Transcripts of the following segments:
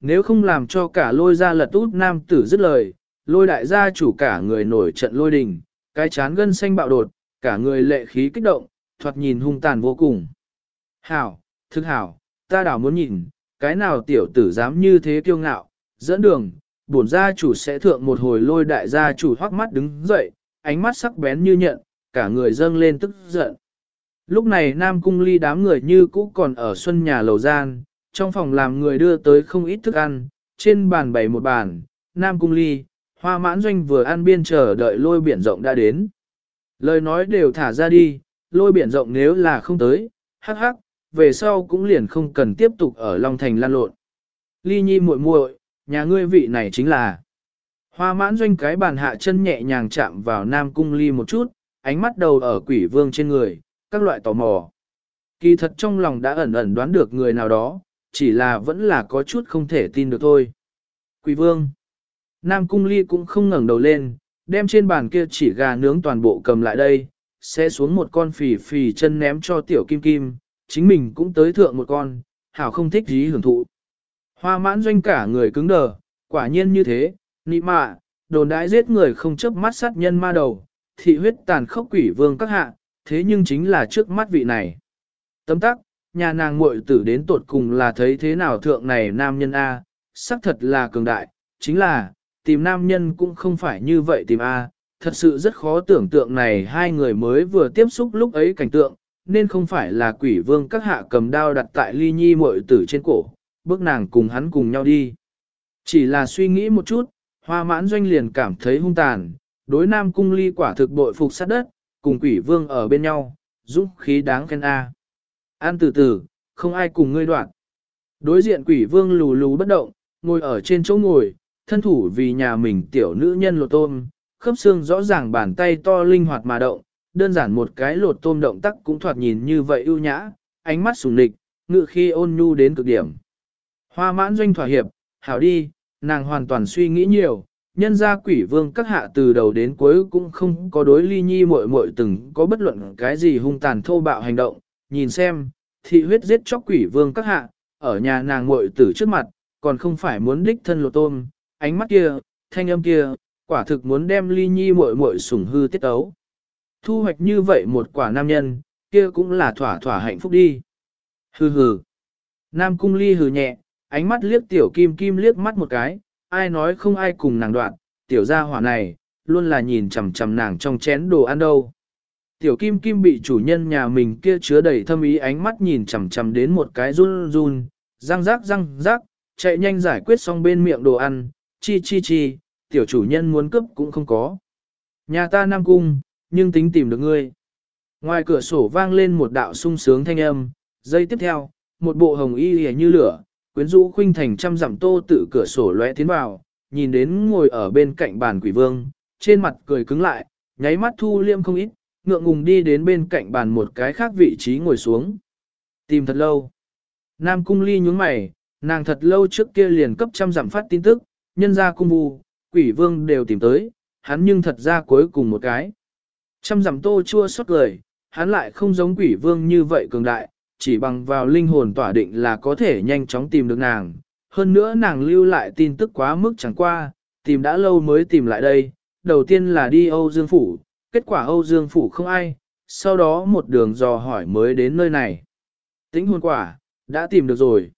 nếu không làm cho cả lôi ra lật út nam tử dứt lời, lôi đại gia chủ cả người nổi trận lôi đình, cái chán gân xanh bạo đột, cả người lệ khí kích động, thoạt nhìn hung tàn vô cùng. Hảo, thức hảo, ta đảo muốn nhìn, cái nào tiểu tử dám như thế kiêu ngạo, dẫn đường, bổn gia chủ sẽ thượng một hồi lôi đại gia chủ hoắc mắt đứng dậy, ánh mắt sắc bén như nhận, cả người dâng lên tức giận. Lúc này Nam Cung Ly đám người như cũ còn ở xuân nhà lầu gian, trong phòng làm người đưa tới không ít thức ăn, trên bàn bày một bàn, Nam Cung Ly, hoa mãn doanh vừa ăn biên chờ đợi lôi biển rộng đã đến. Lời nói đều thả ra đi, lôi biển rộng nếu là không tới, hắc hắc, về sau cũng liền không cần tiếp tục ở Long Thành lan lộn. Ly nhi muội muội, nhà ngươi vị này chính là. Hoa mãn doanh cái bàn hạ chân nhẹ nhàng chạm vào Nam Cung Ly một chút, ánh mắt đầu ở quỷ vương trên người, các loại tò mò. Kỳ thật trong lòng đã ẩn ẩn đoán được người nào đó, chỉ là vẫn là có chút không thể tin được thôi. Quỷ vương. Nam Cung Ly cũng không ngẩng đầu lên, đem trên bàn kia chỉ gà nướng toàn bộ cầm lại đây, sẽ xuống một con phì phì chân ném cho tiểu kim kim, chính mình cũng tới thượng một con, hảo không thích gì hưởng thụ. Hoa mãn doanh cả người cứng đờ, quả nhiên như thế, nị mạ, đồn đãi giết người không chấp mắt sát nhân ma đầu, thị huyết tàn khốc quỷ vương các hạ, thế nhưng chính là trước mắt vị này. Tấm tắc, nhà nàng muội tử đến tột cùng là thấy thế nào thượng này nam nhân A, xác thật là cường đại, chính là, tìm nam nhân cũng không phải như vậy tìm A, thật sự rất khó tưởng tượng này hai người mới vừa tiếp xúc lúc ấy cảnh tượng, nên không phải là quỷ vương các hạ cầm đao đặt tại ly nhi muội tử trên cổ, bước nàng cùng hắn cùng nhau đi. Chỉ là suy nghĩ một chút, hoa mãn doanh liền cảm thấy hung tàn, đối nam cung ly quả thực bội phục sát đất, cùng quỷ vương ở bên nhau, dũng khí đáng khen A. An từ từ, không ai cùng ngươi đoạn. Đối diện quỷ vương lù lù bất động, ngồi ở trên chỗ ngồi, thân thủ vì nhà mình tiểu nữ nhân lột tôm, khớp xương rõ ràng bàn tay to linh hoạt mà động, đơn giản một cái lột tôm động tác cũng thoạt nhìn như vậy ưu nhã, ánh mắt sùng lịch, ngự khi ôn nhu đến cực điểm. Hoa mãn doanh thỏa hiệp, hảo đi, nàng hoàn toàn suy nghĩ nhiều, nhân ra quỷ vương các hạ từ đầu đến cuối cũng không có đối ly nhi muội muội từng có bất luận cái gì hung tàn thô bạo hành động, nhìn xem, thị huyết giết chóc quỷ vương các hạ, ở nhà nàng muội tử trước mặt, còn không phải muốn đích thân lột tôm, ánh mắt kia, thanh âm kia, quả thực muốn đem ly nhi muội muội sủng hư tiết ấu. Thu hoạch như vậy một quả nam nhân, kia cũng là thỏa thỏa hạnh phúc đi. Hừ hừ. Nam cung ly hừ nhẹ, ánh mắt liếc tiểu kim kim liếc mắt một cái, ai nói không ai cùng nàng đoạn, tiểu gia hỏa này, luôn là nhìn chằm chằm nàng trong chén đồ ăn đâu. Tiểu kim kim bị chủ nhân nhà mình kia chứa đầy thâm ý ánh mắt nhìn chằm chằm đến một cái run run, răng rác răng rác, chạy nhanh giải quyết xong bên miệng đồ ăn, chi chi chi, tiểu chủ nhân muốn cướp cũng không có. Nhà ta Nam Cung, nhưng tính tìm được ngươi. Ngoài cửa sổ vang lên một đạo sung sướng thanh âm, giây tiếp theo, một bộ hồng y hề như lửa, quyến rũ khuynh thành trăm dặm tô tự cửa sổ lóe tiến vào, nhìn đến ngồi ở bên cạnh bàn quỷ vương, trên mặt cười cứng lại, nháy mắt thu liêm không ít, ngượng ngùng đi đến bên cạnh bàn một cái khác vị trí ngồi xuống. Tìm thật lâu. Nam cung ly nhúng mày, nàng thật lâu trước kia liền cấp trăm giảm phát tin tức, nhân ra cung vu, quỷ vương đều tìm tới, hắn nhưng thật ra cuối cùng một cái. Trăm giảm tô chua xót lời, hắn lại không giống quỷ vương như vậy cường đại, chỉ bằng vào linh hồn tỏa định là có thể nhanh chóng tìm được nàng. Hơn nữa nàng lưu lại tin tức quá mức chẳng qua, tìm đã lâu mới tìm lại đây. Đầu tiên là đi Âu Dương Phủ, kết quả Âu Dương Phủ không ai, sau đó một đường dò hỏi mới đến nơi này. Tính hồn quả, đã tìm được rồi.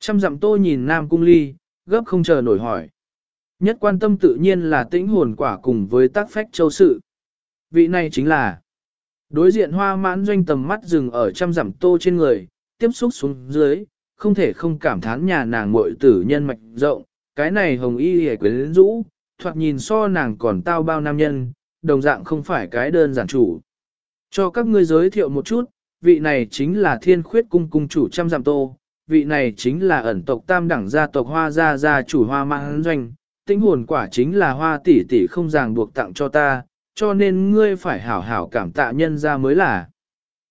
Trăm dặm tô nhìn Nam Cung Ly, gấp không chờ nổi hỏi. Nhất quan tâm tự nhiên là tĩnh hồn quả cùng với tác phách châu sự. Vị này chính là đối diện hoa mãn doanh tầm mắt dừng ở trăm dặm tô trên người, tiếp xúc xuống dưới, không thể không cảm thán nhà nàng muội tử nhân mạch rộng, cái này hồng y hề quyến rũ, thoạt nhìn so nàng còn tao bao nam nhân, đồng dạng không phải cái đơn giản chủ. Cho các ngươi giới thiệu một chút, vị này chính là thiên khuyết cung cung chủ trăm giảm tô, vị này chính là ẩn tộc tam đẳng gia tộc hoa gia gia chủ hoa mãn doanh, tinh hồn quả chính là hoa tỷ tỷ không ràng buộc tặng cho ta, cho nên ngươi phải hảo hảo cảm tạ nhân ra mới là.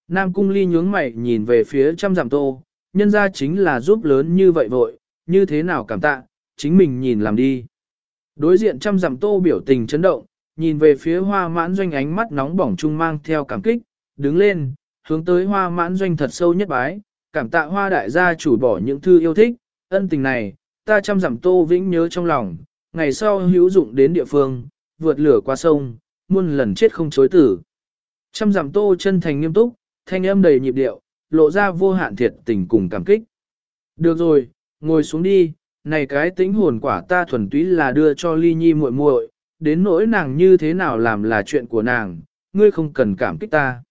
Nam cung ly nhướng mày nhìn về phía trăm giảm tô, nhân ra chính là giúp lớn như vậy vội, như thế nào cảm tạ, chính mình nhìn làm đi. Đối diện trăm giảm tô biểu tình chấn động, nhìn về phía hoa mãn doanh ánh mắt nóng bỏng trung mang theo cảm kích, đứng lên, hướng tới hoa mãn doanh thật sâu nhất bái, cảm tạ hoa đại gia chủ bỏ những thư yêu thích, ân tình này, ta chăm giảm Tô Vĩnh nhớ trong lòng, ngày sau hữu dụng đến địa phương, vượt lửa qua sông, muôn lần chết không chối tử. Chăm giảm Tô chân thành nghiêm túc, thanh âm đầy nhịp điệu, lộ ra vô hạn thiệt tình cùng cảm kích. Được rồi, ngồi xuống đi, này cái tính hồn quả ta thuần túy là đưa cho ly nhi muội muội, đến nỗi nàng như thế nào làm là chuyện của nàng, ngươi không cần cảm kích ta.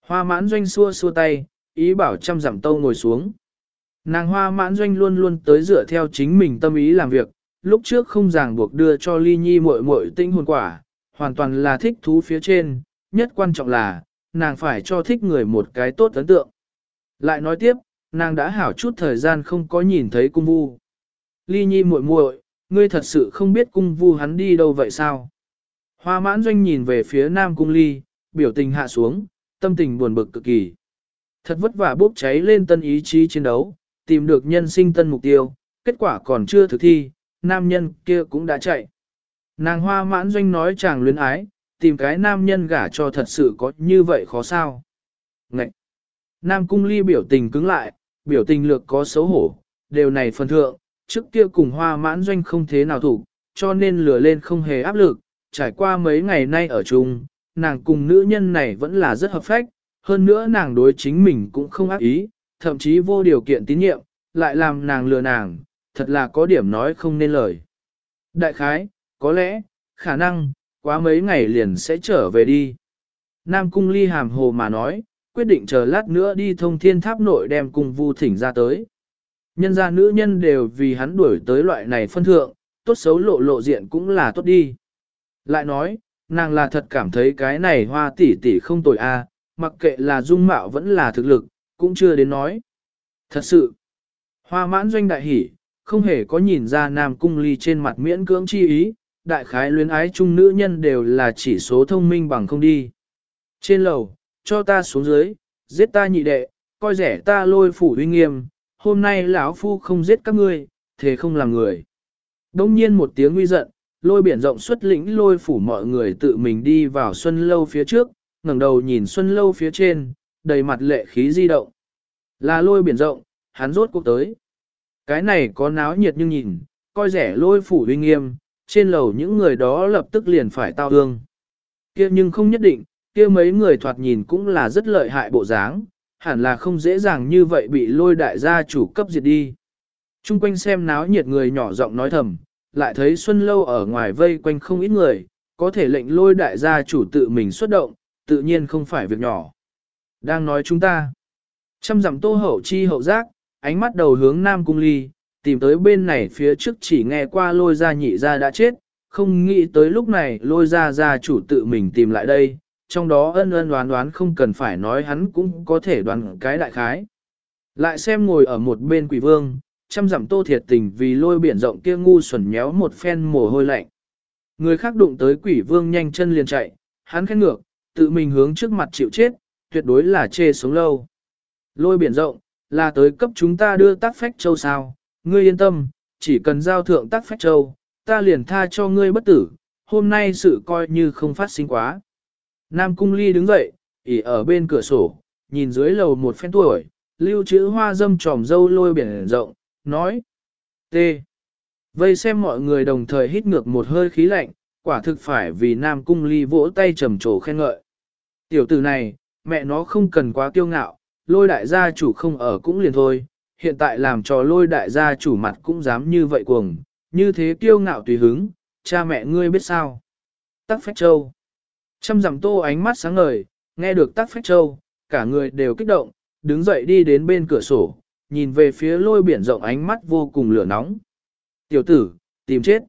Hoa mãn doanh xua xua tay, ý bảo chăm dặm tâu ngồi xuống. Nàng hoa mãn doanh luôn luôn tới dựa theo chính mình tâm ý làm việc, lúc trước không ràng buộc đưa cho ly nhi muội muội tinh hồn quả, hoàn toàn là thích thú phía trên, nhất quan trọng là, nàng phải cho thích người một cái tốt ấn tượng. Lại nói tiếp, nàng đã hảo chút thời gian không có nhìn thấy cung vu. Ly nhi muội muội, ngươi thật sự không biết cung vu hắn đi đâu vậy sao? Hoa mãn doanh nhìn về phía nam cung ly, biểu tình hạ xuống, tâm tình buồn bực cực kỳ. Thật vất vả bốc cháy lên tân ý chí chiến đấu, tìm được nhân sinh tân mục tiêu, kết quả còn chưa thực thi, nam nhân kia cũng đã chạy. Nàng hoa mãn doanh nói chàng luyến ái, tìm cái nam nhân gả cho thật sự có như vậy khó sao. Ngậy! Nam cung ly biểu tình cứng lại, biểu tình lược có xấu hổ, đều này phần thượng, trước kia cùng hoa mãn doanh không thế nào thủ, cho nên lừa lên không hề áp lực, trải qua mấy ngày nay ở chung, nàng cùng nữ nhân này vẫn là rất hợp phách, hơn nữa nàng đối chính mình cũng không ác ý, thậm chí vô điều kiện tín nhiệm, lại làm nàng lừa nàng, thật là có điểm nói không nên lời. Đại khái, có lẽ, khả năng, quá mấy ngày liền sẽ trở về đi. Nam cung ly hàm hồ mà nói, quyết định chờ lát nữa đi thông thiên tháp nội đem cung vu thỉnh ra tới. Nhân gia nữ nhân đều vì hắn đuổi tới loại này phân thượng, tốt xấu lộ lộ diện cũng là tốt đi. Lại nói, nàng là thật cảm thấy cái này hoa tỷ tỷ không tồi a, mặc kệ là dung mạo vẫn là thực lực, cũng chưa đến nói. Thật sự, hoa mãn doanh đại hỉ, không hề có nhìn ra nam cung ly trên mặt miễn cưỡng chi ý, đại khái luyến ái chung nữ nhân đều là chỉ số thông minh bằng không đi. Trên lầu, cho ta xuống dưới, giết ta nhị đệ, coi rẻ ta lôi phủ uy nghiêm, hôm nay lão phu không giết các ngươi, thế không làm người. Đông nhiên một tiếng uy giận, lôi biển rộng xuất lĩnh lôi phủ mọi người tự mình đi vào xuân lâu phía trước, ngẩng đầu nhìn xuân lâu phía trên, đầy mặt lệ khí di động. Là lôi biển rộng, hắn rốt cuộc tới. Cái này có náo nhiệt nhưng nhìn, coi rẻ lôi phủ uy nghiêm, trên lầu những người đó lập tức liền phải tao hương. kia nhưng không nhất định, kia mấy người thoạt nhìn cũng là rất lợi hại bộ dáng, hẳn là không dễ dàng như vậy bị lôi đại gia chủ cấp diệt đi. Trung quanh xem náo nhiệt người nhỏ giọng nói thầm, lại thấy Xuân Lâu ở ngoài vây quanh không ít người, có thể lệnh lôi đại gia chủ tự mình xuất động, tự nhiên không phải việc nhỏ. Đang nói chúng ta, chăm dặm tô hậu chi hậu giác, ánh mắt đầu hướng Nam Cung Ly, tìm tới bên này phía trước chỉ nghe qua lôi gia nhị gia đã chết, không nghĩ tới lúc này lôi gia gia chủ tự mình tìm lại đây, trong đó ân ân đoán đoán không cần phải nói hắn cũng có thể đoán cái đại khái. Lại xem ngồi ở một bên quỷ vương, chăm dặm tô thiệt tình vì lôi biển rộng kia ngu xuẩn nhéo một phen mồ hôi lạnh. Người khác đụng tới quỷ vương nhanh chân liền chạy, hắn khen ngược, tự mình hướng trước mặt chịu chết, tuyệt đối là chê sống lâu. Lôi biển rộng, là tới cấp chúng ta đưa tác phách châu sao, ngươi yên tâm, chỉ cần giao thượng tác phách châu, ta liền tha cho ngươi bất tử, hôm nay sự coi như không phát sinh quá. Nam Cung Ly đứng dậy, ỉ ở bên cửa sổ, nhìn dưới lầu một phen tuổi, lưu chữ hoa dâm tròm dâu lôi biển rộng, nói. T. Vây xem mọi người đồng thời hít ngược một hơi khí lạnh, quả thực phải vì Nam Cung Ly vỗ tay trầm trồ khen ngợi. Tiểu tử này, mẹ nó không cần quá kiêu ngạo, lôi đại gia chủ không ở cũng liền thôi, hiện tại làm cho lôi đại gia chủ mặt cũng dám như vậy cuồng, như thế kiêu ngạo tùy hứng, cha mẹ ngươi biết sao. Tắc Phách Châu Trăm dặm tô ánh mắt sáng ngời, nghe được Tắc Phách Châu, cả người đều kích động, đứng dậy đi đến bên cửa sổ, nhìn về phía lôi biển rộng ánh mắt vô cùng lửa nóng. Tiểu tử, tìm chết.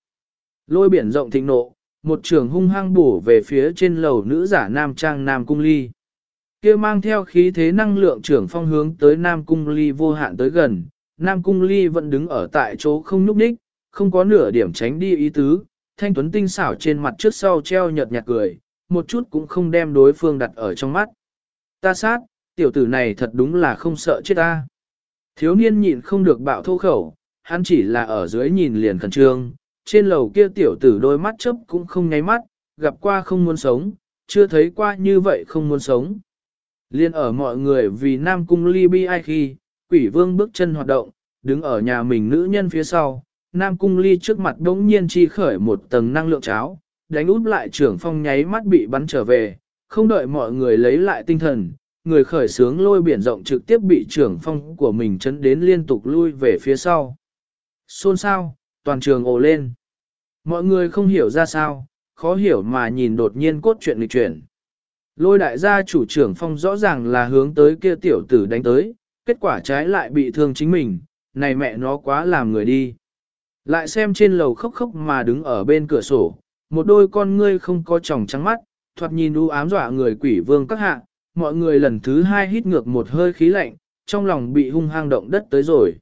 Lôi biển rộng thịnh nộ, một trường hung hăng bổ về phía trên lầu nữ giả nam trang nam cung ly. kia mang theo khí thế năng lượng trưởng phong hướng tới nam cung ly vô hạn tới gần, nam cung ly vẫn đứng ở tại chỗ không nhúc đích, không có nửa điểm tránh đi ý tứ, thanh tuấn tinh xảo trên mặt trước sau treo nhợt nhạt cười, một chút cũng không đem đối phương đặt ở trong mắt. Ta sát, tiểu tử này thật đúng là không sợ chết ta. Thiếu niên nhịn không được bạo thô khẩu, hắn chỉ là ở dưới nhìn liền khẩn trương, trên lầu kia tiểu tử đôi mắt chớp cũng không nháy mắt, gặp qua không muốn sống, chưa thấy qua như vậy không muốn sống. Liên ở mọi người vì Nam Cung Ly bi ai khi, quỷ vương bước chân hoạt động, đứng ở nhà mình nữ nhân phía sau, Nam Cung Ly trước mặt đống nhiên chi khởi một tầng năng lượng cháo, đánh út lại trưởng phong nháy mắt bị bắn trở về, không đợi mọi người lấy lại tinh thần, người khởi sướng lôi biển rộng trực tiếp bị trưởng phong của mình chấn đến liên tục lui về phía sau. Xôn sao, toàn trường ồ lên. Mọi người không hiểu ra sao, khó hiểu mà nhìn đột nhiên cốt truyện lịch chuyển. Lôi đại gia chủ trưởng phong rõ ràng là hướng tới kia tiểu tử đánh tới, kết quả trái lại bị thương chính mình, này mẹ nó quá làm người đi. Lại xem trên lầu khóc khóc mà đứng ở bên cửa sổ, một đôi con ngươi không có tròng trắng mắt, thoạt nhìn u ám dọa người quỷ vương các hạ, mọi người lần thứ hai hít ngược một hơi khí lạnh, trong lòng bị hung hăng động đất tới rồi.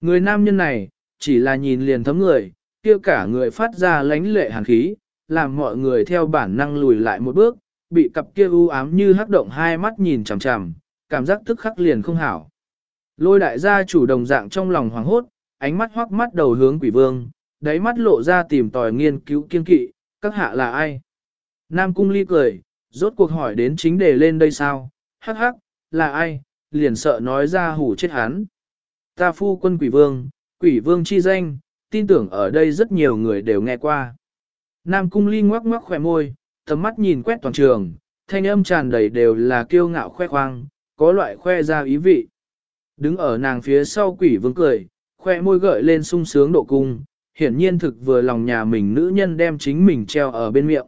Người nam nhân này, chỉ là nhìn liền thấm người, kia cả người phát ra lánh lệ hàn khí, làm mọi người theo bản năng lùi lại một bước, bị cặp kia u ám như hắc động hai mắt nhìn chằm chằm, cảm giác tức khắc liền không hảo. Lôi đại gia chủ đồng dạng trong lòng hoảng hốt, ánh mắt hoắc mắt đầu hướng quỷ vương, đáy mắt lộ ra tìm tòi nghiên cứu kiên kỵ, các hạ là ai? Nam cung ly cười, rốt cuộc hỏi đến chính đề lên đây sao? Hắc hắc, là ai? Liền sợ nói ra hủ chết hắn. Ta phu quân quỷ vương, quỷ vương chi danh, tin tưởng ở đây rất nhiều người đều nghe qua. Nam cung ly ngoắc ngoắc khỏe môi, tầm mắt nhìn quét toàn trường, thanh âm tràn đầy đều là kiêu ngạo khoe khoang, có loại khoe ra ý vị. Đứng ở nàng phía sau quỷ vương cười, khoe môi gợi lên sung sướng độ cung, hiển nhiên thực vừa lòng nhà mình nữ nhân đem chính mình treo ở bên miệng.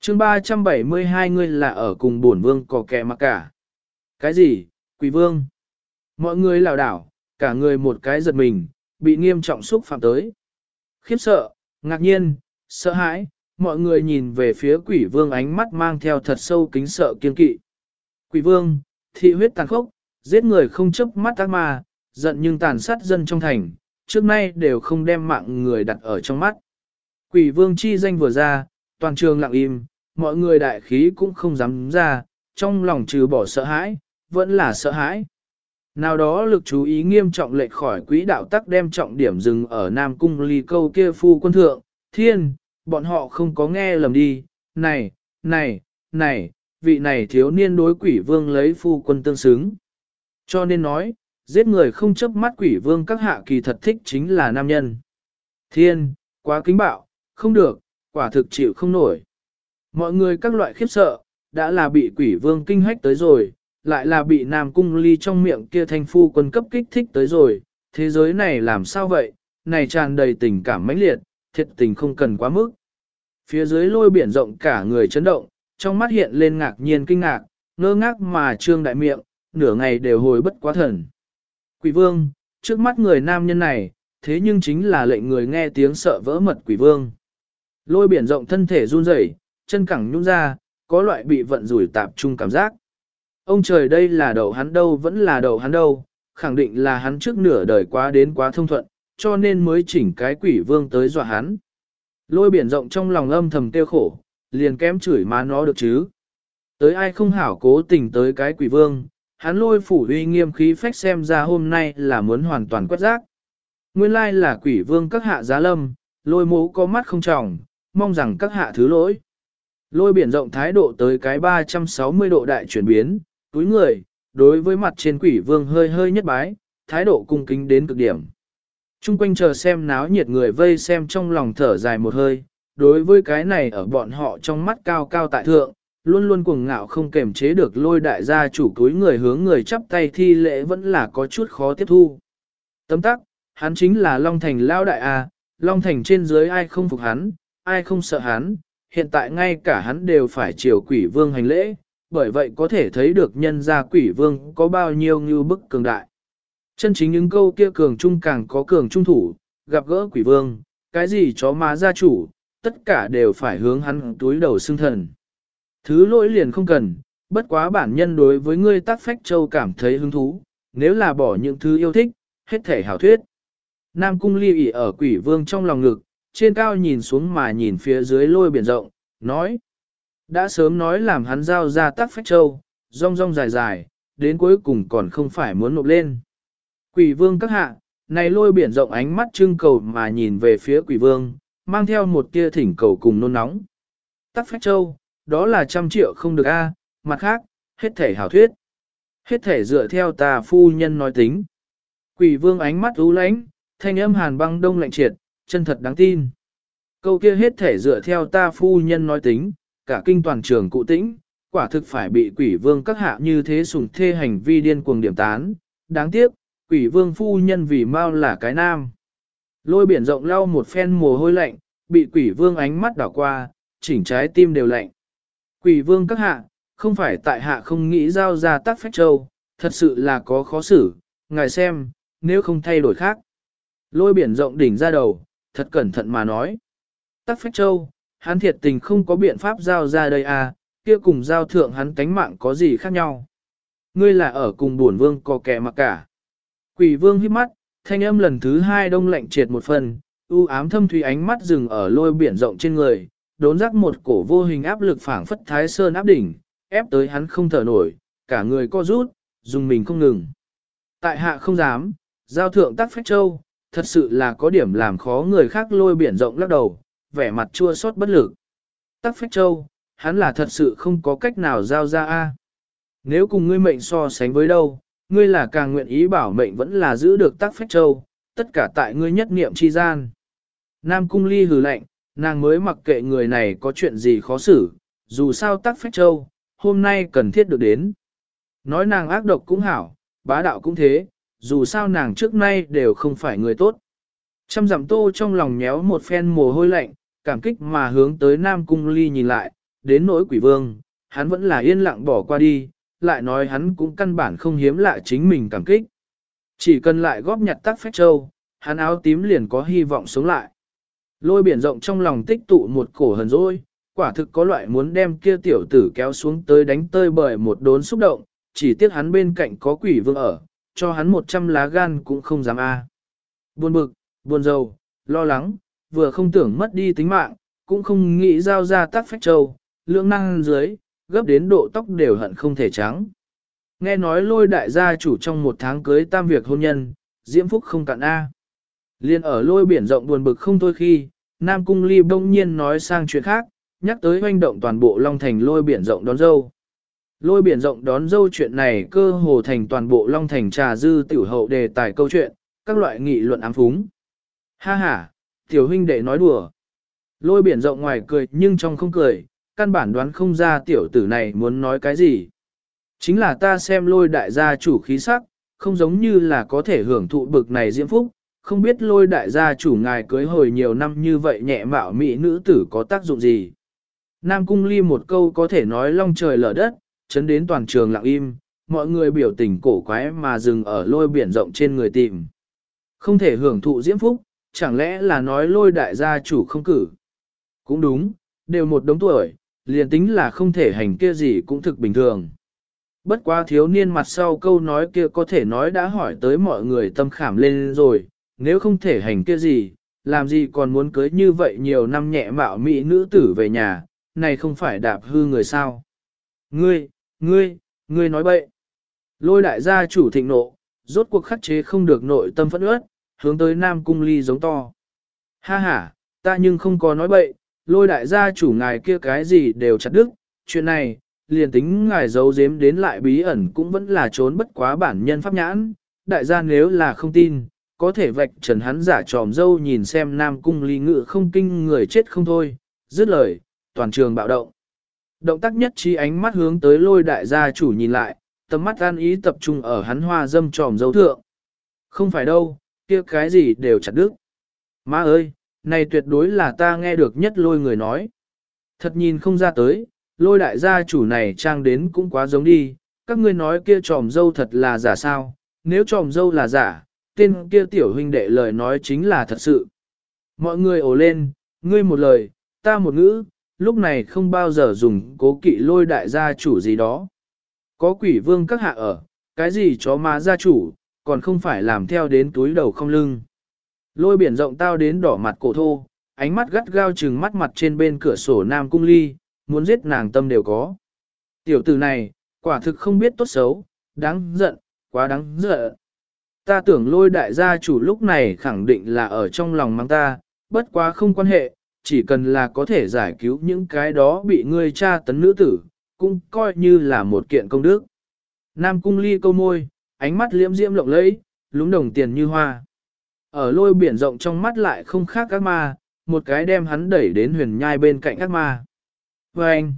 chương 372 ngươi là ở cùng bổn vương có kẻ mà cả. Cái gì, quỷ vương? Mọi người lào đảo, cả người một cái giật mình, bị nghiêm trọng xúc phạm tới. Khiếp sợ, ngạc nhiên, sợ hãi, mọi người nhìn về phía quỷ vương ánh mắt mang theo thật sâu kính sợ kiên kỵ. Quỷ vương, thị huyết tàn khốc, giết người không chấp mắt ác ma, giận nhưng tàn sát dân trong thành, trước nay đều không đem mạng người đặt ở trong mắt. Quỷ vương chi danh vừa ra, toàn trường lặng im, mọi người đại khí cũng không dám ra, trong lòng trừ bỏ sợ hãi, vẫn là sợ hãi. Nào đó lực chú ý nghiêm trọng lệch khỏi quỹ đạo tắc đem trọng điểm dừng ở Nam Cung ly câu kia phu quân thượng, thiên, bọn họ không có nghe lầm đi, này, này, này, vị này thiếu niên đối quỷ vương lấy phu quân tương xứng. Cho nên nói, giết người không chấp mắt quỷ vương các hạ kỳ thật thích chính là nam nhân. Thiên, quá kính bạo, không được, quả thực chịu không nổi. Mọi người các loại khiếp sợ, đã là bị quỷ vương kinh hách tới rồi, lại là bị nam cung ly trong miệng kia thanh phu quân cấp kích thích tới rồi, thế giới này làm sao vậy, này tràn đầy tình cảm mãnh liệt, thiệt tình không cần quá mức. Phía dưới lôi biển rộng cả người chấn động, trong mắt hiện lên ngạc nhiên kinh ngạc, ngơ ngác mà trương đại miệng, nửa ngày đều hồi bất quá thần. Quỷ vương, trước mắt người nam nhân này, thế nhưng chính là lệnh người nghe tiếng sợ vỡ mật quỷ vương. Lôi biển rộng thân thể run rẩy, chân cẳng nhún ra, có loại bị vận rủi tạp trung cảm giác. Ông trời đây là đầu hắn đâu vẫn là đầu hắn đâu, khẳng định là hắn trước nửa đời quá đến quá thông thuận, cho nên mới chỉnh cái quỷ vương tới dọa hắn. Lôi biển rộng trong lòng âm thầm tiêu khổ, liền kém chửi má nó được chứ. Tới ai không hảo cố tình tới cái quỷ vương, hắn lôi phủ uy nghiêm khí phách xem ra hôm nay là muốn hoàn toàn quét rác. Nguyên lai là quỷ vương các hạ giá lâm, lôi mố có mắt không trọng, mong rằng các hạ thứ lỗi. Lôi biển rộng thái độ tới cái 360 độ đại chuyển biến, túi người, đối với mặt trên quỷ vương hơi hơi nhất bái, thái độ cung kính đến cực điểm. Trung quanh chờ xem náo nhiệt người vây xem trong lòng thở dài một hơi, đối với cái này ở bọn họ trong mắt cao cao tại thượng, luôn luôn cuồng ngạo không kềm chế được lôi đại gia chủ túi người hướng người chắp tay thi lễ vẫn là có chút khó tiếp thu. Tấm tắc, hắn chính là Long Thành Lao Đại A, Long Thành trên dưới ai không phục hắn, ai không sợ hắn, hiện tại ngay cả hắn đều phải chiều quỷ vương hành lễ, bởi vậy có thể thấy được nhân gia quỷ vương có bao nhiêu như bức cường đại. Chân chính những câu kia cường trung càng có cường trung thủ, gặp gỡ quỷ vương, cái gì chó má gia chủ, tất cả đều phải hướng hắn túi đầu xưng thần. Thứ lỗi liền không cần, bất quá bản nhân đối với ngươi tác phách châu cảm thấy hứng thú, nếu là bỏ những thứ yêu thích, hết thể hảo thuyết. Nam cung ly ỉ ở quỷ vương trong lòng ngực, trên cao nhìn xuống mà nhìn phía dưới lôi biển rộng, nói. Đã sớm nói làm hắn giao ra tác phách châu, rong rong dài dài, đến cuối cùng còn không phải muốn nộp lên. Quỷ vương các hạ, này lôi biển rộng ánh mắt trưng cầu mà nhìn về phía quỷ vương, mang theo một tia thỉnh cầu cùng nôn nóng. Tắc phách châu, đó là trăm triệu không được a, mặt khác, hết thể hảo thuyết. Hết thể dựa theo tà phu nhân nói tính. Quỷ vương ánh mắt u lánh, thanh âm hàn băng đông lạnh triệt, chân thật đáng tin. Câu kia hết thể dựa theo ta phu nhân nói tính, cả kinh toàn trường cụ tĩnh, quả thực phải bị quỷ vương các hạ như thế sùng thê hành vi điên cuồng điểm tán. Đáng tiếc, quỷ vương phu nhân vì mau là cái nam. Lôi biển rộng lau một phen mồ hôi lạnh, bị quỷ vương ánh mắt đảo qua, chỉnh trái tim đều lạnh. Quỷ vương các hạ, không phải tại hạ không nghĩ giao ra tác phách châu, thật sự là có khó xử, ngài xem, nếu không thay đổi khác. Lôi biển rộng đỉnh ra đầu, thật cẩn thận mà nói. Tắc phách châu, hắn thiệt tình không có biện pháp giao ra đây à, kia cùng giao thượng hắn tánh mạng có gì khác nhau. Ngươi là ở cùng buồn vương có kẻ mặc cả. Quỷ vương hít mắt, thanh âm lần thứ hai đông lạnh triệt một phần, u ám thâm thủy ánh mắt dừng ở lôi biển rộng trên người, đốn rắc một cổ vô hình áp lực phảng phất thái sơn áp đỉnh, ép tới hắn không thở nổi, cả người co rút, dùng mình không ngừng. Tại hạ không dám, giao thượng tắc phách châu, thật sự là có điểm làm khó người khác lôi biển rộng lắc đầu, vẻ mặt chua xót bất lực. Tắc phách châu, hắn là thật sự không có cách nào giao ra a. Nếu cùng ngươi mệnh so sánh với đâu, ngươi là càng nguyện ý bảo mệnh vẫn là giữ được tắc phách châu, tất cả tại ngươi nhất niệm chi gian. Nam cung ly hừ lạnh, nàng mới mặc kệ người này có chuyện gì khó xử, dù sao tắc phách châu, hôm nay cần thiết được đến. Nói nàng ác độc cũng hảo, bá đạo cũng thế, dù sao nàng trước nay đều không phải người tốt. Trăm dặm tô trong lòng nhéo một phen mồ hôi lạnh, cảm kích mà hướng tới Nam Cung Ly nhìn lại, đến nỗi quỷ vương, hắn vẫn là yên lặng bỏ qua đi, lại nói hắn cũng căn bản không hiếm lạ chính mình cảm kích. Chỉ cần lại góp nhặt tắc phách châu, hắn áo tím liền có hy vọng sống lại. Lôi biển rộng trong lòng tích tụ một cổ hờn dỗi, quả thực có loại muốn đem kia tiểu tử kéo xuống tới đánh tơi bởi một đốn xúc động, chỉ tiếc hắn bên cạnh có quỷ vương ở, cho hắn một trăm lá gan cũng không dám a. Buồn bực, buồn rầu, lo lắng, vừa không tưởng mất đi tính mạng, cũng không nghĩ giao ra tác phách châu, lượng năng dưới, gấp đến độ tóc đều hận không thể trắng. Nghe nói lôi đại gia chủ trong một tháng cưới tam việc hôn nhân, diễm phúc không cạn A. Liên ở lôi biển rộng buồn bực không thôi khi, Nam Cung Ly bỗng nhiên nói sang chuyện khác, nhắc tới hoành động toàn bộ Long Thành lôi biển rộng đón dâu. Lôi biển rộng đón dâu chuyện này cơ hồ thành toàn bộ Long Thành trà dư tiểu hậu đề tài câu chuyện, các loại nghị luận ám phúng. Ha ha, tiểu huynh đệ nói đùa. Lôi biển rộng ngoài cười nhưng trong không cười, căn bản đoán không ra tiểu tử này muốn nói cái gì. Chính là ta xem lôi đại gia chủ khí sắc, không giống như là có thể hưởng thụ bực này diễm phúc, không biết lôi đại gia chủ ngài cưới hồi nhiều năm như vậy nhẹ mạo mỹ nữ tử có tác dụng gì. Nam cung ly một câu có thể nói long trời lở đất, chấn đến toàn trường lặng im, mọi người biểu tình cổ quái mà dừng ở lôi biển rộng trên người tìm. Không thể hưởng thụ diễm phúc, chẳng lẽ là nói lôi đại gia chủ không cử. Cũng đúng, đều một đống tuổi, liền tính là không thể hành kia gì cũng thực bình thường. Bất quá thiếu niên mặt sau câu nói kia có thể nói đã hỏi tới mọi người tâm khảm lên rồi, nếu không thể hành kia gì, làm gì còn muốn cưới như vậy nhiều năm nhẹ mạo mỹ nữ tử về nhà, này không phải đạp hư người sao. Ngươi, ngươi, ngươi nói bậy. Lôi đại gia chủ thịnh nộ, rốt cuộc khắc chế không được nội tâm phẫn ướt, hướng tới Nam Cung Ly giống to. Ha ha, ta nhưng không có nói bậy, lôi đại gia chủ ngài kia cái gì đều chặt đứt, chuyện này, liền tính ngài giấu giếm đến lại bí ẩn cũng vẫn là trốn bất quá bản nhân pháp nhãn, đại gia nếu là không tin, có thể vạch trần hắn giả tròm dâu nhìn xem Nam Cung Ly ngự không kinh người chết không thôi, dứt lời, toàn trường bạo động. Động tác nhất trí ánh mắt hướng tới lôi đại gia chủ nhìn lại, tầm mắt an ý tập trung ở hắn hoa dâm tròm dâu thượng. Không phải đâu, kia cái gì đều chặt đứt. Má ơi, này tuyệt đối là ta nghe được nhất lôi người nói. Thật nhìn không ra tới, lôi đại gia chủ này trang đến cũng quá giống đi, các ngươi nói kia tròm dâu thật là giả sao, nếu tròm dâu là giả, tên kia tiểu huynh đệ lời nói chính là thật sự. Mọi người ồ lên, ngươi một lời, ta một ngữ, lúc này không bao giờ dùng cố kỵ lôi đại gia chủ gì đó. Có quỷ vương các hạ ở, cái gì chó má gia chủ, còn không phải làm theo đến túi đầu không lưng. Lôi biển rộng tao đến đỏ mặt cổ thô, ánh mắt gắt gao trừng mắt mặt trên bên cửa sổ nam cung ly, muốn giết nàng tâm đều có. Tiểu tử này, quả thực không biết tốt xấu, đáng giận, quá đáng giận. Ta tưởng lôi đại gia chủ lúc này khẳng định là ở trong lòng mang ta, bất quá không quan hệ, chỉ cần là có thể giải cứu những cái đó bị ngươi tra tấn nữ tử, cũng coi như là một kiện công đức. Nam cung ly câu môi, ánh mắt liễm diễm lộng lẫy, lúng đồng tiền như hoa. Ở lôi biển rộng trong mắt lại không khác các ma, một cái đem hắn đẩy đến huyền nhai bên cạnh các ma. Và anh,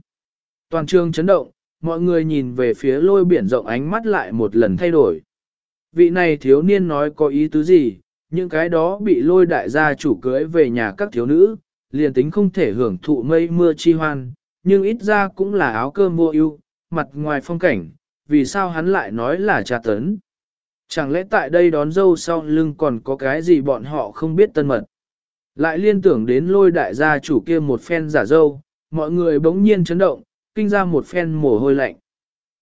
toàn trường chấn động, mọi người nhìn về phía lôi biển rộng ánh mắt lại một lần thay đổi. Vị này thiếu niên nói có ý tứ gì, những cái đó bị lôi đại gia chủ cưới về nhà các thiếu nữ, liền tính không thể hưởng thụ mây mưa chi hoan, nhưng ít ra cũng là áo cơm mua ưu, mặt ngoài phong cảnh, vì sao hắn lại nói là trà tấn. Chẳng lẽ tại đây đón dâu sau lưng còn có cái gì bọn họ không biết tân mật. Lại liên tưởng đến lôi đại gia chủ kia một phen giả dâu, mọi người bỗng nhiên chấn động, kinh ra một phen mồ hôi lạnh.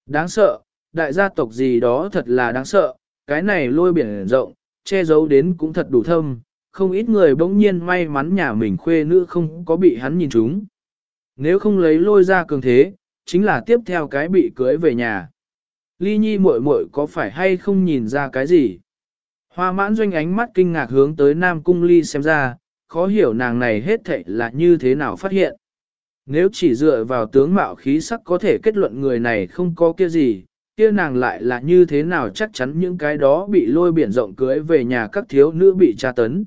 Đáng sợ, đại gia tộc gì đó thật là đáng sợ, cái này lôi biển rộng, che giấu đến cũng thật đủ thâm, không ít người bỗng nhiên may mắn nhà mình khuê nữ không có bị hắn nhìn trúng. Nếu không lấy lôi ra cường thế, chính là tiếp theo cái bị cưới về nhà. Ly nhi muội muội có phải hay không nhìn ra cái gì? Hoa mãn doanh ánh mắt kinh ngạc hướng tới Nam Cung Ly xem ra, khó hiểu nàng này hết thảy là như thế nào phát hiện. Nếu chỉ dựa vào tướng mạo khí sắc có thể kết luận người này không có kia gì, kia nàng lại là như thế nào chắc chắn những cái đó bị lôi biển rộng cưới về nhà các thiếu nữ bị tra tấn.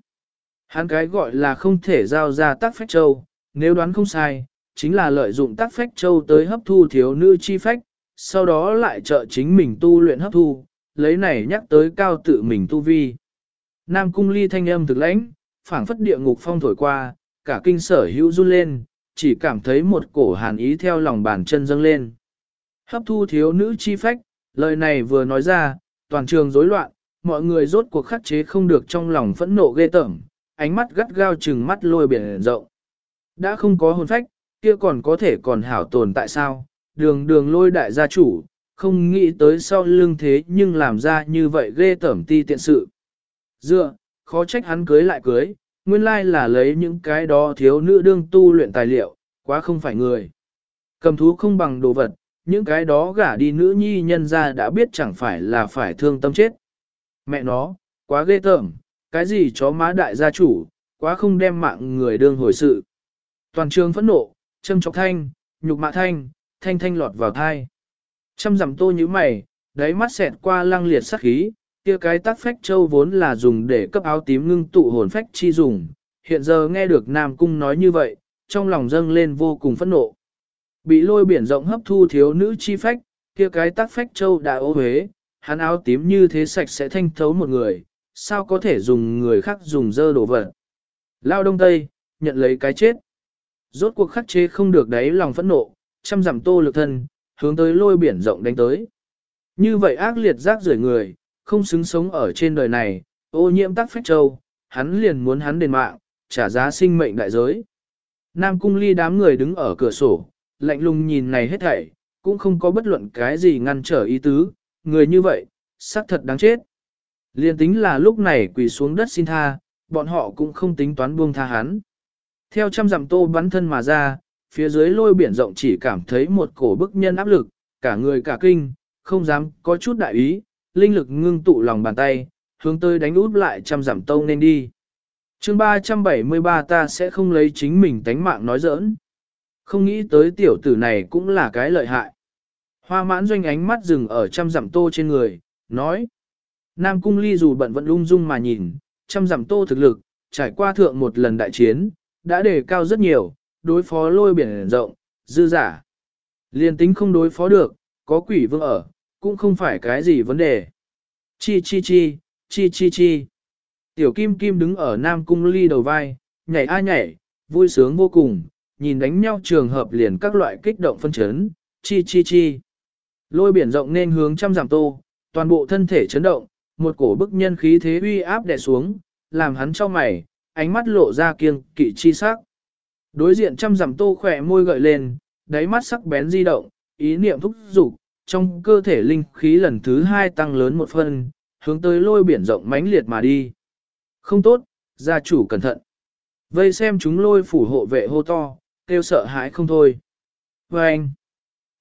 Hắn cái gọi là không thể giao ra tác phách châu, nếu đoán không sai, chính là lợi dụng tác phách châu tới hấp thu thiếu nữ chi phách, sau đó lại trợ chính mình tu luyện hấp thu, lấy này nhắc tới cao tự mình tu vi. Nam cung ly thanh âm thực lãnh, phảng phất địa ngục phong thổi qua, cả kinh sở hữu run lên, chỉ cảm thấy một cổ hàn ý theo lòng bàn chân dâng lên. Hấp thu thiếu nữ chi phách, lời này vừa nói ra, toàn trường rối loạn, mọi người rốt cuộc khắc chế không được trong lòng phẫn nộ ghê tởm, ánh mắt gắt gao chừng mắt lôi biển rộng. Đã không có hồn phách, kia còn có thể còn hảo tồn tại sao, đường đường lôi đại gia chủ, không nghĩ tới sau lưng thế nhưng làm ra như vậy ghê tởm ti tiện sự. Dựa, khó trách hắn cưới lại cưới, nguyên lai là lấy những cái đó thiếu nữ đương tu luyện tài liệu, quá không phải người. Cầm thú không bằng đồ vật, những cái đó gả đi nữ nhi nhân ra đã biết chẳng phải là phải thương tâm chết. Mẹ nó, quá ghê tởm, cái gì chó má đại gia chủ, quá không đem mạng người đương hồi sự. Toàn trường phẫn nộ, châm chọc thanh, nhục mạ thanh, thanh thanh lọt vào thai. chăm dặm tô như mày, đáy mắt xẹt qua lăng liệt sắc khí, kia cái tác phách châu vốn là dùng để cấp áo tím ngưng tụ hồn phách chi dùng. Hiện giờ nghe được Nam Cung nói như vậy, trong lòng dâng lên vô cùng phẫn nộ. Bị lôi biển rộng hấp thu thiếu nữ chi phách, kia cái tác phách châu đã ô huế, hắn áo tím như thế sạch sẽ thanh thấu một người, sao có thể dùng người khác dùng dơ đổ vật. Lao đông tây, nhận lấy cái chết. Rốt cuộc khắc chế không được đáy lòng phẫn nộ, chăm giảm tô lực thân, hướng tới lôi biển rộng đánh tới. Như vậy ác liệt rác rưởi người, không xứng sống ở trên đời này, ô nhiễm tắc phách châu, hắn liền muốn hắn đền mạng, trả giá sinh mệnh đại giới. Nam cung ly đám người đứng ở cửa sổ, lạnh lùng nhìn này hết thảy, cũng không có bất luận cái gì ngăn trở ý tứ, người như vậy, xác thật đáng chết. Liên tính là lúc này quỳ xuống đất xin tha, bọn họ cũng không tính toán buông tha hắn. Theo trăm dặm tô bắn thân mà ra, phía dưới lôi biển rộng chỉ cảm thấy một cổ bức nhân áp lực, cả người cả kinh, không dám có chút đại ý, linh lực ngưng tụ lòng bàn tay, hướng tới đánh út lại trăm dặm tông nên đi. chương 373 ta sẽ không lấy chính mình tánh mạng nói giỡn. Không nghĩ tới tiểu tử này cũng là cái lợi hại. Hoa mãn doanh ánh mắt dừng ở trăm dặm tô trên người, nói. Nam cung ly dù bận vẫn lung dung mà nhìn, trăm dặm tô thực lực, trải qua thượng một lần đại chiến, đã đề cao rất nhiều, đối phó lôi biển rộng, dư giả. Liên tính không đối phó được, có quỷ vương ở, cũng không phải cái gì vấn đề. Chi chi chi, chi chi chi. Tiểu kim kim đứng ở Nam Cung ly đầu vai, nhảy a nhảy, vui sướng vô cùng, nhìn đánh nhau trường hợp liền các loại kích động phân chấn, chi chi chi. Lôi biển rộng nên hướng trăm giảm tô, toàn bộ thân thể chấn động, một cổ bức nhân khí thế uy áp đè xuống, làm hắn cho mày, ánh mắt lộ ra kiêng kỵ chi sắc. Đối diện trăm dặm tô khỏe môi gợi lên, đáy mắt sắc bén di động, ý niệm thúc dục trong cơ thể linh khí lần thứ hai tăng lớn một phân, hướng tới lôi biển rộng mãnh liệt mà đi. Không tốt, gia chủ cẩn thận. Vây xem chúng lôi phủ hộ vệ hô to, kêu sợ hãi không thôi. Và anh,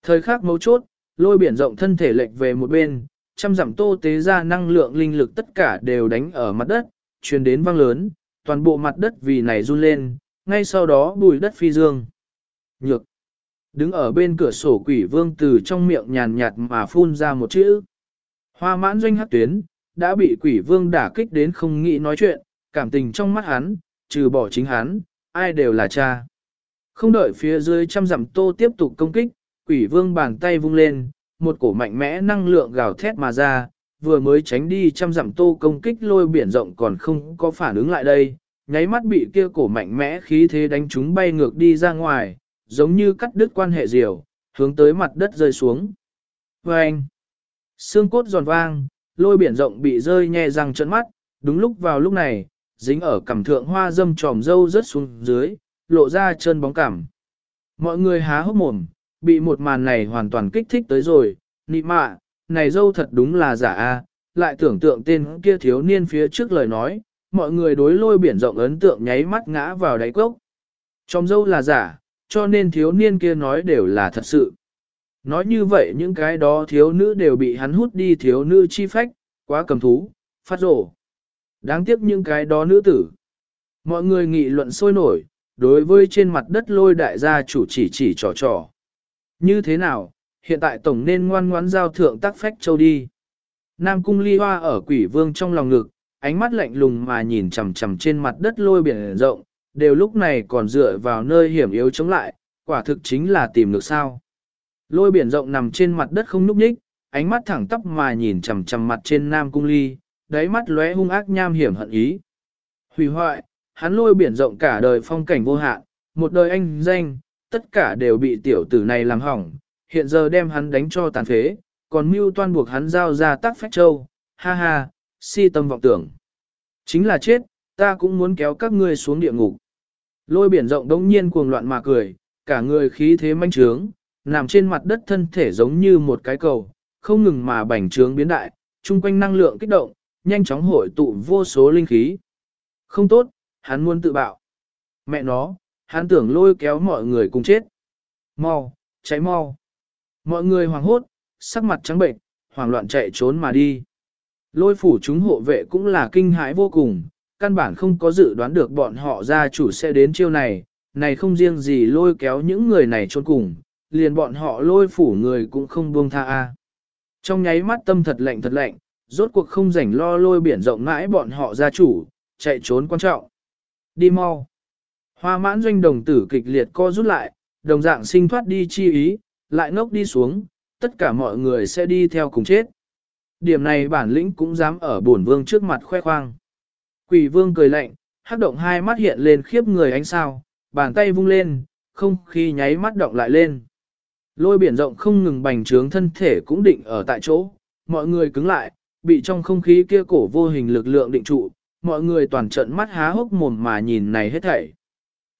thời khắc mấu chốt, lôi biển rộng thân thể lệch về một bên, trăm dặm tô tế ra năng lượng linh lực tất cả đều đánh ở mặt đất, truyền đến vang lớn, toàn bộ mặt đất vì này run lên, ngay sau đó bùi đất phi dương. Nhược. Đứng ở bên cửa sổ quỷ vương từ trong miệng nhàn nhạt mà phun ra một chữ. Hoa mãn doanh hắc tuyến, đã bị quỷ vương đả kích đến không nghĩ nói chuyện, cảm tình trong mắt hắn, trừ bỏ chính hắn, ai đều là cha. Không đợi phía dưới trăm dặm tô tiếp tục công kích, quỷ vương bàn tay vung lên, một cổ mạnh mẽ năng lượng gào thét mà ra, vừa mới tránh đi trăm dặm tô công kích lôi biển rộng còn không có phản ứng lại đây, nháy mắt bị kia cổ mạnh mẽ khí thế đánh chúng bay ngược đi ra ngoài, giống như cắt đứt quan hệ diều, hướng tới mặt đất rơi xuống. Vâng! xương cốt giòn vang, lôi biển rộng bị rơi nhẹ răng trận mắt, đúng lúc vào lúc này, dính ở cằm thượng hoa dâm tròm dâu rớt xuống dưới, lộ ra chân bóng cảm Mọi người há hốc mồm, bị một màn này hoàn toàn kích thích tới rồi, nị mạ, này dâu thật đúng là giả a lại tưởng tượng tên kia thiếu niên phía trước lời nói, mọi người đối lôi biển rộng ấn tượng nháy mắt ngã vào đáy cốc. Trong dâu là giả, cho nên thiếu niên kia nói đều là thật sự. Nói như vậy những cái đó thiếu nữ đều bị hắn hút đi thiếu nữ chi phách, quá cầm thú, phát rổ. Đáng tiếc những cái đó nữ tử. Mọi người nghị luận sôi nổi, đối với trên mặt đất lôi đại gia chủ chỉ chỉ trò trò. Như thế nào, hiện tại tổng nên ngoan ngoãn giao thượng tác phách châu đi. Nam cung ly hoa ở quỷ vương trong lòng ngực, ánh mắt lạnh lùng mà nhìn chằm chằm trên mặt đất lôi biển rộng, đều lúc này còn dựa vào nơi hiểm yếu chống lại, quả thực chính là tìm được sao. Lôi biển rộng nằm trên mặt đất không núp nhích, ánh mắt thẳng tắp mà nhìn chằm chằm mặt trên Nam cung ly, đáy mắt lóe hung ác nham hiểm hận ý. Hủy hoại, hắn lôi biển rộng cả đời phong cảnh vô hạn, một đời anh danh, tất cả đều bị tiểu tử này làm hỏng, hiện giờ đem hắn đánh cho tàn phế, còn mưu toan buộc hắn giao ra tác phách châu, ha ha, si tâm vọng tưởng. Chính là chết, ta cũng muốn kéo các ngươi xuống địa ngục. Lôi biển rộng đống nhiên cuồng loạn mà cười, cả người khí thế manh trướng, nằm trên mặt đất thân thể giống như một cái cầu, không ngừng mà bành trướng biến đại, chung quanh năng lượng kích động, nhanh chóng hội tụ vô số linh khí. Không tốt, hắn muốn tự bạo. Mẹ nó, hắn tưởng lôi kéo mọi người cùng chết. Mau, cháy mau. Mọi người hoảng hốt, sắc mặt trắng bệnh, hoảng loạn chạy trốn mà đi. Lôi phủ chúng hộ vệ cũng là kinh hãi vô cùng, căn bản không có dự đoán được bọn họ gia chủ sẽ đến chiêu này, này không riêng gì lôi kéo những người này trốn cùng, liền bọn họ lôi phủ người cũng không buông tha a. Trong nháy mắt tâm thật lạnh thật lạnh, rốt cuộc không rảnh lo lôi biển rộng mãi bọn họ gia chủ, chạy trốn quan trọng. Đi mau. Hoa mãn doanh đồng tử kịch liệt co rút lại, đồng dạng sinh thoát đi chi ý, lại ngốc đi xuống, tất cả mọi người sẽ đi theo cùng chết. Điểm này bản lĩnh cũng dám ở bổn vương trước mặt khoe khoang. Quỷ vương cười lạnh, hắc động hai mắt hiện lên khiếp người ánh sao, bàn tay vung lên, không khí nháy mắt động lại lên. Lôi biển rộng không ngừng bành trướng thân thể cũng định ở tại chỗ, mọi người cứng lại, bị trong không khí kia cổ vô hình lực lượng định trụ, mọi người toàn trận mắt há hốc mồm mà nhìn này hết thảy.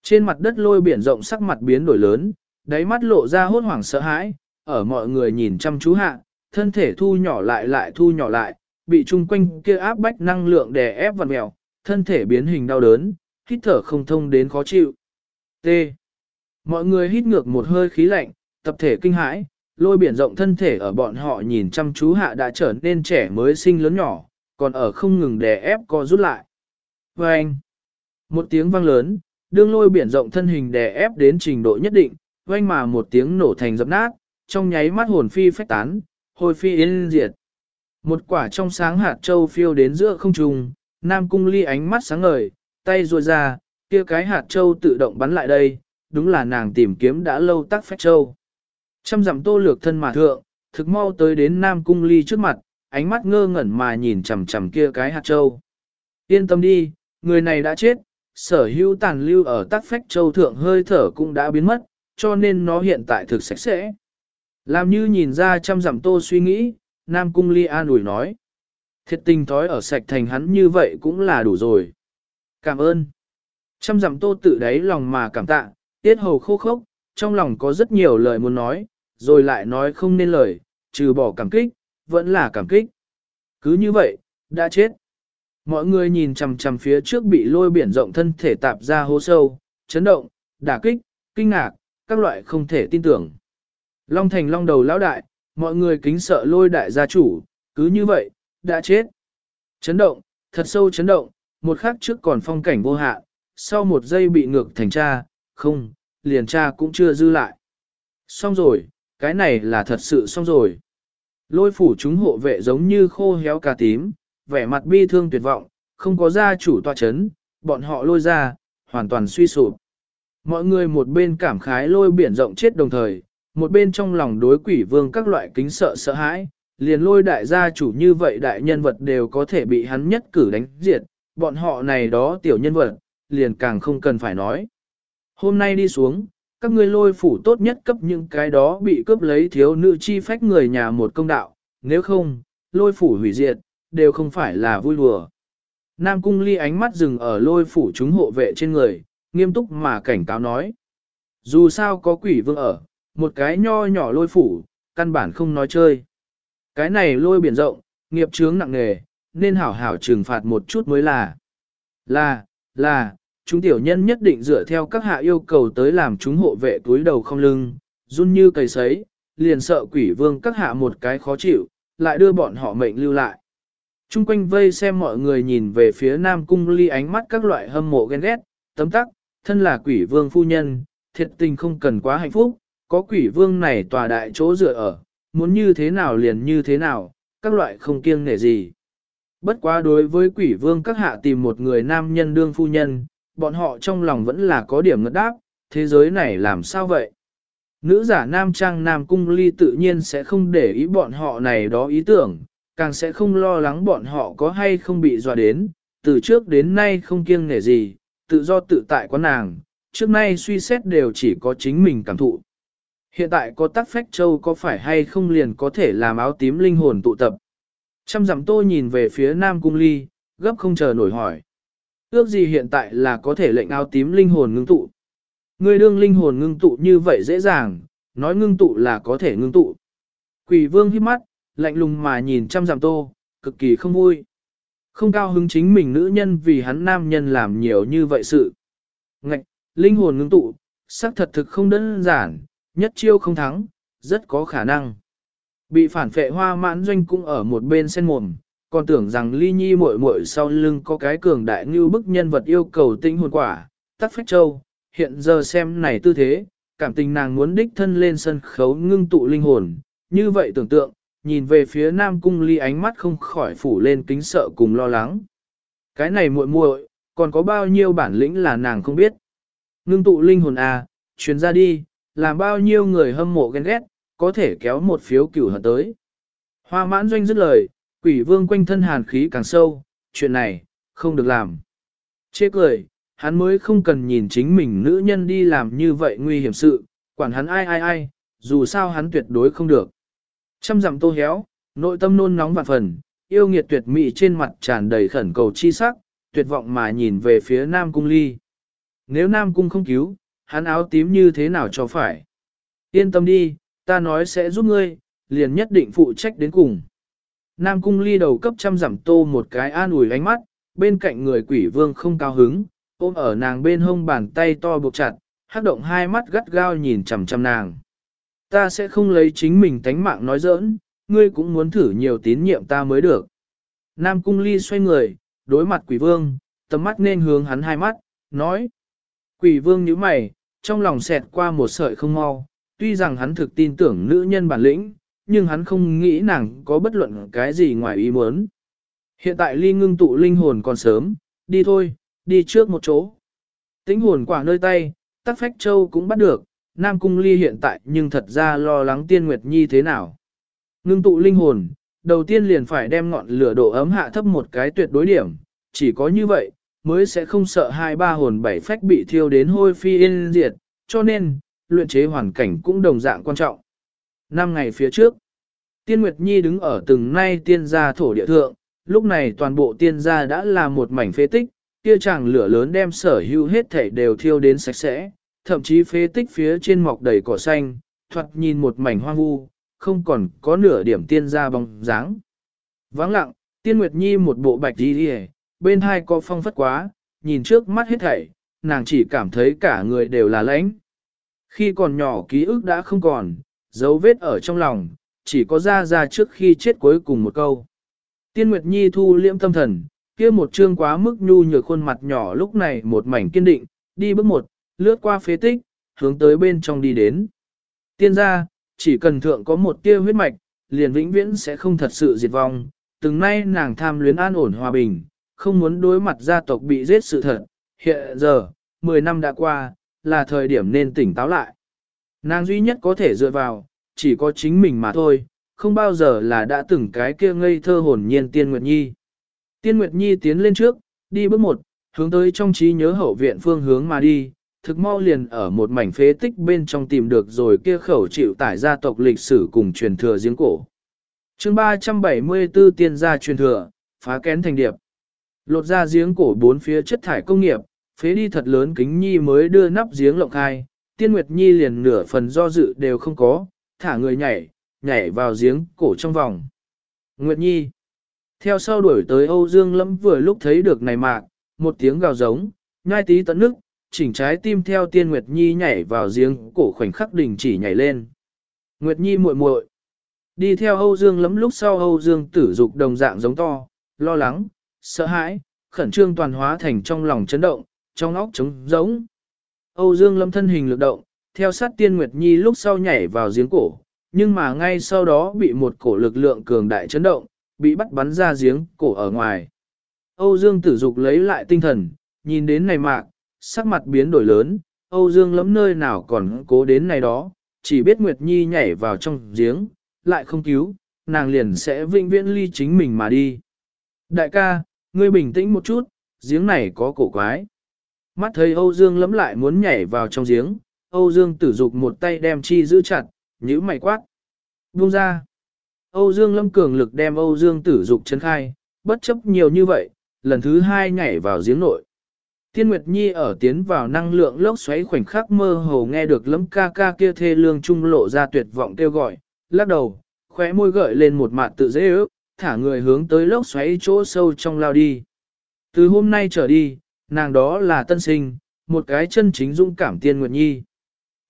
Trên mặt đất lôi biển rộng sắc mặt biến đổi lớn, đáy mắt lộ ra hốt hoảng sợ hãi, ở mọi người nhìn chăm chú hạ, thân thể thu nhỏ lại lại thu nhỏ lại, bị chung quanh kia áp bách năng lượng đè ép vặn mèo, thân thể biến hình đau đớn, hít thở không thông đến khó chịu. T. Mọi người hít ngược một hơi khí lạnh, tập thể kinh hãi, lôi biển rộng thân thể ở bọn họ nhìn chăm chú hạ đã trở nên trẻ mới sinh lớn nhỏ, còn ở không ngừng đè ép co rút lại. Và anh, một tiếng vang lớn, đương lôi biển rộng thân hình đè ép đến trình độ nhất định, vang mà một tiếng nổ thành dập nát, trong nháy mắt hồn phi phách tán, hồi phi yên diệt. Một quả trong sáng hạt châu phiêu đến giữa không trung, Nam Cung Ly ánh mắt sáng ngời, tay ruồi ra, kia cái hạt châu tự động bắn lại đây, đúng là nàng tìm kiếm đã lâu tắc phách châu. Trăm dặm tô lược thân mà thượng, thực mau tới đến Nam Cung Ly trước mặt, ánh mắt ngơ ngẩn mà nhìn chằm chằm kia cái hạt châu. Yên tâm đi, người này đã chết, sở hữu tàn lưu ở tắc phách châu thượng hơi thở cũng đã biến mất, cho nên nó hiện tại thực sạch sẽ. Làm như nhìn ra trăm dặm tô suy nghĩ, Nam Cung Ly an ủi nói. Thiệt tình thói ở sạch thành hắn như vậy cũng là đủ rồi. Cảm ơn. Trăm dặm tô tự đáy lòng mà cảm tạ, tiết hầu khô khốc, trong lòng có rất nhiều lời muốn nói, rồi lại nói không nên lời, trừ bỏ cảm kích, vẫn là cảm kích. Cứ như vậy, đã chết. Mọi người nhìn chằm chằm phía trước bị lôi biển rộng thân thể tạp ra hố sâu, chấn động, đả kích, kinh ngạc, các loại không thể tin tưởng. Long thành long đầu lão đại, mọi người kính sợ lôi đại gia chủ, cứ như vậy, đã chết. Chấn động, thật sâu chấn động, một khắc trước còn phong cảnh vô hạn, sau một giây bị ngược thành cha, không, liền cha cũng chưa dư lại. Xong rồi, cái này là thật sự xong rồi. Lôi phủ chúng hộ vệ giống như khô héo cà tím, vẻ mặt bi thương tuyệt vọng, không có gia chủ tòa chấn, bọn họ lôi ra, hoàn toàn suy sụp. Mọi người một bên cảm khái lôi biển rộng chết đồng thời, một bên trong lòng đối quỷ vương các loại kính sợ sợ hãi, liền lôi đại gia chủ như vậy đại nhân vật đều có thể bị hắn nhất cử đánh diệt, bọn họ này đó tiểu nhân vật, liền càng không cần phải nói. Hôm nay đi xuống, các ngươi lôi phủ tốt nhất cấp những cái đó bị cướp lấy thiếu nữ chi phách người nhà một công đạo, nếu không, lôi phủ hủy diệt, đều không phải là vui đùa. Nam cung ly ánh mắt dừng ở lôi phủ chúng hộ vệ trên người, nghiêm túc mà cảnh cáo nói. Dù sao có quỷ vương ở, một cái nho nhỏ lôi phủ, căn bản không nói chơi. Cái này lôi biển rộng, nghiệp chướng nặng nề, nên hảo hảo trừng phạt một chút mới là. Là, là, chúng tiểu nhân nhất định dựa theo các hạ yêu cầu tới làm chúng hộ vệ túi đầu không lưng, run như cầy sấy, liền sợ quỷ vương các hạ một cái khó chịu, lại đưa bọn họ mệnh lưu lại. Trung quanh vây xem mọi người nhìn về phía Nam Cung ly ánh mắt các loại hâm mộ ghen ghét, tấm tắc, thân là quỷ vương phu nhân, thiệt tình không cần quá hạnh phúc, có quỷ vương này tòa đại chỗ dựa ở, muốn như thế nào liền như thế nào, các loại không kiêng nể gì. Bất quá đối với quỷ vương các hạ tìm một người nam nhân đương phu nhân, bọn họ trong lòng vẫn là có điểm ngất đáp, thế giới này làm sao vậy? Nữ giả nam trang nam cung ly tự nhiên sẽ không để ý bọn họ này đó ý tưởng, càng sẽ không lo lắng bọn họ có hay không bị dọa đến, từ trước đến nay không kiêng nể gì, tự do tự tại quá nàng, trước nay suy xét đều chỉ có chính mình cảm thụ. Hiện tại có tắc phách châu có phải hay không liền có thể làm áo tím linh hồn tụ tập. Trăm dặm tô nhìn về phía nam cung ly, gấp không chờ nổi hỏi. Ước gì hiện tại là có thể lệnh áo tím linh hồn ngưng tụ. Người đương linh hồn ngưng tụ như vậy dễ dàng, nói ngưng tụ là có thể ngưng tụ. Quỷ vương hít mắt, lạnh lùng mà nhìn trăm giảm tô, cực kỳ không vui. Không cao hứng chính mình nữ nhân vì hắn nam nhân làm nhiều như vậy sự. Ngạch, linh hồn ngưng tụ, xác thật thực không đơn giản, nhất chiêu không thắng, rất có khả năng. Bị phản phệ hoa mãn doanh cũng ở một bên sen mồm, còn tưởng rằng ly nhi muội muội sau lưng có cái cường đại như bức nhân vật yêu cầu tinh hồn quả, tắc phách châu, hiện giờ xem này tư thế, cảm tình nàng muốn đích thân lên sân khấu ngưng tụ linh hồn, như vậy tưởng tượng, nhìn về phía nam cung ly ánh mắt không khỏi phủ lên kính sợ cùng lo lắng. Cái này muội muội, còn có bao nhiêu bản lĩnh là nàng không biết. Ngưng tụ linh hồn à, truyền ra đi, làm bao nhiêu người hâm mộ ghen ghét, có thể kéo một phiếu cửu hận tới. Hoa mãn doanh dứt lời, quỷ vương quanh thân hàn khí càng sâu, chuyện này, không được làm. Chê cười, hắn mới không cần nhìn chính mình nữ nhân đi làm như vậy nguy hiểm sự, quản hắn ai ai ai, dù sao hắn tuyệt đối không được. Trăm dặm tô héo, nội tâm nôn nóng vạn phần, yêu nghiệt tuyệt mỹ trên mặt tràn đầy khẩn cầu chi sắc, tuyệt vọng mà nhìn về phía Nam Cung Ly. Nếu Nam Cung không cứu, hắn áo tím như thế nào cho phải. Yên tâm đi, ta nói sẽ giúp ngươi, liền nhất định phụ trách đến cùng. Nam Cung Ly đầu cấp trăm giảm tô một cái an ủi ánh mắt, bên cạnh người quỷ vương không cao hứng, ôm ở nàng bên hông bàn tay to buộc chặt, hát động hai mắt gắt gao nhìn chằm chằm nàng. Ta sẽ không lấy chính mình tánh mạng nói giỡn, ngươi cũng muốn thử nhiều tín nhiệm ta mới được. Nam Cung Ly xoay người, đối mặt quỷ vương, tầm mắt nên hướng hắn hai mắt, nói. Quỷ vương nhíu mày, trong lòng xẹt qua một sợi không mau, tuy rằng hắn thực tin tưởng nữ nhân bản lĩnh, nhưng hắn không nghĩ nàng có bất luận cái gì ngoài ý muốn. Hiện tại ly ngưng tụ linh hồn còn sớm, đi thôi, đi trước một chỗ. Tính hồn quả nơi tay, tắc phách châu cũng bắt được, Nam Cung Ly hiện tại nhưng thật ra lo lắng tiên Nguyệt Nhi thế nào. Ngưng tụ linh hồn, đầu tiên liền phải đem ngọn lửa độ ấm hạ thấp một cái tuyệt đối điểm, chỉ có như vậy, mới sẽ không sợ hai ba hồn bảy phách bị thiêu đến hôi phi yên diệt, cho nên, luyện chế hoàn cảnh cũng đồng dạng quan trọng. Năm ngày phía trước, Tiên Nguyệt Nhi đứng ở từng nay tiên gia thổ địa thượng, lúc này toàn bộ tiên gia đã là một mảnh phế tích, kia chàng lửa lớn đem sở hữu hết thảy đều thiêu đến sạch sẽ, thậm chí phế tích phía trên mọc đầy cỏ xanh, thoạt nhìn một mảnh hoang vu, không còn có nửa điểm tiên gia bóng dáng. Vắng lặng, Tiên Nguyệt Nhi một bộ bạch đi đi bên hai có phong phất quá, nhìn trước mắt hết thảy, nàng chỉ cảm thấy cả người đều là lãnh. Khi còn nhỏ ký ức đã không còn, dấu vết ở trong lòng, chỉ có ra ra trước khi chết cuối cùng một câu. Tiên Nguyệt Nhi thu liễm tâm thần, kia một trương quá mức nhu nhược khuôn mặt nhỏ lúc này một mảnh kiên định, đi bước một, lướt qua phế tích, hướng tới bên trong đi đến. Tiên gia, chỉ cần thượng có một tia huyết mạch, liền vĩnh viễn sẽ không thật sự diệt vong, từng nay nàng tham luyến an ổn hòa bình, không muốn đối mặt gia tộc bị giết sự thật. Hiện giờ, 10 năm đã qua, là thời điểm nên tỉnh táo lại. Nàng duy nhất có thể dựa vào, chỉ có chính mình mà thôi, không bao giờ là đã từng cái kia ngây thơ hồn nhiên Tiên Nguyệt Nhi. Tiên Nguyệt Nhi tiến lên trước, đi bước một, hướng tới trong trí nhớ hậu viện phương hướng mà đi, thực mau liền ở một mảnh phế tích bên trong tìm được rồi kia khẩu chịu tải gia tộc lịch sử cùng truyền thừa giếng cổ. chương 374 tiên gia truyền thừa, phá kén thành điệp. Lột ra giếng cổ bốn phía chất thải công nghiệp, phế đi thật lớn kính nhi mới đưa nắp giếng lộng khai, tiên nguyệt nhi liền nửa phần do dự đều không có, thả người nhảy, nhảy vào giếng cổ trong vòng. Nguyệt nhi, theo sau đuổi tới Âu Dương Lâm vừa lúc thấy được này mạc, một tiếng gào giống, nhai tí tận nước, chỉnh trái tim theo tiên Nguyệt Nhi nhảy vào giếng cổ khoảnh khắc đình chỉ nhảy lên. Nguyệt Nhi muội muội đi theo Âu Dương lấm lúc sau Âu Dương tử dục đồng dạng giống to, lo lắng, sợ hãi, khẩn trương toàn hóa thành trong lòng chấn động, trong óc trống giống. Âu Dương lâm thân hình lực động, theo sát tiên Nguyệt Nhi lúc sau nhảy vào giếng cổ, nhưng mà ngay sau đó bị một cổ lực lượng cường đại chấn động, bị bắt bắn ra giếng cổ ở ngoài. Âu Dương tử dục lấy lại tinh thần, nhìn đến này mạc, sắc mặt biến đổi lớn, Âu Dương lấm nơi nào còn cố đến này đó, chỉ biết Nguyệt Nhi nhảy vào trong giếng, lại không cứu, nàng liền sẽ vinh viễn ly chính mình mà đi. Đại ca, ngươi bình tĩnh một chút, giếng này có cổ quái. Mắt thấy Âu Dương lấm lại muốn nhảy vào trong giếng, Âu Dương tử dục một tay đem chi giữ chặt, nhíu mày quát. Buông ra. Âu Dương lâm cường lực đem Âu Dương tử dục chân khai, bất chấp nhiều như vậy, lần thứ hai nhảy vào giếng nội. Tiên Nguyệt Nhi ở tiến vào năng lượng lốc xoáy khoảnh khắc mơ hồ nghe được lấm ca ca kia thê lương trung lộ ra tuyệt vọng kêu gọi, lắc đầu, khóe môi gợi lên một mặt tự dễ ước, thả người hướng tới lốc xoáy chỗ sâu trong lao đi. Từ hôm nay trở đi, nàng đó là tân sinh, một cái chân chính dung cảm Tiên Nguyệt Nhi.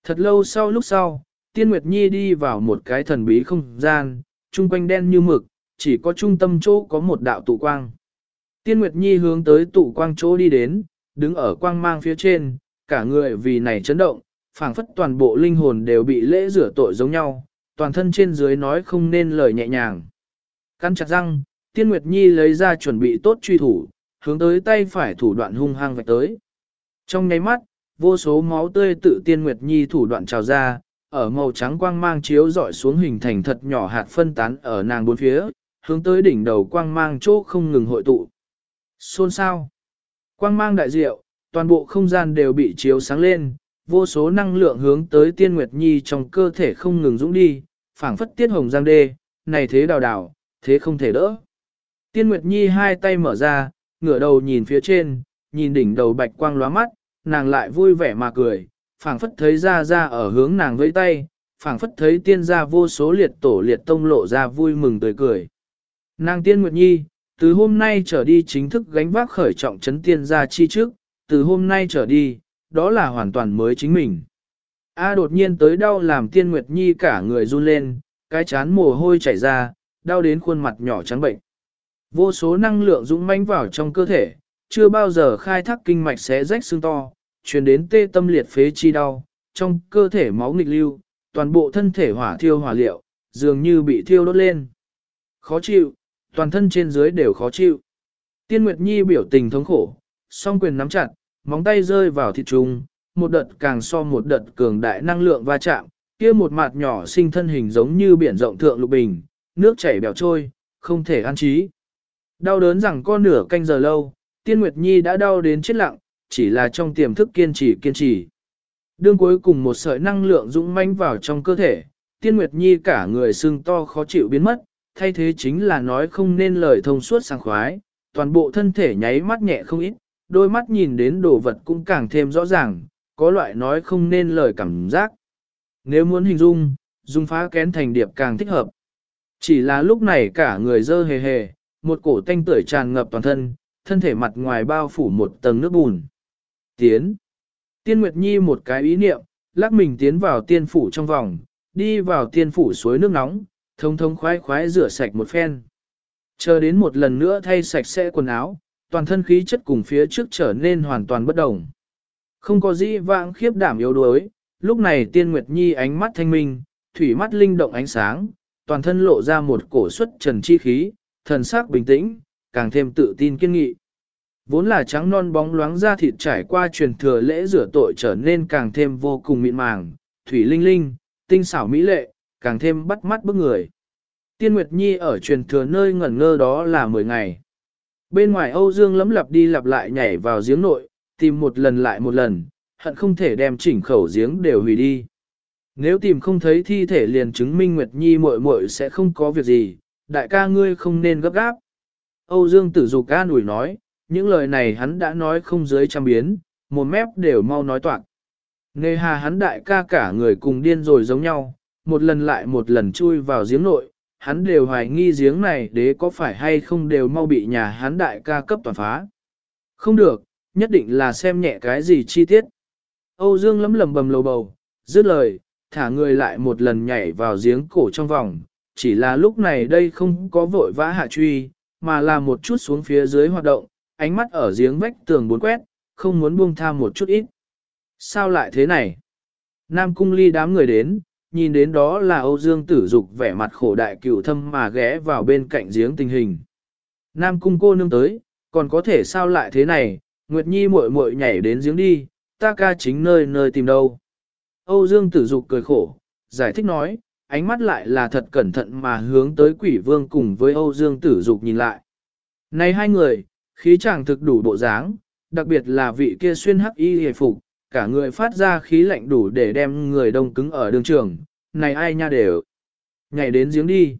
Thật lâu sau lúc sau, Tiên Nguyệt Nhi đi vào một cái thần bí không gian, trung quanh đen như mực, chỉ có trung tâm chỗ có một đạo tụ quang. Tiên Nguyệt Nhi hướng tới tụ quang chỗ đi đến, đứng ở quang mang phía trên, cả người vì này chấn động, phảng phất toàn bộ linh hồn đều bị lễ rửa tội giống nhau, toàn thân trên dưới nói không nên lời nhẹ nhàng. Căn chặt răng, Tiên Nguyệt Nhi lấy ra chuẩn bị tốt truy thủ, hướng tới tay phải thủ đoạn hung hăng vạch tới. Trong nháy mắt, vô số máu tươi tự Tiên Nguyệt Nhi thủ đoạn trào ra, ở màu trắng quang mang chiếu dọi xuống hình thành thật nhỏ hạt phân tán ở nàng bốn phía, hướng tới đỉnh đầu quang mang chỗ không ngừng hội tụ. Xôn sao? Quang mang đại diệu, toàn bộ không gian đều bị chiếu sáng lên, vô số năng lượng hướng tới tiên nguyệt nhi trong cơ thể không ngừng dũng đi, phảng phất tiết hồng giang đê, này thế đào đào, thế không thể đỡ. Tiên nguyệt nhi hai tay mở ra, ngửa đầu nhìn phía trên, nhìn đỉnh đầu bạch quang lóa mắt, nàng lại vui vẻ mà cười, phảng phất thấy ra ra ở hướng nàng vẫy tay, phảng phất thấy tiên gia vô số liệt tổ liệt tông lộ ra vui mừng tươi cười. Nàng tiên nguyệt nhi, từ hôm nay trở đi chính thức gánh vác khởi trọng chấn tiên gia chi trước, từ hôm nay trở đi, đó là hoàn toàn mới chính mình. A đột nhiên tới đau làm tiên nguyệt nhi cả người run lên, cái chán mồ hôi chảy ra, đau đến khuôn mặt nhỏ trắng bệnh. Vô số năng lượng dũng mãnh vào trong cơ thể, chưa bao giờ khai thác kinh mạch xé rách xương to, truyền đến tê tâm liệt phế chi đau, trong cơ thể máu nghịch lưu, toàn bộ thân thể hỏa thiêu hỏa liệu, dường như bị thiêu đốt lên. Khó chịu, toàn thân trên dưới đều khó chịu. Tiên Nguyệt Nhi biểu tình thống khổ, song quyền nắm chặt, móng tay rơi vào thịt trùng, một đợt càng so một đợt cường đại năng lượng va chạm, kia một mặt nhỏ sinh thân hình giống như biển rộng thượng lục bình, nước chảy bèo trôi, không thể an trí. Đau đớn rằng con nửa canh giờ lâu, Tiên Nguyệt Nhi đã đau đến chết lặng, chỉ là trong tiềm thức kiên trì kiên trì. Đương cuối cùng một sợi năng lượng dũng mãnh vào trong cơ thể, Tiên Nguyệt Nhi cả người sưng to khó chịu biến mất, thay thế chính là nói không nên lời thông suốt sang khoái, toàn bộ thân thể nháy mắt nhẹ không ít, đôi mắt nhìn đến đồ vật cũng càng thêm rõ ràng, có loại nói không nên lời cảm giác. Nếu muốn hình dung, dung phá kén thành điệp càng thích hợp. Chỉ là lúc này cả người dơ hề hề, một cổ tanh tưởi tràn ngập toàn thân, thân thể mặt ngoài bao phủ một tầng nước bùn. Tiến. Tiên Nguyệt Nhi một cái ý niệm, lắc mình tiến vào tiên phủ trong vòng, đi vào tiên phủ suối nước nóng, thông thông khoái khoái rửa sạch một phen. Chờ đến một lần nữa thay sạch sẽ quần áo, toàn thân khí chất cùng phía trước trở nên hoàn toàn bất đồng. Không có gì vãng khiếp đảm yếu đuối, lúc này tiên nguyệt nhi ánh mắt thanh minh, thủy mắt linh động ánh sáng, toàn thân lộ ra một cổ suất trần chi khí, thần sắc bình tĩnh, càng thêm tự tin kiên nghị. Vốn là trắng non bóng loáng da thịt trải qua truyền thừa lễ rửa tội trở nên càng thêm vô cùng mịn màng, thủy linh linh, tinh xảo mỹ lệ, càng thêm bắt mắt bức người. Tiên Nguyệt Nhi ở truyền thừa nơi ngẩn ngơ đó là 10 ngày. Bên ngoài Âu Dương lấm lặp đi lặp lại nhảy vào giếng nội, tìm một lần lại một lần, hận không thể đem chỉnh khẩu giếng đều hủy đi. Nếu tìm không thấy thi thể liền chứng minh Nguyệt Nhi muội muội sẽ không có việc gì, đại ca ngươi không nên gấp gáp. Âu Dương tử dục ca nủi nói, những lời này hắn đã nói không dưới trăm biến, một mép đều mau nói toạc. Nề hà hắn đại ca cả người cùng điên rồi giống nhau, một lần lại một lần chui vào giếng nội, hắn đều hoài nghi giếng này đế có phải hay không đều mau bị nhà hắn đại ca cấp toàn phá. Không được, nhất định là xem nhẹ cái gì chi tiết. Âu Dương lấm lầm bầm lầu bầu, dứt lời, thả người lại một lần nhảy vào giếng cổ trong vòng, chỉ là lúc này đây không có vội vã hạ truy, mà là một chút xuống phía dưới hoạt động, ánh mắt ở giếng vách tường bốn quét, không muốn buông tha một chút ít. Sao lại thế này? Nam cung ly đám người đến, nhìn đến đó là Âu Dương tử dục vẻ mặt khổ đại cựu thâm mà ghé vào bên cạnh giếng tình hình. Nam cung cô nương tới, còn có thể sao lại thế này, Nguyệt Nhi muội muội nhảy đến giếng đi, ta ca chính nơi nơi tìm đâu. Âu Dương tử dục cười khổ, giải thích nói, ánh mắt lại là thật cẩn thận mà hướng tới quỷ vương cùng với Âu Dương tử dục nhìn lại. Này hai người, khí chàng thực đủ bộ dáng, đặc biệt là vị kia xuyên hắc y hề phục, cả người phát ra khí lạnh đủ để đem người đông cứng ở đường trường, này ai nha đều. Nhảy đến giếng đi.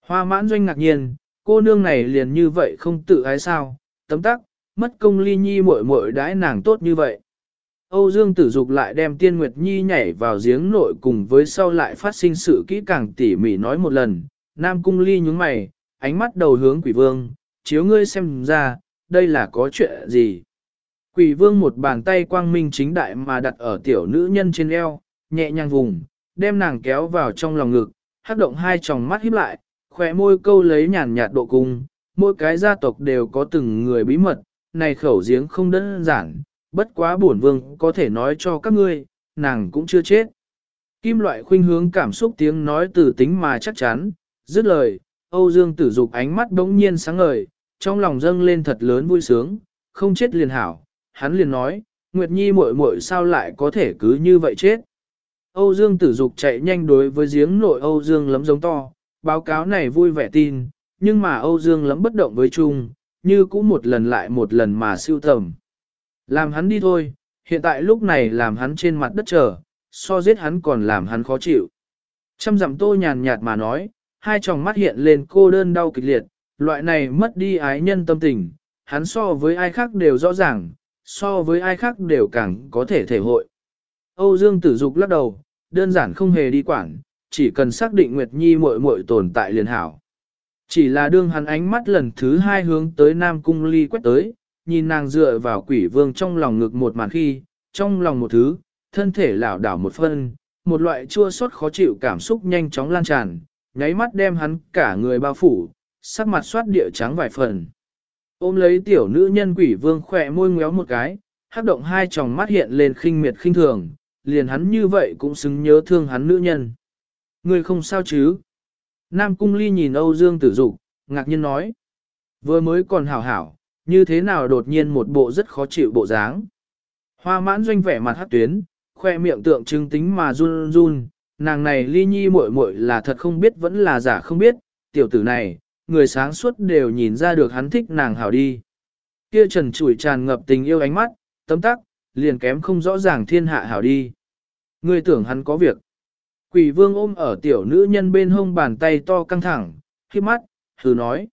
Hoa mãn doanh ngạc nhiên, cô nương này liền như vậy không tự ái sao, tấm tắc, mất công ly nhi muội muội đãi nàng tốt như vậy. Âu Dương tử dục lại đem tiên nguyệt nhi nhảy vào giếng nội cùng với sau lại phát sinh sự kỹ càng tỉ mỉ nói một lần, nam cung ly nhúng mày, ánh mắt đầu hướng quỷ vương, chiếu ngươi xem ra, đây là có chuyện gì. Quỷ vương một bàn tay quang minh chính đại mà đặt ở tiểu nữ nhân trên eo, nhẹ nhàng vùng, đem nàng kéo vào trong lòng ngực, hát động hai tròng mắt híp lại, khỏe môi câu lấy nhàn nhạt độ cung, mỗi cái gia tộc đều có từng người bí mật, này khẩu giếng không đơn giản, bất quá bổn vương có thể nói cho các ngươi, nàng cũng chưa chết. Kim loại khuynh hướng cảm xúc tiếng nói từ tính mà chắc chắn, dứt lời, Âu Dương tử dục ánh mắt bỗng nhiên sáng ngời, trong lòng dâng lên thật lớn vui sướng, không chết liền hảo, hắn liền nói, Nguyệt Nhi muội muội sao lại có thể cứ như vậy chết. Âu Dương tử dục chạy nhanh đối với giếng nội Âu Dương lấm giống to, báo cáo này vui vẻ tin, nhưng mà Âu Dương lấm bất động với chung, như cũng một lần lại một lần mà siêu tầm. Làm hắn đi thôi, hiện tại lúc này làm hắn trên mặt đất chờ, so giết hắn còn làm hắn khó chịu. Trăm dặm tô nhàn nhạt mà nói, hai tròng mắt hiện lên cô đơn đau kịch liệt, loại này mất đi ái nhân tâm tình, hắn so với ai khác đều rõ ràng, so với ai khác đều càng có thể thể hội. Âu Dương tử dục lắc đầu, đơn giản không hề đi quản, chỉ cần xác định Nguyệt Nhi muội muội tồn tại liền hảo. Chỉ là đương hắn ánh mắt lần thứ hai hướng tới Nam Cung Ly quét tới, nhìn nàng dựa vào quỷ vương trong lòng ngực một màn khi, trong lòng một thứ, thân thể lảo đảo một phân, một loại chua xót khó chịu cảm xúc nhanh chóng lan tràn, nháy mắt đem hắn cả người bao phủ, sắc mặt soát địa trắng vài phần. Ôm lấy tiểu nữ nhân quỷ vương khỏe môi ngéo một cái, hắc động hai tròng mắt hiện lên khinh miệt khinh thường, liền hắn như vậy cũng xứng nhớ thương hắn nữ nhân. Người không sao chứ? Nam cung ly nhìn Âu Dương tử dục, ngạc nhiên nói. Vừa mới còn hảo hảo, như thế nào đột nhiên một bộ rất khó chịu bộ dáng. Hoa mãn doanh vẻ mặt hát tuyến, khoe miệng tượng trưng tính mà run run, nàng này ly nhi muội muội là thật không biết vẫn là giả không biết, tiểu tử này, người sáng suốt đều nhìn ra được hắn thích nàng hảo đi. Kia trần chủi tràn ngập tình yêu ánh mắt, tấm tắc, liền kém không rõ ràng thiên hạ hảo đi. Người tưởng hắn có việc. Quỷ vương ôm ở tiểu nữ nhân bên hông bàn tay to căng thẳng, khi mắt, thử nói.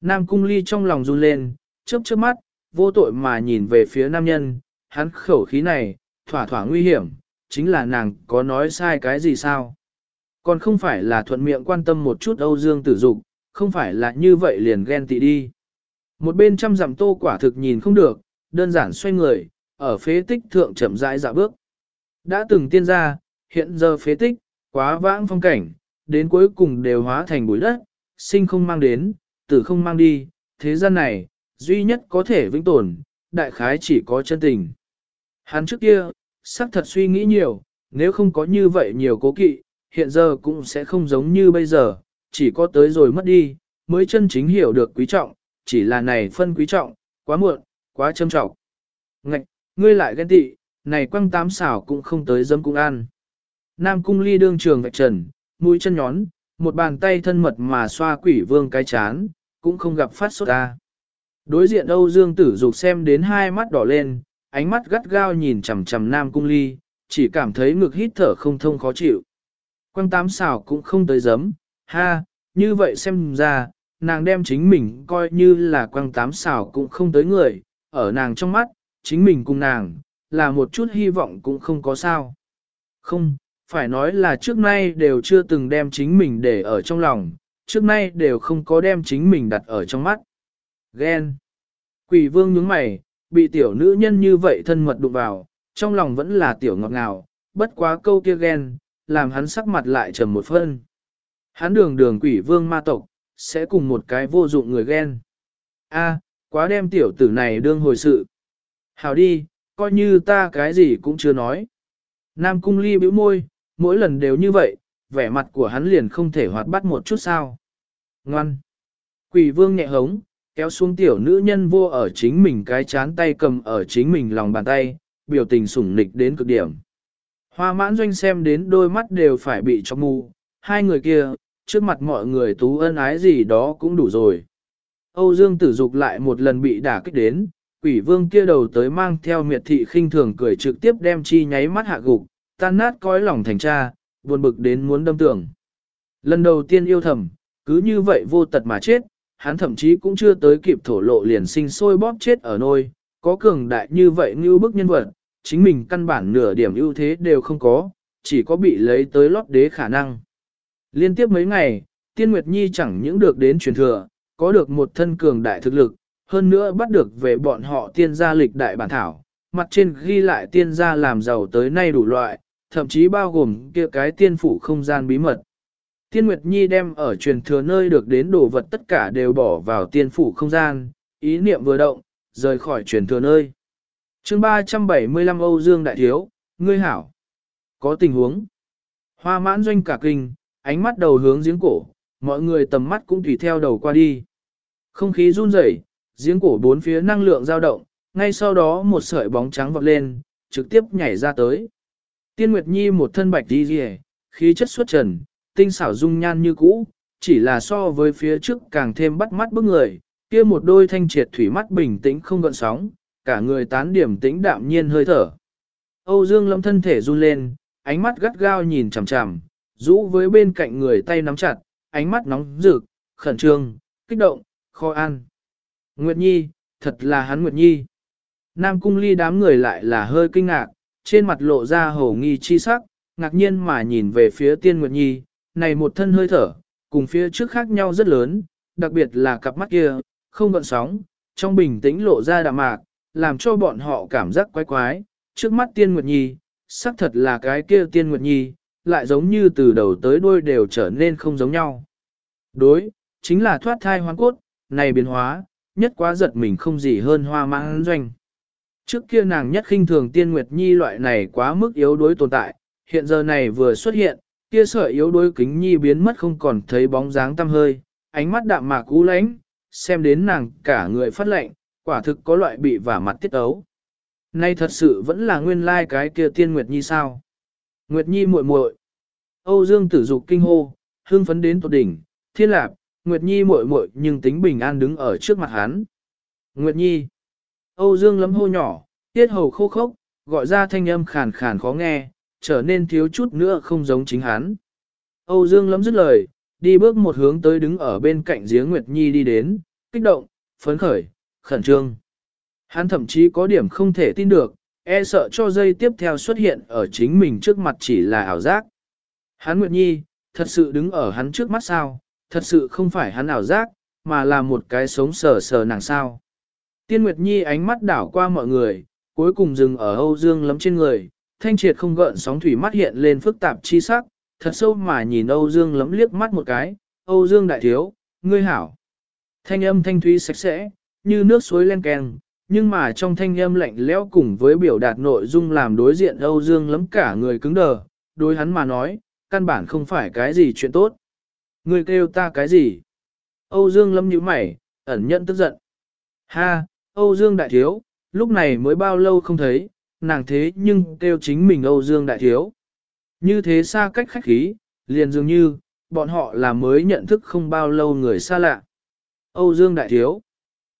Nam cung ly trong lòng run lên, chớp chớp mắt, vô tội mà nhìn về phía nam nhân, hắn khẩu khí này, thỏa thỏa nguy hiểm, chính là nàng có nói sai cái gì sao? Còn không phải là thuận miệng quan tâm một chút Âu Dương tử dục, không phải là như vậy liền ghen tị đi. Một bên trăm dặm tô quả thực nhìn không được, đơn giản xoay người, ở phế tích thượng chậm rãi dạo bước. Đã từng tiên ra, hiện giờ phế tích, quá vãng phong cảnh, đến cuối cùng đều hóa thành bụi đất, sinh không mang đến, tử không mang đi, thế gian này, duy nhất có thể vĩnh tồn, đại khái chỉ có chân tình. Hắn trước kia, xác thật suy nghĩ nhiều, nếu không có như vậy nhiều cố kỵ, hiện giờ cũng sẽ không giống như bây giờ, chỉ có tới rồi mất đi, mới chân chính hiểu được quý trọng, chỉ là này phân quý trọng, quá muộn, Quá châm trọng. Ngạch, ngươi lại ghen tị, này quăng tám xảo cũng không tới dâm cung ăn. Nam cung ly đương trường vạch trần, mũi chân nhón, một bàn tay thân mật mà xoa quỷ vương cái chán, cũng không gặp phát sốt ta. Đối diện Âu Dương tử dục xem đến hai mắt đỏ lên, ánh mắt gắt gao nhìn chằm chằm Nam cung ly, chỉ cảm thấy ngực hít thở không thông khó chịu. Quang tám xảo cũng không tới giấm, ha, như vậy xem ra, nàng đem chính mình coi như là Quang tám xảo cũng không tới người, ở nàng trong mắt, chính mình cùng nàng, là một chút hy vọng cũng không có sao. Không, phải nói là trước nay đều chưa từng đem chính mình để ở trong lòng, trước nay đều không có đem chính mình đặt ở trong mắt. Ghen. Quỷ vương nhướng mày, bị tiểu nữ nhân như vậy thân mật đụng vào, trong lòng vẫn là tiểu ngọt ngào, bất quá câu kia ghen, làm hắn sắc mặt lại trầm một phân. Hắn đường đường quỷ vương ma tộc, sẽ cùng một cái vô dụng người ghen. A, quá đem tiểu tử này đương hồi sự. Hảo đi, coi như ta cái gì cũng chưa nói. Nam cung ly bĩu môi, mỗi lần đều như vậy, vẻ mặt của hắn liền không thể hoạt bắt một chút sao. Ngoan. Quỷ vương nhẹ hống, kéo xuống tiểu nữ nhân vô ở chính mình cái chán tay cầm ở chính mình lòng bàn tay, biểu tình sủng nịch đến cực điểm. Hoa mãn doanh xem đến đôi mắt đều phải bị cho mù, hai người kia, trước mặt mọi người tú ân ái gì đó cũng đủ rồi. Âu Dương tử dục lại một lần bị đả kích đến, quỷ vương kia đầu tới mang theo miệt thị khinh thường cười trực tiếp đem chi nháy mắt hạ gục, tan nát cõi lòng thành cha, buồn bực đến muốn đâm tưởng. Lần đầu tiên yêu thầm, cứ như vậy vô tật mà chết, hắn thậm chí cũng chưa tới kịp thổ lộ liền sinh sôi bóp chết ở nôi, có cường đại như vậy như bức nhân vật, chính mình căn bản nửa điểm ưu thế đều không có, chỉ có bị lấy tới lót đế khả năng. Liên tiếp mấy ngày, Tiên Nguyệt Nhi chẳng những được đến truyền thừa, có được một thân cường đại thực lực, hơn nữa bắt được về bọn họ tiên gia lịch đại bản thảo, mặt trên ghi lại tiên gia làm giàu tới nay đủ loại, thậm chí bao gồm kia cái tiên phủ không gian bí mật. Tiên Nguyệt Nhi đem ở truyền thừa nơi được đến đồ vật tất cả đều bỏ vào tiên phủ không gian, ý niệm vừa động, rời khỏi truyền thừa nơi. chương 375 Âu Dương Đại Thiếu, ngươi hảo. Có tình huống. Hoa mãn doanh cả kinh, ánh mắt đầu hướng giếng cổ, mọi người tầm mắt cũng tùy theo đầu qua đi. Không khí run rẩy, giếng cổ bốn phía năng lượng dao động, ngay sau đó một sợi bóng trắng vọt lên, trực tiếp nhảy ra tới. Tiên Nguyệt Nhi một thân bạch đi rìa, khí chất xuất trần, tinh xảo dung nhan như cũ, chỉ là so với phía trước càng thêm bắt mắt bức người, kia một đôi thanh triệt thủy mắt bình tĩnh không gợn sóng, cả người tán điểm tĩnh đạm nhiên hơi thở. Âu Dương Lâm thân thể run lên, ánh mắt gắt gao nhìn chằm chằm, rũ với bên cạnh người tay nắm chặt, ánh mắt nóng rực, khẩn trương, kích động, khó an. Nguyệt Nhi, thật là hắn Nguyệt Nhi. Nam cung ly đám người lại là hơi kinh ngạc, trên mặt lộ ra hổ nghi chi sắc, ngạc nhiên mà nhìn về phía tiên Nguyệt Nhi, này một thân hơi thở, cùng phía trước khác nhau rất lớn, đặc biệt là cặp mắt kia, không gợn sóng, trong bình tĩnh lộ ra đạm mạc, làm cho bọn họ cảm giác quái quái, trước mắt tiên Nguyệt Nhi, xác thật là cái kia tiên Nguyệt Nhi, lại giống như từ đầu tới đuôi đều trở nên không giống nhau. Đối, chính là thoát thai hoang cốt, này biến hóa, nhất quá giật mình không gì hơn hoa mãn doanh. Trước kia nàng nhất khinh thường tiên nguyệt nhi loại này quá mức yếu đuối tồn tại, hiện giờ này vừa xuất hiện, kia sợi yếu đuối kính nhi biến mất không còn thấy bóng dáng tăm hơi, ánh mắt đạm mạc cú lánh, xem đến nàng cả người phát lệnh, quả thực có loại bị vả mặt tiết ấu. Nay thật sự vẫn là nguyên lai like cái kia tiên Nguyệt Nhi sao? Nguyệt Nhi muội muội. Âu Dương Tử Dục kinh hô, hưng phấn đến tột đỉnh, thiên lạc, Nguyệt Nhi muội muội nhưng tính bình an đứng ở trước mặt hắn. Nguyệt Nhi. Âu Dương lấm hô nhỏ, tiết hầu khô khốc, gọi ra thanh âm khàn khàn khó nghe, trở nên thiếu chút nữa không giống chính hắn. Âu Dương lấm dứt lời, đi bước một hướng tới đứng ở bên cạnh giếng Nguyệt Nhi đi đến, kích động, phấn khởi, khẩn trương. Hắn thậm chí có điểm không thể tin được, e sợ cho dây tiếp theo xuất hiện ở chính mình trước mặt chỉ là ảo giác. Hắn Nguyệt Nhi, thật sự đứng ở hắn trước mắt sao, thật sự không phải hắn ảo giác, mà là một cái sống sờ sờ nàng sao. Tiên Nguyệt Nhi ánh mắt đảo qua mọi người, cuối cùng dừng ở Âu Dương lấm trên người, thanh triệt không gợn sóng thủy mắt hiện lên phức tạp chi sắc, thật sâu mà nhìn Âu Dương lấm liếc mắt một cái, Âu Dương đại thiếu, ngươi hảo. Thanh âm thanh thúy sạch sẽ, như nước suối len keng, nhưng mà trong thanh âm lạnh lẽo cùng với biểu đạt nội dung làm đối diện Âu Dương lấm cả người cứng đờ, đối hắn mà nói, căn bản không phải cái gì chuyện tốt. Ngươi kêu ta cái gì? Âu Dương lấm nhíu mày, ẩn nhận tức giận. Ha, Âu Dương đại thiếu, lúc này mới bao lâu không thấy, nàng thế nhưng kêu chính mình Âu Dương Đại Thiếu. Như thế xa cách khách khí, liền dường như, bọn họ là mới nhận thức không bao lâu người xa lạ. Âu Dương Đại Thiếu.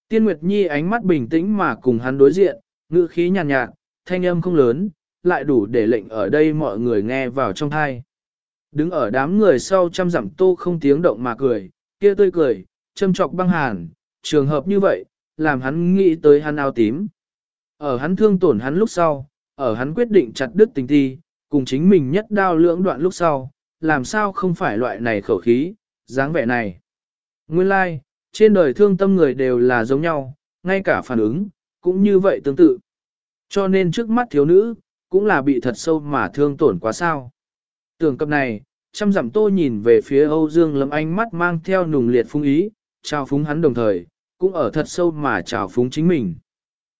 Tiên Nguyệt Nhi ánh mắt bình tĩnh mà cùng hắn đối diện, ngữ khí nhàn nhạt, nhạt, thanh âm không lớn, lại đủ để lệnh ở đây mọi người nghe vào trong thai. Đứng ở đám người sau trăm dặm tô không tiếng động mà cười, kia tươi cười, châm trọc băng hàn, trường hợp như vậy, làm hắn nghĩ tới hắn áo tím. Ở hắn thương tổn hắn lúc sau, ở hắn quyết định chặt đứt tình thi, cùng chính mình nhất đao lưỡng đoạn lúc sau, làm sao không phải loại này khẩu khí, dáng vẻ này. Nguyên lai, like, trên đời thương tâm người đều là giống nhau, ngay cả phản ứng, cũng như vậy tương tự. Cho nên trước mắt thiếu nữ, cũng là bị thật sâu mà thương tổn quá sao. Tưởng cập này, trăm dặm tô nhìn về phía Âu Dương lâm ánh mắt mang theo nùng liệt phung ý, chào phúng hắn đồng thời, cũng ở thật sâu mà chào phúng chính mình.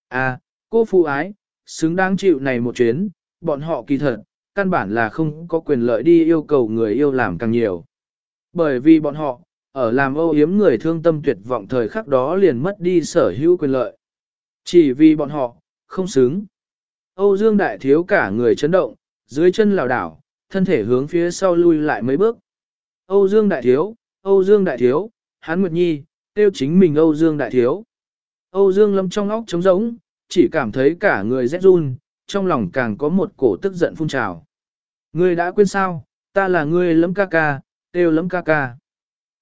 À, cô phụ ái, xứng đáng chịu này một chuyến, bọn họ kỳ thật, căn bản là không có quyền lợi đi yêu cầu người yêu làm càng nhiều. Bởi vì bọn họ, ở làm âu yếm người thương tâm tuyệt vọng thời khắc đó liền mất đi sở hữu quyền lợi. Chỉ vì bọn họ, không xứng. Âu Dương Đại Thiếu cả người chấn động, dưới chân lảo đảo, thân thể hướng phía sau lui lại mấy bước. Âu Dương Đại Thiếu, Âu Dương Đại Thiếu, Hán Nguyệt Nhi, tiêu chính mình Âu Dương Đại Thiếu. Âu Dương lâm trong óc trống rỗng, chỉ cảm thấy cả người rét run, trong lòng càng có một cổ tức giận phun trào. Ngươi đã quên sao, ta là ngươi lấm ca ca, têu lấm ca ca.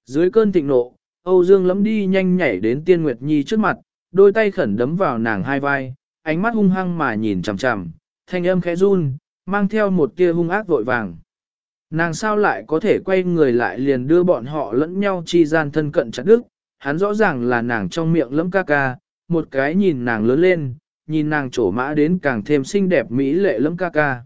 Dưới cơn thịnh nộ, Âu Dương lấm đi nhanh nhảy đến Tiên Nguyệt Nhi trước mặt, đôi tay khẩn đấm vào nàng hai vai, ánh mắt hung hăng mà nhìn chằm chằm, thanh âm khẽ run, mang theo một tia hung ác vội vàng. Nàng sao lại có thể quay người lại liền đưa bọn họ lẫn nhau chi gian thân cận chặt đức, hắn rõ ràng là nàng trong miệng lấm ca ca, một cái nhìn nàng lớn lên, nhìn nàng trổ mã đến càng thêm xinh đẹp mỹ lệ lấm ca ca.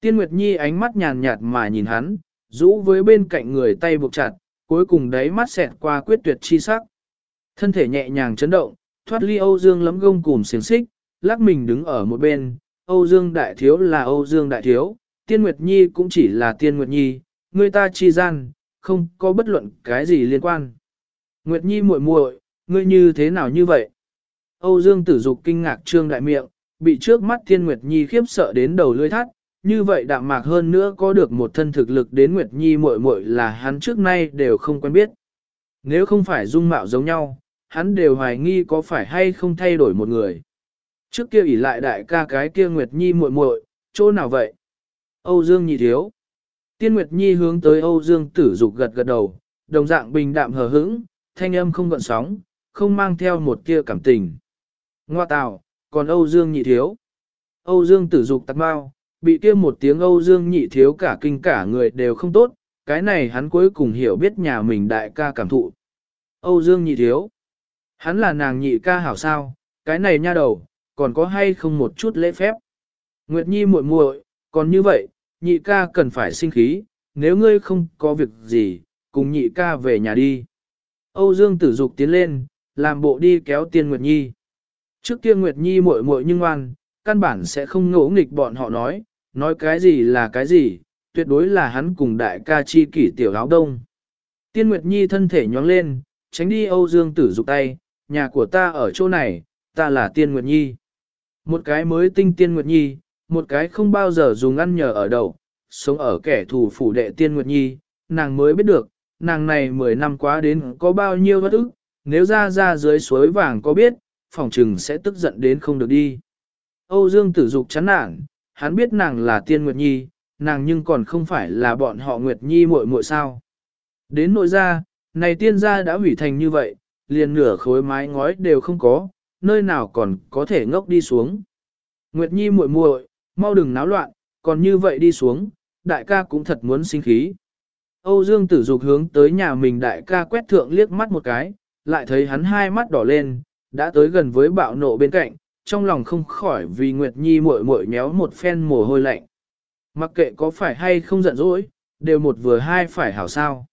Tiên Nguyệt Nhi ánh mắt nhàn nhạt mà nhìn hắn, rũ với bên cạnh người tay buộc chặt, cuối cùng đáy mắt xẹt qua quyết tuyệt chi sắc. Thân thể nhẹ nhàng chấn động, thoát ly Âu Dương lấm gông cùng xiềng xích, lắc mình đứng ở một bên, Âu Dương Đại Thiếu là Âu Dương Đại Thiếu, Tiên Nguyệt Nhi cũng chỉ là Tiên Nguyệt Nhi, người ta chi gian, không có bất luận cái gì liên quan. Nguyệt Nhi muội muội, ngươi như thế nào như vậy? Âu Dương Tử Dục kinh ngạc trương đại miệng, bị trước mắt Thiên Nguyệt Nhi khiếp sợ đến đầu lưỡi thắt, như vậy đạm mạc hơn nữa có được một thân thực lực đến Nguyệt Nhi muội muội là hắn trước nay đều không quen biết. Nếu không phải dung mạo giống nhau, hắn đều hoài nghi có phải hay không thay đổi một người. Trước kia ỷ lại đại ca cái kia Nguyệt Nhi muội muội, chỗ nào vậy? Âu Dương nhị thiếu. Tiên Nguyệt Nhi hướng tới Âu Dương tử dục gật gật đầu, đồng dạng bình đạm hờ hững, thanh âm không gợn sóng, không mang theo một tia cảm tình. Ngoa tào, còn Âu Dương nhị thiếu. Âu Dương tử dục tắt bao, bị kia một tiếng Âu Dương nhị thiếu cả kinh cả người đều không tốt, cái này hắn cuối cùng hiểu biết nhà mình đại ca cảm thụ. Âu Dương nhị thiếu. Hắn là nàng nhị ca hảo sao, cái này nha đầu, còn có hay không một chút lễ phép. Nguyệt Nhi muội muội, còn như vậy, nhị ca cần phải sinh khí, nếu ngươi không có việc gì, cùng nhị ca về nhà đi. Âu Dương tử dục tiến lên, làm bộ đi kéo tiên Nguyệt Nhi. Trước kia Nguyệt Nhi muội muội nhưng ngoan, căn bản sẽ không ngỗ nghịch bọn họ nói, nói cái gì là cái gì, tuyệt đối là hắn cùng đại ca chi kỷ tiểu áo đông. Tiên Nguyệt Nhi thân thể nhóng lên, tránh đi Âu Dương tử dục tay, nhà của ta ở chỗ này, ta là Tiên Nguyệt Nhi. Một cái mới tinh Tiên Nguyệt Nhi, một cái không bao giờ dùng ăn nhờ ở đầu, sống ở kẻ thù phủ đệ Tiên Nguyệt Nhi, nàng mới biết được, nàng này 10 năm quá đến có bao nhiêu bất ức, nếu ra ra dưới suối vàng có biết, phòng trừng sẽ tức giận đến không được đi. Âu Dương tử dục chán nản, hắn biết nàng là Tiên Nguyệt Nhi, nàng nhưng còn không phải là bọn họ Nguyệt Nhi muội muội sao. Đến nội ra, này tiên gia đã hủy thành như vậy, liền nửa khối mái ngói đều không có, nơi nào còn có thể ngốc đi xuống. Nguyệt Nhi muội muội, mau đừng náo loạn, còn như vậy đi xuống, đại ca cũng thật muốn sinh khí. Âu Dương tử dục hướng tới nhà mình đại ca quét thượng liếc mắt một cái, lại thấy hắn hai mắt đỏ lên, đã tới gần với bạo nộ bên cạnh, trong lòng không khỏi vì Nguyệt Nhi muội muội méo một phen mồ hôi lạnh. Mặc kệ có phải hay không giận dỗi, đều một vừa hai phải hảo sao.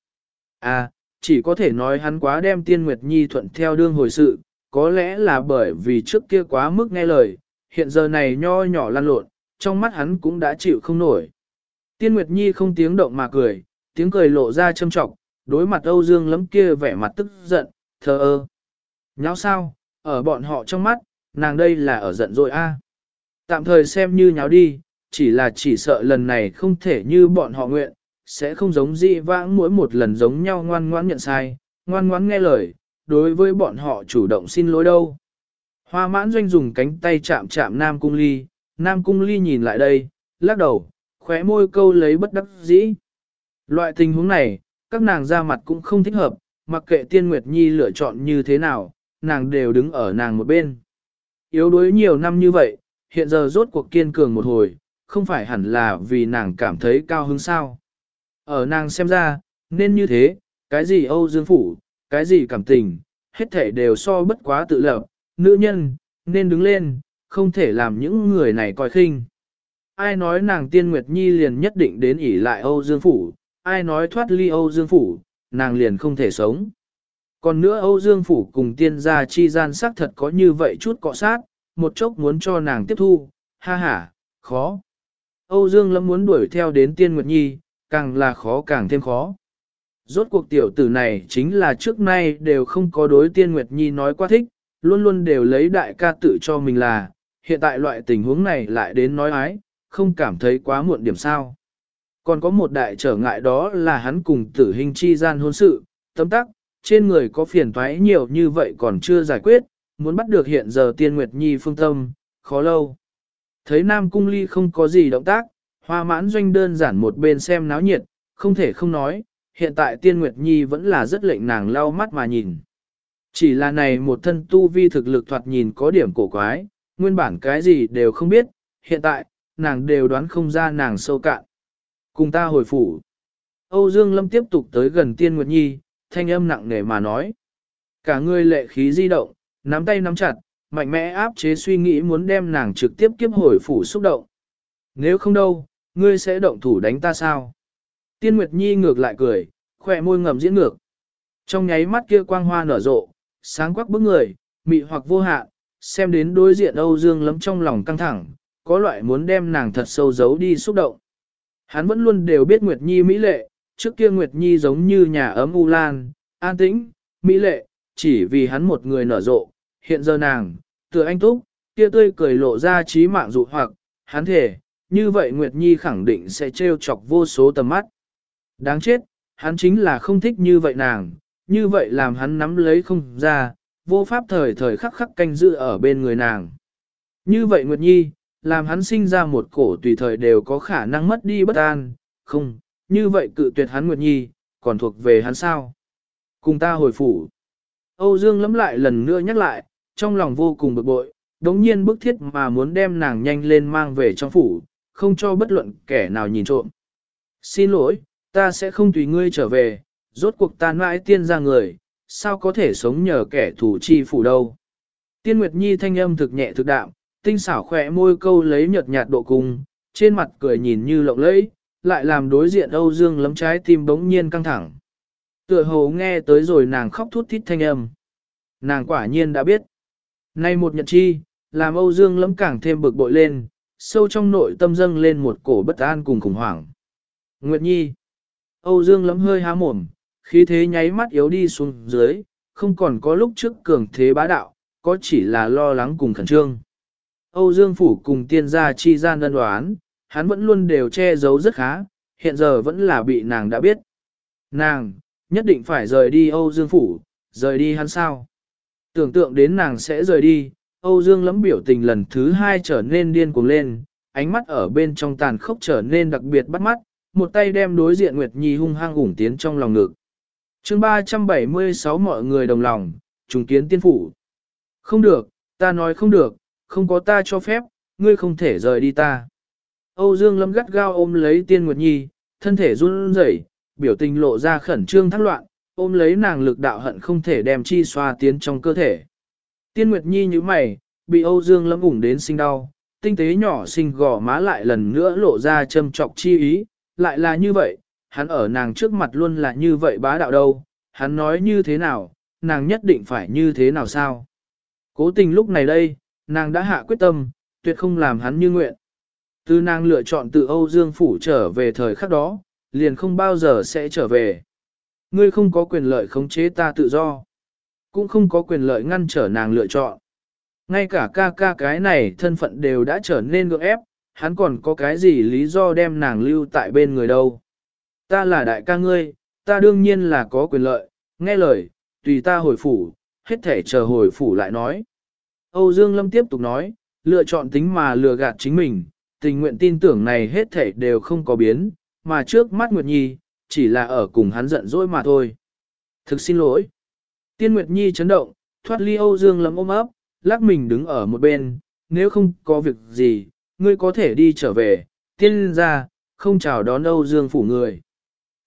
À, chỉ có thể nói hắn quá đem tiên Nguyệt Nhi thuận theo đương hồi sự, có lẽ là bởi vì trước kia quá mức nghe lời, hiện giờ này nho nhỏ lăn lộn, trong mắt hắn cũng đã chịu không nổi. Tiên Nguyệt Nhi không tiếng động mà cười, tiếng cười lộ ra châm trọng, đối mặt Âu Dương lắm kia vẻ mặt tức giận, thờ ơ. Nháo sao, ở bọn họ trong mắt, nàng đây là ở giận rồi a. Tạm thời xem như nháo đi, chỉ là chỉ sợ lần này không thể như bọn họ nguyện, sẽ không giống dị vãng mỗi một lần giống nhau ngoan ngoãn nhận sai, ngoan ngoãn nghe lời, đối với bọn họ chủ động xin lỗi đâu. Hoa mãn doanh dùng cánh tay chạm chạm Nam Cung Ly, Nam Cung Ly nhìn lại đây, lắc đầu, khóe môi câu lấy bất đắc dĩ. Loại tình huống này, các nàng ra mặt cũng không thích hợp, mặc kệ Tiên Nguyệt Nhi lựa chọn như thế nào, nàng đều đứng ở nàng một bên. Yếu đuối nhiều năm như vậy, hiện giờ rốt cuộc kiên cường một hồi, không phải hẳn là vì nàng cảm thấy cao hứng sao. Ở nàng xem ra, nên như thế, cái gì Âu Dương Phủ, cái gì cảm tình, hết thể đều so bất quá tự lập, nữ nhân, nên đứng lên, không thể làm những người này coi khinh. Ai nói nàng tiên Nguyệt Nhi liền nhất định đến ỉ lại Âu Dương Phủ, ai nói thoát ly Âu Dương Phủ, nàng liền không thể sống. Còn nữa Âu Dương Phủ cùng tiên gia chi gian sắc thật có như vậy chút cọ sát, một chốc muốn cho nàng tiếp thu, ha ha, khó. Âu Dương lâm muốn đuổi theo đến tiên Nguyệt Nhi, càng là khó càng thêm khó. Rốt cuộc tiểu tử này chính là trước nay đều không có đối tiên Nguyệt Nhi nói quá thích, luôn luôn đều lấy đại ca tự cho mình là, hiện tại loại tình huống này lại đến nói ái, không cảm thấy quá muộn điểm sao. Còn có một đại trở ngại đó là hắn cùng tử hình chi gian hôn sự, tấm tắc, trên người có phiền toái nhiều như vậy còn chưa giải quyết, muốn bắt được hiện giờ tiên Nguyệt Nhi phương tâm, khó lâu. Thấy Nam Cung Ly không có gì động tác, hoa mãn doanh đơn giản một bên xem náo nhiệt, không thể không nói, hiện tại tiên Nguyệt Nhi vẫn là rất lệnh nàng lau mắt mà nhìn. Chỉ là này một thân tu vi thực lực thoạt nhìn có điểm cổ quái, nguyên bản cái gì đều không biết, hiện tại, nàng đều đoán không ra nàng sâu cạn. Cùng ta hồi phủ. Âu Dương Lâm tiếp tục tới gần Tiên Nguyệt Nhi, thanh âm nặng nề mà nói. Cả người lệ khí di động, nắm tay nắm chặt, mạnh mẽ áp chế suy nghĩ muốn đem nàng trực tiếp kiếp hồi phủ xúc động. Nếu không đâu, ngươi sẽ động thủ đánh ta sao? Tiên Nguyệt Nhi ngược lại cười, khỏe môi ngầm diễn ngược. Trong nháy mắt kia quang hoa nở rộ, sáng quắc bức người, mị hoặc vô hạn, xem đến đối diện Âu Dương lấm trong lòng căng thẳng, có loại muốn đem nàng thật sâu giấu đi xúc động. Hắn vẫn luôn đều biết Nguyệt Nhi mỹ lệ, trước kia Nguyệt Nhi giống như nhà ấm u lan, an tĩnh, mỹ lệ, chỉ vì hắn một người nở rộ, hiện giờ nàng, tựa anh túc, kia tươi cười lộ ra trí mạng dụ hoặc, hắn thể, như vậy Nguyệt Nhi khẳng định sẽ trêu chọc vô số tầm mắt. Đáng chết, hắn chính là không thích như vậy nàng, như vậy làm hắn nắm lấy không ra, vô pháp thời thời khắc khắc canh giữ ở bên người nàng. Như vậy Nguyệt Nhi, làm hắn sinh ra một cổ tùy thời đều có khả năng mất đi bất an, không, như vậy cự tuyệt hắn Nguyệt Nhi, còn thuộc về hắn sao? Cùng ta hồi phủ. Âu Dương lắm lại lần nữa nhắc lại, trong lòng vô cùng bực bội, đống nhiên bức thiết mà muốn đem nàng nhanh lên mang về trong phủ, không cho bất luận kẻ nào nhìn trộm. Xin lỗi, ta sẽ không tùy ngươi trở về, rốt cuộc ta mãi tiên ra người, sao có thể sống nhờ kẻ thủ chi phủ đâu. Tiên Nguyệt Nhi thanh âm thực nhẹ thực đạm, tinh xảo khỏe môi câu lấy nhợt nhạt độ cùng trên mặt cười nhìn như lộng lẫy, lại làm đối diện Âu Dương lấm trái tim bỗng nhiên căng thẳng. Tựa hồ nghe tới rồi nàng khóc thút thít thanh âm. Nàng quả nhiên đã biết. Nay một nhật chi, làm Âu Dương lấm càng thêm bực bội lên, sâu trong nội tâm dâng lên một cổ bất an cùng khủng hoảng. Nguyệt Nhi. Âu Dương lấm hơi há mồm, khí thế nháy mắt yếu đi xuống dưới, không còn có lúc trước cường thế bá đạo, có chỉ là lo lắng cùng khẩn trương. Âu Dương Phủ cùng tiên gia chi gian đơn đoán, hắn vẫn luôn đều che giấu rất khá, hiện giờ vẫn là bị nàng đã biết. Nàng, nhất định phải rời đi Âu Dương Phủ, rời đi hắn sao? Tưởng tượng đến nàng sẽ rời đi, Âu Dương lẫm biểu tình lần thứ hai trở nên điên cuồng lên, ánh mắt ở bên trong tàn khốc trở nên đặc biệt bắt mắt, một tay đem đối diện Nguyệt Nhi hung hăng ủng tiến trong lòng ngực. chương 376 mọi người đồng lòng, trùng kiến tiên phủ. Không được, ta nói không được, không có ta cho phép, ngươi không thể rời đi ta. Âu Dương Lâm gắt gao ôm lấy Tiên Nguyệt Nhi, thân thể run rẩy, biểu tình lộ ra khẩn trương thắc loạn, ôm lấy nàng lực đạo hận không thể đem chi xoa tiến trong cơ thể. Tiên Nguyệt Nhi như mày, bị Âu Dương Lâm ủng đến sinh đau, tinh tế nhỏ sinh gò má lại lần nữa lộ ra châm trọc chi ý, lại là như vậy, hắn ở nàng trước mặt luôn là như vậy bá đạo đâu, hắn nói như thế nào, nàng nhất định phải như thế nào sao. Cố tình lúc này đây, nàng đã hạ quyết tâm, tuyệt không làm hắn như nguyện. Từ nàng lựa chọn từ Âu Dương Phủ trở về thời khắc đó, liền không bao giờ sẽ trở về. Ngươi không có quyền lợi khống chế ta tự do, cũng không có quyền lợi ngăn trở nàng lựa chọn. Ngay cả ca ca cái này thân phận đều đã trở nên gượng ép, hắn còn có cái gì lý do đem nàng lưu tại bên người đâu. Ta là đại ca ngươi, ta đương nhiên là có quyền lợi, nghe lời, tùy ta hồi phủ, hết thể chờ hồi phủ lại nói. Âu Dương Lâm tiếp tục nói, lựa chọn tính mà lừa gạt chính mình, tình nguyện tin tưởng này hết thể đều không có biến, mà trước mắt Nguyệt Nhi, chỉ là ở cùng hắn giận dỗi mà thôi. Thực xin lỗi. Tiên Nguyệt Nhi chấn động, thoát ly Âu Dương lấm ôm ấp, lắc mình đứng ở một bên, nếu không có việc gì, ngươi có thể đi trở về, tiên ra, không chào đón Âu Dương phủ người.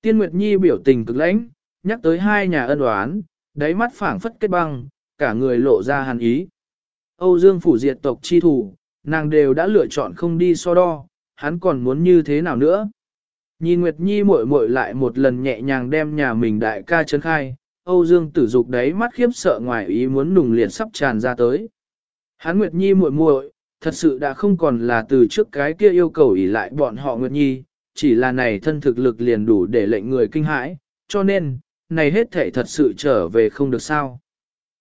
Tiên Nguyệt Nhi biểu tình cực lãnh, nhắc tới hai nhà ân oán, đáy mắt phảng phất kết băng, cả người lộ ra hàn ý. Âu Dương phủ diệt tộc chi thủ, nàng đều đã lựa chọn không đi so đo, hắn còn muốn như thế nào nữa. Nhìn Nguyệt Nhi muội muội lại một lần nhẹ nhàng đem nhà mình đại ca chấn khai, Âu Dương tử dục đấy mắt khiếp sợ ngoài ý muốn nùng liệt sắp tràn ra tới. Hắn Nguyệt Nhi muội muội, thật sự đã không còn là từ trước cái kia yêu cầu ỷ lại bọn họ Nguyệt Nhi, chỉ là này thân thực lực liền đủ để lệnh người kinh hãi, cho nên, này hết thể thật sự trở về không được sao.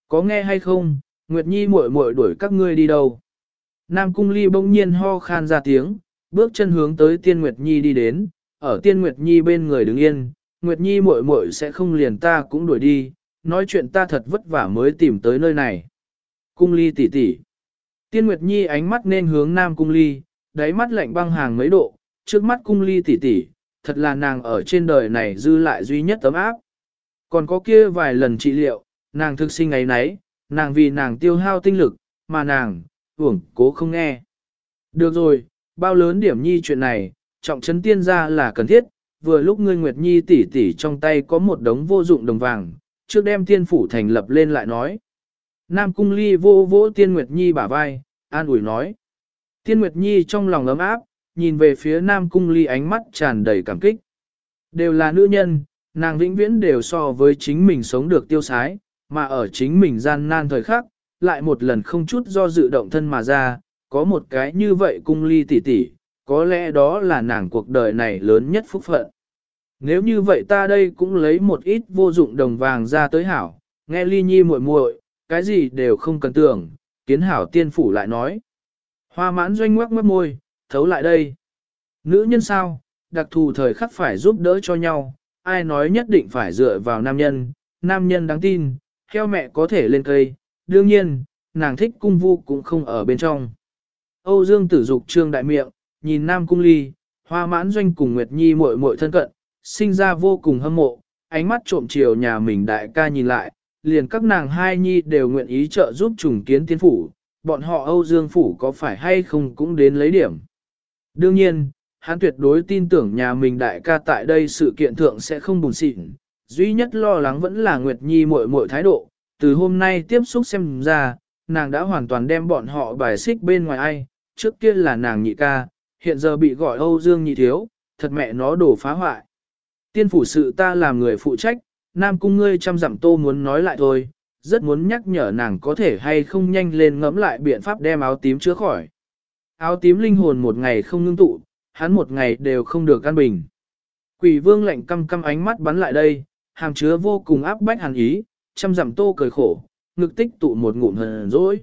Có nghe hay không, Nguyệt Nhi muội muội đuổi các ngươi đi đâu? Nam Cung Ly bỗng nhiên ho khan ra tiếng, bước chân hướng tới Tiên Nguyệt Nhi đi đến, ở Tiên Nguyệt Nhi bên người đứng yên, Nguyệt Nhi muội muội sẽ không liền ta cũng đuổi đi, nói chuyện ta thật vất vả mới tìm tới nơi này. Cung Ly tỷ tỷ. Tiên Nguyệt Nhi ánh mắt nên hướng Nam Cung Ly, đáy mắt lạnh băng hàng mấy độ, trước mắt Cung Ly tỷ tỷ, thật là nàng ở trên đời này dư lại duy nhất tấm áp. Còn có kia vài lần trị liệu, nàng thực sinh ấy nấy, nàng vì nàng tiêu hao tinh lực, mà nàng, uổng cố không nghe. Được rồi, bao lớn điểm nhi chuyện này, trọng trấn tiên ra là cần thiết, vừa lúc ngươi Nguyệt Nhi tỷ tỷ trong tay có một đống vô dụng đồng vàng, trước đem tiên phủ thành lập lên lại nói. Nam Cung Ly vô vỗ tiên Nguyệt Nhi bả vai, an ủi nói. Tiên Nguyệt Nhi trong lòng ấm áp, nhìn về phía Nam Cung Ly ánh mắt tràn đầy cảm kích. Đều là nữ nhân, nàng vĩnh viễn đều so với chính mình sống được tiêu sái, mà ở chính mình gian nan thời khắc, lại một lần không chút do dự động thân mà ra, có một cái như vậy cung ly tỷ tỷ, có lẽ đó là nàng cuộc đời này lớn nhất phúc phận. Nếu như vậy ta đây cũng lấy một ít vô dụng đồng vàng ra tới hảo, nghe ly nhi muội muội, cái gì đều không cần tưởng, kiến hảo tiên phủ lại nói. Hoa mãn doanh ngoắc mất môi, thấu lại đây. Nữ nhân sao, đặc thù thời khắc phải giúp đỡ cho nhau, ai nói nhất định phải dựa vào nam nhân, nam nhân đáng tin, theo mẹ có thể lên cây, đương nhiên, nàng thích cung vu cũng không ở bên trong. Âu Dương tử dục trương đại miệng, nhìn nam cung ly, hoa mãn doanh cùng Nguyệt Nhi muội muội thân cận, sinh ra vô cùng hâm mộ, ánh mắt trộm chiều nhà mình đại ca nhìn lại, liền các nàng hai nhi đều nguyện ý trợ giúp trùng kiến tiến phủ, bọn họ Âu Dương phủ có phải hay không cũng đến lấy điểm. Đương nhiên, hắn tuyệt đối tin tưởng nhà mình đại ca tại đây sự kiện thượng sẽ không buồn xịn, duy nhất lo lắng vẫn là Nguyệt Nhi muội muội thái độ, từ hôm nay tiếp xúc xem ra, nàng đã hoàn toàn đem bọn họ bài xích bên ngoài ai, trước kia là nàng nhị ca, hiện giờ bị gọi Âu Dương nhị thiếu, thật mẹ nó đổ phá hoại. Tiên phủ sự ta làm người phụ trách, nam cung ngươi chăm dặm tô muốn nói lại thôi, rất muốn nhắc nhở nàng có thể hay không nhanh lên ngẫm lại biện pháp đem áo tím chữa khỏi. Áo tím linh hồn một ngày không ngưng tụ, hắn một ngày đều không được căn bình. Quỷ vương lạnh căm căm ánh mắt bắn lại đây, hàm chứa vô cùng áp bách hàn ý, chăm dặm tô cười khổ, ngực tích tụ một ngụm hờn dỗi.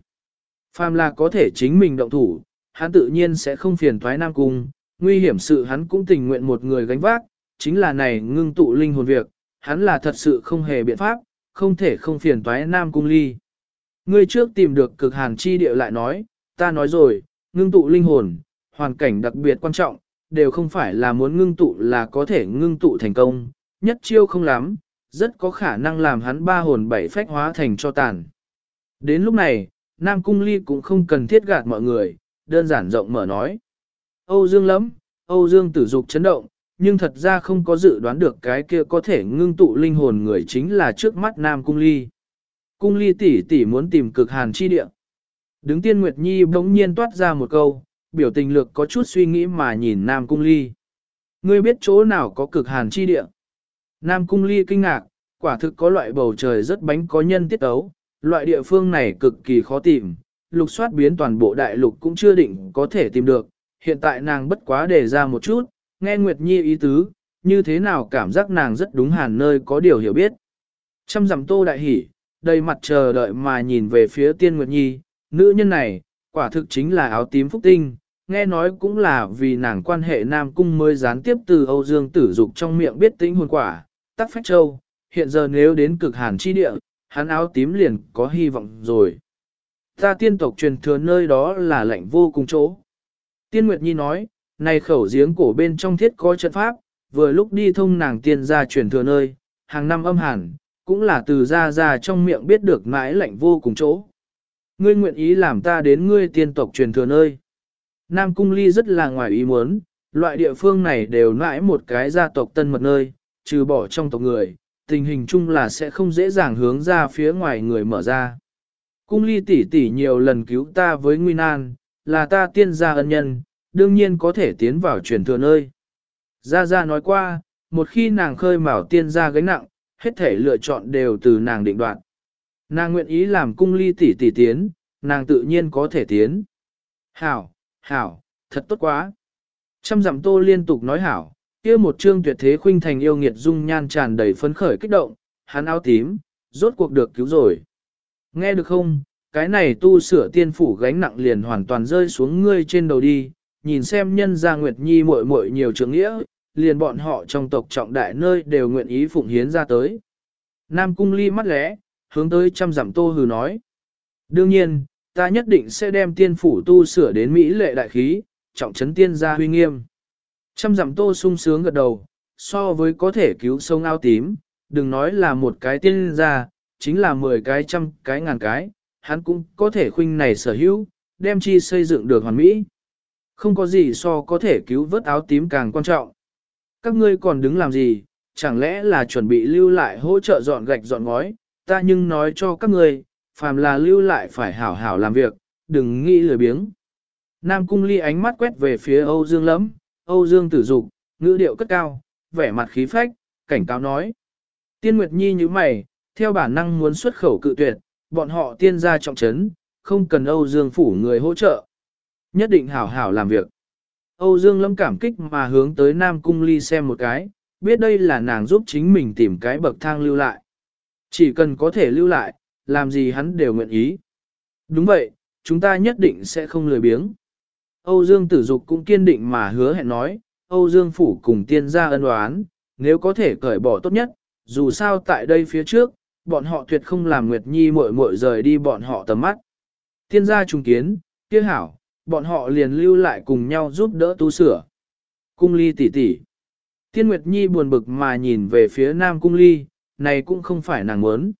Phàm là có thể chính mình động thủ, hắn tự nhiên sẽ không phiền thoái Nam Cung, nguy hiểm sự hắn cũng tình nguyện một người gánh vác, chính là này ngưng tụ linh hồn việc, hắn là thật sự không hề biện pháp, không thể không phiền toái Nam Cung ly. Ngươi trước tìm được cực hàn chi địa lại nói, ta nói rồi, ngưng tụ linh hồn, hoàn cảnh đặc biệt quan trọng, đều không phải là muốn ngưng tụ là có thể ngưng tụ thành công, nhất chiêu không lắm, rất có khả năng làm hắn ba hồn bảy phách hóa thành cho tàn. Đến lúc này, Nam Cung Ly cũng không cần thiết gạt mọi người, đơn giản rộng mở nói. Âu Dương lắm, Âu Dương tử dục chấn động, nhưng thật ra không có dự đoán được cái kia có thể ngưng tụ linh hồn người chính là trước mắt Nam Cung Ly. Cung Ly tỷ tỷ muốn tìm cực hàn chi địa. Đứng tiên Nguyệt Nhi bỗng nhiên toát ra một câu, biểu tình lược có chút suy nghĩ mà nhìn Nam Cung Ly. Ngươi biết chỗ nào có cực hàn chi địa? Nam Cung Ly kinh ngạc, quả thực có loại bầu trời rất bánh có nhân tiết ấu, loại địa phương này cực kỳ khó tìm, lục soát biến toàn bộ đại lục cũng chưa định có thể tìm được, hiện tại nàng bất quá đề ra một chút, nghe Nguyệt Nhi ý tứ, như thế nào cảm giác nàng rất đúng hàn nơi có điều hiểu biết. Trăm dặm tô đại hỉ, đầy mặt chờ đợi mà nhìn về phía tiên Nguyệt Nhi, nữ nhân này, quả thực chính là áo tím phúc tinh, nghe nói cũng là vì nàng quan hệ Nam Cung mới gián tiếp từ Âu Dương tử dục trong miệng biết tính hồn quả, tắc phách châu, hiện giờ nếu đến cực hàn chi địa, hắn áo tím liền có hy vọng rồi. Ta tiên tộc truyền thừa nơi đó là lạnh vô cùng chỗ. Tiên Nguyệt Nhi nói, này khẩu giếng cổ bên trong thiết có trận pháp, vừa lúc đi thông nàng tiên ra truyền thừa nơi, hàng năm âm hàn, cũng là từ ra ra trong miệng biết được mãi lạnh vô cùng chỗ. Ngươi nguyện ý làm ta đến ngươi tiên tộc truyền thừa nơi. Nam Cung Ly rất là ngoài ý muốn, loại địa phương này đều nãi một cái gia tộc tân mật nơi, trừ bỏ trong tộc người, tình hình chung là sẽ không dễ dàng hướng ra phía ngoài người mở ra. Cung Ly tỷ tỷ nhiều lần cứu ta với Nguy Nan, là ta tiên gia ân nhân, đương nhiên có thể tiến vào truyền thừa nơi. Gia Gia nói qua, một khi nàng khơi mào tiên gia gánh nặng, hết thể lựa chọn đều từ nàng định đoạt. Nàng nguyện ý làm cung ly tỷ tỷ tiến, nàng tự nhiên có thể tiến. Hảo, hảo, thật tốt quá. Trăm dặm tô liên tục nói hảo, kia một chương tuyệt thế khuynh thành yêu nghiệt dung nhan tràn đầy phấn khởi kích động, hắn áo tím, rốt cuộc được cứu rồi. Nghe được không, cái này tu sửa tiên phủ gánh nặng liền hoàn toàn rơi xuống ngươi trên đầu đi, nhìn xem nhân gia Nguyệt Nhi muội muội nhiều trưởng nghĩa, liền bọn họ trong tộc trọng đại nơi đều nguyện ý phụng hiến ra tới. Nam cung ly mắt lẽ, hướng tới trăm dặm tô hừ nói. Đương nhiên, ta nhất định sẽ đem tiên phủ tu sửa đến Mỹ lệ đại khí, trọng trấn tiên gia huy nghiêm. Trăm dặm tô sung sướng gật đầu, so với có thể cứu sông ao tím, đừng nói là một cái tiên gia, chính là mười cái trăm cái ngàn cái, hắn cũng có thể khuynh này sở hữu, đem chi xây dựng được hoàn mỹ. Không có gì so có thể cứu vớt áo tím càng quan trọng. Các ngươi còn đứng làm gì, chẳng lẽ là chuẩn bị lưu lại hỗ trợ dọn gạch dọn ngói, ta nhưng nói cho các ngươi, phàm là lưu lại phải hảo hảo làm việc, đừng nghĩ lười biếng. Nam cung ly ánh mắt quét về phía Âu Dương lẫm. Âu Dương tử dục, ngữ điệu cất cao, vẻ mặt khí phách, cảnh cáo nói. Tiên Nguyệt Nhi như mày, theo bản năng muốn xuất khẩu cự tuyệt, bọn họ tiên gia trọng trấn, không cần Âu Dương phủ người hỗ trợ. Nhất định hảo hảo làm việc. Âu Dương Lâm cảm kích mà hướng tới Nam Cung Ly xem một cái, biết đây là nàng giúp chính mình tìm cái bậc thang lưu lại. Chỉ cần có thể lưu lại, làm gì hắn đều nguyện ý. Đúng vậy, chúng ta nhất định sẽ không lười biếng. Âu Dương Tử Dục cũng kiên định mà hứa hẹn nói, Âu Dương Phủ cùng tiên gia ân oán, nếu có thể cởi bỏ tốt nhất, dù sao tại đây phía trước, bọn họ tuyệt không làm Nguyệt Nhi muội muội rời đi bọn họ tầm mắt. Tiên gia trùng kiến, kia hảo, bọn họ liền lưu lại cùng nhau giúp đỡ tu sửa. Cung ly tỷ tỷ. Tiên Nguyệt Nhi buồn bực mà nhìn về phía Nam Cung ly, này cũng không phải nàng muốn.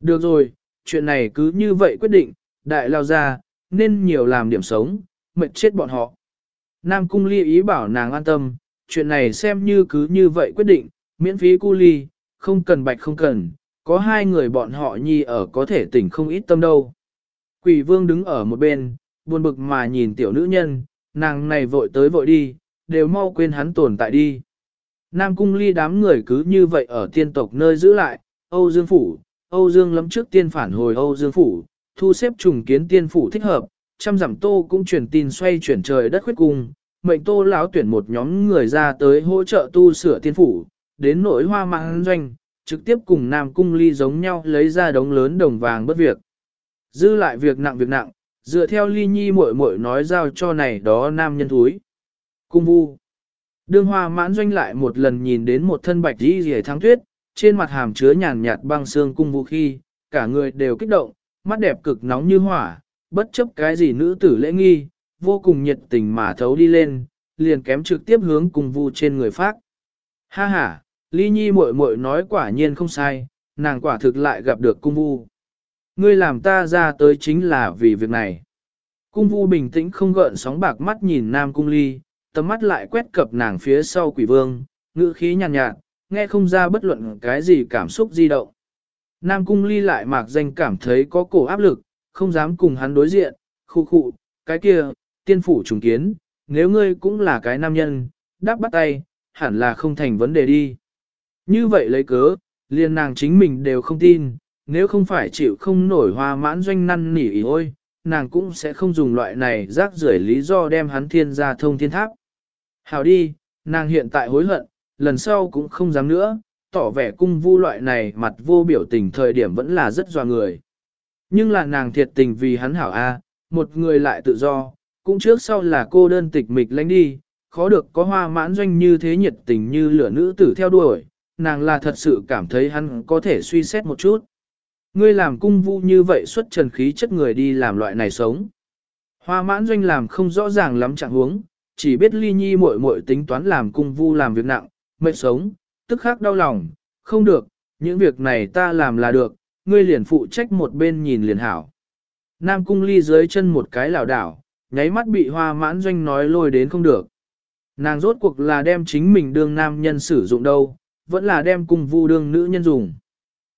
Được rồi, chuyện này cứ như vậy quyết định, đại lao ra, nên nhiều làm điểm sống, mệt chết bọn họ. Nam Cung ly ý bảo nàng an tâm, chuyện này xem như cứ như vậy quyết định, miễn phí cu ly, không cần bạch không cần, có hai người bọn họ nhi ở có thể tỉnh không ít tâm đâu. Quỷ vương đứng ở một bên, buồn bực mà nhìn tiểu nữ nhân, nàng này vội tới vội đi, đều mau quên hắn tồn tại đi. Nam cung ly đám người cứ như vậy ở tiên tộc nơi giữ lại, Âu Dương Phủ, Âu Dương lắm trước tiên phản hồi Âu Dương Phủ, thu xếp trùng kiến tiên phủ thích hợp, trăm dặm tô cũng truyền tin xoay chuyển trời đất khuyết cung, mệnh tô lão tuyển một nhóm người ra tới hỗ trợ tu sửa tiên phủ, đến nỗi hoa mạng doanh, trực tiếp cùng Nam cung ly giống nhau lấy ra đống lớn đồng vàng bất việc. Dư lại việc nặng việc nặng, dựa theo ly nhi muội muội nói giao cho này đó nam nhân thúi. Cung vu. Đương hoa mãn doanh lại một lần nhìn đến một thân bạch đi rỉa thắng tuyết, trên mặt hàm chứa nhàn nhạt băng xương cung vu khi, cả người đều kích động, mắt đẹp cực nóng như hỏa, bất chấp cái gì nữ tử lễ nghi, vô cùng nhiệt tình mà thấu đi lên, liền kém trực tiếp hướng cung vu trên người phát. Ha ha, ly nhi muội muội nói quả nhiên không sai, nàng quả thực lại gặp được cung vu. Ngươi làm ta ra tới chính là vì việc này. Cung vu bình tĩnh không gợn sóng bạc mắt nhìn nam cung ly, tầm mắt lại quét cập nàng phía sau quỷ vương, ngữ khí nhàn nhạt, nhạt, nghe không ra bất luận cái gì cảm xúc di động. Nam cung ly lại mạc danh cảm thấy có cổ áp lực, không dám cùng hắn đối diện, khu khu, cái kia, tiên phủ trùng kiến, nếu ngươi cũng là cái nam nhân, đáp bắt tay, hẳn là không thành vấn đề đi. Như vậy lấy cớ, liền nàng chính mình đều không tin, nếu không phải chịu không nổi hoa mãn doanh năn nỉ ý ôi, nàng cũng sẽ không dùng loại này rác rưởi lý do đem hắn thiên ra thông thiên tháp. Hào đi, nàng hiện tại hối hận, lần sau cũng không dám nữa, tỏ vẻ cung vu loại này mặt vô biểu tình thời điểm vẫn là rất doa người. Nhưng là nàng thiệt tình vì hắn hảo A, một người lại tự do, cũng trước sau là cô đơn tịch mịch lánh đi, khó được có hoa mãn doanh như thế nhiệt tình như lửa nữ tử theo đuổi, nàng là thật sự cảm thấy hắn có thể suy xét một chút. Ngươi làm cung vu như vậy xuất trần khí chất người đi làm loại này sống. Hoa mãn doanh làm không rõ ràng lắm trạng huống, chỉ biết ly nhi muội muội tính toán làm cung vu làm việc nặng, mệt sống, tức khắc đau lòng, không được, những việc này ta làm là được, ngươi liền phụ trách một bên nhìn liền hảo. Nam cung ly dưới chân một cái lảo đảo, nháy mắt bị hoa mãn doanh nói lôi đến không được. Nàng rốt cuộc là đem chính mình đương nam nhân sử dụng đâu, vẫn là đem cung vu đương nữ nhân dùng.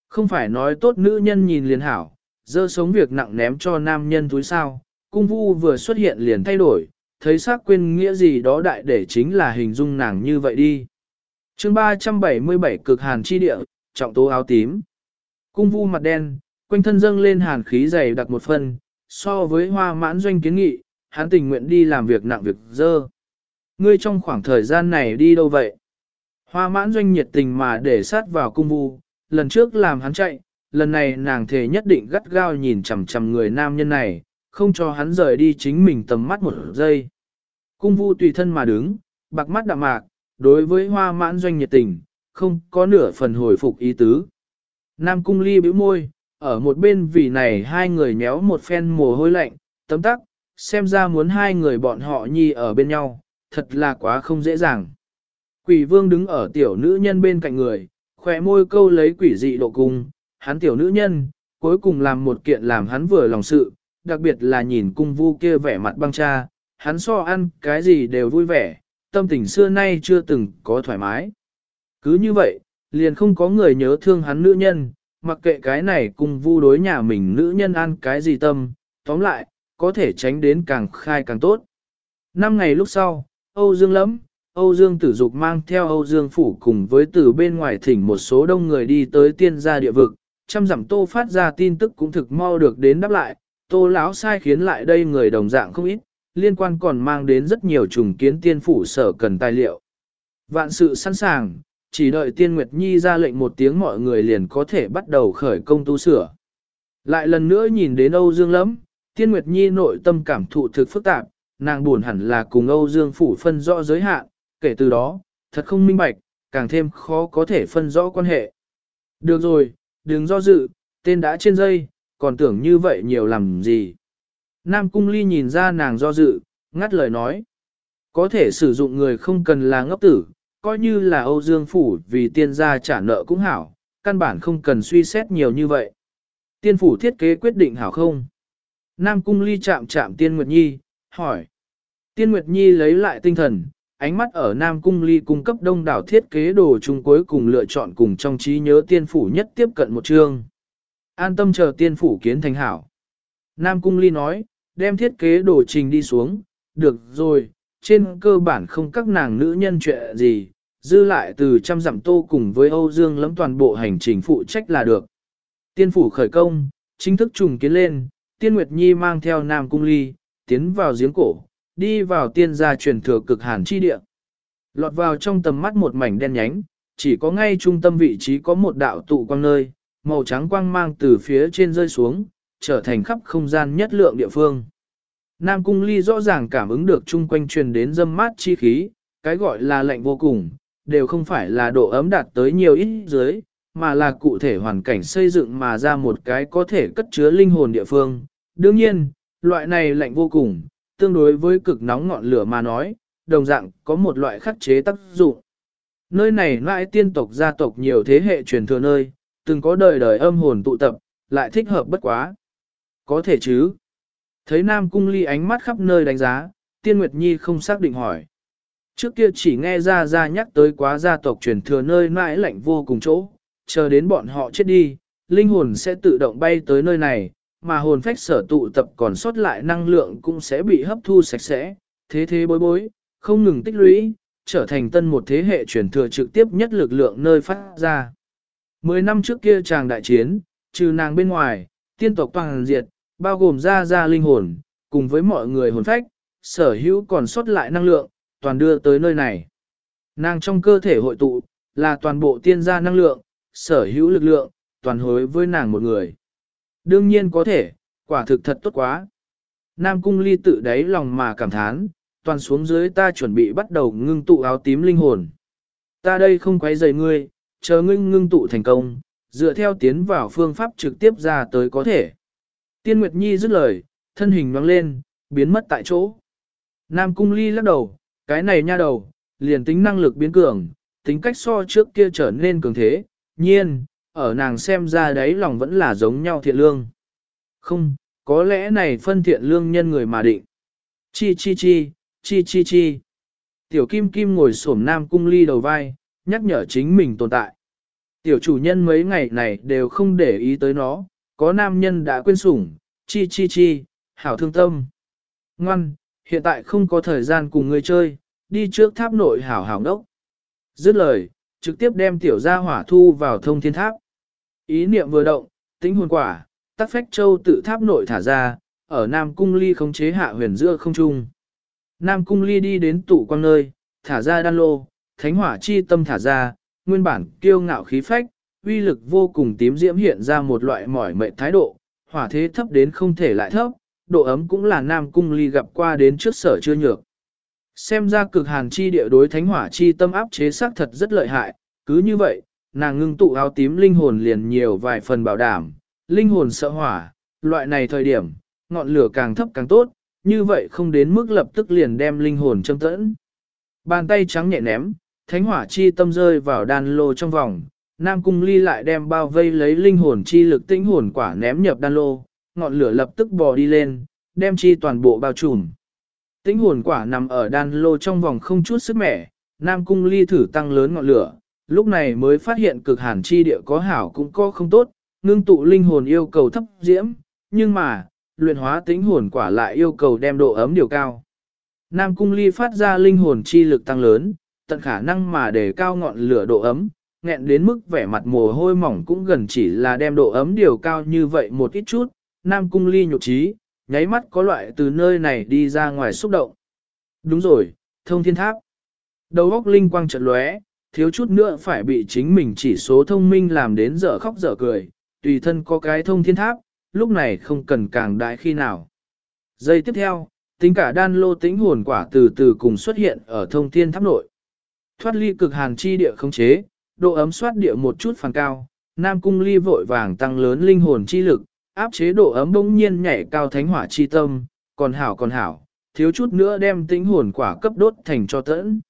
Không phải nói tốt nữ nhân nhìn liền hảo, dơ sống việc nặng ném cho nam nhân túi sao, cung vu vừa xuất hiện liền thay đổi, thấy xác quên nghĩa gì đó đại để chính là hình dung nàng như vậy đi. chương 377 cực hàn chi địa, trọng tố áo tím. Cung vu mặt đen, quanh thân dâng lên hàn khí dày đặc một phần, so với hoa mãn doanh kiến nghị, hắn tình nguyện đi làm việc nặng việc dơ. Ngươi trong khoảng thời gian này đi đâu vậy? Hoa mãn doanh nhiệt tình mà để sát vào cung vu, lần trước làm hắn chạy, lần này nàng thề nhất định gắt gao nhìn chằm chằm người nam nhân này, không cho hắn rời đi chính mình tầm mắt một giây. Cung vu tùy thân mà đứng, bạc mắt đạm mạc, đối với hoa mãn doanh nhiệt tình, không có nửa phần hồi phục ý tứ. Nam cung ly bĩu môi, ở một bên vì này hai người nhéo một phen mồ hôi lạnh, tấm tắc, xem ra muốn hai người bọn họ nhi ở bên nhau, thật là quá không dễ dàng. Quỷ vương đứng ở tiểu nữ nhân bên cạnh người, khỏe môi câu lấy quỷ dị độ cung, hắn tiểu nữ nhân, cuối cùng làm một kiện làm hắn vừa lòng sự, đặc biệt là nhìn cung vu kia vẻ mặt băng cha, hắn so ăn cái gì đều vui vẻ, tâm tình xưa nay chưa từng có thoải mái. Cứ như vậy, liền không có người nhớ thương hắn nữ nhân, mặc kệ cái này cùng vu đối nhà mình nữ nhân ăn cái gì tâm, tóm lại, có thể tránh đến càng khai càng tốt. Năm ngày lúc sau, Âu Dương lẫm, Âu Dương Tử Dục mang theo Âu Dương Phủ cùng với từ bên ngoài thỉnh một số đông người đi tới tiên gia địa vực, trăm dặm tô phát ra tin tức cũng thực mau được đến đáp lại, tô lão sai khiến lại đây người đồng dạng không ít, liên quan còn mang đến rất nhiều trùng kiến tiên phủ sở cần tài liệu. Vạn sự sẵn sàng, chỉ đợi tiên Nguyệt Nhi ra lệnh một tiếng mọi người liền có thể bắt đầu khởi công tu sửa. Lại lần nữa nhìn đến Âu Dương lắm, tiên Nguyệt Nhi nội tâm cảm thụ thực phức tạp, nàng buồn hẳn là cùng Âu Dương phủ phân rõ giới hạn, kể từ đó, thật không minh bạch, càng thêm khó có thể phân rõ quan hệ. Được rồi, đừng do dự, tên đã trên dây, còn tưởng như vậy nhiều làm gì. Nam Cung Ly nhìn ra nàng do dự, ngắt lời nói. Có thể sử dụng người không cần là ngốc tử, coi như là Âu Dương Phủ vì tiên gia trả nợ cũng hảo, căn bản không cần suy xét nhiều như vậy. Tiên Phủ thiết kế quyết định hảo không? Nam Cung Ly chạm chạm Tiên Nguyệt Nhi, hỏi. Tiên Nguyệt Nhi lấy lại tinh thần, ánh mắt ở Nam Cung Ly cung cấp đông đảo thiết kế đồ chung cuối cùng lựa chọn cùng trong trí nhớ tiên phủ nhất tiếp cận một chương. An tâm chờ tiên phủ kiến thành hảo. Nam Cung Ly nói, đem thiết kế đồ trình đi xuống, được rồi, trên cơ bản không các nàng nữ nhân chuyện gì, dư lại từ trăm dặm tô cùng với Âu Dương lẫm toàn bộ hành trình phụ trách là được. Tiên phủ khởi công, chính thức trùng kiến lên, Tiên Nguyệt Nhi mang theo Nam Cung Ly, tiến vào giếng cổ, đi vào tiên gia truyền thừa cực hàn chi địa. Lọt vào trong tầm mắt một mảnh đen nhánh, chỉ có ngay trung tâm vị trí có một đạo tụ quang nơi, màu trắng quang mang từ phía trên rơi xuống, trở thành khắp không gian nhất lượng địa phương. Nam Cung Ly rõ ràng cảm ứng được chung quanh truyền đến dâm mát chi khí, cái gọi là lạnh vô cùng, đều không phải là độ ấm đạt tới nhiều ít dưới, mà là cụ thể hoàn cảnh xây dựng mà ra một cái có thể cất chứa linh hồn địa phương. Đương nhiên, loại này lạnh vô cùng, tương đối với cực nóng ngọn lửa mà nói, đồng dạng có một loại khắc chế tác dụng. Nơi này lại tiên tộc gia tộc nhiều thế hệ truyền thừa nơi, từng có đời đời âm hồn tụ tập, lại thích hợp bất quá. Có thể chứ. Thấy Nam Cung Ly ánh mắt khắp nơi đánh giá, Tiên Nguyệt Nhi không xác định hỏi. Trước kia chỉ nghe ra ra nhắc tới quá gia tộc truyền thừa nơi mãi lạnh vô cùng chỗ, chờ đến bọn họ chết đi, linh hồn sẽ tự động bay tới nơi này, mà hồn phách sở tụ tập còn sót lại năng lượng cũng sẽ bị hấp thu sạch sẽ, thế thế bối bối, không ngừng tích lũy, trở thành tân một thế hệ truyền thừa trực tiếp nhất lực lượng nơi phát ra. Mười năm trước kia chàng đại chiến, trừ nàng bên ngoài, tiên tộc toàn diệt, bao gồm ra ra linh hồn, cùng với mọi người hồn phách, sở hữu còn sót lại năng lượng, toàn đưa tới nơi này. Nàng trong cơ thể hội tụ, là toàn bộ tiên gia năng lượng, sở hữu lực lượng, toàn hối với nàng một người. Đương nhiên có thể, quả thực thật tốt quá. Nam cung ly tự đáy lòng mà cảm thán, toàn xuống dưới ta chuẩn bị bắt đầu ngưng tụ áo tím linh hồn. Ta đây không quấy rầy ngươi, chờ ngưng ngưng tụ thành công, dựa theo tiến vào phương pháp trực tiếp ra tới có thể. Tiên Nguyệt Nhi dứt lời, thân hình nhoáng lên, biến mất tại chỗ. Nam Cung Ly lắc đầu, cái này nha đầu, liền tính năng lực biến cường, tính cách so trước kia trở nên cường thế, nhiên, ở nàng xem ra đấy lòng vẫn là giống nhau thiện lương. Không, có lẽ này phân thiện lương nhân người mà định. Chi chi chi, chi chi chi. Tiểu Kim Kim ngồi xổm Nam Cung Ly đầu vai, nhắc nhở chính mình tồn tại. Tiểu chủ nhân mấy ngày này đều không để ý tới nó, có nam nhân đã quên sủng, chi chi chi, hảo thương tâm. Ngoan, hiện tại không có thời gian cùng người chơi, đi trước tháp nội hảo hảo đốc. Dứt lời, trực tiếp đem tiểu gia hỏa thu vào thông thiên tháp. Ý niệm vừa động, tính hồn quả, tắc phách châu tự tháp nội thả ra, ở Nam Cung Ly không chế hạ huyền giữa không trung. Nam Cung Ly đi đến tủ quang nơi, thả ra đan lô, thánh hỏa chi tâm thả ra, nguyên bản kiêu ngạo khí phách, uy lực vô cùng tím diễm hiện ra một loại mỏi mệt thái độ, hỏa thế thấp đến không thể lại thấp, độ ấm cũng là Nam Cung Ly gặp qua đến trước sở chưa nhược. Xem ra cực hàn chi địa đối thánh hỏa chi tâm áp chế xác thật rất lợi hại, cứ như vậy, nàng ngưng tụ áo tím linh hồn liền nhiều vài phần bảo đảm, linh hồn sợ hỏa, loại này thời điểm, ngọn lửa càng thấp càng tốt, như vậy không đến mức lập tức liền đem linh hồn châm tẫn. Bàn tay trắng nhẹ ném, thánh hỏa chi tâm rơi vào đan lô trong vòng, Nam Cung Ly lại đem bao vây lấy linh hồn chi lực tinh hồn quả ném nhập đan lô, ngọn lửa lập tức bò đi lên, đem chi toàn bộ bao trùm. Tinh hồn quả nằm ở đan lô trong vòng không chút sức mẻ, Nam Cung Ly thử tăng lớn ngọn lửa, lúc này mới phát hiện cực hàn chi địa có hảo cũng có không tốt, ngưng tụ linh hồn yêu cầu thấp diễm, nhưng mà, luyện hóa tinh hồn quả lại yêu cầu đem độ ấm điều cao. Nam Cung Ly phát ra linh hồn chi lực tăng lớn, tận khả năng mà để cao ngọn lửa độ ấm, nghẹn đến mức vẻ mặt mồ hôi mỏng cũng gần chỉ là đem độ ấm điều cao như vậy một ít chút, Nam Cung Ly nhục trí, nháy mắt có loại từ nơi này đi ra ngoài xúc động. Đúng rồi, thông thiên tháp. Đầu óc linh quang trận lóe, thiếu chút nữa phải bị chính mình chỉ số thông minh làm đến dở khóc dở cười, tùy thân có cái thông thiên tháp, lúc này không cần càng đại khi nào. Giây tiếp theo, tính cả đan lô tính hồn quả từ từ cùng xuất hiện ở thông thiên tháp nội. Thoát ly cực hàn chi địa không chế, độ ấm soát địa một chút phản cao, Nam Cung Ly vội vàng tăng lớn linh hồn chi lực, áp chế độ ấm bỗng nhiên nhảy cao thánh hỏa chi tâm, còn hảo còn hảo, thiếu chút nữa đem tính hồn quả cấp đốt thành cho tẫn.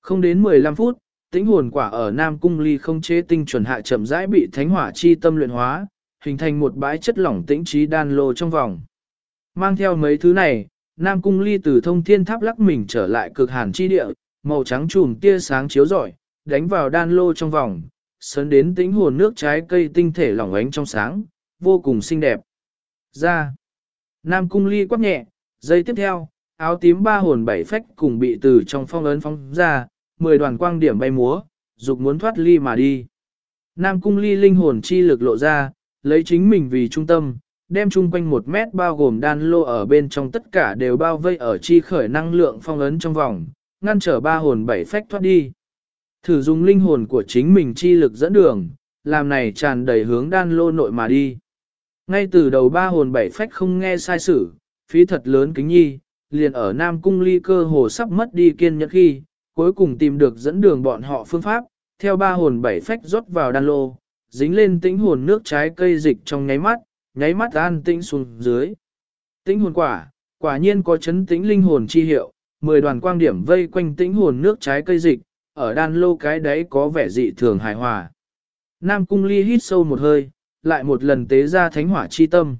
Không đến 15 phút, tính hồn quả ở Nam Cung Ly không chế tinh chuẩn hạ chậm rãi bị thánh hỏa chi tâm luyện hóa, hình thành một bãi chất lỏng tĩnh trí đan lô trong vòng. Mang theo mấy thứ này, Nam Cung Ly từ thông thiên tháp lắc mình trở lại cực hàn chi địa, màu trắng trùm tia sáng chiếu rọi, đánh vào đan lô trong vòng, sớn đến tính hồn nước trái cây tinh thể lỏng ánh trong sáng, vô cùng xinh đẹp. Ra. Nam cung ly quát nhẹ, giây tiếp theo, áo tím ba hồn bảy phách cùng bị từ trong phong ấn phong ra, mười đoàn quang điểm bay múa, dục muốn thoát ly mà đi. Nam cung ly linh hồn chi lực lộ ra, lấy chính mình vì trung tâm, đem chung quanh một mét bao gồm đan lô ở bên trong tất cả đều bao vây ở chi khởi năng lượng phong ấn trong vòng, ngăn trở ba hồn bảy phách thoát đi. Thử dùng linh hồn của chính mình chi lực dẫn đường, làm này tràn đầy hướng đan lô nội mà đi. Ngay từ đầu ba hồn bảy phách không nghe sai sử, phí thật lớn kính nhi, liền ở Nam Cung ly cơ hồ sắp mất đi kiên nhẫn khi, cuối cùng tìm được dẫn đường bọn họ phương pháp, theo ba hồn bảy phách rót vào đan lô, dính lên tĩnh hồn nước trái cây dịch trong nháy mắt, nháy mắt an tĩnh xuống dưới. Tĩnh hồn quả, quả nhiên có chấn tĩnh linh hồn chi hiệu, mười đoàn quang điểm vây quanh tĩnh hồn nước trái cây dịch, ở đan lô cái đấy có vẻ dị thường hài hòa. Nam cung ly hít sâu một hơi, lại một lần tế ra thánh hỏa chi tâm.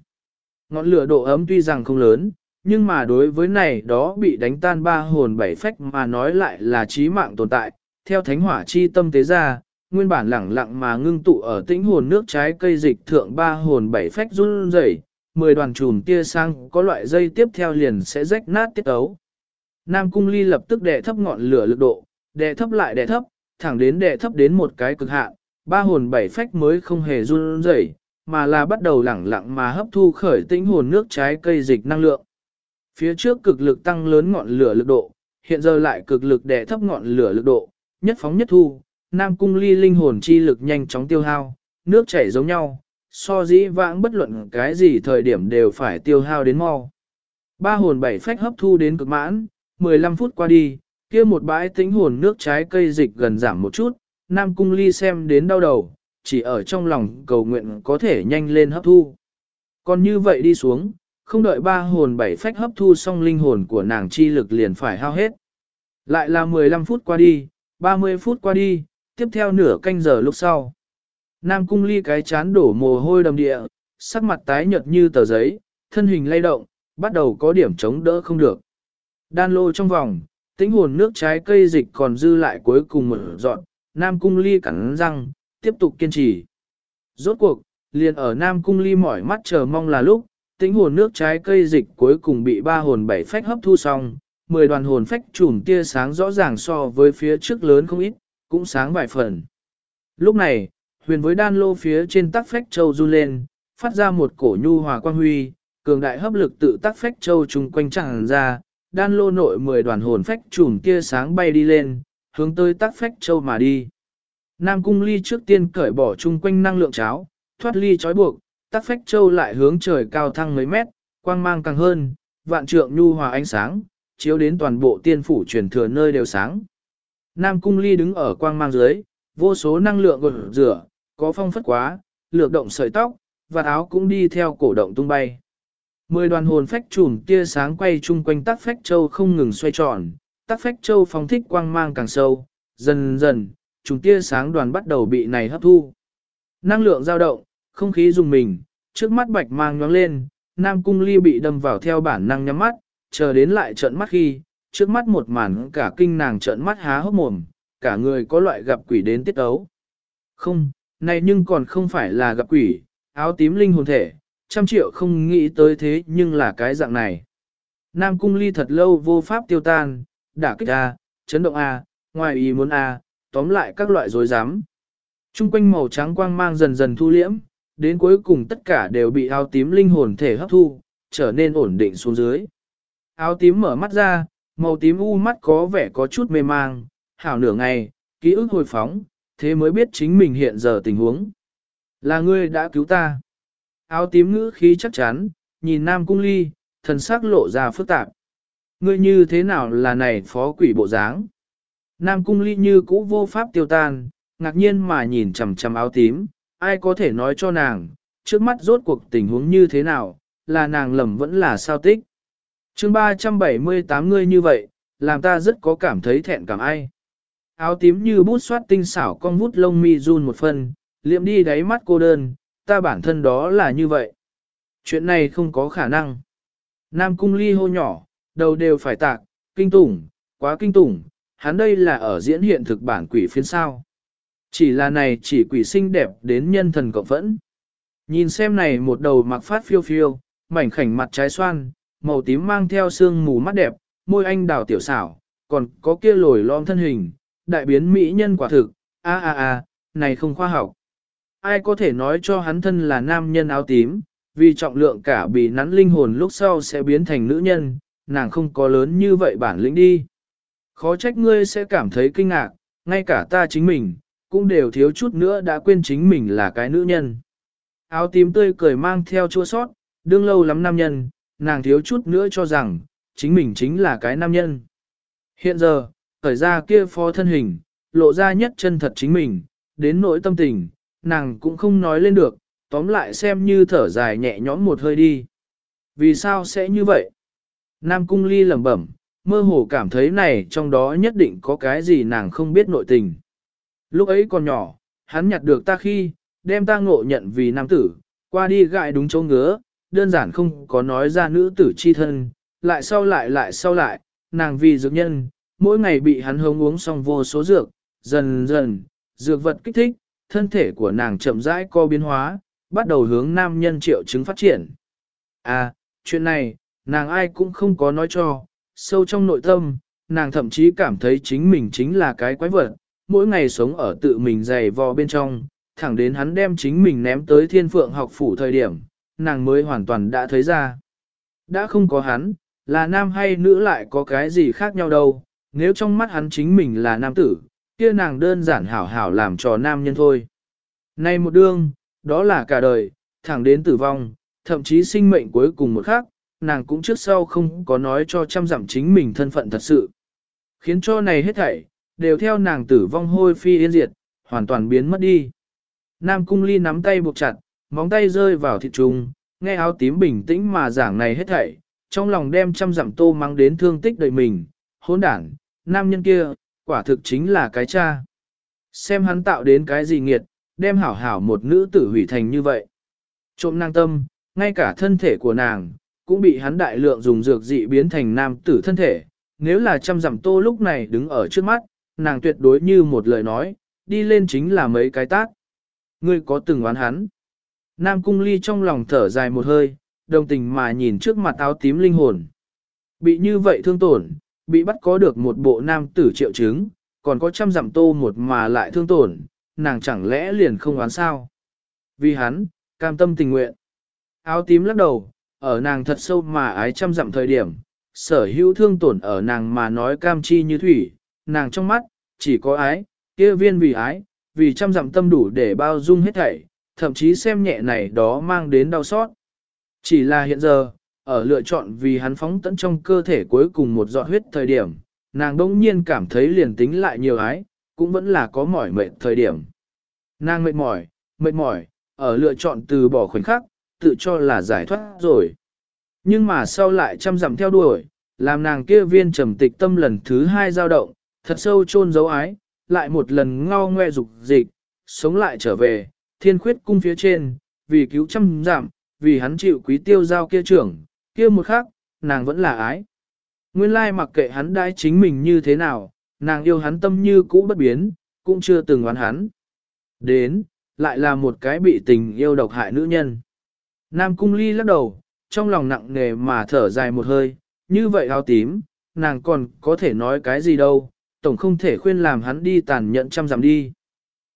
Ngọn lửa độ ấm tuy rằng không lớn, nhưng mà đối với này đó bị đánh tan ba hồn bảy phách mà nói lại là trí mạng tồn tại. Theo thánh hỏa chi tâm tế ra, nguyên bản lẳng lặng mà ngưng tụ ở tĩnh hồn nước trái cây dịch thượng ba hồn bảy phách run rẩy, mười đoàn chùm tia sang có loại dây tiếp theo liền sẽ rách nát tiết ấu. Nam cung ly lập tức đệ thấp ngọn lửa lực độ, đệ thấp lại đệ thấp, thẳng đến đệ thấp đến một cái cực hạn, ba hồn bảy phách mới không hề run rẩy, mà là bắt đầu lẳng lặng mà hấp thu khởi tĩnh hồn nước trái cây dịch năng lượng. Phía trước cực lực tăng lớn ngọn lửa lực độ, hiện giờ lại cực lực đè thấp ngọn lửa lực độ, nhất phóng nhất thu, Nam cung ly linh hồn chi lực nhanh chóng tiêu hao, nước chảy giống nhau, so dĩ vãng bất luận cái gì thời điểm đều phải tiêu hao đến mau. Ba hồn bảy phách hấp thu đến cực mãn, 15 phút qua đi, kia một bãi tính hồn nước trái cây dịch gần giảm một chút, Nam Cung Ly xem đến đau đầu, chỉ ở trong lòng cầu nguyện có thể nhanh lên hấp thu. Còn như vậy đi xuống, không đợi ba hồn bảy phách hấp thu xong linh hồn của nàng chi lực liền phải hao hết. Lại là 15 phút qua đi, 30 phút qua đi, tiếp theo nửa canh giờ lúc sau. Nam cung ly cái chán đổ mồ hôi đầm địa, sắc mặt tái nhợt như tờ giấy, thân hình lay động, bắt đầu có điểm chống đỡ không được. Đan lô trong vòng, tính hồn nước trái cây dịch còn dư lại cuối cùng mở dọn, Nam cung ly cắn răng, tiếp tục kiên trì. Rốt cuộc, liền ở Nam cung ly mỏi mắt chờ mong là lúc, tính hồn nước trái cây dịch cuối cùng bị ba hồn bảy phách hấp thu xong, mười đoàn hồn phách trùm tia sáng rõ ràng so với phía trước lớn không ít, cũng sáng vài phần. Lúc này, huyền với đan lô phía trên tắc phách châu run lên, phát ra một cổ nhu hòa quang huy, cường đại hấp lực tự tắc phách châu chung quanh chẳng ra, đan lô nội mười đoàn hồn phách trùm tia sáng bay đi lên, hướng tới tắc phách châu mà đi. Nam cung ly trước tiên cởi bỏ chung quanh năng lượng cháo, thoát ly trói buộc, tắc phách châu lại hướng trời cao thăng mấy mét, quang mang càng hơn, vạn trượng nhu hòa ánh sáng, chiếu đến toàn bộ tiên phủ truyền thừa nơi đều sáng. Nam cung ly đứng ở quang mang dưới, vô số năng lượng gột rửa, có phong phất quá, lược động sợi tóc, và áo cũng đi theo cổ động tung bay. Mười đoàn hồn phách trùm tia sáng quay chung quanh tắc phách châu không ngừng xoay tròn, tắc phách châu phong thích quang mang càng sâu, dần dần, trùng tia sáng đoàn bắt đầu bị này hấp thu. Năng lượng dao động, không khí dùng mình, trước mắt bạch mang nhoáng lên, Nam Cung Ly bị đâm vào theo bản năng nhắm mắt, chờ đến lại trợn mắt khi, trước mắt một màn cả kinh nàng trợn mắt há hốc mồm, cả người có loại gặp quỷ đến tiết ấu. Không, này nhưng còn không phải là gặp quỷ, áo tím linh hồn thể, trăm triệu không nghĩ tới thế nhưng là cái dạng này. Nam cung ly thật lâu vô pháp tiêu tan, đả kích A, chấn động A, ngoài ý muốn A, tóm lại các loại dối rắm Trung quanh màu trắng quang mang dần dần thu liễm, đến cuối cùng tất cả đều bị áo tím linh hồn thể hấp thu, trở nên ổn định xuống dưới. Áo tím mở mắt ra, màu tím u mắt có vẻ có chút mê mang, hảo nửa ngày, ký ức hồi phóng, thế mới biết chính mình hiện giờ tình huống. Là ngươi đã cứu ta. Áo tím ngữ khí chắc chắn, nhìn Nam Cung Ly, thần sắc lộ ra phức tạp. Ngươi như thế nào là này phó quỷ bộ dáng? Nam Cung Ly như cũ vô pháp tiêu tan, ngạc nhiên mà nhìn chầm chầm áo tím, ai có thể nói cho nàng, trước mắt rốt cuộc tình huống như thế nào, là nàng lầm vẫn là sao tích. chương 378 ngươi như vậy, làm ta rất có cảm thấy thẹn cảm ai. Áo tím như bút xoát tinh xảo con vút lông mi run một phần, liệm đi đáy mắt cô đơn, ta bản thân đó là như vậy. Chuyện này không có khả năng. Nam cung ly hô nhỏ, đầu đều phải tạc, kinh tủng, quá kinh tủng, hắn đây là ở diễn hiện thực bản quỷ phiên sao. Chỉ là này chỉ quỷ sinh đẹp đến nhân thần cộng phẫn. Nhìn xem này một đầu mặc phát phiêu phiêu, mảnh khảnh mặt trái xoan, màu tím mang theo xương mù mắt đẹp, môi anh đào tiểu xảo, còn có kia lồi lom thân hình, đại biến mỹ nhân quả thực, a a a, này không khoa học. Ai có thể nói cho hắn thân là nam nhân áo tím, vì trọng lượng cả bị nắn linh hồn lúc sau sẽ biến thành nữ nhân, nàng không có lớn như vậy bản lĩnh đi. Khó trách ngươi sẽ cảm thấy kinh ngạc, ngay cả ta chính mình, cũng đều thiếu chút nữa đã quên chính mình là cái nữ nhân. Áo tím tươi cười mang theo chua sót, đương lâu lắm nam nhân, nàng thiếu chút nữa cho rằng, chính mình chính là cái nam nhân. Hiện giờ, khởi ra kia phó thân hình, lộ ra nhất chân thật chính mình, đến nỗi tâm tình, nàng cũng không nói lên được, tóm lại xem như thở dài nhẹ nhõm một hơi đi. Vì sao sẽ như vậy? Nam Cung Ly lẩm bẩm, mơ hồ cảm thấy này trong đó nhất định có cái gì nàng không biết nội tình. Lúc ấy còn nhỏ, hắn nhặt được ta khi, đem ta ngộ nhận vì nam tử, qua đi gại đúng chỗ ngứa, đơn giản không có nói ra nữ tử chi thân, lại sau lại lại sau lại, nàng vì dược nhân, mỗi ngày bị hắn hống uống xong vô số dược, dần dần, dược vật kích thích, thân thể của nàng chậm rãi co biến hóa, bắt đầu hướng nam nhân triệu chứng phát triển. À, chuyện này, nàng ai cũng không có nói cho, sâu trong nội tâm, nàng thậm chí cảm thấy chính mình chính là cái quái vật, mỗi ngày sống ở tự mình dày vò bên trong, thẳng đến hắn đem chính mình ném tới thiên phượng học phủ thời điểm, nàng mới hoàn toàn đã thấy ra. Đã không có hắn, là nam hay nữ lại có cái gì khác nhau đâu, nếu trong mắt hắn chính mình là nam tử, kia nàng đơn giản hảo hảo làm trò nam nhân thôi. nay một đương, đó là cả đời, thẳng đến tử vong, thậm chí sinh mệnh cuối cùng một khắc, nàng cũng trước sau không có nói cho trăm dặm chính mình thân phận thật sự. Khiến cho này hết thảy, đều theo nàng tử vong hôi phi yên diệt, hoàn toàn biến mất đi. Nam cung ly nắm tay buộc chặt, móng tay rơi vào thịt trùng, nghe áo tím bình tĩnh mà giảng này hết thảy, trong lòng đem trăm dặm tô mang đến thương tích đời mình, hỗn đảng, nam nhân kia, quả thực chính là cái cha. Xem hắn tạo đến cái gì nghiệt, đem hảo hảo một nữ tử hủy thành như vậy. Trộm nàng tâm, ngay cả thân thể của nàng, cũng bị hắn đại lượng dùng dược dị biến thành nam tử thân thể. Nếu là trăm dặm tô lúc này đứng ở trước mắt, nàng tuyệt đối như một lời nói, đi lên chính là mấy cái tác. Ngươi có từng oán hắn. Nam cung ly trong lòng thở dài một hơi, đồng tình mà nhìn trước mặt áo tím linh hồn. Bị như vậy thương tổn, bị bắt có được một bộ nam tử triệu chứng, còn có trăm dặm tô một mà lại thương tổn, nàng chẳng lẽ liền không oán sao? Vì hắn, cam tâm tình nguyện. Áo tím lắc đầu, ở nàng thật sâu mà ái trăm dặm thời điểm, sở hữu thương tổn ở nàng mà nói cam chi như thủy, nàng trong mắt, chỉ có ái, kia viên vì ái, vì trăm dặm tâm đủ để bao dung hết thảy, thậm chí xem nhẹ này đó mang đến đau xót. Chỉ là hiện giờ, ở lựa chọn vì hắn phóng tận trong cơ thể cuối cùng một giọt huyết thời điểm, nàng đông nhiên cảm thấy liền tính lại nhiều ái, cũng vẫn là có mỏi mệt thời điểm. Nàng mệt mỏi, mệt mỏi, ở lựa chọn từ bỏ khoảnh khắc, tự cho là giải thoát rồi. Nhưng mà sau lại chăm dặm theo đuổi, làm nàng kia viên trầm tịch tâm lần thứ hai dao động, thật sâu chôn dấu ái, lại một lần ngao ngoe dục dịch, sống lại trở về, thiên khuyết cung phía trên, vì cứu trăm giảm, vì hắn chịu quý tiêu giao kia trưởng, kia một khắc, nàng vẫn là ái. Nguyên lai mặc kệ hắn đãi chính mình như thế nào, nàng yêu hắn tâm như cũ bất biến, cũng chưa từng oán hắn. Đến, lại là một cái bị tình yêu độc hại nữ nhân. Nam cung ly lắc đầu, trong lòng nặng nề mà thở dài một hơi, như vậy áo tím, nàng còn có thể nói cái gì đâu, tổng không thể khuyên làm hắn đi tàn nhẫn chăm giảm đi.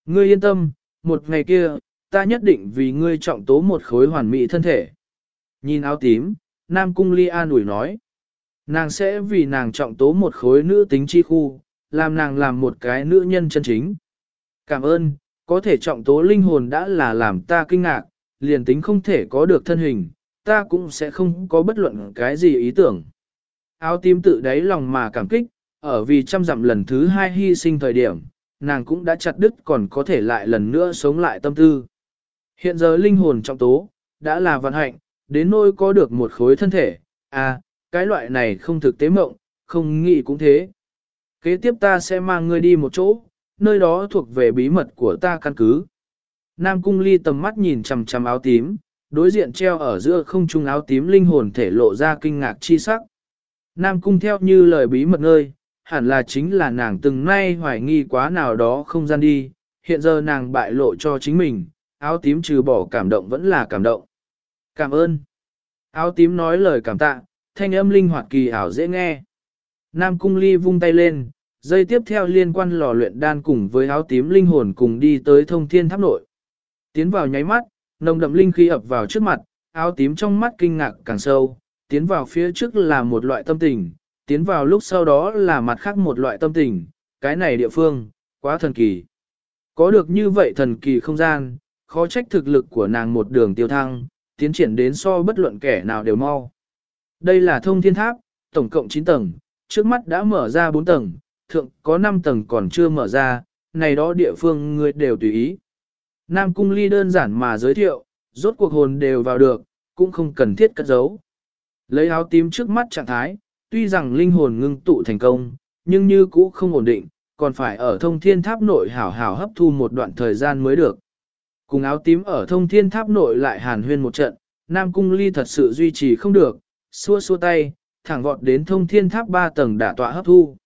Ngươi yên tâm, một ngày kia, ta nhất định vì ngươi trọng tố một khối hoàn mỹ thân thể. Nhìn áo tím, Nam Cung Ly an ủi nói. Nàng sẽ vì nàng trọng tố một khối nữ tính chi khu, làm nàng làm một cái nữ nhân chân chính. Cảm ơn, có thể trọng tố linh hồn đã là làm ta kinh ngạc, liền tính không thể có được thân hình, ta cũng sẽ không có bất luận cái gì ý tưởng. Áo tím tự đáy lòng mà cảm kích, ở vì trăm dặm lần thứ hai hy sinh thời điểm, nàng cũng đã chặt đứt còn có thể lại lần nữa sống lại tâm tư. Hiện giờ linh hồn trọng tố, đã là vận hạnh, đến nôi có được một khối thân thể, à, cái loại này không thực tế mộng, không nghĩ cũng thế. Kế tiếp ta sẽ mang ngươi đi một chỗ, nơi đó thuộc về bí mật của ta căn cứ. Nam cung ly tầm mắt nhìn chầm chầm áo tím, đối diện treo ở giữa không trung áo tím linh hồn thể lộ ra kinh ngạc chi sắc. Nam cung theo như lời bí mật nơi, hẳn là chính là nàng từng nay hoài nghi quá nào đó không gian đi, hiện giờ nàng bại lộ cho chính mình, áo tím trừ bỏ cảm động vẫn là cảm động. Cảm ơn. Áo tím nói lời cảm tạ, thanh âm linh hoạt kỳ ảo dễ nghe. Nam cung ly vung tay lên, dây tiếp theo liên quan lò luyện đan cùng với áo tím linh hồn cùng đi tới thông thiên tháp nội. Tiến vào nháy mắt, nồng đậm linh khí ập vào trước mặt, áo tím trong mắt kinh ngạc càng sâu, tiến vào phía trước là một loại tâm tình, tiến vào lúc sau đó là mặt khác một loại tâm tình, cái này địa phương, quá thần kỳ. Có được như vậy thần kỳ không gian, khó trách thực lực của nàng một đường tiêu thăng, tiến triển đến so bất luận kẻ nào đều mau. Đây là thông thiên tháp, tổng cộng 9 tầng, trước mắt đã mở ra 4 tầng, thượng có 5 tầng còn chưa mở ra, này đó địa phương người đều tùy ý. Nam Cung Ly đơn giản mà giới thiệu, rốt cuộc hồn đều vào được, cũng không cần thiết cất giấu. Lấy áo tím trước mắt trạng thái, tuy rằng linh hồn ngưng tụ thành công, nhưng như cũ không ổn định, còn phải ở thông thiên tháp nội hảo hảo hấp thu một đoạn thời gian mới được. Cùng áo tím ở thông thiên tháp nội lại hàn huyên một trận, Nam Cung Ly thật sự duy trì không được, xua xua tay, thẳng vọt đến thông thiên tháp ba tầng đả tọa hấp thu.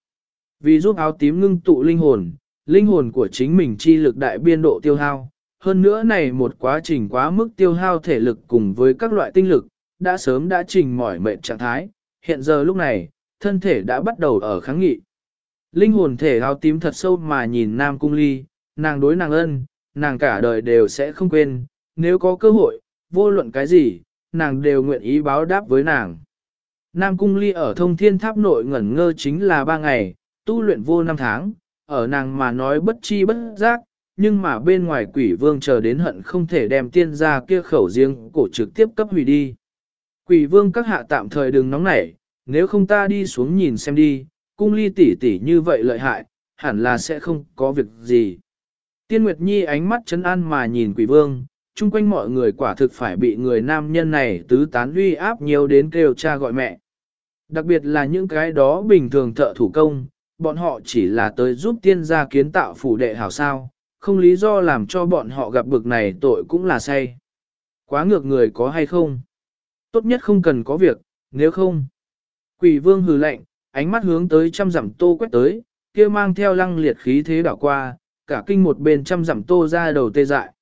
Vì giúp áo tím ngưng tụ linh hồn, linh hồn của chính mình chi lực đại biên độ tiêu hao, hơn nữa này một quá trình quá mức tiêu hao thể lực cùng với các loại tinh lực, đã sớm đã trình mỏi mệt trạng thái, hiện giờ lúc này, thân thể đã bắt đầu ở kháng nghị. Linh hồn thể áo tím thật sâu mà nhìn Nam Cung Ly, nàng đối nàng ân, nàng cả đời đều sẽ không quên, nếu có cơ hội, vô luận cái gì, nàng đều nguyện ý báo đáp với nàng. Nam Cung Ly ở thông thiên tháp nội ngẩn ngơ chính là ba ngày, tu luyện vô năm tháng, ở nàng mà nói bất chi bất giác, nhưng mà bên ngoài quỷ vương chờ đến hận không thể đem tiên ra kia khẩu riêng cổ trực tiếp cấp hủy đi. Quỷ vương các hạ tạm thời đừng nóng nảy, nếu không ta đi xuống nhìn xem đi, cung ly tỷ tỷ như vậy lợi hại, hẳn là sẽ không có việc gì. Tiên Nguyệt Nhi ánh mắt chấn an mà nhìn quỷ vương, chung quanh mọi người quả thực phải bị người nam nhân này tứ tán uy áp nhiều đến kêu cha gọi mẹ. Đặc biệt là những cái đó bình thường thợ thủ công, bọn họ chỉ là tới giúp tiên gia kiến tạo phủ đệ hảo sao, không lý do làm cho bọn họ gặp bực này tội cũng là say. Quá ngược người có hay không? Tốt nhất không cần có việc, nếu không. Quỷ vương hừ lạnh, ánh mắt hướng tới trăm dặm tô quét tới, kia mang theo lăng liệt khí thế đảo qua, cả kinh một bên trăm dặm tô ra đầu tê dại.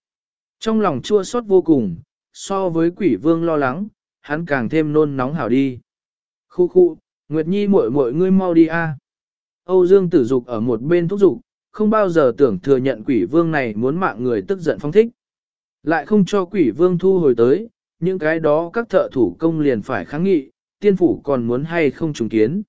Trong lòng chua xót vô cùng, so với quỷ vương lo lắng, hắn càng thêm nôn nóng hảo đi. Khu khu, Nguyệt Nhi muội muội ngươi mau đi a. Âu Dương tử dục ở một bên thúc dục, không bao giờ tưởng thừa nhận quỷ vương này muốn mạng người tức giận phong thích. Lại không cho quỷ vương thu hồi tới, những cái đó các thợ thủ công liền phải kháng nghị, tiên phủ còn muốn hay không trùng kiến.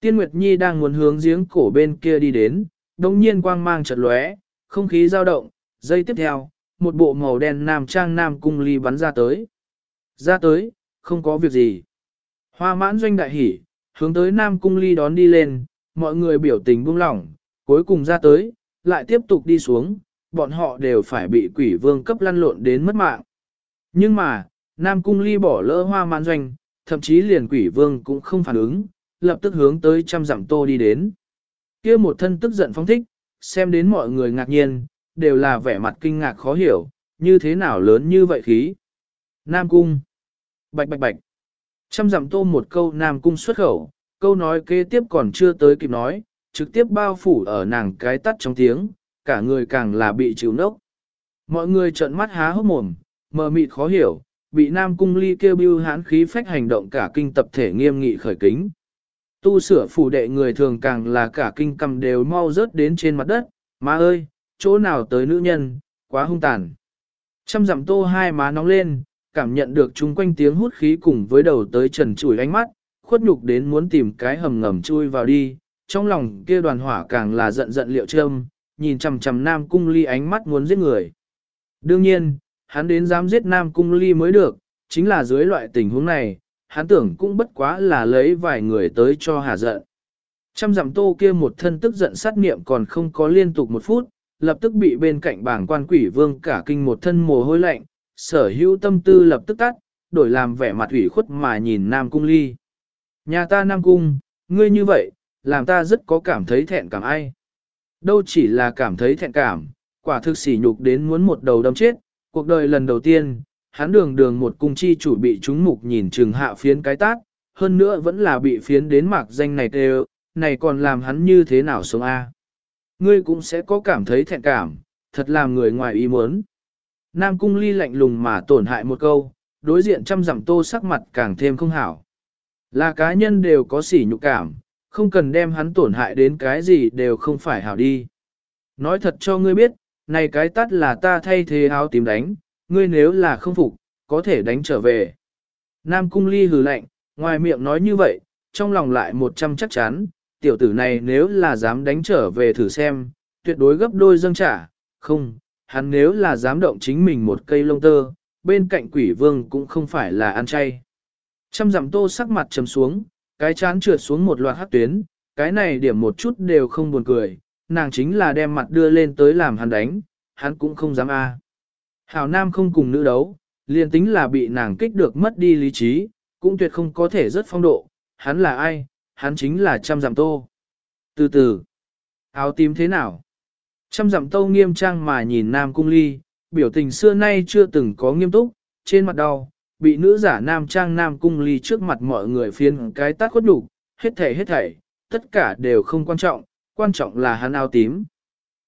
Tiên Nguyệt Nhi đang muốn hướng giếng cổ bên kia đi đến, đồng nhiên quang mang chợt lóe, không khí dao động, giây tiếp theo, một bộ màu đen nam trang nam cung ly bắn ra tới. Ra tới, không có việc gì. Hoa mãn doanh đại hỉ, hướng tới nam cung ly đón đi lên, mọi người biểu tình buông lỏng, cuối cùng ra tới, lại tiếp tục đi xuống, bọn họ đều phải bị quỷ vương cấp lăn lộn đến mất mạng. Nhưng mà, nam cung ly bỏ lỡ hoa mãn doanh, thậm chí liền quỷ vương cũng không phản ứng, lập tức hướng tới trăm dặm tô đi đến kia một thân tức giận phóng thích, xem đến mọi người ngạc nhiên, đều là vẻ mặt kinh ngạc khó hiểu, như thế nào lớn như vậy khí. Nam cung. Bạch bạch bạch. Trăm dặm tô một câu Nam cung xuất khẩu, câu nói kế tiếp còn chưa tới kịp nói, trực tiếp bao phủ ở nàng cái tắt trong tiếng, cả người càng là bị chịu nốc. Mọi người trợn mắt há hốc mồm, mờ mịt khó hiểu, bị Nam cung ly kêu bưu hãn khí phách hành động cả kinh tập thể nghiêm nghị khởi kính. Tu sửa phủ đệ người thường càng là cả kinh cầm đều mau rớt đến trên mặt đất, má ơi, chỗ nào tới nữ nhân, quá hung tàn. Trăm dặm tô hai má nóng lên, cảm nhận được chung quanh tiếng hút khí cùng với đầu tới trần chùi ánh mắt, khuất nhục đến muốn tìm cái hầm ngầm chui vào đi, trong lòng kia đoàn hỏa càng là giận giận liệu trâm, nhìn chằm chằm nam cung ly ánh mắt muốn giết người. Đương nhiên, hắn đến dám giết nam cung ly mới được, chính là dưới loại tình huống này, hắn tưởng cũng bất quá là lấy vài người tới cho hà giận. Trăm dặm tô kia một thân tức giận sát niệm còn không có liên tục một phút, lập tức bị bên cạnh bảng quan quỷ vương cả kinh một thân mồ hôi lạnh, sở hữu tâm tư lập tức tắt, đổi làm vẻ mặt ủy khuất mà nhìn Nam Cung Ly. Nhà ta Nam Cung, ngươi như vậy, làm ta rất có cảm thấy thẹn cảm ai. Đâu chỉ là cảm thấy thẹn cảm, quả thực sỉ nhục đến muốn một đầu đâm chết, cuộc đời lần đầu tiên, hắn đường đường một cung chi chủ bị chúng mục nhìn chừng hạ phiến cái tác, hơn nữa vẫn là bị phiến đến mạc danh này tê này còn làm hắn như thế nào sống a? Ngươi cũng sẽ có cảm thấy thẹn cảm, thật làm người ngoài ý muốn. Nam cung ly lạnh lùng mà tổn hại một câu, đối diện trăm dặm tô sắc mặt càng thêm không hảo. Là cá nhân đều có sỉ nhục cảm, không cần đem hắn tổn hại đến cái gì đều không phải hảo đi. Nói thật cho ngươi biết, này cái tắt là ta thay thế áo tím đánh, ngươi nếu là không phục, có thể đánh trở về. Nam cung ly hừ lạnh, ngoài miệng nói như vậy, trong lòng lại một trăm chắc chắn, tiểu tử này nếu là dám đánh trở về thử xem, tuyệt đối gấp đôi dâng trả, không, hắn nếu là dám động chính mình một cây lông tơ, bên cạnh quỷ vương cũng không phải là ăn chay. Trăm dặm tô sắc mặt trầm xuống, cái chán trượt xuống một loạt hát tuyến, cái này điểm một chút đều không buồn cười, nàng chính là đem mặt đưa lên tới làm hắn đánh, hắn cũng không dám a. Hảo Nam không cùng nữ đấu, liền tính là bị nàng kích được mất đi lý trí, cũng tuyệt không có thể rất phong độ, hắn là ai, hắn chính là trăm giảm tô. Từ từ, áo tím thế nào? Trăm dặm tô nghiêm trang mà nhìn Nam Cung Ly, biểu tình xưa nay chưa từng có nghiêm túc, trên mặt đau, bị nữ giả Nam Trang Nam Cung Ly trước mặt mọi người phiên cái tát khuất đủ, hết thảy hết thảy, tất cả đều không quan trọng, quan trọng là hắn áo tím.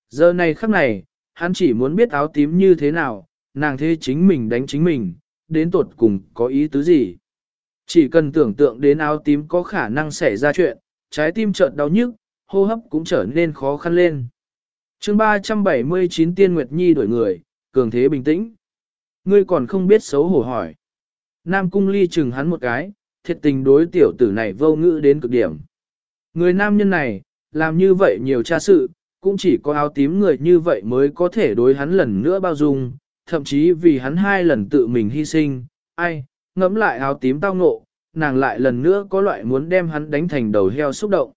Giờ này khắc này, hắn chỉ muốn biết áo tím như thế nào, nàng thế chính mình đánh chính mình, đến tột cùng có ý tứ gì. Chỉ cần tưởng tượng đến áo tím có khả năng xảy ra chuyện, trái tim chợt đau nhức, hô hấp cũng trở nên khó khăn lên. chương 379 Tiên Nguyệt Nhi đổi người, cường thế bình tĩnh. Ngươi còn không biết xấu hổ hỏi. Nam Cung Ly chừng hắn một cái, thiệt tình đối tiểu tử này vô ngữ đến cực điểm. Người nam nhân này, làm như vậy nhiều tra sự, cũng chỉ có áo tím người như vậy mới có thể đối hắn lần nữa bao dung, thậm chí vì hắn hai lần tự mình hy sinh, ai, ngẫm lại áo tím tao ngộ, nàng lại lần nữa có loại muốn đem hắn đánh thành đầu heo xúc động.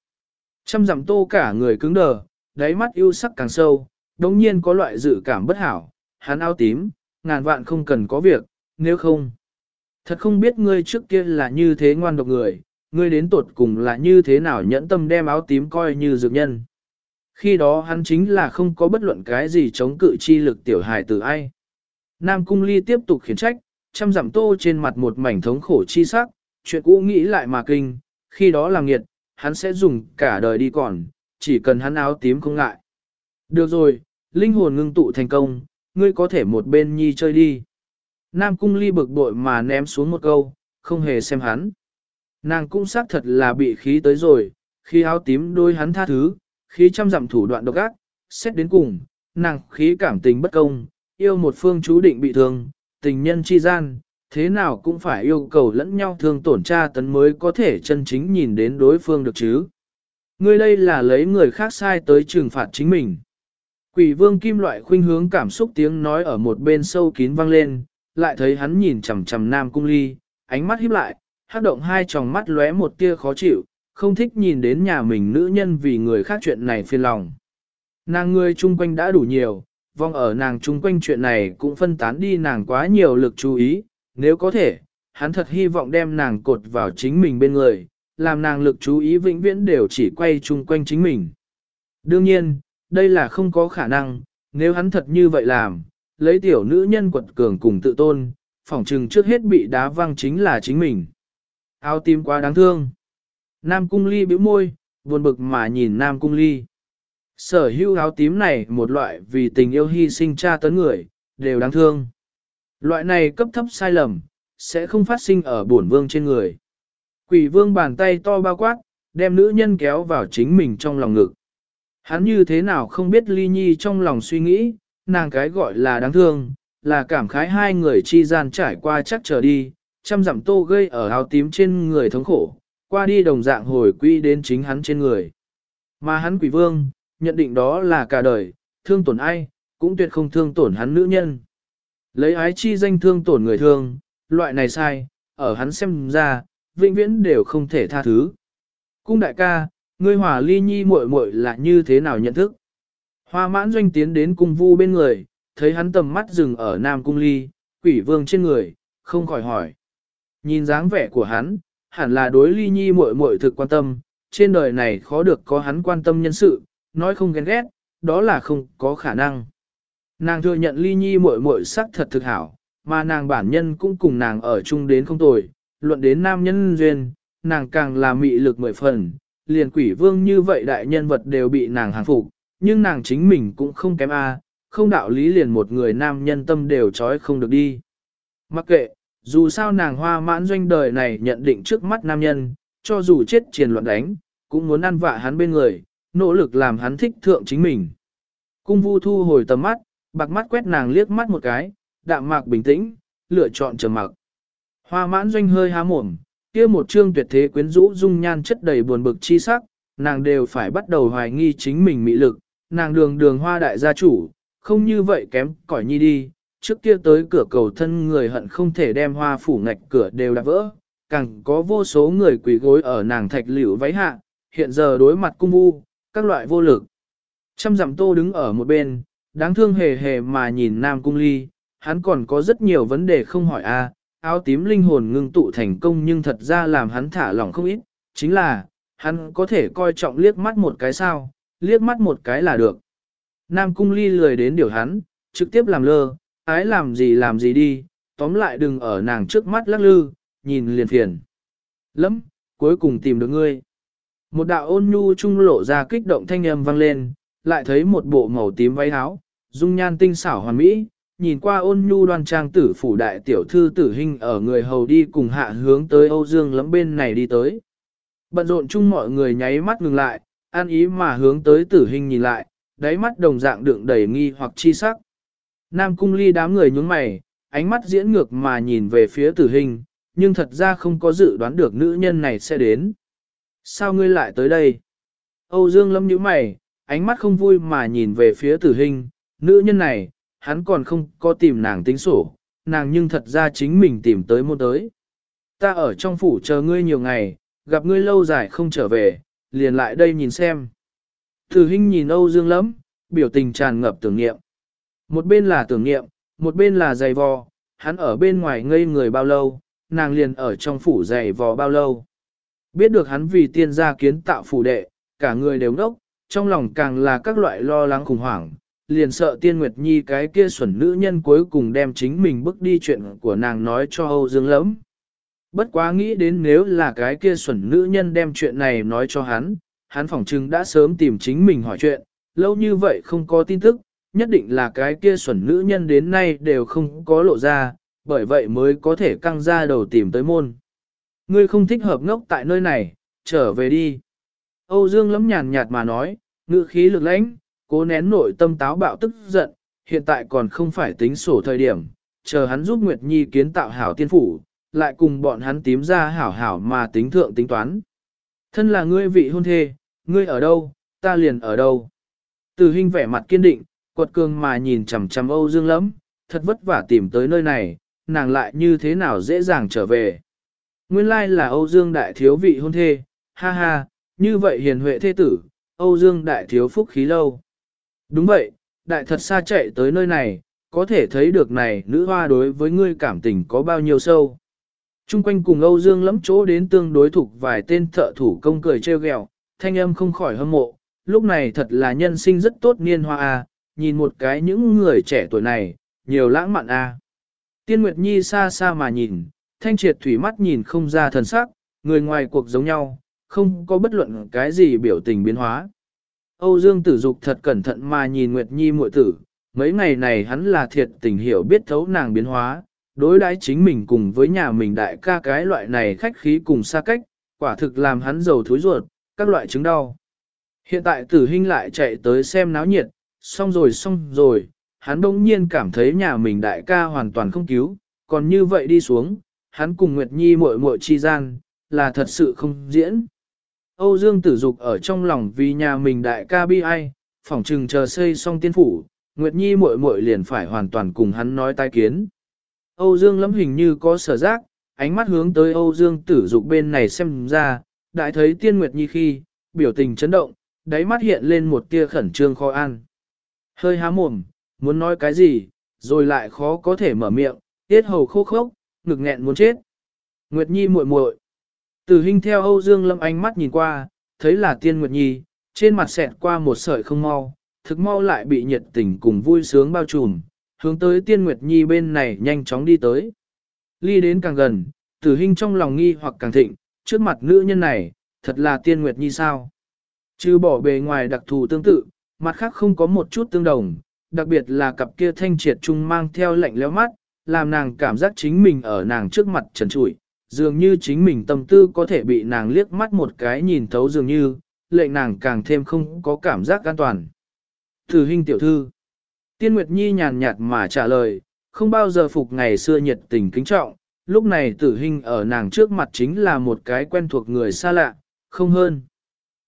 Trăm dặm tô cả người cứng đờ, đáy mắt yêu sắc càng sâu, đồng nhiên có loại dự cảm bất hảo, hắn áo tím, ngàn vạn không cần có việc, nếu không. Thật không biết ngươi trước kia là như thế ngoan độc người, ngươi đến tuột cùng là như thế nào nhẫn tâm đem áo tím coi như dược nhân. Khi đó hắn chính là không có bất luận cái gì chống cự chi lực tiểu hài từ ai. Nam Cung Ly tiếp tục khiển trách, chăm dặm tô trên mặt một mảnh thống khổ chi sắc, chuyện cũ nghĩ lại mà kinh, khi đó làm nghiệt, hắn sẽ dùng cả đời đi còn, chỉ cần hắn áo tím không ngại. Được rồi, linh hồn ngưng tụ thành công, ngươi có thể một bên nhi chơi đi. Nam cung ly bực bội mà ném xuống một câu, không hề xem hắn. Nàng cũng xác thật là bị khí tới rồi, khi áo tím đôi hắn tha thứ, khí chăm dặm thủ đoạn độc ác, xét đến cùng, nàng khí cảm tình bất công, yêu một phương chú định bị thương, tình nhân chi gian, thế nào cũng phải yêu cầu lẫn nhau thương tổn tra tấn mới có thể chân chính nhìn đến đối phương được chứ. Ngươi đây là lấy người khác sai tới trừng phạt chính mình. Quỷ vương kim loại khuynh hướng cảm xúc tiếng nói ở một bên sâu kín vang lên, lại thấy hắn nhìn chằm chằm nam cung ly, ánh mắt híp lại, hát động hai tròng mắt lóe một tia khó chịu, không thích nhìn đến nhà mình nữ nhân vì người khác chuyện này phiền lòng. Nàng người chung quanh đã đủ nhiều, vong ở nàng chung quanh chuyện này cũng phân tán đi nàng quá nhiều lực chú ý, nếu có thể, hắn thật hy vọng đem nàng cột vào chính mình bên người, làm nàng lực chú ý vĩnh viễn đều chỉ quay chung quanh chính mình. Đương nhiên, đây là không có khả năng, nếu hắn thật như vậy làm, lấy tiểu nữ nhân quật cường cùng tự tôn, phỏng trừng trước hết bị đá văng chính là chính mình. Áo tim quá đáng thương. Nam cung ly bĩu môi, buồn bực mà nhìn Nam cung ly. Sở hữu áo tím này một loại vì tình yêu hy sinh tra tấn người, đều đáng thương. Loại này cấp thấp sai lầm, sẽ không phát sinh ở bổn vương trên người. Quỷ vương bàn tay to bao quát, đem nữ nhân kéo vào chính mình trong lòng ngực. Hắn như thế nào không biết ly nhi trong lòng suy nghĩ, nàng cái gọi là đáng thương, là cảm khái hai người chi gian trải qua chắc trở đi, trăm dặm tô gây ở áo tím trên người thống khổ, qua đi đồng dạng hồi quy đến chính hắn trên người. Mà hắn quỷ vương, nhận định đó là cả đời, thương tổn ai, cũng tuyệt không thương tổn hắn nữ nhân. Lấy ái chi danh thương tổn người thương, loại này sai, ở hắn xem ra, vĩnh viễn đều không thể tha thứ. Cung đại ca, ngươi hòa ly nhi muội muội là như thế nào nhận thức? Hoa mãn doanh tiến đến cung vu bên người, thấy hắn tầm mắt dừng ở nam cung ly, quỷ vương trên người, không khỏi hỏi. Nhìn dáng vẻ của hắn, hẳn là đối ly nhi muội muội thực quan tâm, trên đời này khó được có hắn quan tâm nhân sự, nói không ghen ghét, đó là không có khả năng. Nàng thừa nhận ly nhi muội muội sắc thật thực hảo, mà nàng bản nhân cũng cùng nàng ở chung đến không tồi, luận đến nam nhân duyên, nàng càng là mị lực mười phần, liền quỷ vương như vậy đại nhân vật đều bị nàng hàng phục, nhưng nàng chính mình cũng không kém a, không đạo lý liền một người nam nhân tâm đều trói không được đi. Mặc kệ, dù sao nàng hoa mãn doanh đời này nhận định trước mắt nam nhân, cho dù chết triền loạn đánh, cũng muốn ăn vạ hắn bên người, nỗ lực làm hắn thích thượng chính mình. Cung vu thu hồi tầm mắt, bạc mắt quét nàng liếc mắt một cái, đạm mạc bình tĩnh, lựa chọn trầm mặc. Hoa mãn doanh hơi há mồm, kia một trương tuyệt thế quyến rũ dung nhan chất đầy buồn bực chi sắc, nàng đều phải bắt đầu hoài nghi chính mình mỹ lực, nàng đường đường hoa đại gia chủ, không như vậy kém cỏi nhi đi, trước kia tới cửa cầu thân người hận không thể đem hoa phủ ngạch cửa đều đã vỡ, càng có vô số người quỳ gối ở nàng thạch liễu váy hạ, hiện giờ đối mặt cung vu, các loại vô lực. Trăm dặm tô đứng ở một bên, đáng thương hề hề mà nhìn nam cung ly, hắn còn có rất nhiều vấn đề không hỏi a áo tím linh hồn ngưng tụ thành công nhưng thật ra làm hắn thả lỏng không ít, chính là, hắn có thể coi trọng liếc mắt một cái sao, liếc mắt một cái là được. Nam cung ly lười đến điều hắn, trực tiếp làm lơ, ái làm gì làm gì đi, tóm lại đừng ở nàng trước mắt lắc lư, nhìn liền phiền. Lắm, cuối cùng tìm được ngươi. Một đạo ôn nhu trung lộ ra kích động thanh âm vang lên, lại thấy một bộ màu tím váy áo, dung nhan tinh xảo hoàn mỹ, nhìn qua ôn nhu đoan trang tử phủ đại tiểu thư tử hình ở người hầu đi cùng hạ hướng tới Âu Dương lắm bên này đi tới. Bận rộn chung mọi người nháy mắt ngừng lại, an ý mà hướng tới tử hình nhìn lại, đáy mắt đồng dạng đựng đầy nghi hoặc chi sắc. Nam cung ly đám người nhướng mày, ánh mắt diễn ngược mà nhìn về phía tử hình, nhưng thật ra không có dự đoán được nữ nhân này sẽ đến. Sao ngươi lại tới đây? Âu Dương lâm nhíu mày, ánh mắt không vui mà nhìn về phía tử hình, nữ nhân này, hắn còn không có tìm nàng tính sổ, nàng nhưng thật ra chính mình tìm tới môn tới. Ta ở trong phủ chờ ngươi nhiều ngày, gặp ngươi lâu dài không trở về, liền lại đây nhìn xem. Tử hình nhìn Âu Dương lắm, biểu tình tràn ngập tưởng niệm. Một bên là tưởng niệm, một bên là giày vò, hắn ở bên ngoài ngây người bao lâu, nàng liền ở trong phủ giày vò bao lâu. Biết được hắn vì tiên gia kiến tạo phủ đệ, cả người đều ngốc, trong lòng càng là các loại lo lắng khủng hoảng, liền sợ tiên Nguyệt Nhi cái kia xuẩn nữ nhân cuối cùng đem chính mình bước đi chuyện của nàng nói cho Âu Dương lẫm. Bất quá nghĩ đến nếu là cái kia xuẩn nữ nhân đem chuyện này nói cho hắn, hắn phỏng chừng đã sớm tìm chính mình hỏi chuyện, lâu như vậy không có tin tức, nhất định là cái kia xuẩn nữ nhân đến nay đều không có lộ ra, bởi vậy mới có thể căng ra đầu tìm tới môn. Ngươi không thích hợp ngốc tại nơi này, trở về đi. Âu Dương lắm nhàn nhạt mà nói, ngữ khí lực lãnh, cố nén nội tâm táo bạo tức giận, hiện tại còn không phải tính sổ thời điểm, chờ hắn giúp Nguyệt Nhi kiến tạo hảo tiên phủ, lại cùng bọn hắn tím ra hảo hảo mà tính thượng tính toán. Thân là ngươi vị hôn thê, ngươi ở đâu, ta liền ở đâu. Từ hình vẻ mặt kiên định, quật cường mà nhìn chằm chằm Âu Dương lắm, thật vất vả tìm tới nơi này, nàng lại như thế nào dễ dàng trở về. Nguyên lai là Âu Dương đại thiếu vị hôn thê, ha ha, như vậy hiền huệ thế tử, Âu Dương đại thiếu phúc khí lâu. Đúng vậy, đại thật xa chạy tới nơi này, có thể thấy được này nữ hoa đối với ngươi cảm tình có bao nhiêu sâu. Trung quanh cùng Âu Dương lắm chỗ đến tương đối thuộc vài tên thợ thủ công cười treo ghẹo, thanh âm không khỏi hâm mộ, lúc này thật là nhân sinh rất tốt niên hoa a, nhìn một cái những người trẻ tuổi này, nhiều lãng mạn a. Tiên Nguyệt Nhi xa xa mà nhìn, thanh triệt thủy mắt nhìn không ra thần sắc, người ngoài cuộc giống nhau, không có bất luận cái gì biểu tình biến hóa. Âu Dương tử dục thật cẩn thận mà nhìn Nguyệt Nhi muội tử, mấy ngày này hắn là thiệt tình hiểu biết thấu nàng biến hóa, đối đãi chính mình cùng với nhà mình đại ca cái loại này khách khí cùng xa cách, quả thực làm hắn giàu thối ruột, các loại chứng đau. Hiện tại tử hình lại chạy tới xem náo nhiệt, xong rồi xong rồi, hắn đông nhiên cảm thấy nhà mình đại ca hoàn toàn không cứu, còn như vậy đi xuống, hắn cùng Nguyệt Nhi muội muội chi gian, là thật sự không diễn. Âu Dương tử dục ở trong lòng vì nhà mình đại ca bi ai, phỏng trừng chờ xây xong tiên phủ, Nguyệt Nhi muội muội liền phải hoàn toàn cùng hắn nói tai kiến. Âu Dương lắm hình như có sở giác, ánh mắt hướng tới Âu Dương tử dục bên này xem ra, đại thấy tiên Nguyệt Nhi khi, biểu tình chấn động, đáy mắt hiện lên một tia khẩn trương khó an. Hơi há mồm, muốn nói cái gì, rồi lại khó có thể mở miệng, tiết hầu khô khốc, ngực nghẹn muốn chết. Nguyệt Nhi muội muội. Từ hình theo Âu Dương Lâm ánh mắt nhìn qua, thấy là Tiên Nguyệt Nhi, trên mặt xẹt qua một sợi không mau, thực mau lại bị nhiệt tình cùng vui sướng bao trùm, hướng tới Tiên Nguyệt Nhi bên này nhanh chóng đi tới. Ly đến càng gần, tử hình trong lòng nghi hoặc càng thịnh, trước mặt nữ nhân này, thật là Tiên Nguyệt Nhi sao? Chứ bỏ bề ngoài đặc thù tương tự, mặt khác không có một chút tương đồng, đặc biệt là cặp kia thanh triệt trung mang theo lạnh lẽo mắt, làm nàng cảm giác chính mình ở nàng trước mặt trần trụi, dường như chính mình tâm tư có thể bị nàng liếc mắt một cái nhìn thấu dường như, lệnh nàng càng thêm không có cảm giác an toàn. Thử hình tiểu thư. Tiên Nguyệt Nhi nhàn nhạt mà trả lời, không bao giờ phục ngày xưa nhiệt tình kính trọng, lúc này tử hình ở nàng trước mặt chính là một cái quen thuộc người xa lạ, không hơn.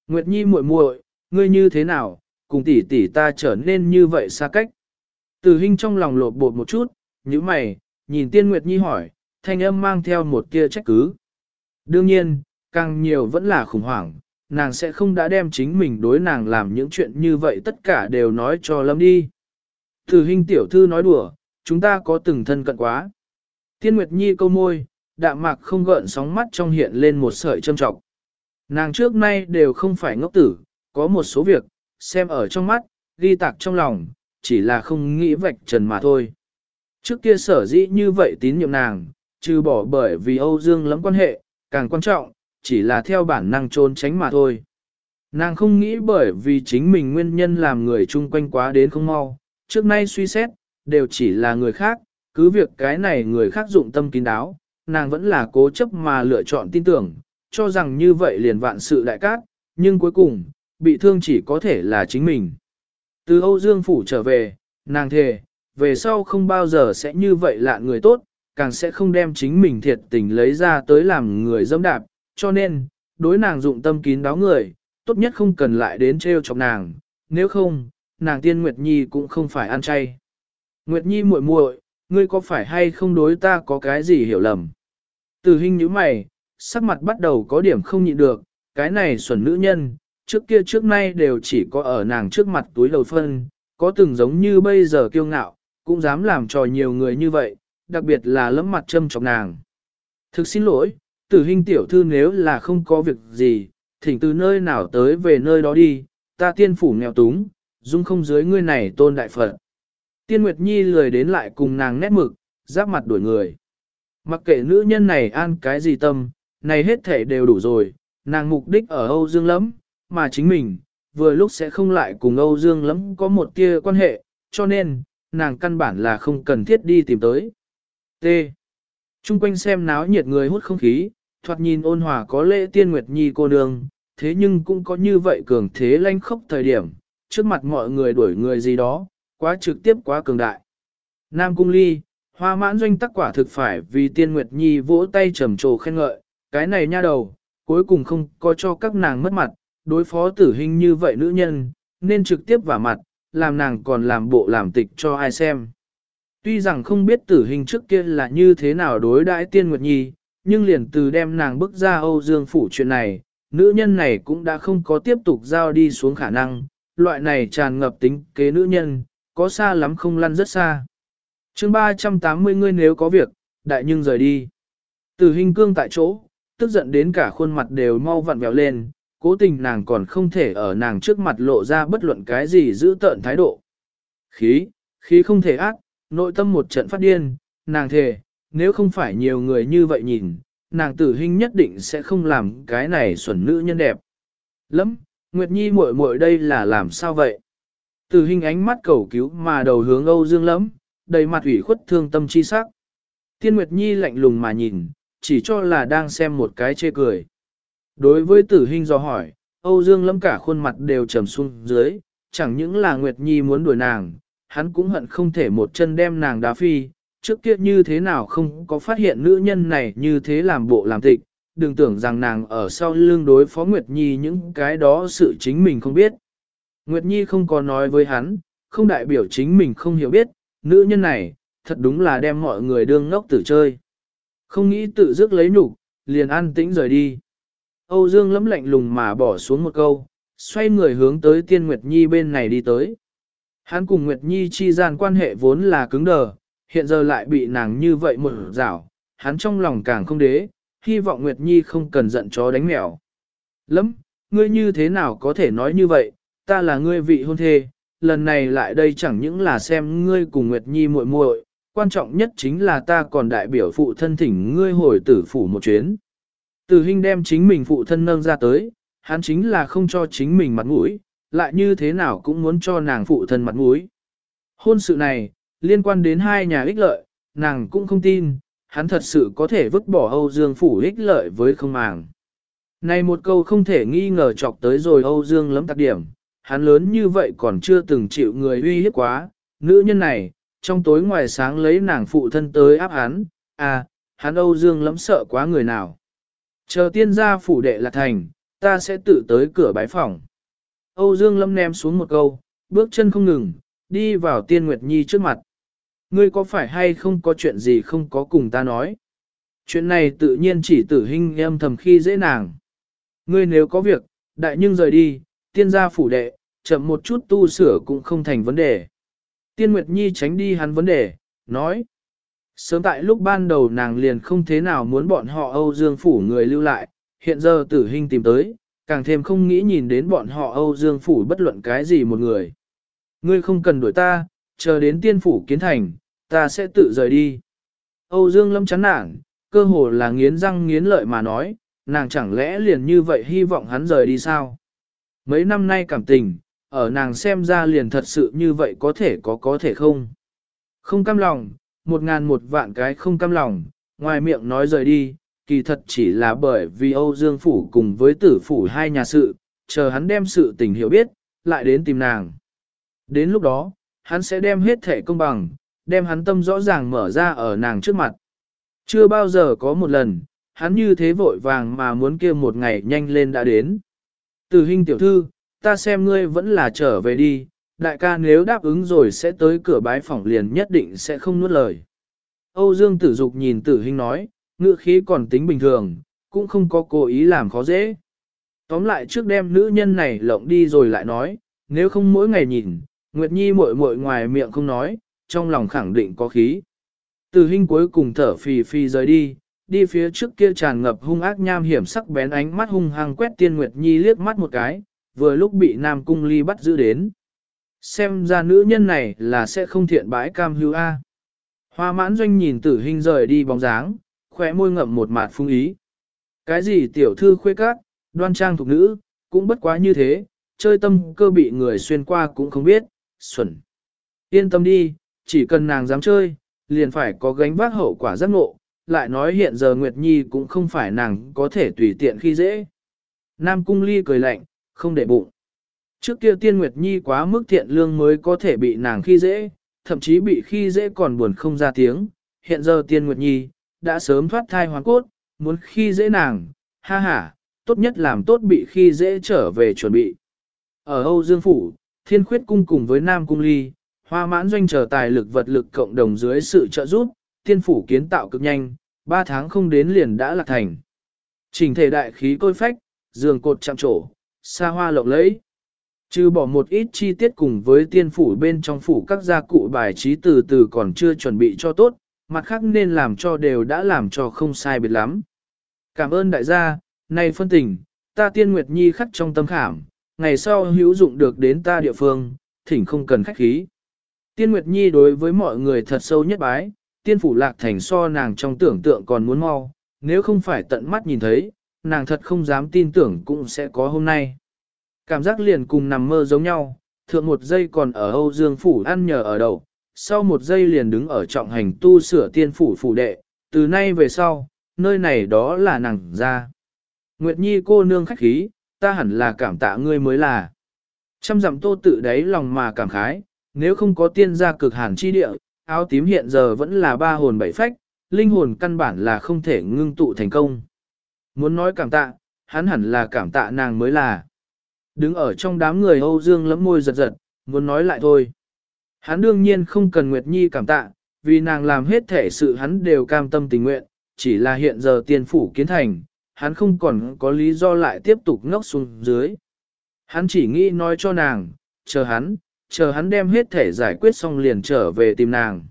Nguyệt Nhi muội muội, ngươi như thế nào, cùng tỷ tỷ ta trở nên như vậy xa cách. Tử hình trong lòng lột bột một chút, như mày, nhìn Tiên Nguyệt Nhi hỏi, thanh âm mang theo một kia trách cứ. Đương nhiên, càng nhiều vẫn là khủng hoảng, nàng sẽ không đã đem chính mình đối nàng làm những chuyện như vậy tất cả đều nói cho Lâm đi. Thử hình tiểu thư nói đùa, chúng ta có từng thân cận quá. Tiên Nguyệt Nhi câu môi, đạm mạc không gợn sóng mắt trong hiện lên một sợi châm trọng. Nàng trước nay đều không phải ngốc tử, có một số việc, xem ở trong mắt, ghi tạc trong lòng, chỉ là không nghĩ vạch trần mà thôi. Trước kia sở dĩ như vậy tín nhiệm nàng, trừ bỏ bởi vì Âu Dương lắm quan hệ, càng quan trọng, chỉ là theo bản năng trốn tránh mà thôi. Nàng không nghĩ bởi vì chính mình nguyên nhân làm người chung quanh quá đến không mau, trước nay suy xét, đều chỉ là người khác, cứ việc cái này người khác dụng tâm kín đáo, nàng vẫn là cố chấp mà lựa chọn tin tưởng, cho rằng như vậy liền vạn sự đại cát, nhưng cuối cùng, bị thương chỉ có thể là chính mình. Từ Âu Dương Phủ trở về, nàng thề, về sau không bao giờ sẽ như vậy lạ người tốt, càng sẽ không đem chính mình thiệt tình lấy ra tới làm người dâm đạp, cho nên, đối nàng dụng tâm kín đáo người, tốt nhất không cần lại đến trêu chọc nàng, nếu không, nàng tiên Nguyệt Nhi cũng không phải ăn chay. Nguyệt Nhi muội muội, ngươi có phải hay không đối ta có cái gì hiểu lầm? Từ hình như mày, sắc mặt bắt đầu có điểm không nhịn được, cái này xuẩn nữ nhân, trước kia trước nay đều chỉ có ở nàng trước mặt túi lầu phân, có từng giống như bây giờ kiêu ngạo, cũng dám làm trò nhiều người như vậy, đặc biệt là lấm mặt châm chọc nàng. Thực xin lỗi, tử hình tiểu thư nếu là không có việc gì, thỉnh từ nơi nào tới về nơi đó đi, ta tiên phủ nghèo túng, dung không dưới ngươi này tôn đại phật. Tiên Nguyệt Nhi lười đến lại cùng nàng nét mực, giáp mặt đuổi người. Mặc kệ nữ nhân này an cái gì tâm, này hết thể đều đủ rồi, nàng mục đích ở Âu Dương lắm, mà chính mình, vừa lúc sẽ không lại cùng Âu Dương lắm có một tia quan hệ, cho nên, nàng căn bản là không cần thiết đi tìm tới. T. Trung quanh xem náo nhiệt người hút không khí, thoạt nhìn ôn hòa có lễ tiên Nguyệt Nhi cô nương, thế nhưng cũng có như vậy cường thế lanh khốc thời điểm, trước mặt mọi người đuổi người gì đó, quá trực tiếp quá cường đại. Nam Cung Ly, hoa mãn doanh tắc quả thực phải vì tiên Nguyệt Nhi vỗ tay trầm trồ khen ngợi, cái này nha đầu, cuối cùng không có cho các nàng mất mặt, đối phó tử hình như vậy nữ nhân, nên trực tiếp vả mặt, làm nàng còn làm bộ làm tịch cho ai xem. Tuy rằng không biết tử hình trước kia là như thế nào đối đãi tiên Nguyệt Nhi, nhưng liền từ đem nàng bước ra Âu Dương Phủ chuyện này, nữ nhân này cũng đã không có tiếp tục giao đi xuống khả năng, loại này tràn ngập tính kế nữ nhân, có xa lắm không lăn rất xa. chương 380 ngươi nếu có việc, đại nhưng rời đi. Từ hình cương tại chỗ, tức giận đến cả khuôn mặt đều mau vặn vẹo lên, cố tình nàng còn không thể ở nàng trước mặt lộ ra bất luận cái gì giữ tợn thái độ. Khí, khí không thể ác, nội tâm một trận phát điên, nàng thề, nếu không phải nhiều người như vậy nhìn, nàng tử hình nhất định sẽ không làm cái này xuẩn nữ nhân đẹp. Lắm, Nguyệt Nhi muội muội đây là làm sao vậy? Tử hình ánh mắt cầu cứu mà đầu hướng Âu Dương lắm, đầy mặt ủy khuất thương tâm chi sắc. Tiên Nguyệt Nhi lạnh lùng mà nhìn, chỉ cho là đang xem một cái chê cười. Đối với tử hình do hỏi, Âu Dương Lâm cả khuôn mặt đều trầm xuống dưới, chẳng những là Nguyệt Nhi muốn đuổi nàng, hắn cũng hận không thể một chân đem nàng đá phi, trước kia như thế nào không có phát hiện nữ nhân này như thế làm bộ làm tịch, đừng tưởng rằng nàng ở sau lưng đối phó Nguyệt Nhi những cái đó sự chính mình không biết. Nguyệt Nhi không có nói với hắn, không đại biểu chính mình không hiểu biết, nữ nhân này, thật đúng là đem mọi người đương ngốc tử chơi. Không nghĩ tự dứt lấy nhục, liền an tĩnh rời đi. Âu Dương lấm lạnh lùng mà bỏ xuống một câu, xoay người hướng tới Tiên Nguyệt Nhi bên này đi tới. Hắn cùng Nguyệt Nhi chi gian quan hệ vốn là cứng đờ, hiện giờ lại bị nàng như vậy một rảo, hắn trong lòng càng không đế, hy vọng Nguyệt Nhi không cần giận chó đánh mèo. Lắm, ngươi như thế nào có thể nói như vậy, ta là ngươi vị hôn thê, lần này lại đây chẳng những là xem ngươi cùng Nguyệt Nhi muội muội, quan trọng nhất chính là ta còn đại biểu phụ thân thỉnh ngươi hồi tử phủ một chuyến. Tử hình đem chính mình phụ thân nâng ra tới, hắn chính là không cho chính mình mặt mũi, lại như thế nào cũng muốn cho nàng phụ thân mặt mũi. Hôn sự này, liên quan đến hai nhà ích lợi, nàng cũng không tin, hắn thật sự có thể vứt bỏ Âu Dương phủ ích lợi với không màng. Này một câu không thể nghi ngờ chọc tới rồi Âu Dương lắm tạc điểm, hắn lớn như vậy còn chưa từng chịu người uy hiếp quá, nữ nhân này, trong tối ngoài sáng lấy nàng phụ thân tới áp hắn, à, hắn Âu Dương lắm sợ quá người nào. Chờ tiên gia phủ đệ là thành, ta sẽ tự tới cửa bái phòng. Âu Dương lâm ném xuống một câu, bước chân không ngừng, đi vào tiên Nguyệt Nhi trước mặt. Ngươi có phải hay không có chuyện gì không có cùng ta nói? Chuyện này tự nhiên chỉ tử hình em thầm khi dễ nàng. Ngươi nếu có việc, đại nhưng rời đi, tiên gia phủ đệ, chậm một chút tu sửa cũng không thành vấn đề. Tiên Nguyệt Nhi tránh đi hắn vấn đề, nói. Sớm tại lúc ban đầu nàng liền không thế nào muốn bọn họ Âu Dương phủ người lưu lại, hiện giờ tử hình tìm tới, càng thêm không nghĩ nhìn đến bọn họ Âu Dương phủ bất luận cái gì một người. Ngươi không cần đuổi ta, chờ đến tiên phủ kiến thành, ta sẽ tự rời đi. Âu Dương Lâm chán nản, cơ hồ là nghiến răng nghiến lợi mà nói, nàng chẳng lẽ liền như vậy hy vọng hắn rời đi sao? Mấy năm nay cảm tình, ở nàng xem ra liền thật sự như vậy có thể có có thể không? Không cam lòng, một ngàn một vạn cái không cam lòng, ngoài miệng nói rời đi, kỳ thật chỉ là bởi vì Âu Dương Phủ cùng với tử phủ hai nhà sự, chờ hắn đem sự tình hiểu biết, lại đến tìm nàng. Đến lúc đó, hắn sẽ đem hết thể công bằng, đem hắn tâm rõ ràng mở ra ở nàng trước mặt. Chưa bao giờ có một lần, hắn như thế vội vàng mà muốn kia một ngày nhanh lên đã đến. Từ hình tiểu thư, ta xem ngươi vẫn là trở về đi, đại ca nếu đáp ứng rồi sẽ tới cửa bái phỏng liền nhất định sẽ không nuốt lời. Âu Dương tử dục nhìn tử Hinh nói, ngữ khí còn tính bình thường, cũng không có cố ý làm khó dễ. Tóm lại trước đem nữ nhân này lộng đi rồi lại nói, nếu không mỗi ngày nhìn, Nguyệt Nhi muội muội ngoài miệng không nói, trong lòng khẳng định có khí. Tử Hinh cuối cùng thở phì phì rời đi, đi phía trước kia tràn ngập hung ác nham hiểm sắc bén ánh mắt hung hăng quét tiên Nguyệt Nhi liếc mắt một cái, vừa lúc bị Nam Cung Ly bắt giữ đến. Xem ra nữ nhân này là sẽ không thiện bãi cam hưu A. Hoa mãn doanh nhìn tử hình rời đi bóng dáng, khỏe môi ngậm một mạt phung ý. Cái gì tiểu thư khuê các, đoan trang thục nữ, cũng bất quá như thế, chơi tâm cơ bị người xuyên qua cũng không biết, xuẩn. Yên tâm đi, chỉ cần nàng dám chơi, liền phải có gánh vác hậu quả giác ngộ, lại nói hiện giờ Nguyệt Nhi cũng không phải nàng có thể tùy tiện khi dễ. Nam Cung Ly cười lạnh, không để bụng. Trước kia Tiên Nguyệt Nhi quá mức thiện lương mới có thể bị nàng khi dễ, thậm chí bị khi dễ còn buồn không ra tiếng. Hiện giờ Tiên Nguyệt Nhi, đã sớm thoát thai hoàn cốt, muốn khi dễ nàng, ha ha, tốt nhất làm tốt bị khi dễ trở về chuẩn bị. Ở Âu Dương Phủ, Thiên Khuyết Cung cùng với Nam Cung Ly, hoa mãn doanh chờ tài lực vật lực cộng đồng dưới sự trợ giúp, Thiên Phủ kiến tạo cực nhanh, 3 tháng không đến liền đã lạc thành. Trình thể đại khí côi phách, giường cột chạm trổ, xa hoa lộng lẫy. Trừ bỏ một ít chi tiết cùng với tiên phủ bên trong phủ các gia cụ bài trí từ từ còn chưa chuẩn bị cho tốt, mặt khác nên làm cho đều đã làm cho không sai biệt lắm. Cảm ơn đại gia, này phân tình, ta tiên nguyệt nhi khắc trong tâm khảm, ngày sau hữu dụng được đến ta địa phương, thỉnh không cần khách khí. Tiên Nguyệt Nhi đối với mọi người thật sâu nhất bái, tiên phủ lạc thành so nàng trong tưởng tượng còn muốn mau, nếu không phải tận mắt nhìn thấy, nàng thật không dám tin tưởng cũng sẽ có hôm nay. Cảm giác liền cùng nằm mơ giống nhau, thượng một giây còn ở Âu Dương Phủ ăn nhờ ở đầu, sau một giây liền đứng ở trọng hành tu sửa tiên phủ phủ đệ, từ nay về sau, nơi này đó là nàng ra. Nguyệt Nhi cô nương khách khí, ta hẳn là cảm tạ ngươi mới là. Trăm dặm tô tự đáy lòng mà cảm khái, nếu không có tiên gia cực hàn chi địa, áo tím hiện giờ vẫn là ba hồn bảy phách, linh hồn căn bản là không thể ngưng tụ thành công. Muốn nói cảm tạ, hắn hẳn là cảm tạ nàng mới là. Đứng ở trong đám người Âu Dương lấm môi giật giật, muốn nói lại thôi. Hắn đương nhiên không cần Nguyệt Nhi cảm tạ, vì nàng làm hết thể sự hắn đều cam tâm tình nguyện, chỉ là hiện giờ tiền phủ kiến thành, hắn không còn có lý do lại tiếp tục ngốc xuống dưới. Hắn chỉ nghĩ nói cho nàng, chờ hắn, chờ hắn đem hết thể giải quyết xong liền trở về tìm nàng.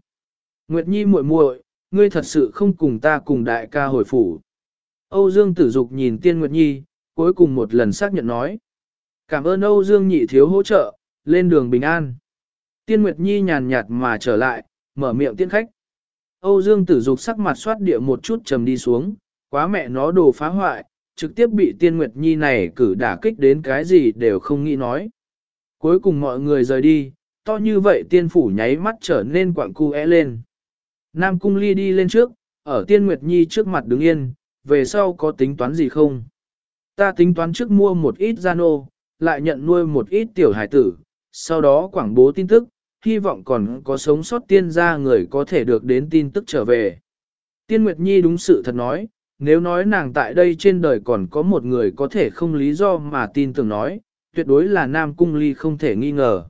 Nguyệt Nhi muội muội, ngươi thật sự không cùng ta cùng đại ca hồi phủ. Âu Dương Tử Dục nhìn Tiên Nguyệt Nhi, cuối cùng một lần xác nhận nói. Cảm ơn Âu Dương nhị thiếu hỗ trợ, lên đường bình an. Tiên Nguyệt Nhi nhàn nhạt mà trở lại, mở miệng tiên khách. Âu Dương Tử Dục sắc mặt soát địa một chút trầm đi xuống, quá mẹ nó đồ phá hoại, trực tiếp bị Tiên Nguyệt Nhi này cử đả kích đến cái gì đều không nghĩ nói. Cuối cùng mọi người rời đi, to như vậy tiên phủ nháy mắt trở nên quặng cu é lên. Nam Cung Ly đi lên trước, ở Tiên Nguyệt Nhi trước mặt đứng yên, về sau có tính toán gì không? Ta tính toán trước mua một ít gian ô lại nhận nuôi một ít tiểu hải tử, sau đó quảng bố tin tức, hy vọng còn có sống sót tiên gia người có thể được đến tin tức trở về. Tiên Nguyệt Nhi đúng sự thật nói, nếu nói nàng tại đây trên đời còn có một người có thể không lý do mà tin tưởng nói, tuyệt đối là Nam Cung Ly không thể nghi ngờ.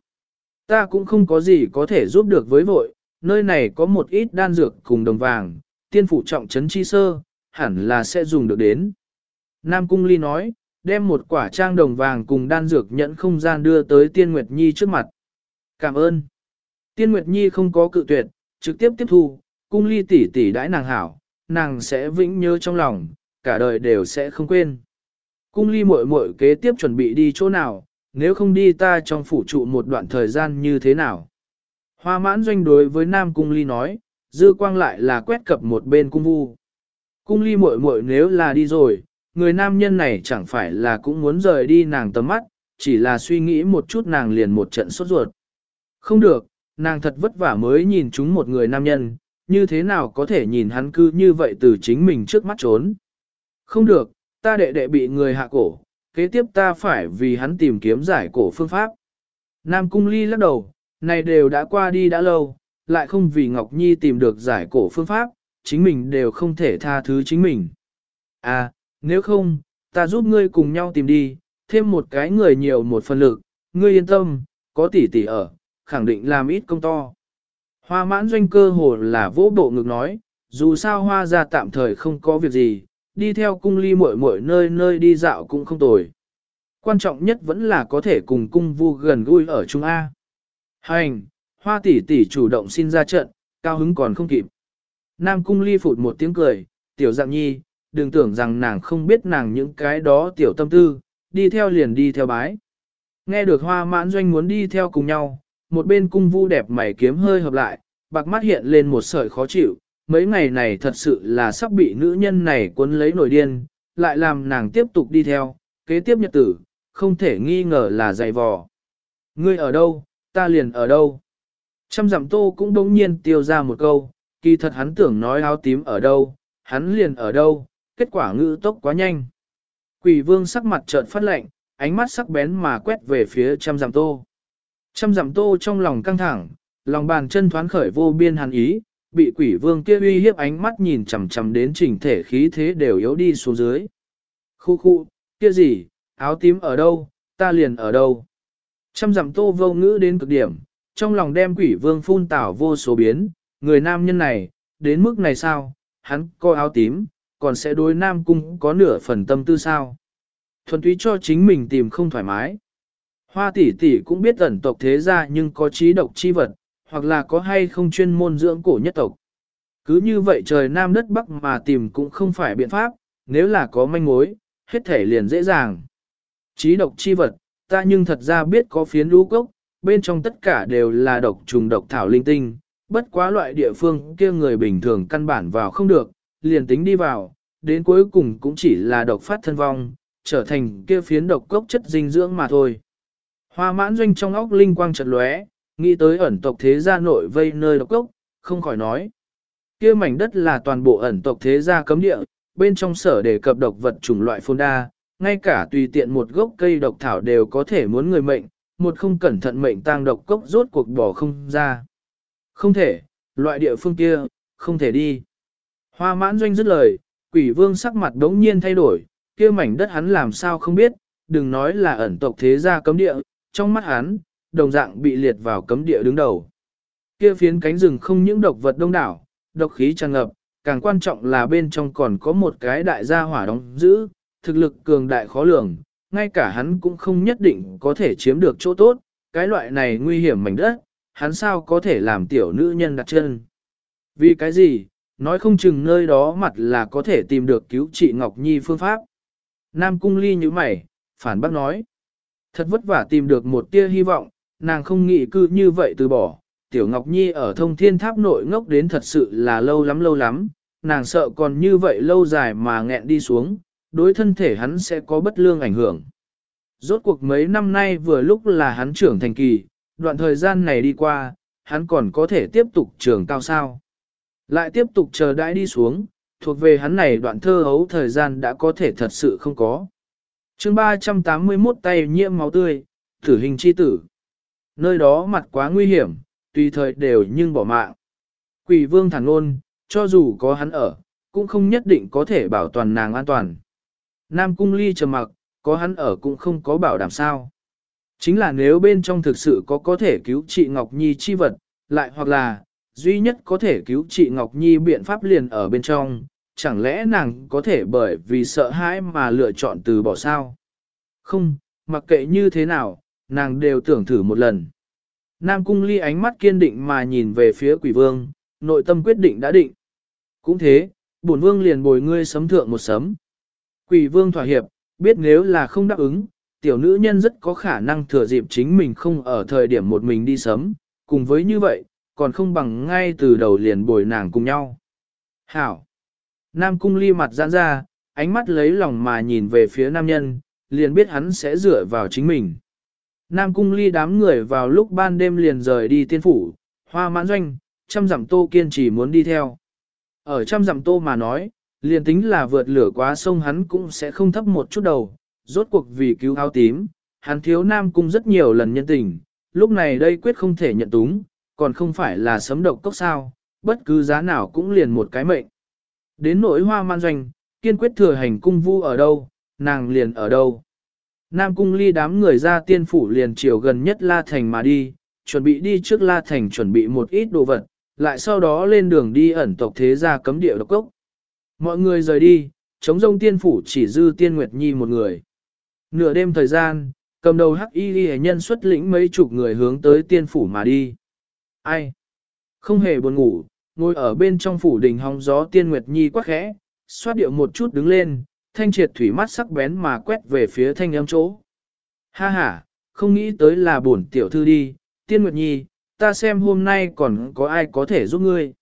Ta cũng không có gì có thể giúp được với vội, nơi này có một ít đan dược cùng đồng vàng, tiên Phụ trọng trấn chi sơ, hẳn là sẽ dùng được đến. Nam Cung Ly nói, đem một quả trang đồng vàng cùng đan dược nhẫn không gian đưa tới Tiên Nguyệt Nhi trước mặt. Cảm ơn. Tiên Nguyệt Nhi không có cự tuyệt, trực tiếp tiếp thu, Cung Ly tỷ tỷ đãi nàng hảo, nàng sẽ vĩnh nhớ trong lòng, cả đời đều sẽ không quên. Cung Ly muội muội kế tiếp chuẩn bị đi chỗ nào, nếu không đi ta trong phủ trụ một đoạn thời gian như thế nào. Hoa mãn doanh đối với Nam Cung Ly nói, dư quang lại là quét cập một bên cung vu. Cung ly muội muội nếu là đi rồi, người nam nhân này chẳng phải là cũng muốn rời đi nàng tầm mắt, chỉ là suy nghĩ một chút nàng liền một trận sốt ruột. Không được, nàng thật vất vả mới nhìn chúng một người nam nhân, như thế nào có thể nhìn hắn cư như vậy từ chính mình trước mắt trốn. Không được, ta đệ đệ bị người hạ cổ, kế tiếp ta phải vì hắn tìm kiếm giải cổ phương pháp. Nam cung ly lắc đầu, này đều đã qua đi đã lâu, lại không vì Ngọc Nhi tìm được giải cổ phương pháp, chính mình đều không thể tha thứ chính mình. À, nếu không, ta giúp ngươi cùng nhau tìm đi, thêm một cái người nhiều một phần lực, ngươi yên tâm, có tỷ tỷ ở, khẳng định làm ít công to. Hoa mãn doanh cơ hồ là vỗ bộ ngực nói, dù sao hoa ra tạm thời không có việc gì, đi theo cung ly muội muội nơi nơi đi dạo cũng không tồi. Quan trọng nhất vẫn là có thể cùng cung vu gần gũi ở Trung A. Hành, hoa tỷ tỷ chủ động xin ra trận, cao hứng còn không kịp. Nam cung ly phụt một tiếng cười, tiểu dạng nhi, đừng tưởng rằng nàng không biết nàng những cái đó tiểu tâm tư, đi theo liền đi theo bái. Nghe được hoa mãn doanh muốn đi theo cùng nhau, một bên cung vu đẹp mày kiếm hơi hợp lại, bạc mắt hiện lên một sợi khó chịu, mấy ngày này thật sự là sắp bị nữ nhân này cuốn lấy nổi điên, lại làm nàng tiếp tục đi theo, kế tiếp nhật tử, không thể nghi ngờ là dày vò. Ngươi ở đâu, ta liền ở đâu. Trăm dặm tô cũng đống nhiên tiêu ra một câu, kỳ thật hắn tưởng nói áo tím ở đâu, hắn liền ở đâu, kết quả ngữ tốc quá nhanh. Quỷ vương sắc mặt trợn phát lạnh, ánh mắt sắc bén mà quét về phía trăm dặm tô. Trăm dặm tô trong lòng căng thẳng, lòng bàn chân thoáng khởi vô biên hàn ý, bị quỷ vương kia uy hiếp ánh mắt nhìn chằm chằm đến trình thể khí thế đều yếu đi xuống dưới. Khu khu, kia gì, áo tím ở đâu, ta liền ở đâu. Trăm dặm tô vô ngữ đến cực điểm, trong lòng đem quỷ vương phun tảo vô số biến, người nam nhân này, đến mức này sao, hắn coi áo tím, còn sẽ đối nam cung có nửa phần tâm tư sao. Thuần túy cho chính mình tìm không thoải mái. Hoa tỷ tỷ cũng biết ẩn tộc thế gia nhưng có trí độc chi vật, hoặc là có hay không chuyên môn dưỡng cổ nhất tộc. Cứ như vậy trời nam đất bắc mà tìm cũng không phải biện pháp, nếu là có manh mối, hết thể liền dễ dàng. Trí độc chi vật, ta nhưng thật ra biết có phiến lũ cốc, bên trong tất cả đều là độc trùng độc thảo linh tinh, bất quá loại địa phương kia người bình thường căn bản vào không được, liền tính đi vào, đến cuối cùng cũng chỉ là độc phát thân vong, trở thành kia phiến độc cốc chất dinh dưỡng mà thôi. Hoa mãn doanh trong óc linh quang chợt lóe, nghĩ tới ẩn tộc thế gia nội vây nơi độc cốc, không khỏi nói. Kia mảnh đất là toàn bộ ẩn tộc thế gia cấm địa, bên trong sở đề cập độc vật chủng loại phôn đa, ngay cả tùy tiện một gốc cây độc thảo đều có thể muốn người mệnh, một không cẩn thận mệnh tang độc cốc rốt cuộc bỏ không ra. Không thể, loại địa phương kia, không thể đi. Hoa mãn doanh dứt lời, quỷ vương sắc mặt đống nhiên thay đổi, kia mảnh đất hắn làm sao không biết, đừng nói là ẩn tộc thế gia cấm địa, trong mắt hắn, đồng dạng bị liệt vào cấm địa đứng đầu. Kia phiến cánh rừng không những độc vật đông đảo, độc khí tràn ngập, càng quan trọng là bên trong còn có một cái đại gia hỏa đóng giữ, thực lực cường đại khó lường, ngay cả hắn cũng không nhất định có thể chiếm được chỗ tốt, cái loại này nguy hiểm mảnh đất, hắn sao có thể làm tiểu nữ nhân đặt chân. Vì cái gì, nói không chừng nơi đó mặt là có thể tìm được cứu trị Ngọc Nhi phương pháp. Nam Cung Ly như mày, phản bác nói. Thật vất vả tìm được một tia hy vọng, nàng không nghĩ cư như vậy từ bỏ. Tiểu Ngọc Nhi ở thông thiên tháp nội ngốc đến thật sự là lâu lắm lâu lắm, nàng sợ còn như vậy lâu dài mà nghẹn đi xuống, đối thân thể hắn sẽ có bất lương ảnh hưởng. Rốt cuộc mấy năm nay vừa lúc là hắn trưởng thành kỳ, đoạn thời gian này đi qua, hắn còn có thể tiếp tục trường cao sao. Lại tiếp tục chờ đãi đi xuống, thuộc về hắn này đoạn thơ hấu thời gian đã có thể thật sự không có. chương 381 tay nhiễm máu tươi, tử hình chi tử. Nơi đó mặt quá nguy hiểm, tùy thời đều nhưng bỏ mạng. Quỷ vương thẳng luôn, cho dù có hắn ở, cũng không nhất định có thể bảo toàn nàng an toàn. Nam cung ly trầm mặc, có hắn ở cũng không có bảo đảm sao. Chính là nếu bên trong thực sự có có thể cứu trị Ngọc Nhi chi vật, lại hoặc là, duy nhất có thể cứu chị Ngọc Nhi biện pháp liền ở bên trong, chẳng lẽ nàng có thể bởi vì sợ hãi mà lựa chọn từ bỏ sao? Không, mặc kệ như thế nào, nàng đều tưởng thử một lần. Nam cung ly ánh mắt kiên định mà nhìn về phía quỷ vương, nội tâm quyết định đã định. Cũng thế, bổn vương liền bồi ngươi sấm thượng một sấm. Quỷ vương thỏa hiệp, biết nếu là không đáp ứng, tiểu nữ nhân rất có khả năng thừa dịp chính mình không ở thời điểm một mình đi sớm, cùng với như vậy, còn không bằng ngay từ đầu liền bồi nàng cùng nhau. Hảo! Nam cung ly mặt giãn ra, ánh mắt lấy lòng mà nhìn về phía nam nhân, liền biết hắn sẽ dựa vào chính mình. Nam cung ly đám người vào lúc ban đêm liền rời đi tiên phủ, hoa mãn doanh, trăm dặm tô kiên trì muốn đi theo. Ở trăm dặm tô mà nói, liền tính là vượt lửa quá sông hắn cũng sẽ không thấp một chút đầu, rốt cuộc vì cứu áo tím, hắn thiếu nam cung rất nhiều lần nhân tình, lúc này đây quyết không thể nhận túng, còn không phải là sấm độc cốc sao, bất cứ giá nào cũng liền một cái mệnh. Đến nỗi hoa man doanh, kiên quyết thừa hành cung vu ở đâu, nàng liền ở đâu. Nam cung ly đám người ra tiên phủ liền chiều gần nhất La Thành mà đi, chuẩn bị đi trước La Thành chuẩn bị một ít đồ vật, lại sau đó lên đường đi ẩn tộc thế gia cấm địa độc cốc. Mọi người rời đi, chống rông tiên phủ chỉ dư tiên Nguyệt Nhi một người. Nửa đêm thời gian, cầm đầu hắc y ghi nhân xuất lĩnh mấy chục người hướng tới tiên phủ mà đi. Ai? Không hề buồn ngủ, ngồi ở bên trong phủ đình hóng gió tiên Nguyệt Nhi quá khẽ, xoát điệu một chút đứng lên, thanh triệt thủy mắt sắc bén mà quét về phía thanh âm chỗ. Ha ha, không nghĩ tới là bổn tiểu thư đi, tiên Nguyệt Nhi, ta xem hôm nay còn có ai có thể giúp ngươi.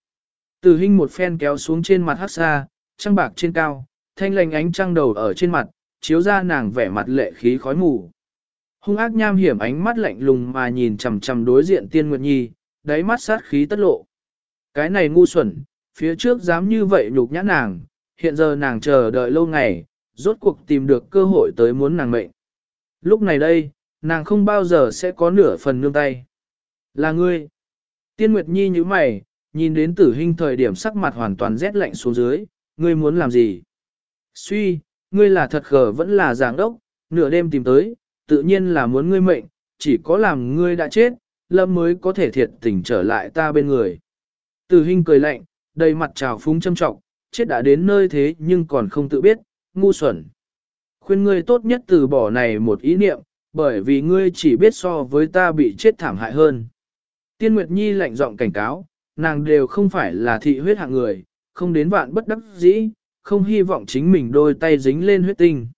Từ hình một phen kéo xuống trên mặt hắc xa, trăng bạc trên cao, thanh lành ánh trăng đầu ở trên mặt, chiếu ra nàng vẻ mặt lệ khí khói mù. Hung ác nham hiểm ánh mắt lạnh lùng mà nhìn chằm chằm đối diện tiên Nguyệt Nhi, đáy mắt sát khí tất lộ. Cái này ngu xuẩn, phía trước dám như vậy nhục nhã nàng, hiện giờ nàng chờ đợi lâu ngày, rốt cuộc tìm được cơ hội tới muốn nàng mệnh. Lúc này đây, nàng không bao giờ sẽ có nửa phần nương tay. Là ngươi. Tiên Nguyệt Nhi như mày, nhìn đến tử hình thời điểm sắc mặt hoàn toàn rét lạnh xuống dưới, ngươi muốn làm gì? Suy, ngươi là thật khờ vẫn là giảng đốc, nửa đêm tìm tới, tự nhiên là muốn ngươi mệnh, chỉ có làm ngươi đã chết, lâm mới có thể thiệt tình trở lại ta bên người. Tử hình cười lạnh, đầy mặt trào phúng châm trọng, chết đã đến nơi thế nhưng còn không tự biết, ngu xuẩn. Khuyên ngươi tốt nhất từ bỏ này một ý niệm, bởi vì ngươi chỉ biết so với ta bị chết thảm hại hơn. Tiên Nguyệt Nhi lạnh giọng cảnh cáo, nàng đều không phải là thị huyết hạng người, không đến vạn bất đắc dĩ, không hy vọng chính mình đôi tay dính lên huyết tinh.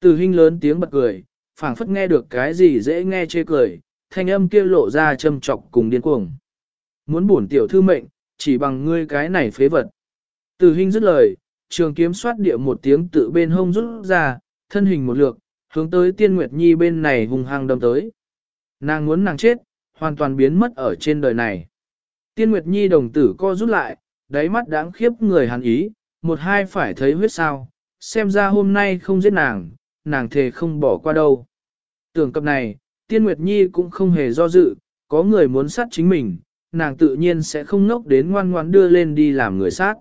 Từ hình lớn tiếng bật cười, phảng phất nghe được cái gì dễ nghe chê cười, thanh âm kia lộ ra châm trọc cùng điên cuồng. Muốn bổn tiểu thư mệnh, chỉ bằng ngươi cái này phế vật. Từ hình dứt lời, trường kiếm soát địa một tiếng tự bên hông rút ra, thân hình một lượt, hướng tới tiên nguyệt nhi bên này hùng hăng đâm tới. Nàng muốn nàng chết, hoàn toàn biến mất ở trên đời này. Tiên nguyệt nhi đồng tử co rút lại, đáy mắt đáng khiếp người hàn ý, một hai phải thấy huyết sao, xem ra hôm nay không giết nàng, nàng thề không bỏ qua đâu. Tưởng cập này, tiên nguyệt nhi cũng không hề do dự, có người muốn sát chính mình, nàng tự nhiên sẽ không ngốc đến ngoan ngoan đưa lên đi làm người sát.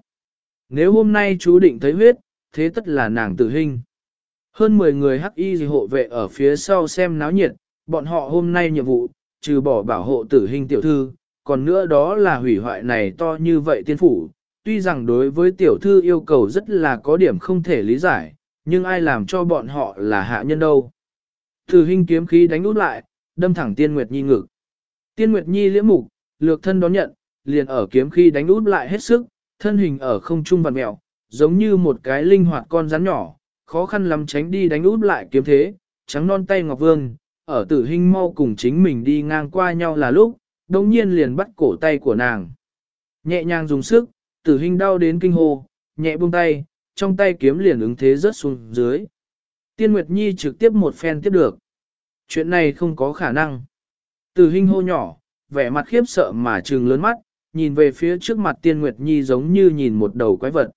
Nếu hôm nay chú định thấy huyết, thế tất là nàng tự hình. Hơn 10 người hắc y hộ vệ ở phía sau xem náo nhiệt, bọn họ hôm nay nhiệm vụ, trừ bỏ bảo hộ tử hình tiểu thư, còn nữa đó là hủy hoại này to như vậy tiên phủ. Tuy rằng đối với tiểu thư yêu cầu rất là có điểm không thể lý giải, nhưng ai làm cho bọn họ là hạ nhân đâu. Tử hình kiếm khí đánh út lại, đâm thẳng tiên Nguyệt Nhi ngực. Tiên Nguyệt Nhi liễm mục, lược thân đón nhận, liền ở kiếm khí đánh út lại hết sức, thân hình ở không trung vặn mèo, giống như một cái linh hoạt con rắn nhỏ, khó khăn lắm tránh đi đánh út lại kiếm thế, trắng non tay Ngọc Vương, ở tử hình mau cùng chính mình đi ngang qua nhau là lúc, đồng nhiên liền bắt cổ tay của nàng. Nhẹ nhàng dùng sức, tử hình đau đến kinh hô, nhẹ buông tay, trong tay kiếm liền ứng thế rớt xuống dưới. Tiên Nguyệt Nhi trực tiếp một phen tiếp được. Chuyện này không có khả năng. Tử hình hô nhỏ, vẻ mặt khiếp sợ mà trừng lớn mắt, nhìn về phía trước mặt Tiên Nguyệt Nhi giống như nhìn một đầu quái vật.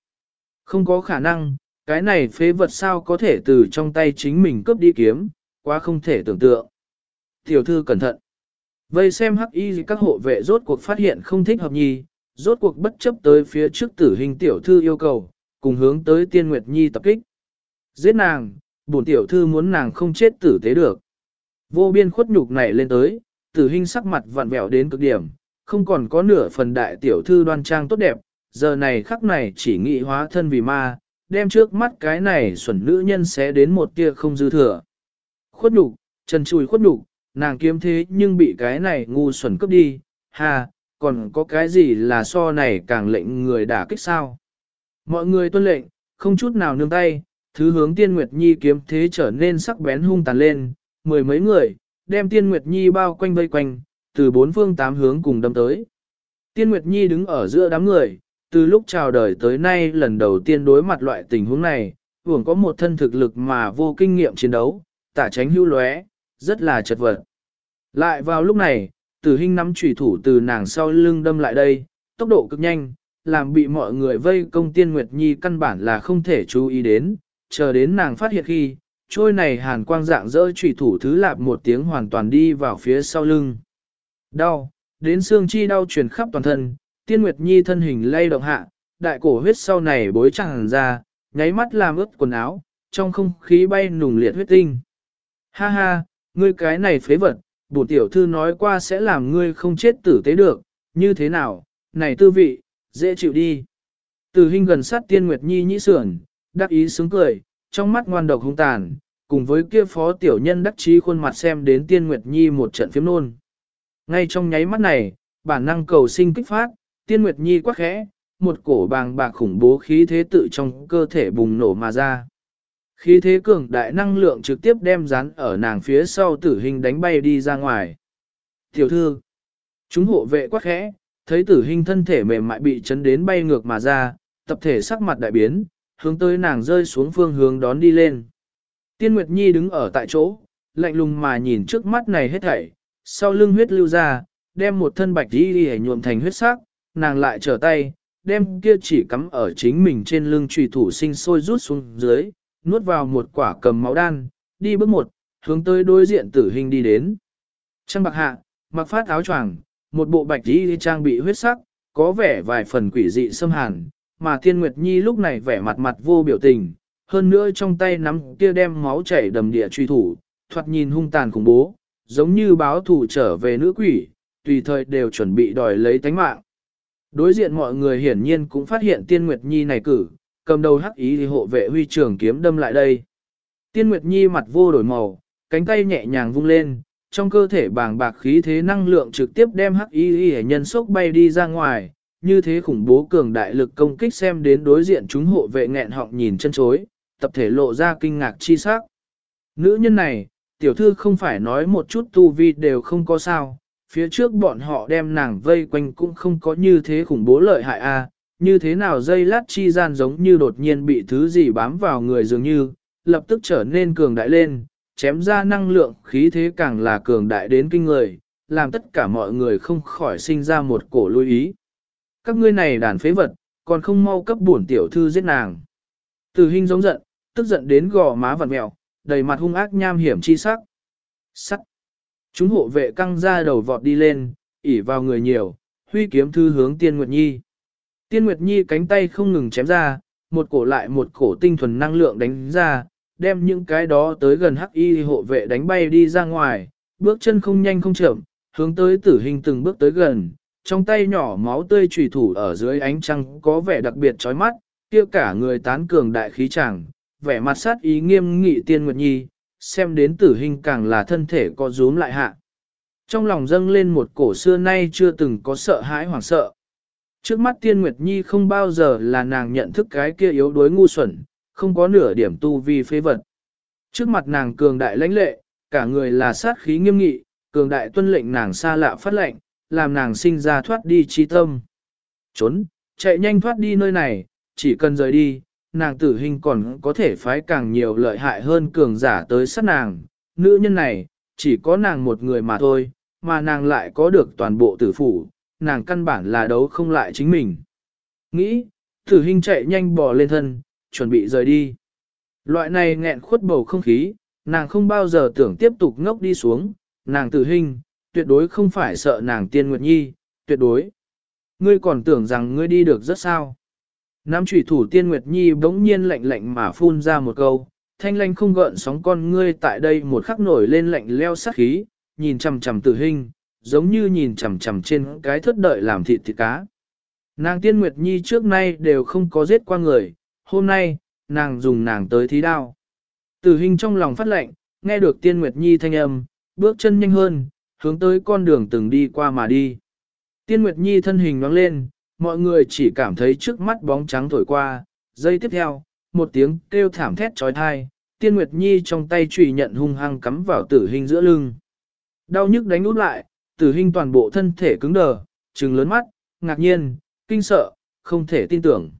Không có khả năng, cái này phế vật sao có thể từ trong tay chính mình cướp đi kiếm, quá không thể tưởng tượng. Tiểu thư cẩn thận. Vây xem hắc y các hộ vệ rốt cuộc phát hiện không thích hợp nhi, rốt cuộc bất chấp tới phía trước tử hình tiểu thư yêu cầu, cùng hướng tới tiên nguyệt nhi tập kích. Giết nàng, bổn tiểu thư muốn nàng không chết tử tế được. Vô biên khuất nhục này lên tới, tử hình sắc mặt vặn vẹo đến cực điểm, không còn có nửa phần đại tiểu thư đoan trang tốt đẹp, giờ này khắc này chỉ nghĩ hóa thân vì ma, đem trước mắt cái này xuẩn nữ nhân sẽ đến một tia không dư thừa. Khuất nhục, trần chùi khuất nhục, nàng kiếm thế nhưng bị cái này ngu xuẩn cướp đi, ha, còn có cái gì là so này càng lệnh người đả kích sao. Mọi người tuân lệnh, không chút nào nương tay, thứ hướng tiên Nguyệt Nhi kiếm thế trở nên sắc bén hung tàn lên, mười mấy người, đem tiên Nguyệt Nhi bao quanh vây quanh, từ bốn phương tám hướng cùng đâm tới. Tiên Nguyệt Nhi đứng ở giữa đám người, từ lúc chào đời tới nay lần đầu tiên đối mặt loại tình huống này, hưởng có một thân thực lực mà vô kinh nghiệm chiến đấu, tả tránh hữu lóe, rất là chật vật. Lại vào lúc này, tử hình nắm trùy thủ từ nàng sau lưng đâm lại đây, tốc độ cực nhanh, làm bị mọi người vây công tiên Nguyệt Nhi căn bản là không thể chú ý đến, chờ đến nàng phát hiện khi, trôi này hàn quang dạng dỡ trùy thủ thứ lạp một tiếng hoàn toàn đi vào phía sau lưng. Đau, đến xương chi đau truyền khắp toàn thân, tiên Nguyệt Nhi thân hình lay động hạ, đại cổ huyết sau này bối chẳng ra, nháy mắt làm ướt quần áo, trong không khí bay nùng liệt huyết tinh. Ha ha, ngươi cái này phế vật, bổ tiểu thư nói qua sẽ làm ngươi không chết tử tế được, như thế nào, này tư vị, dễ chịu đi. Từ hình gần sát tiên Nguyệt Nhi nhĩ sườn, đắc ý sướng cười, trong mắt ngoan độc hung tàn, cùng với kia phó tiểu nhân đắc chí khuôn mặt xem đến tiên Nguyệt Nhi một trận phiếm nôn. Ngay trong nháy mắt này, bản năng cầu sinh kích phát, tiên Nguyệt Nhi quắc khẽ, một cổ bàng bạc khủng bố khí thế tự trong cơ thể bùng nổ mà ra. Khí thế cường đại năng lượng trực tiếp đem rán ở nàng phía sau tử hình đánh bay đi ra ngoài. Tiểu thư, chúng hộ vệ quắc khẽ, thấy tử hình thân thể mềm mại bị chấn đến bay ngược mà ra, tập thể sắc mặt đại biến, hướng tới nàng rơi xuống phương hướng đón đi lên. Tiên Nguyệt Nhi đứng ở tại chỗ, lạnh lùng mà nhìn trước mắt này hết thảy, sau lưng huyết lưu ra, đem một thân bạch đi đi nhuộm thành huyết sắc, nàng lại trở tay, đem kia chỉ cắm ở chính mình trên lưng trùy thủ sinh sôi rút xuống dưới, nuốt vào một quả cầm máu đan, đi bước một, hướng tới đối diện tử hình đi đến. Trăng bạc hạ, mặc phát áo choàng, một bộ bạch đi trang bị huyết sắc, có vẻ vài phần quỷ dị xâm hàn, mà Thiên Nguyệt Nhi lúc này vẻ mặt mặt vô biểu tình, hơn nữa trong tay nắm kia đem máu chảy đầm địa truy thủ, thoạt nhìn hung tàn khủng bố, giống như báo thù trở về nữ quỷ, tùy thời đều chuẩn bị đòi lấy tánh mạng. Đối diện mọi người hiển nhiên cũng phát hiện Tiên Nguyệt Nhi này cử, cầm đầu hắc ý thì hộ vệ huy trưởng kiếm đâm lại đây. Tiên Nguyệt Nhi mặt vô đổi màu, cánh tay nhẹ nhàng vung lên, trong cơ thể bàng bạc khí thế năng lượng trực tiếp đem hắc y y nhân sốc bay đi ra ngoài, như thế khủng bố cường đại lực công kích xem đến đối diện chúng hộ vệ nghẹn họng nhìn chân chối, tập thể lộ ra kinh ngạc chi sắc. Nữ nhân này, tiểu thư không phải nói một chút tu vi đều không có sao, phía trước bọn họ đem nàng vây quanh cũng không có như thế khủng bố lợi hại a, như thế nào dây lát chi gian giống như đột nhiên bị thứ gì bám vào người dường như, lập tức trở nên cường đại lên, chém ra năng lượng khí thế càng là cường đại đến kinh người, làm tất cả mọi người không khỏi sinh ra một cổ lưu ý. Các ngươi này đàn phế vật, còn không mau cấp bổn tiểu thư giết nàng. Tử hình giống giận, tức giận đến gò má vặn mèo, đầy mặt hung ác nham hiểm chi sắc. Sắc. Chúng hộ vệ căng ra đầu vọt đi lên, ỉ vào người nhiều, huy kiếm thư hướng Tiên Nguyệt Nhi. Tiên Nguyệt Nhi cánh tay không ngừng chém ra, một cổ lại một cổ tinh thuần năng lượng đánh ra, đem những cái đó tới gần hắc y hộ vệ đánh bay đi ra ngoài, bước chân không nhanh không chậm, hướng tới tử hình từng bước tới gần, trong tay nhỏ máu tươi trùy thủ ở dưới ánh trăng có vẻ đặc biệt chói mắt, kia cả người tán cường đại khí chàng, vẻ mặt sát ý nghiêm nghị tiên nguyệt nhi, xem đến tử hình càng là thân thể có rúm lại hạ. Trong lòng dâng lên một cổ xưa nay chưa từng có sợ hãi hoảng sợ. Trước mắt tiên nguyệt nhi không bao giờ là nàng nhận thức cái kia yếu đuối ngu xuẩn, không có nửa điểm tu vi phế vật. Trước mặt nàng cường đại lãnh lệ, cả người là sát khí nghiêm nghị, cường đại tuân lệnh nàng xa lạ phát lệnh, làm nàng sinh ra thoát đi chi tâm. Trốn, chạy nhanh thoát đi nơi này, chỉ cần rời đi, nàng tử hình còn có thể phái càng nhiều lợi hại hơn cường giả tới sát nàng. Nữ nhân này, chỉ có nàng một người mà thôi, mà nàng lại có được toàn bộ tử phủ, nàng căn bản là đấu không lại chính mình. Nghĩ, tử hình chạy nhanh bò lên thân, chuẩn bị rời đi. Loại này nghẹn khuất bầu không khí, nàng không bao giờ tưởng tiếp tục ngốc đi xuống, nàng tử hình, tuyệt đối không phải sợ nàng tiên nguyệt nhi, tuyệt đối. Ngươi còn tưởng rằng ngươi đi được rất sao. Nam trùy thủ tiên nguyệt nhi bỗng nhiên lạnh lạnh mà phun ra một câu, thanh lanh không gợn sóng con ngươi tại đây một khắc nổi lên lạnh leo sát khí, nhìn chằm chằm tử hình, giống như nhìn chằm chằm trên cái thất đợi làm thịt thịt cá. Nàng tiên nguyệt nhi trước nay đều không có giết qua người, hôm nay, nàng dùng nàng tới thí đao. Tử hình trong lòng phát lệnh, nghe được tiên nguyệt nhi thanh âm, bước chân nhanh hơn, hướng tới con đường từng đi qua mà đi. Tiên Nguyệt Nhi thân hình nhoáng lên, mọi người chỉ cảm thấy trước mắt bóng trắng thổi qua, giây tiếp theo, một tiếng kêu thảm thét trói thai, Tiên Nguyệt Nhi trong tay chùy nhận hung hăng cắm vào tử hình giữa lưng. Đau nhức đánh út lại, tử hình toàn bộ thân thể cứng đờ, trừng lớn mắt, ngạc nhiên, kinh sợ, không thể tin tưởng.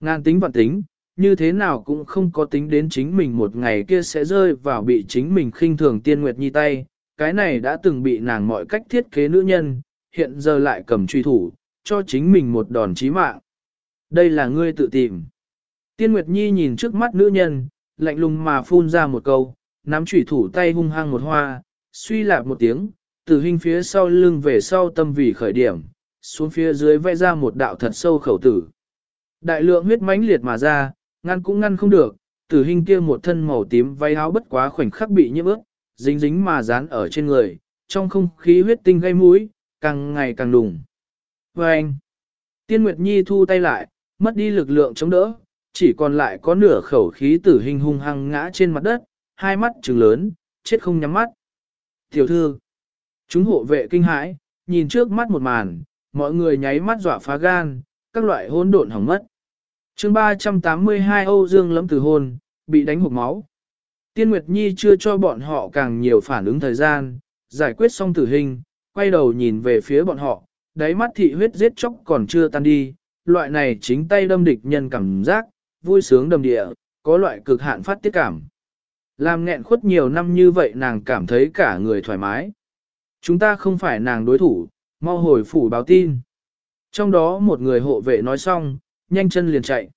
Ngàn tính vạn tính, như thế nào cũng không có tính đến chính mình một ngày kia sẽ rơi vào bị chính mình khinh thường Tiên Nguyệt Nhi tay, cái này đã từng bị nàng mọi cách thiết kế nữ nhân, hiện giờ lại cầm truy thủ, cho chính mình một đòn chí mạng. Đây là ngươi tự tìm. Tiên Nguyệt Nhi nhìn trước mắt nữ nhân, lạnh lùng mà phun ra một câu, nắm chủy thủ tay hung hăng một hoa, suy lạp một tiếng, từ hình phía sau lưng về sau tâm vì khởi điểm, xuống phía dưới vẽ ra một đạo thật sâu khẩu tử. Đại lượng huyết mãnh liệt mà ra, ngăn cũng ngăn không được, tử hình kia một thân màu tím váy áo bất quá khoảnh khắc bị nhiễm ướt, dính dính mà dán ở trên người, trong không khí huyết tinh gây mũi, càng ngày càng đùng. Và anh, tiên Nguyệt Nhi thu tay lại, mất đi lực lượng chống đỡ, chỉ còn lại có nửa khẩu khí tử hình hung hăng ngã trên mặt đất, hai mắt trừng lớn, chết không nhắm mắt. Tiểu thư, chúng hộ vệ kinh hãi, nhìn trước mắt một màn, mọi người nháy mắt dọa phá gan, các loại hôn độn hỏng mất. chương 382 Âu Dương lấm từ hôn, bị đánh hụt máu. Tiên Nguyệt Nhi chưa cho bọn họ càng nhiều phản ứng thời gian, giải quyết xong tử hình, quay đầu nhìn về phía bọn họ, đáy mắt thị huyết giết chóc còn chưa tan đi, loại này chính tay đâm địch nhân cảm giác, vui sướng đầm địa, có loại cực hạn phát tiết cảm. Làm nghẹn khuất nhiều năm như vậy nàng cảm thấy cả người thoải mái. Chúng ta không phải nàng đối thủ, mau hồi phủ báo tin. Trong đó một người hộ vệ nói xong, nhanh chân liền chạy.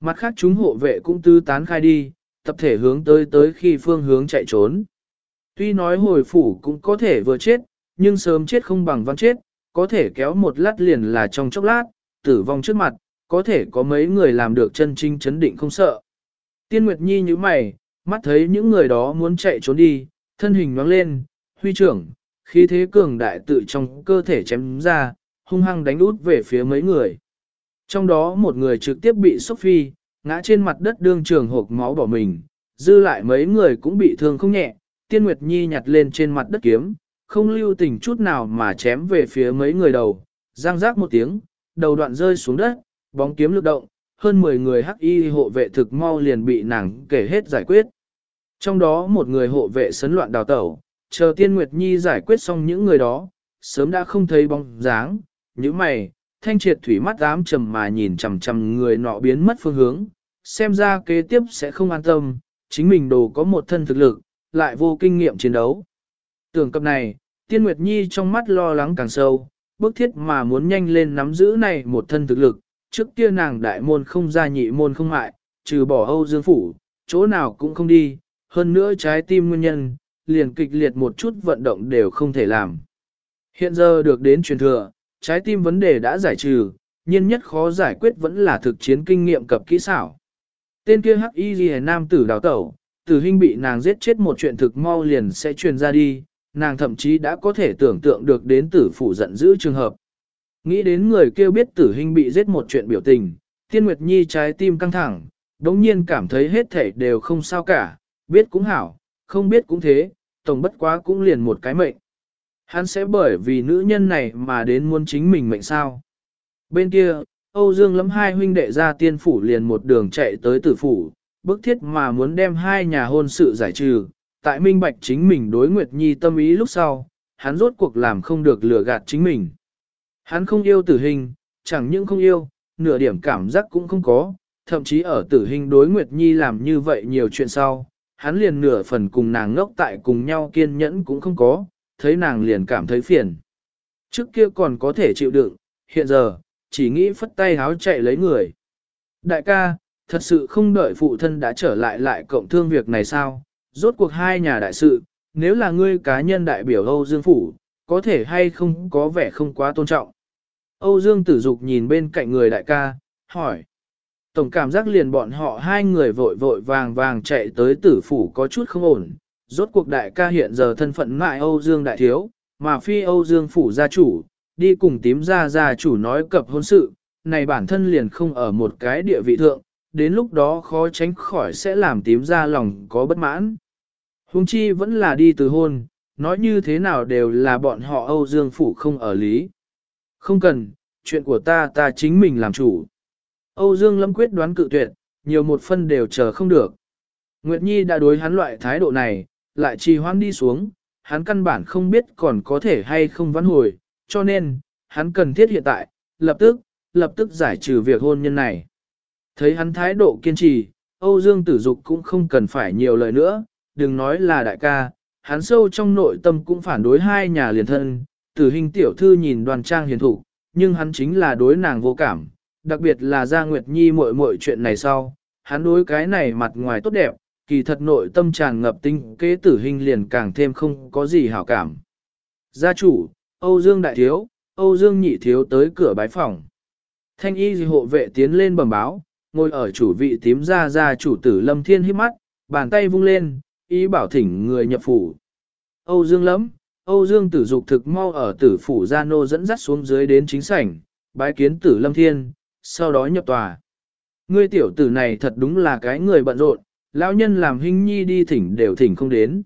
Mặt khác chúng hộ vệ cũng tư tán khai đi, tập thể hướng tới tới khi phương hướng chạy trốn. Tuy nói hồi phủ cũng có thể vừa chết, nhưng sớm chết không bằng văn chết, có thể kéo một lát liền là trong chốc lát, tử vong trước mặt, có thể có mấy người làm được chân chính chấn định không sợ. Tiên Nguyệt Nhi như mày, mắt thấy những người đó muốn chạy trốn đi, thân hình nhoáng lên, huy trưởng, khí thế cường đại tự trong cơ thể chém ra, hung hăng đánh út về phía mấy người. Trong đó một người trực tiếp bị sốc phi, ngã trên mặt đất đương trường hộp máu bỏ mình, dư lại mấy người cũng bị thương không nhẹ, tiên nguyệt nhi nhặt lên trên mặt đất kiếm, không lưu tình chút nào mà chém về phía mấy người đầu, giang rác một tiếng, đầu đoạn rơi xuống đất, bóng kiếm lực động, hơn 10 người hắc y hộ vệ thực mau liền bị nàng kể hết giải quyết. Trong đó một người hộ vệ sấn loạn đào tẩu, chờ tiên nguyệt nhi giải quyết xong những người đó, sớm đã không thấy bóng dáng, những mày, thanh triệt thủy mắt dám trầm mà nhìn chằm chằm người nọ biến mất phương hướng, xem ra kế tiếp sẽ không an tâm, chính mình đồ có một thân thực lực, lại vô kinh nghiệm chiến đấu. Tưởng cập này, Tiên Nguyệt Nhi trong mắt lo lắng càng sâu, bức thiết mà muốn nhanh lên nắm giữ này một thân thực lực, trước kia nàng đại môn không ra nhị môn không hại trừ bỏ Âu Dương Phủ, chỗ nào cũng không đi, hơn nữa trái tim nguyên nhân, liền kịch liệt một chút vận động đều không thể làm. Hiện giờ được đến truyền thừa, trái tim vấn đề đã giải trừ, nhiên nhất khó giải quyết vẫn là thực chiến kinh nghiệm cập kỹ xảo. Tên kia hắc y ghi nam tử đào tẩu, tử hình bị nàng giết chết một chuyện thực mau liền sẽ truyền ra đi, nàng thậm chí đã có thể tưởng tượng được đến tử phủ giận dữ trường hợp. Nghĩ đến người kêu biết tử hình bị giết một chuyện biểu tình, tiên nguyệt nhi trái tim căng thẳng, đống nhiên cảm thấy hết thể đều không sao cả, biết cũng hảo, không biết cũng thế, tổng bất quá cũng liền một cái mệnh. Hắn sẽ bởi vì nữ nhân này mà đến muốn chính mình mệnh sao. Bên kia, Âu Dương lắm hai huynh đệ ra tiên phủ liền một đường chạy tới tử phủ, bức thiết mà muốn đem hai nhà hôn sự giải trừ, tại minh bạch chính mình đối Nguyệt Nhi tâm ý lúc sau, hắn rốt cuộc làm không được lừa gạt chính mình. Hắn không yêu tử hình, chẳng những không yêu, nửa điểm cảm giác cũng không có, thậm chí ở tử hình đối Nguyệt Nhi làm như vậy nhiều chuyện sau, hắn liền nửa phần cùng nàng ngốc tại cùng nhau kiên nhẫn cũng không có, thấy nàng liền cảm thấy phiền. Trước kia còn có thể chịu đựng, hiện giờ, chỉ nghĩ phất tay háo chạy lấy người. Đại ca, thật sự không đợi phụ thân đã trở lại lại cộng thương việc này sao, rốt cuộc hai nhà đại sự, nếu là ngươi cá nhân đại biểu Âu Dương Phủ, có thể hay không có vẻ không quá tôn trọng. Âu Dương tử dục nhìn bên cạnh người đại ca, hỏi. Tổng cảm giác liền bọn họ hai người vội vội vàng vàng chạy tới tử phủ có chút không ổn. Rốt cuộc đại ca hiện giờ thân phận mại Âu Dương đại thiếu, mà phi Âu Dương phủ gia chủ, đi cùng tím gia gia chủ nói cập hôn sự, này bản thân liền không ở một cái địa vị thượng, đến lúc đó khó tránh khỏi sẽ làm tím gia lòng có bất mãn. Hùng chi vẫn là đi từ hôn, nói như thế nào đều là bọn họ Âu Dương phủ không ở lý. Không cần, chuyện của ta ta chính mình làm chủ. Âu Dương Lâm quyết đoán cự tuyệt, nhiều một phân đều chờ không được. Nguyệt Nhi đã đối hắn loại thái độ này, lại trì hoãn đi xuống, hắn căn bản không biết còn có thể hay không vãn hồi, cho nên, hắn cần thiết hiện tại, lập tức, lập tức giải trừ việc hôn nhân này. Thấy hắn thái độ kiên trì, Âu Dương Tử Dục cũng không cần phải nhiều lời nữa, đừng nói là đại ca, hắn sâu trong nội tâm cũng phản đối hai nhà liền thân, tử hình tiểu thư nhìn đoàn trang hiền thủ, nhưng hắn chính là đối nàng vô cảm, đặc biệt là Gia Nguyệt Nhi muội muội chuyện này sau, hắn đối cái này mặt ngoài tốt đẹp, kỳ thật nội tâm tràn ngập tinh kế tử hình liền càng thêm không có gì hảo cảm. Gia chủ, Âu Dương Đại Thiếu, Âu Dương Nhị Thiếu tới cửa bái phòng. Thanh y hộ vệ tiến lên bẩm báo, ngồi ở chủ vị tím ra ra chủ tử Lâm Thiên hít mắt, bàn tay vung lên, ý bảo thỉnh người nhập phủ, Âu Dương lắm, Âu Dương tử dục thực mau ở tử phủ gia nô dẫn dắt xuống dưới đến chính sảnh, bái kiến tử lâm thiên, sau đó nhập tòa. Ngươi tiểu tử này thật đúng là cái người bận rộn, lão nhân làm hình nhi đi thỉnh đều thỉnh không đến.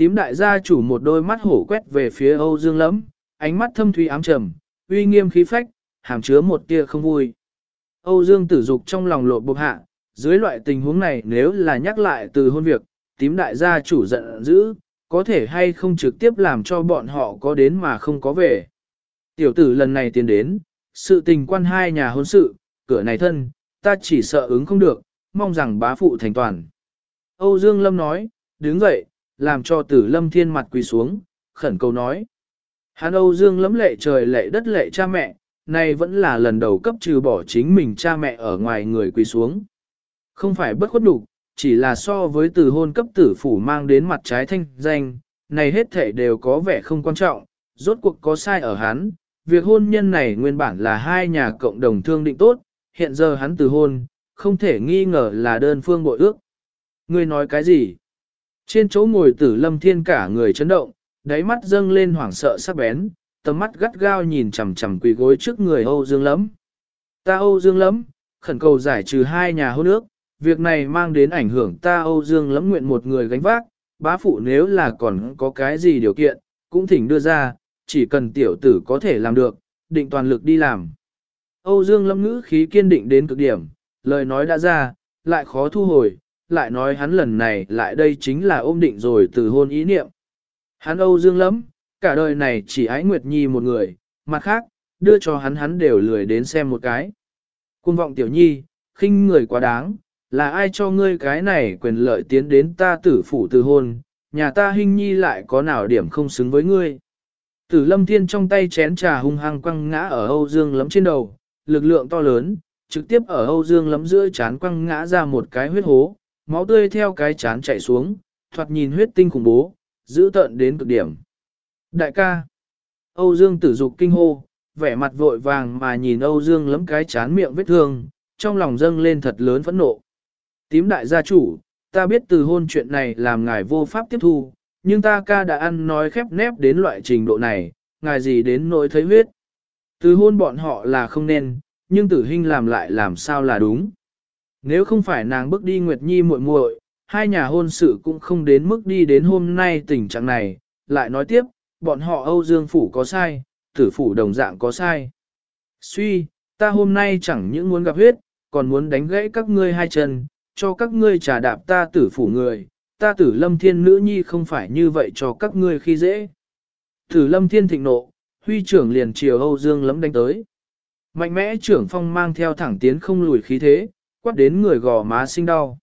Tím đại gia chủ một đôi mắt hổ quét về phía Âu Dương lẫm, ánh mắt thâm thủy ám trầm, uy nghiêm khí phách, hàm chứa một tia không vui. Âu Dương tử dục trong lòng lộ bộc hạ, dưới loại tình huống này nếu là nhắc lại từ hôn việc, tím đại gia chủ giận dữ, có thể hay không trực tiếp làm cho bọn họ có đến mà không có về. Tiểu tử lần này tiến đến, sự tình quan hai nhà hôn sự, cửa này thân, ta chỉ sợ ứng không được, mong rằng bá phụ thành toàn. Âu Dương Lâm nói, đứng dậy, làm cho tử lâm thiên mặt quỳ xuống, khẩn cầu nói. Hắn Âu Dương lấm lệ trời lệ đất lệ cha mẹ, nay vẫn là lần đầu cấp trừ bỏ chính mình cha mẹ ở ngoài người quỳ xuống. Không phải bất khuất đủ, chỉ là so với từ hôn cấp tử phủ mang đến mặt trái thanh danh, này hết thể đều có vẻ không quan trọng, rốt cuộc có sai ở hắn. Việc hôn nhân này nguyên bản là hai nhà cộng đồng thương định tốt, hiện giờ hắn từ hôn, không thể nghi ngờ là đơn phương bội ước. Ngươi nói cái gì? Trên chỗ ngồi tử lâm thiên cả người chấn động, đáy mắt dâng lên hoảng sợ sắc bén, tầm mắt gắt gao nhìn chằm chằm quỳ gối trước người Âu Dương Lấm. Ta Âu Dương Lấm, khẩn cầu giải trừ hai nhà hôn ước, việc này mang đến ảnh hưởng ta Âu Dương Lấm nguyện một người gánh vác, bá phụ nếu là còn có cái gì điều kiện, cũng thỉnh đưa ra, chỉ cần tiểu tử có thể làm được, định toàn lực đi làm. Âu Dương Lâm ngữ khí kiên định đến cực điểm, lời nói đã ra, lại khó thu hồi, lại nói hắn lần này lại đây chính là ôm định rồi từ hôn ý niệm. Hắn Âu Dương lắm, cả đời này chỉ ái Nguyệt Nhi một người, mặt khác, đưa cho hắn hắn đều lười đến xem một cái. Cung vọng tiểu nhi, khinh người quá đáng, là ai cho ngươi cái này quyền lợi tiến đến ta tử phủ từ hôn, nhà ta hình nhi lại có nào điểm không xứng với ngươi. Tử lâm thiên trong tay chén trà hung hăng quăng ngã ở Âu Dương lắm trên đầu, lực lượng to lớn, trực tiếp ở Âu Dương lắm giữa chán quăng ngã ra một cái huyết hố, máu tươi theo cái chán chạy xuống, thoạt nhìn huyết tinh khủng bố, giữ tợn đến cực điểm. Đại ca, Âu Dương tử dục kinh hô, vẻ mặt vội vàng mà nhìn Âu Dương lấm cái chán miệng vết thương, trong lòng dâng lên thật lớn phẫn nộ. Tím đại gia chủ, ta biết từ hôn chuyện này làm ngài vô pháp tiếp thu, nhưng ta ca đã ăn nói khép nép đến loại trình độ này, ngài gì đến nỗi thấy huyết. Từ hôn bọn họ là không nên, nhưng tử hình làm lại làm sao là đúng. Nếu không phải nàng bước đi Nguyệt Nhi muội muội, hai nhà hôn sự cũng không đến mức đi đến hôm nay tình trạng này, lại nói tiếp, bọn họ Âu Dương Phủ có sai, tử phủ đồng dạng có sai. Suy, ta hôm nay chẳng những muốn gặp huyết, còn muốn đánh gãy các ngươi hai chân, cho các ngươi trả đạp ta tử phủ người, ta tử lâm thiên nữ nhi không phải như vậy cho các ngươi khi dễ. Tử lâm thiên thịnh nộ, huy trưởng liền chiều Âu Dương lấm đánh tới. Mạnh mẽ trưởng phong mang theo thẳng tiến không lùi khí thế, quát đến người gò má sinh đau.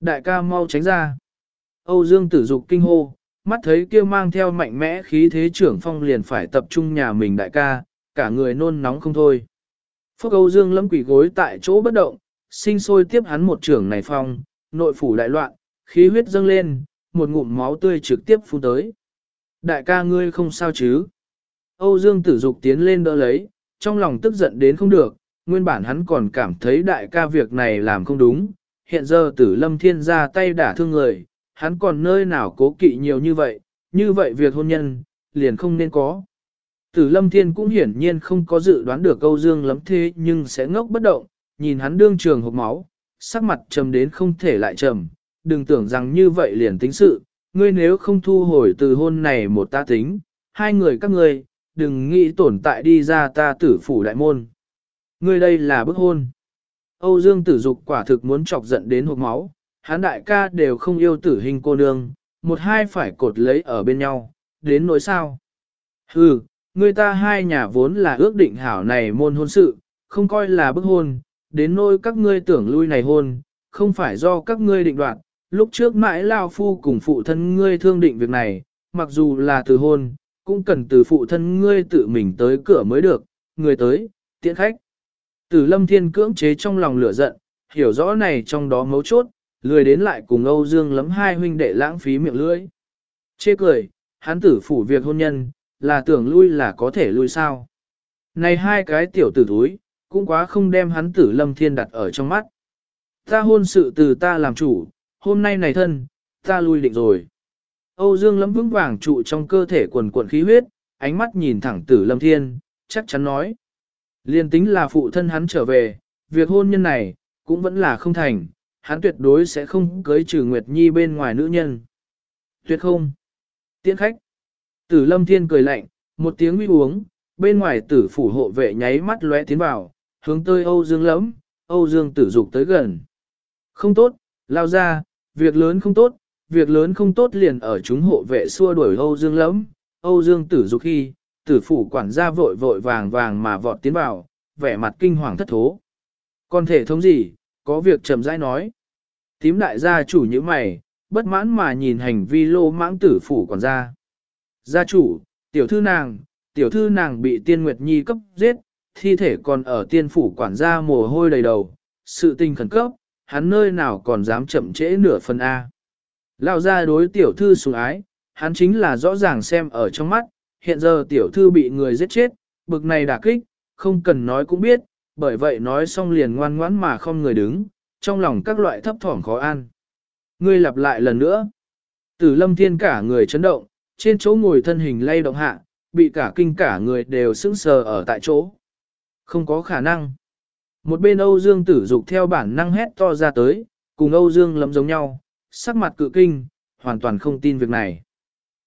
Đại ca mau tránh ra. Âu Dương tử dục kinh hô, mắt thấy kia mang theo mạnh mẽ khí thế trưởng phong liền phải tập trung nhà mình đại ca, cả người nôn nóng không thôi. Phúc Âu Dương lâm quỷ gối tại chỗ bất động, sinh sôi tiếp hắn một trưởng này phong, nội phủ đại loạn, khí huyết dâng lên, một ngụm máu tươi trực tiếp phun tới. Đại ca ngươi không sao chứ? Âu Dương tử dục tiến lên đỡ lấy, trong lòng tức giận đến không được, nguyên bản hắn còn cảm thấy đại ca việc này làm không đúng, hiện giờ tử lâm thiên ra tay đả thương người, hắn còn nơi nào cố kỵ nhiều như vậy, như vậy việc hôn nhân, liền không nên có. Tử lâm thiên cũng hiển nhiên không có dự đoán được Câu Dương lắm thế nhưng sẽ ngốc bất động, nhìn hắn đương trường hộp máu, sắc mặt trầm đến không thể lại trầm, đừng tưởng rằng như vậy liền tính sự, ngươi nếu không thu hồi từ hôn này một ta tính, hai người các ngươi, đừng nghĩ tồn tại đi ra ta tử phủ đại môn. Ngươi đây là bức hôn. Âu Dương tử dục quả thực muốn chọc giận đến hộp máu, Hán đại ca đều không yêu tử hình cô nương, một hai phải cột lấy ở bên nhau, đến nỗi sao. Hừ, người ta hai nhà vốn là ước định hảo này môn hôn sự, không coi là bức hôn, đến nỗi các ngươi tưởng lui này hôn, không phải do các ngươi định đoạt, lúc trước mãi lao phu cùng phụ thân ngươi thương định việc này, mặc dù là từ hôn, cũng cần từ phụ thân ngươi tự mình tới cửa mới được, người tới, tiễn khách. Tử lâm thiên cưỡng chế trong lòng lửa giận, hiểu rõ này trong đó mấu chốt, lười đến lại cùng Âu Dương lấm hai huynh đệ lãng phí miệng lưỡi. Chê cười, hắn tử phủ việc hôn nhân, là tưởng lui là có thể lui sao. Này hai cái tiểu tử thúi, cũng quá không đem hắn tử lâm thiên đặt ở trong mắt. Ta hôn sự từ ta làm chủ, hôm nay này thân, ta lui định rồi. Âu Dương lấm vững vàng trụ trong cơ thể quần cuộn khí huyết, ánh mắt nhìn thẳng tử lâm thiên, chắc chắn nói. Liên tính là phụ thân hắn trở về, việc hôn nhân này, cũng vẫn là không thành, hắn tuyệt đối sẽ không cưới trừ Nguyệt Nhi bên ngoài nữ nhân. Tuyệt không. Tiễn khách. Tử lâm thiên cười lạnh, một tiếng uy uống, bên ngoài tử phủ hộ vệ nháy mắt lóe tiến vào, hướng tới Âu Dương lẫm, Âu Dương tử dục tới gần. Không tốt, lao ra, việc lớn không tốt, việc lớn không tốt liền ở chúng hộ vệ xua đuổi Âu Dương lẫm, Âu Dương tử dục khi, tử phủ quản gia vội vội vàng vàng mà vọt tiến vào, vẻ mặt kinh hoàng thất thố. Còn thể thống gì, có việc chậm rãi nói. Tím đại gia chủ như mày, bất mãn mà nhìn hành vi lô mãng tử phủ quản gia. Gia chủ, tiểu thư nàng, tiểu thư nàng bị tiên nguyệt nhi cấp giết, thi thể còn ở tiên phủ quản gia mồ hôi đầy đầu, sự tình khẩn cấp, hắn nơi nào còn dám chậm trễ nửa phần A. Lao ra đối tiểu thư sủng ái, hắn chính là rõ ràng xem ở trong mắt, hiện giờ tiểu thư bị người giết chết, bực này đả kích, không cần nói cũng biết, bởi vậy nói xong liền ngoan ngoãn mà không người đứng, trong lòng các loại thấp thỏm khó ăn. Ngươi lặp lại lần nữa. Tử lâm thiên cả người chấn động, trên chỗ ngồi thân hình lay động hạ, bị cả kinh cả người đều sững sờ ở tại chỗ. Không có khả năng. Một bên Âu Dương tử dục theo bản năng hét to ra tới, cùng Âu Dương lấm giống nhau, sắc mặt cự kinh, hoàn toàn không tin việc này.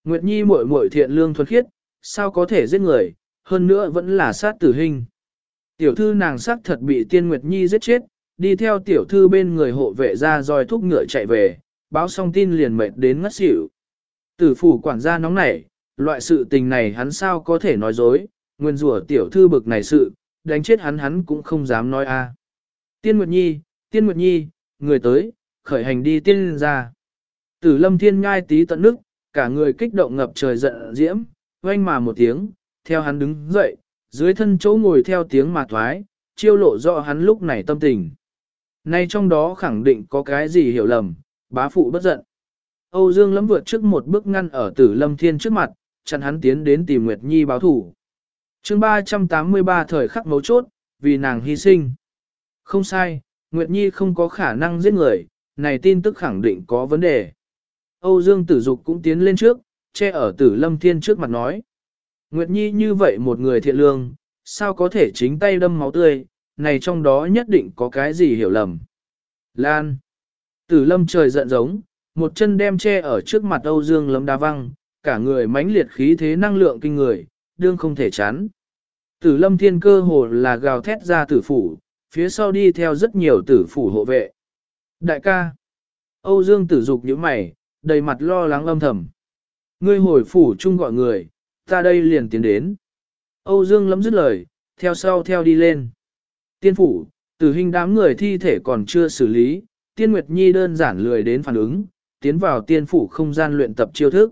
Nguyệt Nhi muội muội thiện lương thuần khiết, sao có thể giết người, hơn nữa vẫn là sát tử hình. Tiểu thư nàng sắc thật bị tiên Nguyệt Nhi giết chết, đi theo tiểu thư bên người hộ vệ ra roi thúc ngựa chạy về, báo xong tin liền mệt đến ngất xỉu. Tử phủ quản gia nóng nảy, loại sự tình này hắn sao có thể nói dối, nguyên rủa tiểu thư bực này sự, đánh chết hắn hắn cũng không dám nói a. Tiên Nguyệt Nhi, Tiên Nguyệt Nhi, người tới, khởi hành đi tiên ra. Tử lâm thiên ngai tí tận nước, cả người kích động ngập trời giận diễm, oanh mà một tiếng, theo hắn đứng dậy, dưới thân chỗ ngồi theo tiếng mà thoái, chiêu lộ rõ hắn lúc này tâm tình. Nay trong đó khẳng định có cái gì hiểu lầm, bá phụ bất giận. Âu Dương lấm vượt trước một bước ngăn ở tử lâm thiên trước mặt, chặn hắn tiến đến tìm Nguyệt Nhi báo thủ. chương 383 thời khắc mấu chốt, vì nàng hy sinh. Không sai, Nguyệt Nhi không có khả năng giết người, này tin tức khẳng định có vấn đề. Âu Dương tử dục cũng tiến lên trước, che ở tử lâm thiên trước mặt nói. Nguyệt Nhi như vậy một người thiện lương, sao có thể chính tay đâm máu tươi, này trong đó nhất định có cái gì hiểu lầm. Lan. Tử lâm trời giận giống, một chân đem che ở trước mặt Âu Dương lấm đá văng, cả người mãnh liệt khí thế năng lượng kinh người, đương không thể chán. Tử lâm thiên cơ hồ là gào thét ra tử phủ, phía sau đi theo rất nhiều tử phủ hộ vệ. Đại ca. Âu Dương tử dục những mày, đầy mặt lo lắng âm thầm. Ngươi hồi phủ chung gọi người, ta đây liền tiến đến. Âu Dương lấm dứt lời, theo sau theo đi lên. Tiên phủ, tử hình đám người thi thể còn chưa xử lý, tiên Nguyệt Nhi đơn giản lười đến phản ứng, tiến vào tiên phủ không gian luyện tập chiêu thức.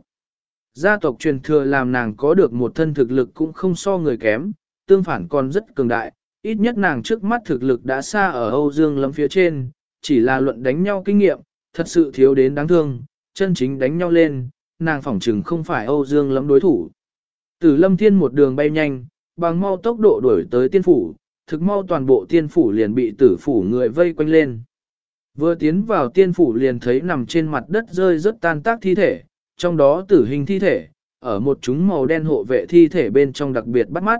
Gia tộc truyền thừa làm nàng có được một thân thực lực cũng không so người kém, tương phản còn rất cường đại, ít nhất nàng trước mắt thực lực đã xa ở Âu Dương lâm phía trên, chỉ là luận đánh nhau kinh nghiệm, thật sự thiếu đến đáng thương, chân chính đánh nhau lên, nàng phỏng chừng không phải Âu Dương lâm đối thủ. Tử lâm thiên một đường bay nhanh, bằng mau tốc độ đuổi tới tiên phủ, thực mau toàn bộ tiên phủ liền bị tử phủ người vây quanh lên. Vừa tiến vào tiên phủ liền thấy nằm trên mặt đất rơi rất tan tác thi thể, trong đó tử hình thi thể, ở một chúng màu đen hộ vệ thi thể bên trong đặc biệt bắt mắt.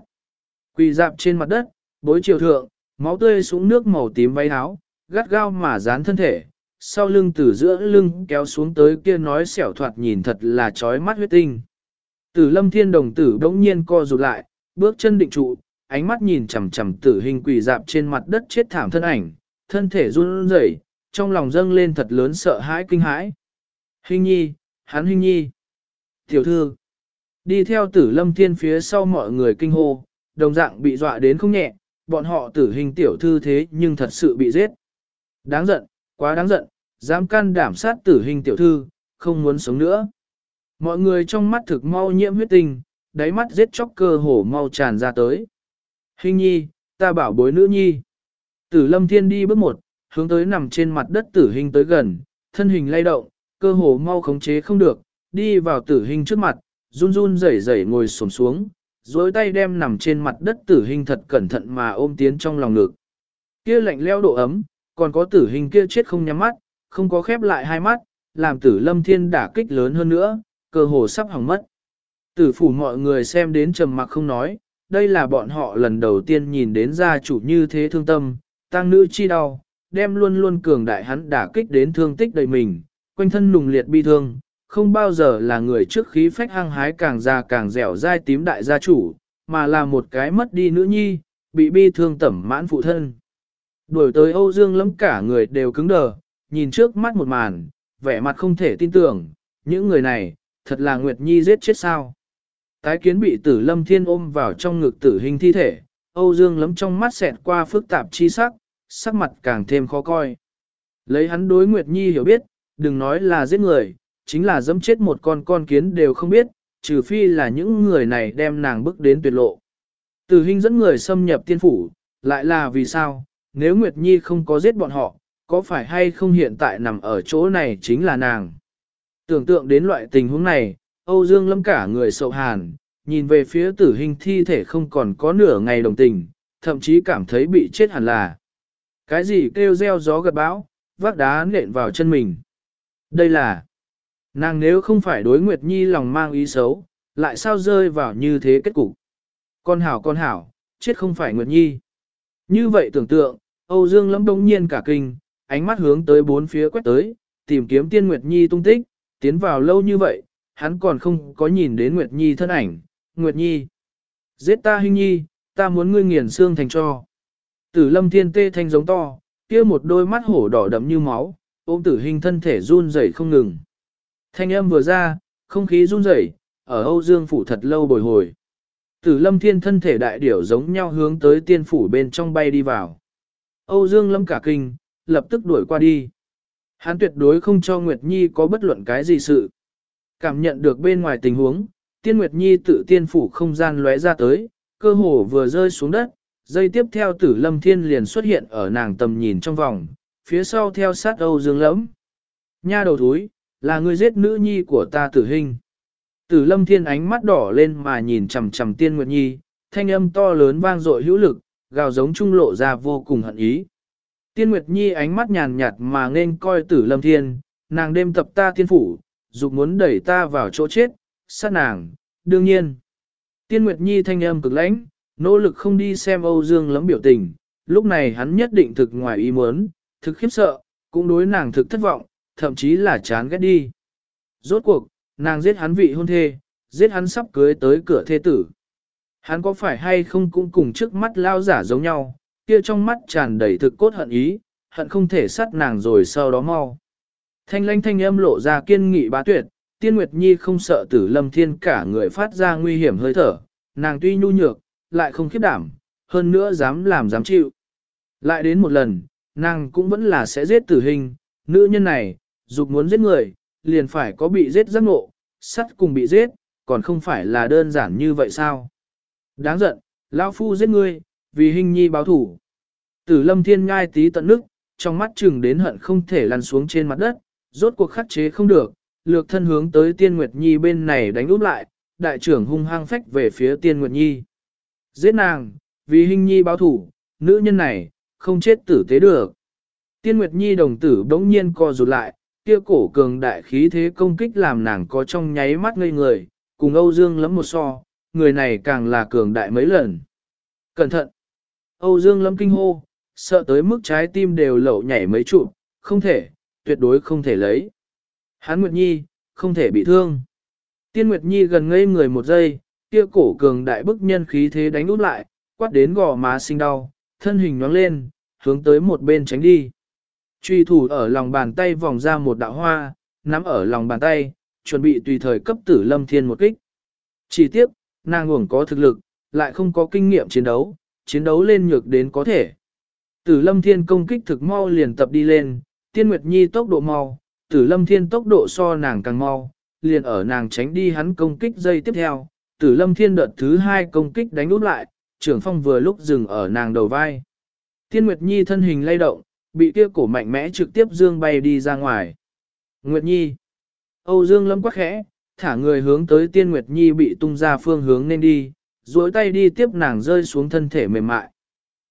Quỳ dạp trên mặt đất, bối chiều thượng, máu tươi xuống nước màu tím váy áo, gắt gao mà dán thân thể, sau lưng từ giữa lưng kéo xuống tới kia nói xẻo thoạt nhìn thật là chói mắt huyết tinh. Tử lâm thiên đồng tử bỗng nhiên co rụt lại, bước chân định trụ, ánh mắt nhìn chằm chằm tử hình quỷ dạp trên mặt đất chết thảm thân ảnh, thân thể run rẩy, trong lòng dâng lên thật lớn sợ hãi kinh hãi. Hình nhi, hắn hình nhi. Tiểu thư, đi theo tử lâm thiên phía sau mọi người kinh hô, đồng dạng bị dọa đến không nhẹ, bọn họ tử hình tiểu thư thế nhưng thật sự bị giết. Đáng giận, quá đáng giận, dám can đảm sát tử hình tiểu thư, không muốn sống nữa. Mọi người trong mắt thực mau nhiễm huyết tinh, đáy mắt giết chóc cơ hổ mau tràn ra tới. Hình nhi, ta bảo bối nữ nhi. Tử lâm thiên đi bước một, hướng tới nằm trên mặt đất tử hình tới gần, thân hình lay động, cơ hồ mau khống chế không được, đi vào tử hình trước mặt, run run rẩy rẩy ngồi xổm xuống, dối tay đem nằm trên mặt đất tử hình thật cẩn thận mà ôm tiến trong lòng ngực. Kia lạnh leo độ ấm, còn có tử hình kia chết không nhắm mắt, không có khép lại hai mắt, làm tử lâm thiên đả kích lớn hơn nữa, cơ hồ sắp hỏng mất. Tử phủ mọi người xem đến trầm mặc không nói, đây là bọn họ lần đầu tiên nhìn đến gia chủ như thế thương tâm, tăng nữ chi đau, đem luôn luôn cường đại hắn đả kích đến thương tích đầy mình, quanh thân nùng liệt bi thương, không bao giờ là người trước khí phách hăng hái càng già càng dẻo dai tím đại gia chủ, mà là một cái mất đi nữ nhi, bị bi thương tẩm mãn phụ thân. Đuổi tới Âu Dương lắm cả người đều cứng đờ, nhìn trước mắt một màn, vẻ mặt không thể tin tưởng, những người này, thật là Nguyệt Nhi giết chết sao. Tái kiến bị tử lâm thiên ôm vào trong ngực tử hình thi thể, Âu Dương lấm trong mắt xẹt qua phức tạp chi sắc, sắc mặt càng thêm khó coi. Lấy hắn đối Nguyệt Nhi hiểu biết, đừng nói là giết người, chính là dẫm chết một con con kiến đều không biết, trừ phi là những người này đem nàng bước đến tuyệt lộ. Tử hình dẫn người xâm nhập tiên phủ, lại là vì sao, nếu Nguyệt Nhi không có giết bọn họ, có phải hay không hiện tại nằm ở chỗ này chính là nàng. Tưởng tượng đến loại tình huống này, Âu Dương lâm cả người sậu hàn, nhìn về phía tử hình thi thể không còn có nửa ngày đồng tình, thậm chí cảm thấy bị chết hẳn là. Cái gì kêu reo gió gật bão, vác đá nện vào chân mình. Đây là, nàng nếu không phải đối Nguyệt Nhi lòng mang ý xấu, lại sao rơi vào như thế kết cục. Con hảo con hảo, chết không phải Nguyệt Nhi. Như vậy tưởng tượng, Âu Dương lâm đông nhiên cả kinh, ánh mắt hướng tới bốn phía quét tới, tìm kiếm tiên Nguyệt Nhi tung tích, tiến vào lâu như vậy, hắn còn không có nhìn đến Nguyệt Nhi thân ảnh, Nguyệt Nhi. Giết ta hình nhi, ta muốn ngươi nghiền xương thành cho. Tử lâm thiên tê thanh giống to, kia một đôi mắt hổ đỏ đậm như máu, ôm tử hình thân thể run rẩy không ngừng. Thanh âm vừa ra, không khí run rẩy, ở Âu Dương phủ thật lâu bồi hồi. Tử lâm thiên thân thể đại điểu giống nhau hướng tới tiên phủ bên trong bay đi vào. Âu Dương lâm cả kinh, lập tức đuổi qua đi. Hắn tuyệt đối không cho Nguyệt Nhi có bất luận cái gì sự. Cảm nhận được bên ngoài tình huống, Tiên Nguyệt Nhi tự tiên phủ không gian lóe ra tới, cơ hồ vừa rơi xuống đất, dây tiếp theo tử lâm thiên liền xuất hiện ở nàng tầm nhìn trong vòng, phía sau theo sát Âu Dương lẫm. Nha đầu thúi, là người giết nữ nhi của ta tử hình. Tử lâm thiên ánh mắt đỏ lên mà nhìn chầm chầm tiên Nguyệt Nhi, thanh âm to lớn vang dội hữu lực, gào giống trung lộ ra vô cùng hận ý. Tiên Nguyệt Nhi ánh mắt nhàn nhạt mà nên coi tử lâm thiên, nàng đêm tập ta tiên phủ, dục muốn đẩy ta vào chỗ chết, sát nàng, đương nhiên. Tiên Nguyệt Nhi thanh âm cực lãnh, nỗ lực không đi xem Âu Dương lắm biểu tình, lúc này hắn nhất định thực ngoài ý muốn, thực khiếp sợ, cũng đối nàng thực thất vọng, thậm chí là chán ghét đi. Rốt cuộc, nàng giết hắn vị hôn thê, giết hắn sắp cưới tới cửa thê tử. Hắn có phải hay không cũng cùng trước mắt lao giả giống nhau, kia trong mắt tràn đầy thực cốt hận ý, hận không thể sát nàng rồi sau đó mau. Thanh lanh thanh âm lộ ra kiên nghị bá tuyệt, tiên nguyệt nhi không sợ tử lâm thiên cả người phát ra nguy hiểm hơi thở, nàng tuy nhu nhược, lại không khiếp đảm, hơn nữa dám làm dám chịu. Lại đến một lần, nàng cũng vẫn là sẽ giết tử hình, nữ nhân này, dục muốn giết người, liền phải có bị giết giác ngộ, sắt cùng bị giết, còn không phải là đơn giản như vậy sao? Đáng giận, lão phu giết ngươi, vì hình nhi báo thủ. Tử lâm thiên ngai tí tận nước, trong mắt chừng đến hận không thể lăn xuống trên mặt đất, rốt cuộc khắc chế không được, lược thân hướng tới tiên Nguyệt Nhi bên này đánh úp lại, đại trưởng hung hăng phách về phía tiên Nguyệt Nhi. Giết nàng, vì hình nhi báo thủ, nữ nhân này, không chết tử tế được. Tiên Nguyệt Nhi đồng tử bỗng nhiên co rụt lại, kia cổ cường đại khí thế công kích làm nàng có trong nháy mắt ngây người, cùng Âu Dương lắm một so, người này càng là cường đại mấy lần. Cẩn thận! Âu Dương lâm kinh hô, sợ tới mức trái tim đều lẩu nhảy mấy trụ, không thể, tuyệt đối không thể lấy. Hán Nguyệt Nhi, không thể bị thương. Tiên Nguyệt Nhi gần ngây người một giây, kia cổ cường đại bức nhân khí thế đánh út lại, quát đến gò má sinh đau, thân hình nhoáng lên, hướng tới một bên tránh đi. Truy thủ ở lòng bàn tay vòng ra một đạo hoa, nắm ở lòng bàn tay, chuẩn bị tùy thời cấp tử lâm thiên một kích. Chỉ tiếc, nàng uổng có thực lực, lại không có kinh nghiệm chiến đấu, chiến đấu lên nhược đến có thể. Tử lâm thiên công kích thực mau liền tập đi lên, tiên nguyệt nhi tốc độ mau, tử lâm thiên tốc độ so nàng càng mau, liền ở nàng tránh đi hắn công kích dây tiếp theo, tử lâm thiên đợt thứ hai công kích đánh út lại, trưởng phong vừa lúc dừng ở nàng đầu vai. Tiên Nguyệt Nhi thân hình lay động, bị kia cổ mạnh mẽ trực tiếp dương bay đi ra ngoài. Nguyệt Nhi Âu Dương lâm quắc khẽ, thả người hướng tới Tiên Nguyệt Nhi bị tung ra phương hướng nên đi, duỗi tay đi tiếp nàng rơi xuống thân thể mềm mại.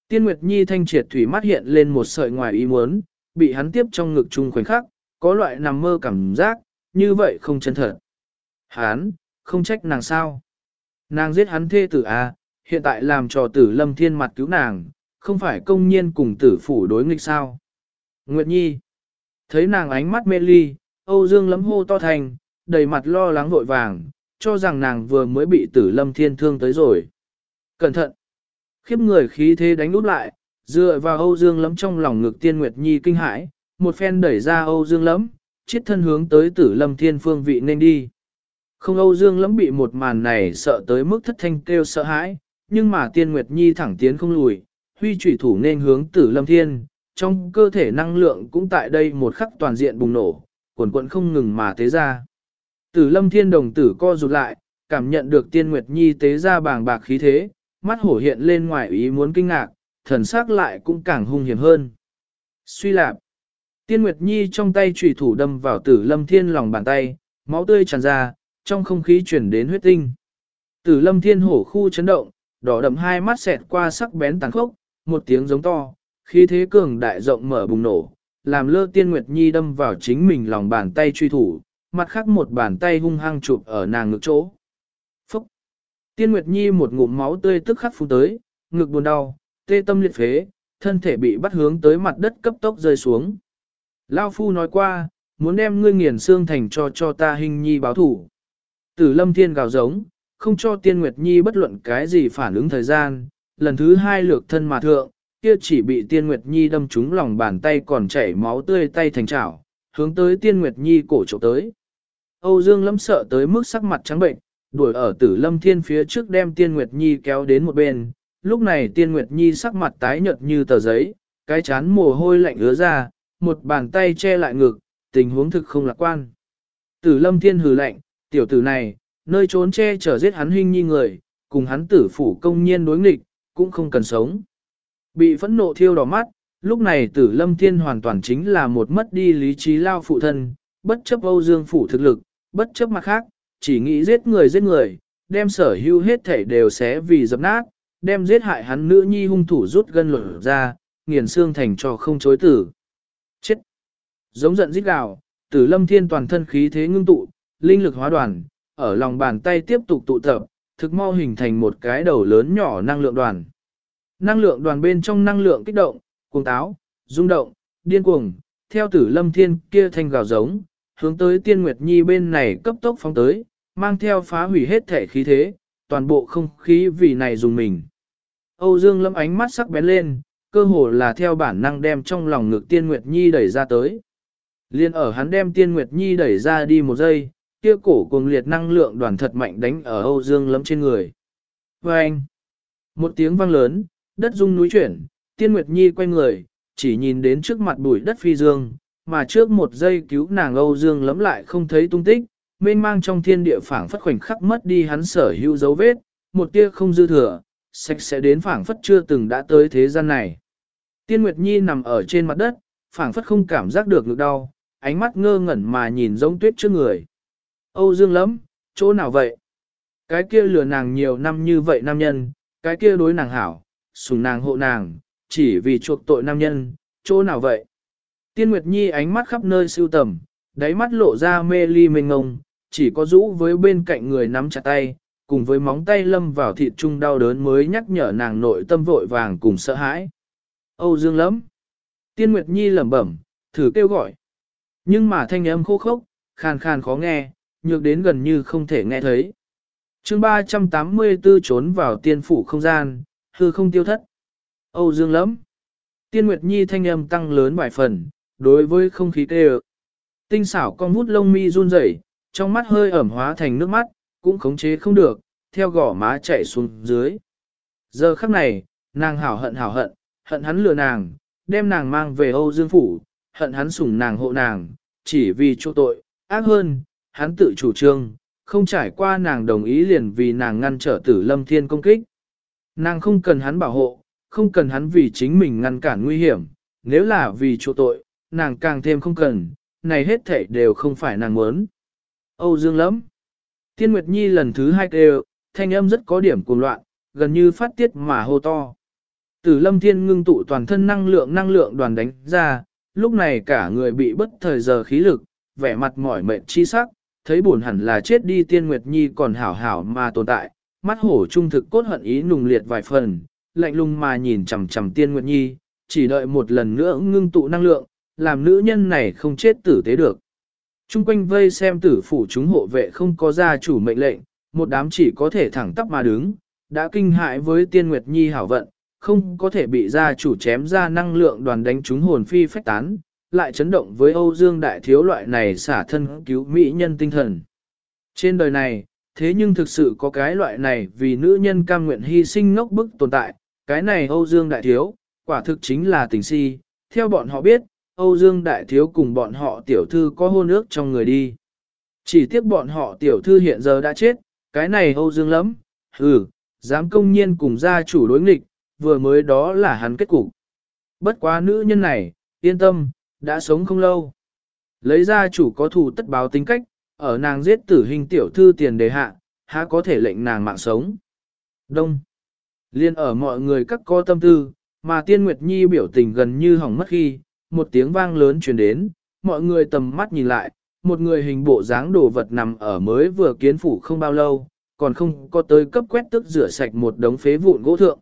Tiên Nguyệt Nhi thanh triệt thủy mắt hiện lên một sợi ngoài ý muốn, bị hắn tiếp trong ngực chung khoảnh khắc, có loại nằm mơ cảm giác, như vậy không chân thật. Hán, không trách nàng sao. Nàng giết hắn thê tử à, hiện tại làm trò tử lâm thiên mặt cứu nàng, không phải công nhiên cùng tử phủ đối nghịch sao. Nguyệt Nhi, thấy nàng ánh mắt mê ly, Âu Dương lấm hô to thành, đầy mặt lo lắng vội vàng, cho rằng nàng vừa mới bị tử lâm thiên thương tới rồi. Cẩn thận! Khiếp người khí thế đánh út lại, dựa vào Âu Dương lấm trong lòng ngực tiên Nguyệt Nhi kinh hãi, một phen đẩy ra Âu Dương lấm, chiết thân hướng tới tử lâm thiên phương vị nên đi. Không Âu Dương lấm bị một màn này sợ tới mức thất thanh kêu sợ hãi, nhưng mà tiên Nguyệt Nhi thẳng tiến không lùi, huy trùy thủ nên hướng tử lâm thiên, trong cơ thể năng lượng cũng tại đây một khắc toàn diện bùng nổ, quần quận không ngừng mà tế ra. Tử lâm thiên đồng tử co rụt lại, cảm nhận được tiên Nguyệt Nhi tế ra bàng bạc khí thế, mắt hổ hiện lên ngoài ý muốn kinh ngạc, thần sắc lại cũng càng hung hiểm hơn. Suy lạp, tiên Nguyệt Nhi trong tay trùy thủ đâm vào tử lâm thiên lòng bàn tay, máu tươi tràn ra, trong không khí chuyển đến huyết tinh. Tử lâm thiên hổ khu chấn động, đỏ đậm hai mắt xẹt qua sắc bén tàn khốc, một tiếng giống to, khí thế cường đại rộng mở bùng nổ, làm lơ tiên Nguyệt Nhi đâm vào chính mình lòng bàn tay truy thủ, mặt khác một bàn tay hung hăng chụp ở nàng ngực chỗ. Phúc! Tiên Nguyệt Nhi một ngụm máu tươi tức khắc phun tới, ngực buồn đau, tê tâm liệt phế, thân thể bị bắt hướng tới mặt đất cấp tốc rơi xuống. Lao Phu nói qua, muốn đem ngươi nghiền xương thành cho cho ta hình nhi báo thủ. Tử lâm thiên gào giống, không cho tiên Nguyệt Nhi bất luận cái gì phản ứng thời gian, lần thứ hai lược thân mà thượng, kia chỉ bị tiên Nguyệt Nhi đâm trúng lòng bàn tay còn chảy máu tươi tay thành chảo, hướng tới tiên Nguyệt Nhi cổ trộm tới. Âu Dương lâm sợ tới mức sắc mặt trắng bệnh, đuổi ở tử lâm thiên phía trước đem tiên Nguyệt Nhi kéo đến một bên. Lúc này tiên Nguyệt Nhi sắc mặt tái nhợt như tờ giấy, cái chán mồ hôi lạnh ứa ra, một bàn tay che lại ngực, tình huống thực không lạc quan. Tử lâm thiên hừ lạnh, tiểu tử này, nơi trốn che chở giết hắn huynh nhi người, cùng hắn tử phủ công nhiên đối nghịch, cũng không cần sống. Bị phẫn nộ thiêu đỏ mắt, lúc này tử lâm thiên hoàn toàn chính là một mất đi lý trí lao phụ thân, bất chấp Âu Dương phủ thực lực, bất chấp mặt khác, chỉ nghĩ giết người giết người, đem sở hữu hết thể đều xé vì dập nát, đem giết hại hắn nữ nhi hung thủ rút gân lửa ra, nghiền xương thành cho không chối tử. Chết! Giống giận giết gào, tử lâm thiên toàn thân khí thế ngưng tụ, linh lực hóa đoàn, ở lòng bàn tay tiếp tục tụ tập, thực mau hình thành một cái đầu lớn nhỏ năng lượng đoàn. Năng lượng đoàn bên trong năng lượng kích động, cuồng táo, rung động, điên cuồng, theo tử lâm thiên kia thanh gào giống, hướng tới tiên nguyệt nhi bên này cấp tốc phóng tới, mang theo phá hủy hết thể khí thế, toàn bộ không khí vì này dùng mình. Âu Dương lâm ánh mắt sắc bén lên, cơ hồ là theo bản năng đem trong lòng ngực tiên nguyệt nhi đẩy ra tới. Liên ở hắn đem tiên nguyệt nhi đẩy ra đi một giây, kia cổ cuồng liệt năng lượng đoàn thật mạnh đánh ở Âu Dương lâm trên người. Và anh, một tiếng vang lớn, đất rung núi chuyển, tiên nguyệt nhi quay người, chỉ nhìn đến trước mặt bụi đất phi dương, mà trước một giây cứu nàng Âu Dương lấm lại không thấy tung tích, mênh mang trong thiên địa phảng phất khoảnh khắc mất đi hắn sở hữu dấu vết, một tia không dư thừa, sạch sẽ đến phảng phất chưa từng đã tới thế gian này. Tiên Nguyệt Nhi nằm ở trên mặt đất, phảng phất không cảm giác được ngực đau, ánh mắt ngơ ngẩn mà nhìn giống tuyết trước người. Âu Dương lấm, chỗ nào vậy? Cái kia lừa nàng nhiều năm như vậy nam nhân, cái kia đối nàng hảo, sùng nàng hộ nàng, chỉ vì chuộc tội nam nhân, chỗ nào vậy? Tiên Nguyệt Nhi ánh mắt khắp nơi siêu tầm, đáy mắt lộ ra mê ly mênh ngông, chỉ có rũ với bên cạnh người nắm chặt tay, cùng với móng tay lâm vào thịt trung đau đớn mới nhắc nhở nàng nội tâm vội vàng cùng sợ hãi. Âu Dương lắm. Tiên Nguyệt Nhi lẩm bẩm, thử kêu gọi. Nhưng mà thanh âm khô khốc, khàn khàn khó nghe, nhược đến gần như không thể nghe thấy. chương 384 trốn vào tiên phủ không gian, hư không tiêu thất. Âu Dương lắm. Tiên Nguyệt Nhi thanh âm tăng lớn vài phần, đối với không khí tê Tinh xảo con vút lông mi run rẩy, trong mắt hơi ẩm hóa thành nước mắt, cũng khống chế không được, theo gỏ má chạy xuống dưới. Giờ khắc này, nàng hảo hận hảo hận, hận hắn lừa nàng, đem nàng mang về Âu Dương Phủ, hận hắn sủng nàng hộ nàng, chỉ vì chỗ tội, ác hơn, hắn tự chủ trương, không trải qua nàng đồng ý liền vì nàng ngăn trở tử lâm thiên công kích. Nàng không cần hắn bảo hộ, không cần hắn vì chính mình ngăn cản nguy hiểm, nếu là vì chỗ tội, nàng càng thêm không cần, này hết thảy đều không phải nàng muốn. Âu Dương lắm. Tiên Nguyệt Nhi lần thứ hai kêu, thanh âm rất có điểm cuồng loạn, gần như phát tiết mà hô to. Tử lâm thiên ngưng tụ toàn thân năng lượng năng lượng đoàn đánh ra, lúc này cả người bị bất thời giờ khí lực, vẻ mặt mỏi mệt chi sắc, thấy buồn hẳn là chết đi tiên Nguyệt Nhi còn hảo hảo mà tồn tại, mắt hổ trung thực cốt hận ý nùng liệt vài phần, lạnh lùng mà nhìn chằm chằm tiên Nguyệt Nhi, chỉ đợi một lần nữa ngưng tụ năng lượng, làm nữ nhân này không chết tử tế được. Trung quanh vây xem tử phủ chúng hộ vệ không có gia chủ mệnh lệnh, một đám chỉ có thể thẳng tắp mà đứng, đã kinh hại với tiên Nguyệt Nhi hảo vận, không có thể bị gia chủ chém ra năng lượng đoàn đánh chúng hồn phi phách tán, lại chấn động với Âu Dương Đại Thiếu loại này xả thân cứu mỹ nhân tinh thần. Trên đời này, thế nhưng thực sự có cái loại này vì nữ nhân cam nguyện hy sinh ngốc bức tồn tại, cái này Âu Dương Đại Thiếu, quả thực chính là tình si, theo bọn họ biết, Âu Dương Đại Thiếu cùng bọn họ tiểu thư có hôn ước trong người đi. Chỉ tiếc bọn họ tiểu thư hiện giờ đã chết, cái này Âu Dương lắm, hừ, dám công nhiên cùng gia chủ đối nghịch, vừa mới đó là hắn kết cục. Bất quá nữ nhân này, yên tâm, đã sống không lâu. Lấy gia chủ có thù tất báo tính cách, ở nàng giết tử hình tiểu thư tiền đề hạ, há có thể lệnh nàng mạng sống. Đông. Liên ở mọi người các co tâm tư, mà tiên Nguyệt Nhi biểu tình gần như hỏng mất khi, một tiếng vang lớn truyền đến, mọi người tầm mắt nhìn lại, một người hình bộ dáng đồ vật nằm ở mới vừa kiến phủ không bao lâu, còn không có tới cấp quét tức rửa sạch một đống phế vụn gỗ thượng.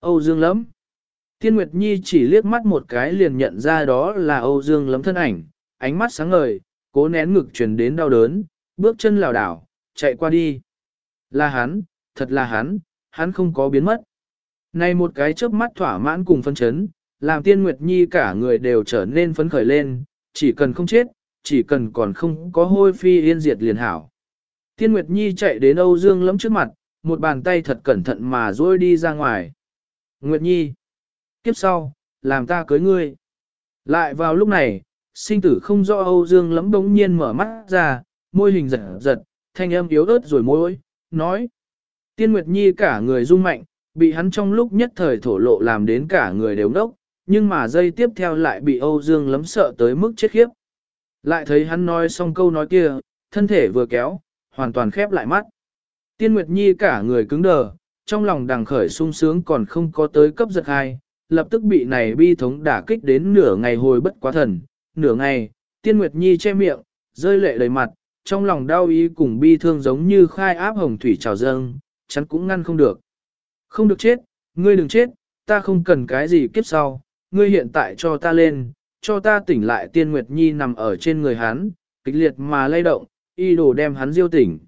Âu Dương lắm. Thiên Nguyệt Nhi chỉ liếc mắt một cái liền nhận ra đó là Âu Dương lắm thân ảnh, ánh mắt sáng ngời, cố nén ngực truyền đến đau đớn, bước chân lảo đảo, chạy qua đi. Là hắn, thật là hắn, hắn không có biến mất. Này một cái chớp mắt thỏa mãn cùng phân chấn, làm tiên Nguyệt Nhi cả người đều trở nên phấn khởi lên, chỉ cần không chết, chỉ cần còn không có hôi phi yên diệt liền hảo. Tiên Nguyệt Nhi chạy đến Âu Dương lẫm trước mặt, một bàn tay thật cẩn thận mà duỗi đi ra ngoài. Nguyệt Nhi, kiếp sau, làm ta cưới ngươi. Lại vào lúc này, sinh tử không rõ Âu Dương lẫm đống nhiên mở mắt ra, môi hình giật giật, thanh âm yếu ớt rồi môi, nói. Tiên Nguyệt Nhi cả người rung mạnh, bị hắn trong lúc nhất thời thổ lộ làm đến cả người đều ngốc nhưng mà dây tiếp theo lại bị Âu Dương lấm sợ tới mức chết khiếp. Lại thấy hắn nói xong câu nói kia, thân thể vừa kéo, hoàn toàn khép lại mắt. Tiên Nguyệt Nhi cả người cứng đờ, trong lòng đằng khởi sung sướng còn không có tới cấp giật hai, lập tức bị này bi thống đả kích đến nửa ngày hồi bất quá thần. Nửa ngày, Tiên Nguyệt Nhi che miệng, rơi lệ đầy mặt, trong lòng đau ý cùng bi thương giống như khai áp hồng thủy trào dâng, chắn cũng ngăn không được. Không được chết, ngươi đừng chết, ta không cần cái gì kiếp sau, ngươi hiện tại cho ta lên, cho ta tỉnh lại tiên Nguyệt Nhi nằm ở trên người hắn, kịch liệt mà lay động, y đồ đem hắn diêu tỉnh.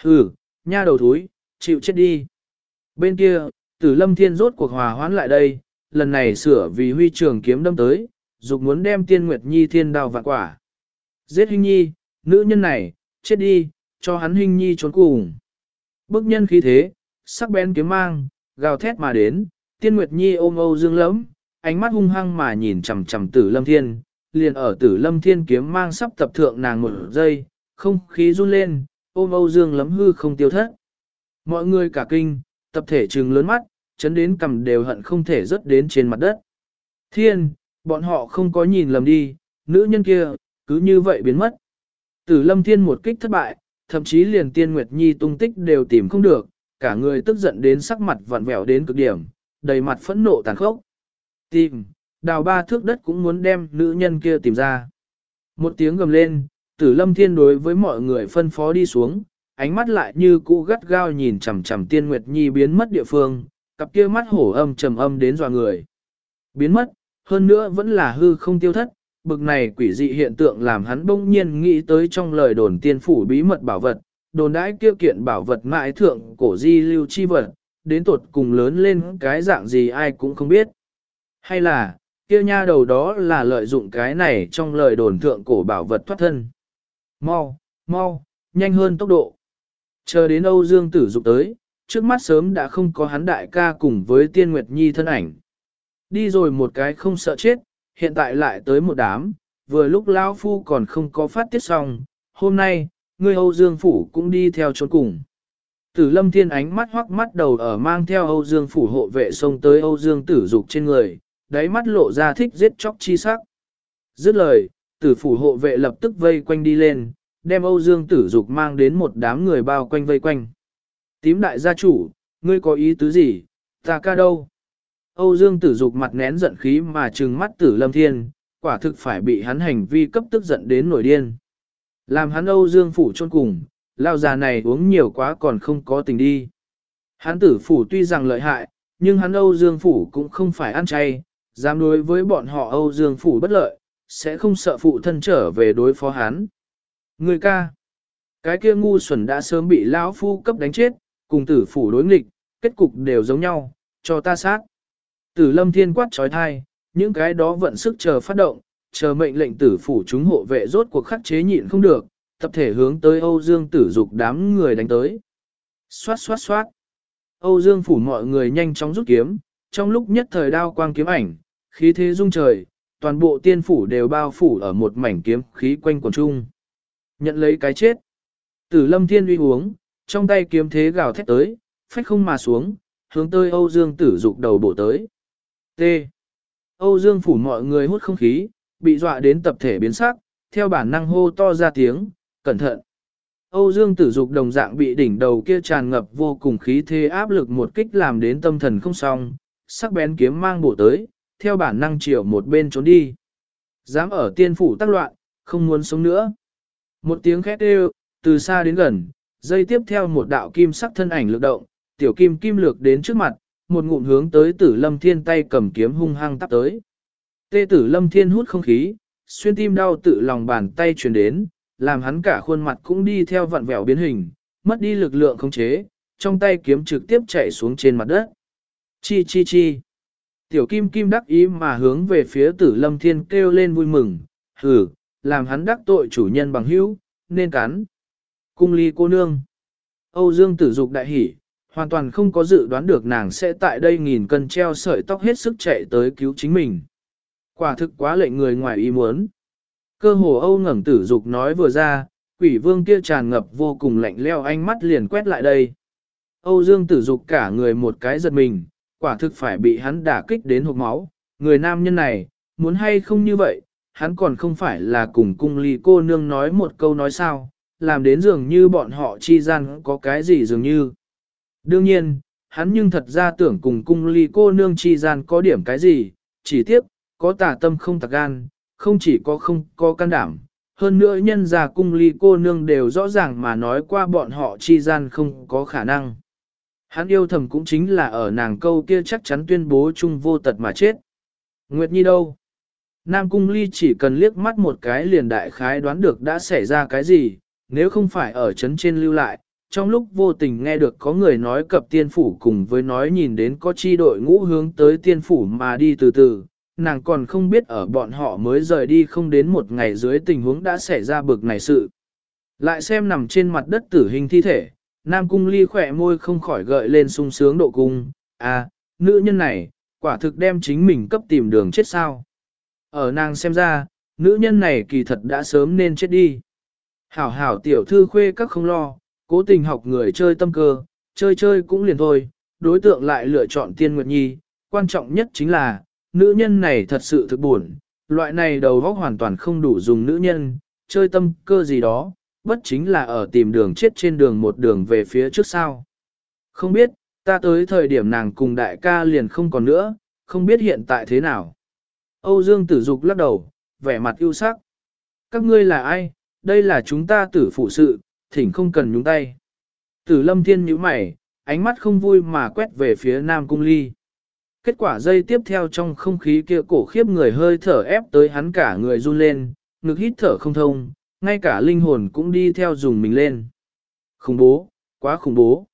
Hừ, nha đầu thúi, chịu chết đi. Bên kia, tử lâm thiên rốt cuộc hòa hoãn lại đây, lần này sửa vì huy trường kiếm đâm tới, dục muốn đem tiên Nguyệt Nhi thiên đào vạn quả. Giết huynh nhi, nữ nhân này, chết đi, cho hắn huynh nhi trốn cùng. Bức nhân khí thế, sắc bén kiếm mang, gào thét mà đến, tiên Nguyệt Nhi ôm âu dương lẫm, ánh mắt hung hăng mà nhìn chằm chằm tử lâm thiên, liền ở tử lâm thiên kiếm mang sắp tập thượng nàng một giây, không khí run lên, ôm âu dương lấm hư không tiêu thất. Mọi người cả kinh, tập thể trừng lớn mắt, chấn đến cầm đều hận không thể rớt đến trên mặt đất. Thiên, bọn họ không có nhìn lầm đi, nữ nhân kia, cứ như vậy biến mất. Tử lâm thiên một kích thất bại, thậm chí liền tiên Nguyệt Nhi tung tích đều tìm không được, cả người tức giận đến sắc mặt vặn vẹo đến cực điểm, đầy mặt phẫn nộ tàn khốc. Tìm, đào ba thước đất cũng muốn đem nữ nhân kia tìm ra. Một tiếng gầm lên, tử lâm thiên đối với mọi người phân phó đi xuống, ánh mắt lại như cũ gắt gao nhìn chằm chằm tiên Nguyệt Nhi biến mất địa phương, cặp kia mắt hổ âm trầm âm đến dọa người. Biến mất, hơn nữa vẫn là hư không tiêu thất, bực này quỷ dị hiện tượng làm hắn bỗng nhiên nghĩ tới trong lời đồn tiên phủ bí mật bảo vật, đồn đãi kia kiện bảo vật mãi thượng cổ di lưu chi vật, đến tột cùng lớn lên cái dạng gì ai cũng không biết. Hay là, kia nha đầu đó là lợi dụng cái này trong lời đồn thượng cổ bảo vật thoát thân. Mau, mau, nhanh hơn tốc độ. Chờ đến Âu Dương tử dục tới, trước mắt sớm đã không có hắn đại ca cùng với tiên Nguyệt Nhi thân ảnh. Đi rồi một cái không sợ chết, hiện tại lại tới một đám, vừa lúc Lao Phu còn không có phát tiết xong, hôm nay, người Âu Dương Phủ cũng đi theo trốn cùng. Tử lâm thiên ánh mắt hoắc mắt đầu ở mang theo Âu Dương Phủ hộ vệ xông tới Âu Dương tử dục trên người, đáy mắt lộ ra thích giết chóc chi sắc. Dứt lời, tử phủ hộ vệ lập tức vây quanh đi lên, đem Âu Dương tử dục mang đến một đám người bao quanh vây quanh. Tím đại gia chủ, ngươi có ý tứ gì, ta ca đâu? Âu Dương tử dục mặt nén giận khí mà trừng mắt tử lâm thiên, quả thực phải bị hắn hành vi cấp tức giận đến nổi điên. Làm hắn Âu Dương Phủ chôn cùng, lao già này uống nhiều quá còn không có tình đi. Hắn tử phủ tuy rằng lợi hại, nhưng hắn Âu Dương Phủ cũng không phải ăn chay, dám đối với bọn họ Âu Dương Phủ bất lợi, sẽ không sợ phụ thân trở về đối phó hắn. Người ca, cái kia ngu xuẩn đã sớm bị lão phu cấp đánh chết, cùng tử phủ đối nghịch, kết cục đều giống nhau, cho ta sát. Tử lâm thiên quát trói thai, những cái đó vận sức chờ phát động, chờ mệnh lệnh tử phủ chúng hộ vệ rốt cuộc khắc chế nhịn không được, tập thể hướng tới Âu Dương tử dục đám người đánh tới. Xoát xoát xoát. Âu Dương phủ mọi người nhanh chóng rút kiếm, trong lúc nhất thời đao quang kiếm ảnh, khí thế rung trời, toàn bộ tiên phủ đều bao phủ ở một mảnh kiếm khí quanh quần trung. Nhận lấy cái chết. Tử lâm thiên uy uống, trong tay kiếm thế gào thét tới, phách không mà xuống, hướng tới Âu Dương tử dục đầu bổ tới. T. Âu Dương phủ mọi người hút không khí, bị dọa đến tập thể biến sắc, theo bản năng hô to ra tiếng, cẩn thận. Âu Dương tử dục đồng dạng bị đỉnh đầu kia tràn ngập vô cùng khí thế áp lực một kích làm đến tâm thần không xong, sắc bén kiếm mang bổ tới, theo bản năng chiều một bên trốn đi. Dám ở tiên phủ tác loạn, không muốn sống nữa. Một tiếng khét đều, từ xa đến gần, dây tiếp theo một đạo kim sắc thân ảnh lực động, tiểu kim kim lược đến trước mặt, một ngụm hướng tới tử lâm thiên tay cầm kiếm hung hăng tắp tới. Tê tử lâm thiên hút không khí, xuyên tim đau tự lòng bàn tay truyền đến, làm hắn cả khuôn mặt cũng đi theo vặn vẹo biến hình, mất đi lực lượng khống chế, trong tay kiếm trực tiếp chạy xuống trên mặt đất. Chi chi chi. Tiểu kim kim đắc ý mà hướng về phía tử lâm thiên kêu lên vui mừng, hừ, làm hắn đắc tội chủ nhân bằng hữu, nên cắn. Cung ly cô nương. Âu Dương tử dục đại hỉ, hoàn toàn không có dự đoán được nàng sẽ tại đây nghìn cân treo sợi tóc hết sức chạy tới cứu chính mình. Quả thực quá lệnh người ngoài ý muốn. Cơ hồ Âu ngẩng tử dục nói vừa ra, quỷ vương kia tràn ngập vô cùng lạnh leo ánh mắt liền quét lại đây. Âu Dương tử dục cả người một cái giật mình, quả thực phải bị hắn đả kích đến hộp máu. Người nam nhân này, muốn hay không như vậy, hắn còn không phải là cùng cung ly cô nương nói một câu nói sao, làm đến dường như bọn họ chi gian có cái gì dường như. Đương nhiên, hắn nhưng thật ra tưởng cùng cung ly cô nương chi gian có điểm cái gì, chỉ tiếc, có tà tâm không tạc gan, không chỉ có không có can đảm, hơn nữa nhân gia cung ly cô nương đều rõ ràng mà nói qua bọn họ chi gian không có khả năng. Hắn yêu thầm cũng chính là ở nàng câu kia chắc chắn tuyên bố chung vô tật mà chết. Nguyệt Nhi đâu? Nam Cung Ly chỉ cần liếc mắt một cái liền đại khái đoán được đã xảy ra cái gì, nếu không phải ở chấn trên lưu lại, trong lúc vô tình nghe được có người nói cập tiên phủ cùng với nói nhìn đến có chi đội ngũ hướng tới tiên phủ mà đi từ từ, nàng còn không biết ở bọn họ mới rời đi không đến một ngày dưới tình huống đã xảy ra bực này sự. Lại xem nằm trên mặt đất tử hình thi thể, Nam Cung Ly khỏe môi không khỏi gợi lên sung sướng độ cung, à, nữ nhân này, quả thực đem chính mình cấp tìm đường chết sao. Ở nàng xem ra, nữ nhân này kỳ thật đã sớm nên chết đi. Hảo hảo tiểu thư khuê các không lo, cố tình học người chơi tâm cơ, chơi chơi cũng liền thôi, đối tượng lại lựa chọn tiên nguyệt nhi, quan trọng nhất chính là, nữ nhân này thật sự thực buồn, loại này đầu óc hoàn toàn không đủ dùng nữ nhân, chơi tâm cơ gì đó, bất chính là ở tìm đường chết trên đường một đường về phía trước sao. Không biết, ta tới thời điểm nàng cùng đại ca liền không còn nữa, không biết hiện tại thế nào. Âu Dương tử dục lắc đầu, vẻ mặt ưu sắc. Các ngươi là ai, đây là chúng ta tử phụ sự, thỉnh không cần nhúng tay. Tử lâm thiên nhíu mày, ánh mắt không vui mà quét về phía Nam Cung Ly. Kết quả dây tiếp theo trong không khí kia cổ khiếp người hơi thở ép tới hắn cả người run lên, ngực hít thở không thông, ngay cả linh hồn cũng đi theo dùng mình lên. Khủng bố, quá khủng bố.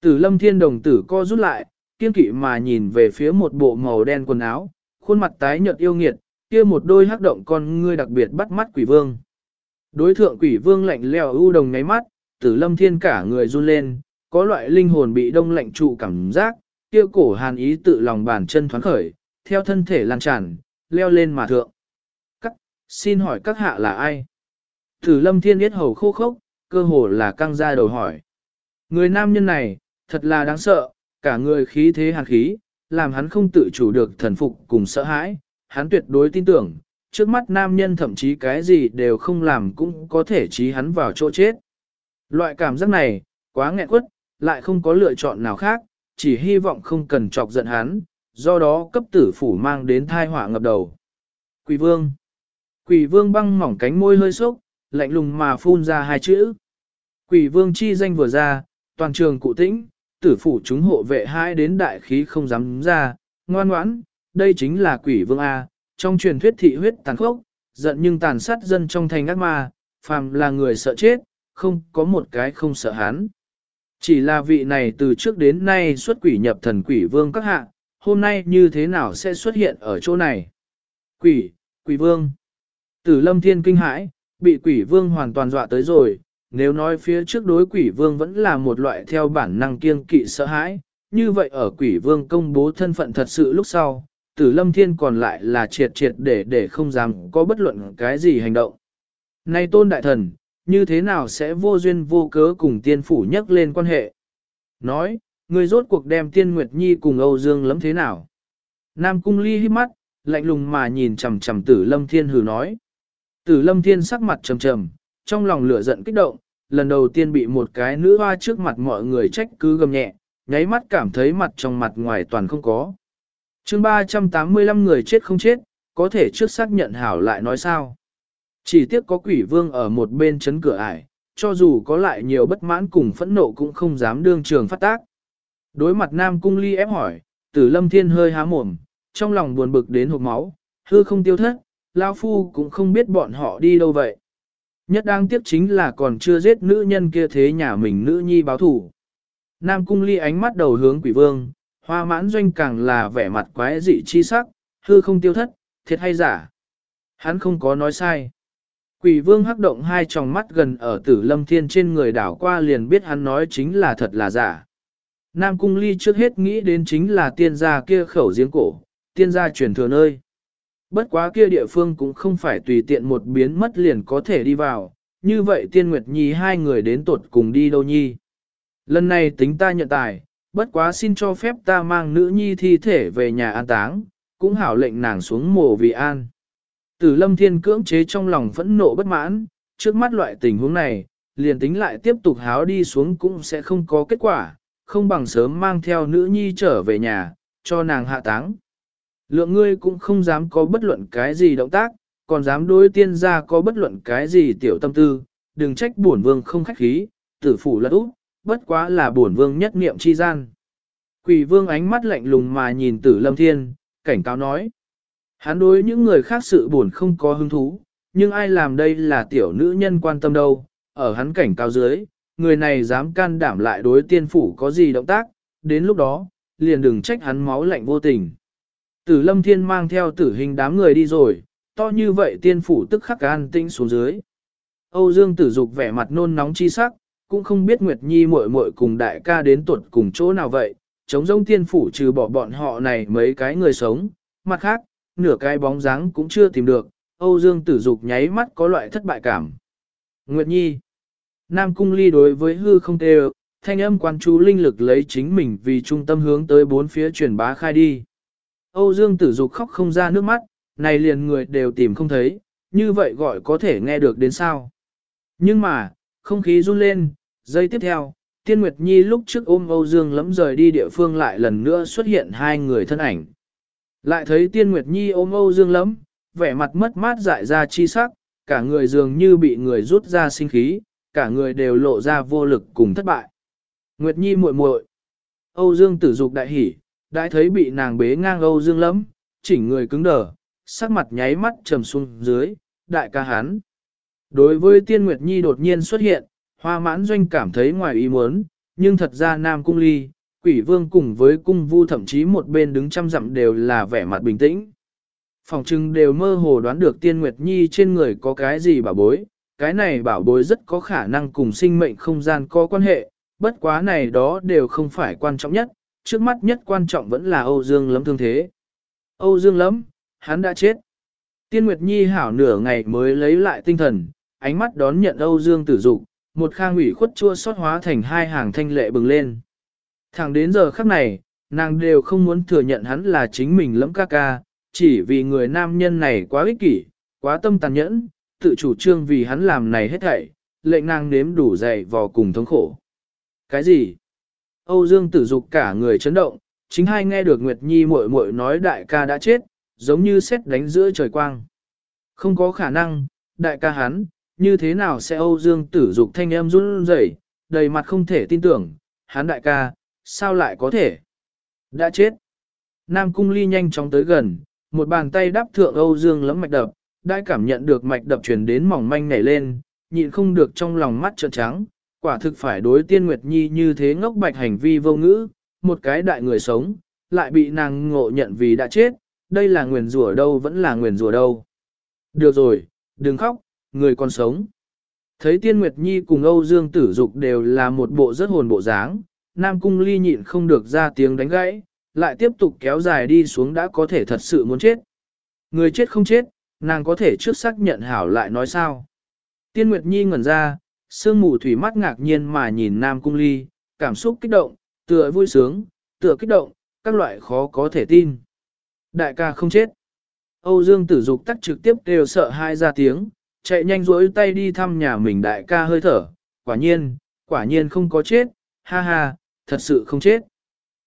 Tử lâm thiên đồng tử co rút lại, kiên kỵ mà nhìn về phía một bộ màu đen quần áo, khuôn mặt tái nhợt yêu nghiệt, kia một đôi hắc động con ngươi đặc biệt bắt mắt quỷ vương. Đối thượng quỷ vương lạnh leo ưu đồng ngáy mắt, tử lâm thiên cả người run lên, có loại linh hồn bị đông lạnh trụ cảm giác, kia cổ hàn ý tự lòng bàn chân thoáng khởi, theo thân thể lan tràn, leo lên mà thượng. Các, xin hỏi các hạ là ai? Thử lâm thiên yết hầu khô khốc, cơ hồ là căng ra đầu hỏi. Người nam nhân này, thật là đáng sợ, cả người khí thế hàn khí, làm hắn không tự chủ được thần phục cùng sợ hãi, hắn tuyệt đối tin tưởng, trước mắt nam nhân thậm chí cái gì đều không làm cũng có thể trí hắn vào chỗ chết. Loại cảm giác này, quá nghẹn quất, lại không có lựa chọn nào khác, chỉ hy vọng không cần chọc giận hắn, do đó cấp tử phủ mang đến thai họa ngập đầu. Quỷ vương Quỷ vương băng mỏng cánh môi hơi sốc, lạnh lùng mà phun ra hai chữ. Quỷ vương chi danh vừa ra, toàn trường cụ tĩnh, tử phủ chúng hộ vệ hai đến đại khí không dám ra, ngoan ngoãn, đây chính là quỷ vương A, trong truyền thuyết thị huyết tàn khốc, giận nhưng tàn sát dân trong thành ác ma, phàm là người sợ chết, không có một cái không sợ hắn. Chỉ là vị này từ trước đến nay xuất quỷ nhập thần quỷ vương các hạ, hôm nay như thế nào sẽ xuất hiện ở chỗ này? Quỷ, quỷ vương. Tử lâm thiên kinh hãi, bị quỷ vương hoàn toàn dọa tới rồi, nếu nói phía trước đối quỷ vương vẫn là một loại theo bản năng kiêng kỵ sợ hãi, như vậy ở quỷ vương công bố thân phận thật sự lúc sau, tử lâm thiên còn lại là triệt triệt để để không dám có bất luận cái gì hành động. Nay tôn đại thần, như thế nào sẽ vô duyên vô cớ cùng tiên phủ nhắc lên quan hệ? Nói, người rốt cuộc đem tiên Nguyệt Nhi cùng Âu Dương lắm thế nào? Nam cung ly hít mắt, lạnh lùng mà nhìn chằm chằm tử lâm thiên hừ nói. Tử lâm thiên sắc mặt trầm trầm, trong lòng lửa giận kích động, lần đầu tiên bị một cái nữ hoa trước mặt mọi người trách cứ gầm nhẹ, nháy mắt cảm thấy mặt trong mặt ngoài toàn không có. chương 385 người chết không chết, có thể trước xác nhận hảo lại nói sao. Chỉ tiếc có quỷ vương ở một bên chấn cửa ải, cho dù có lại nhiều bất mãn cùng phẫn nộ cũng không dám đương trường phát tác. Đối mặt Nam Cung Ly ép hỏi, tử lâm thiên hơi há mồm, trong lòng buồn bực đến hộp máu, hư không tiêu thất, Lao Phu cũng không biết bọn họ đi đâu vậy. Nhất đáng tiếc chính là còn chưa giết nữ nhân kia thế nhà mình nữ nhi báo thủ. Nam cung ly ánh mắt đầu hướng quỷ vương, hoa mãn doanh càng là vẻ mặt quái dị chi sắc, hư không tiêu thất, thiệt hay giả. Hắn không có nói sai. Quỷ vương hắc động hai tròng mắt gần ở tử lâm thiên trên người đảo qua liền biết hắn nói chính là thật là giả. Nam cung ly trước hết nghĩ đến chính là tiên gia kia khẩu giếng cổ, tiên gia truyền thừa nơi. Bất quá kia địa phương cũng không phải tùy tiện một biến mất liền có thể đi vào, như vậy tiên nguyệt nhi hai người đến tột cùng đi đâu nhi. Lần này tính ta nhận tài, bất quá xin cho phép ta mang nữ nhi thi thể về nhà an táng, cũng hảo lệnh nàng xuống mồ vì an. Tử lâm thiên cưỡng chế trong lòng phẫn nộ bất mãn, trước mắt loại tình huống này, liền tính lại tiếp tục háo đi xuống cũng sẽ không có kết quả, không bằng sớm mang theo nữ nhi trở về nhà, cho nàng hạ táng. Lượng ngươi cũng không dám có bất luận cái gì động tác, còn dám đối tiên gia có bất luận cái gì tiểu tâm tư, đừng trách bổn vương không khách khí, tử phủ lật úp, bất quá là bổn vương nhất niệm chi gian. Quỷ vương ánh mắt lạnh lùng mà nhìn tử lâm thiên, cảnh cáo nói. Hắn đối những người khác sự buồn không có hứng thú, nhưng ai làm đây là tiểu nữ nhân quan tâm đâu, ở hắn cảnh cáo dưới, người này dám can đảm lại đối tiên phủ có gì động tác, đến lúc đó, liền đừng trách hắn máu lạnh vô tình. Tử lâm thiên mang theo tử hình đám người đi rồi, to như vậy tiên phủ tức khắc an tĩnh xuống dưới. Âu Dương tử dục vẻ mặt nôn nóng chi sắc, cũng không biết Nguyệt Nhi muội muội cùng đại ca đến tuột cùng chỗ nào vậy, chống rông tiên phủ trừ bỏ bọn họ này mấy cái người sống, mặt khác, nửa cái bóng dáng cũng chưa tìm được, Âu Dương tử dục nháy mắt có loại thất bại cảm. Nguyệt Nhi Nam Cung Ly đối với hư không tê thanh âm quan chú linh lực lấy chính mình vì trung tâm hướng tới bốn phía truyền bá khai đi. Âu Dương tử dục khóc không ra nước mắt, này liền người đều tìm không thấy, như vậy gọi có thể nghe được đến sao. Nhưng mà, không khí run lên, giây tiếp theo, Tiên Nguyệt Nhi lúc trước ôm Âu Dương lẫm rời đi địa phương lại lần nữa xuất hiện hai người thân ảnh. Lại thấy Tiên Nguyệt Nhi ôm Âu Dương lẫm, vẻ mặt mất mát dại ra chi sắc, cả người dường như bị người rút ra sinh khí, cả người đều lộ ra vô lực cùng thất bại. Nguyệt Nhi muội muội, Âu Dương tử dục đại hỉ, đã thấy bị nàng bế ngang Âu Dương lẫm, chỉnh người cứng đờ, sắc mặt nháy mắt trầm xuống dưới, đại ca hắn. Đối với Tiên Nguyệt Nhi đột nhiên xuất hiện, hoa mãn doanh cảm thấy ngoài ý muốn, nhưng thật ra Nam Cung Ly, quỷ vương cùng với cung vu thậm chí một bên đứng trăm dặm đều là vẻ mặt bình tĩnh. Phòng trưng đều mơ hồ đoán được Tiên Nguyệt Nhi trên người có cái gì bảo bối, cái này bảo bối rất có khả năng cùng sinh mệnh không gian có quan hệ, bất quá này đó đều không phải quan trọng nhất, trước mắt nhất quan trọng vẫn là Âu Dương lấm thương thế. Âu Dương lấm, hắn đã chết. Tiên Nguyệt Nhi hảo nửa ngày mới lấy lại tinh thần, ánh mắt đón nhận Âu Dương tử dục, một khang ủy khuất chua xót hóa thành hai hàng thanh lệ bừng lên. Thẳng đến giờ khắc này, nàng đều không muốn thừa nhận hắn là chính mình lẫm ca ca, chỉ vì người nam nhân này quá ích kỷ, quá tâm tàn nhẫn, tự chủ trương vì hắn làm này hết thảy, lệnh nàng nếm đủ dày vò cùng thống khổ. Cái gì? Âu Dương tử dục cả người chấn động, chính hai nghe được Nguyệt Nhi muội muội nói đại ca đã chết, giống như xét đánh giữa trời quang. Không có khả năng, đại ca hắn, như thế nào sẽ Âu Dương tử dục thanh em run rẩy, đầy mặt không thể tin tưởng, hắn đại ca, sao lại có thể? Đã chết. Nam Cung Ly nhanh chóng tới gần, một bàn tay đắp thượng Âu Dương lấm mạch đập, đã cảm nhận được mạch đập truyền đến mỏng manh nảy lên, nhịn không được trong lòng mắt trợn trắng, quả thực phải đối tiên Nguyệt Nhi như thế ngốc bạch hành vi vô ngữ, một cái đại người sống, lại bị nàng ngộ nhận vì đã chết, đây là nguyền rủa đâu vẫn là nguyền rủa đâu. Được rồi, đừng khóc, người còn sống. Thấy Tiên Nguyệt Nhi cùng Âu Dương Tử Dục đều là một bộ rất hồn bộ dáng, Nam Cung Ly nhịn không được ra tiếng đánh gãy, lại tiếp tục kéo dài đi xuống đã có thể thật sự muốn chết. Người chết không chết, nàng có thể trước xác nhận hảo lại nói sao. Tiên Nguyệt Nhi ngẩn ra, sương mù thủy mắt ngạc nhiên mà nhìn Nam Cung Ly, cảm xúc kích động, tựa vui sướng, tựa kích động, các loại khó có thể tin. Đại ca không chết. Âu Dương tử dục tắt trực tiếp đều sợ hai ra tiếng, chạy nhanh rỗi tay đi thăm nhà mình đại ca hơi thở, quả nhiên, quả nhiên không có chết, ha ha, thật sự không chết.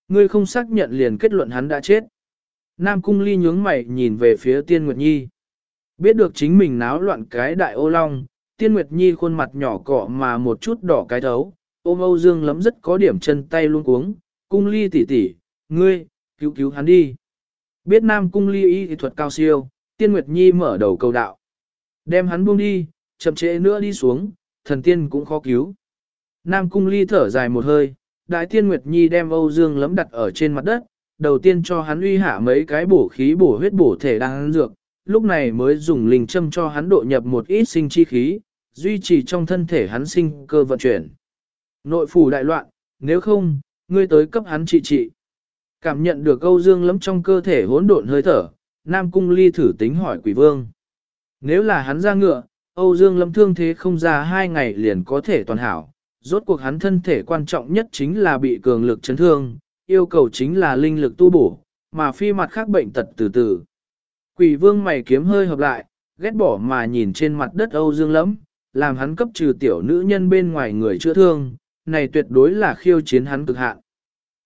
Ngươi không xác nhận liền kết luận hắn đã chết. Nam Cung Ly nhướng mày nhìn về phía Tiên Nguyệt Nhi. Biết được chính mình náo loạn cái đại ô long, Tiên Nguyệt Nhi khuôn mặt nhỏ cọ mà một chút đỏ cái thấu, ôm Âu Dương lấm rất có điểm chân tay luôn cuống, Cung Ly tỷ tỷ, ngươi, cứu cứu hắn đi. Biết Nam Cung Ly y thuật cao siêu, Tiên Nguyệt Nhi mở đầu cầu đạo. Đem hắn buông đi, chậm trễ nữa đi xuống, thần tiên cũng khó cứu. Nam Cung Ly thở dài một hơi, Đại Tiên Nguyệt Nhi đem Âu Dương lấm đặt ở trên mặt đất, đầu tiên cho hắn uy hạ mấy cái bổ khí bổ huyết bổ thể đang dược, lúc này mới dùng linh châm cho hắn độ nhập một ít sinh chi khí, duy trì trong thân thể hắn sinh cơ vận chuyển. Nội phủ đại loạn, nếu không, ngươi tới cấp hắn trị trị. Cảm nhận được Âu Dương lấm trong cơ thể hỗn độn hơi thở, Nam Cung Ly thử tính hỏi quỷ vương. Nếu là hắn ra ngựa, Âu Dương lâm thương thế không ra hai ngày liền có thể toàn hảo. Rốt cuộc hắn thân thể quan trọng nhất chính là bị cường lực chấn thương, yêu cầu chính là linh lực tu bổ, mà phi mặt khác bệnh tật từ từ. Quỷ vương mày kiếm hơi hợp lại, ghét bỏ mà nhìn trên mặt đất Âu Dương lắm, làm hắn cấp trừ tiểu nữ nhân bên ngoài người chữa thương, này tuyệt đối là khiêu chiến hắn cực hạn.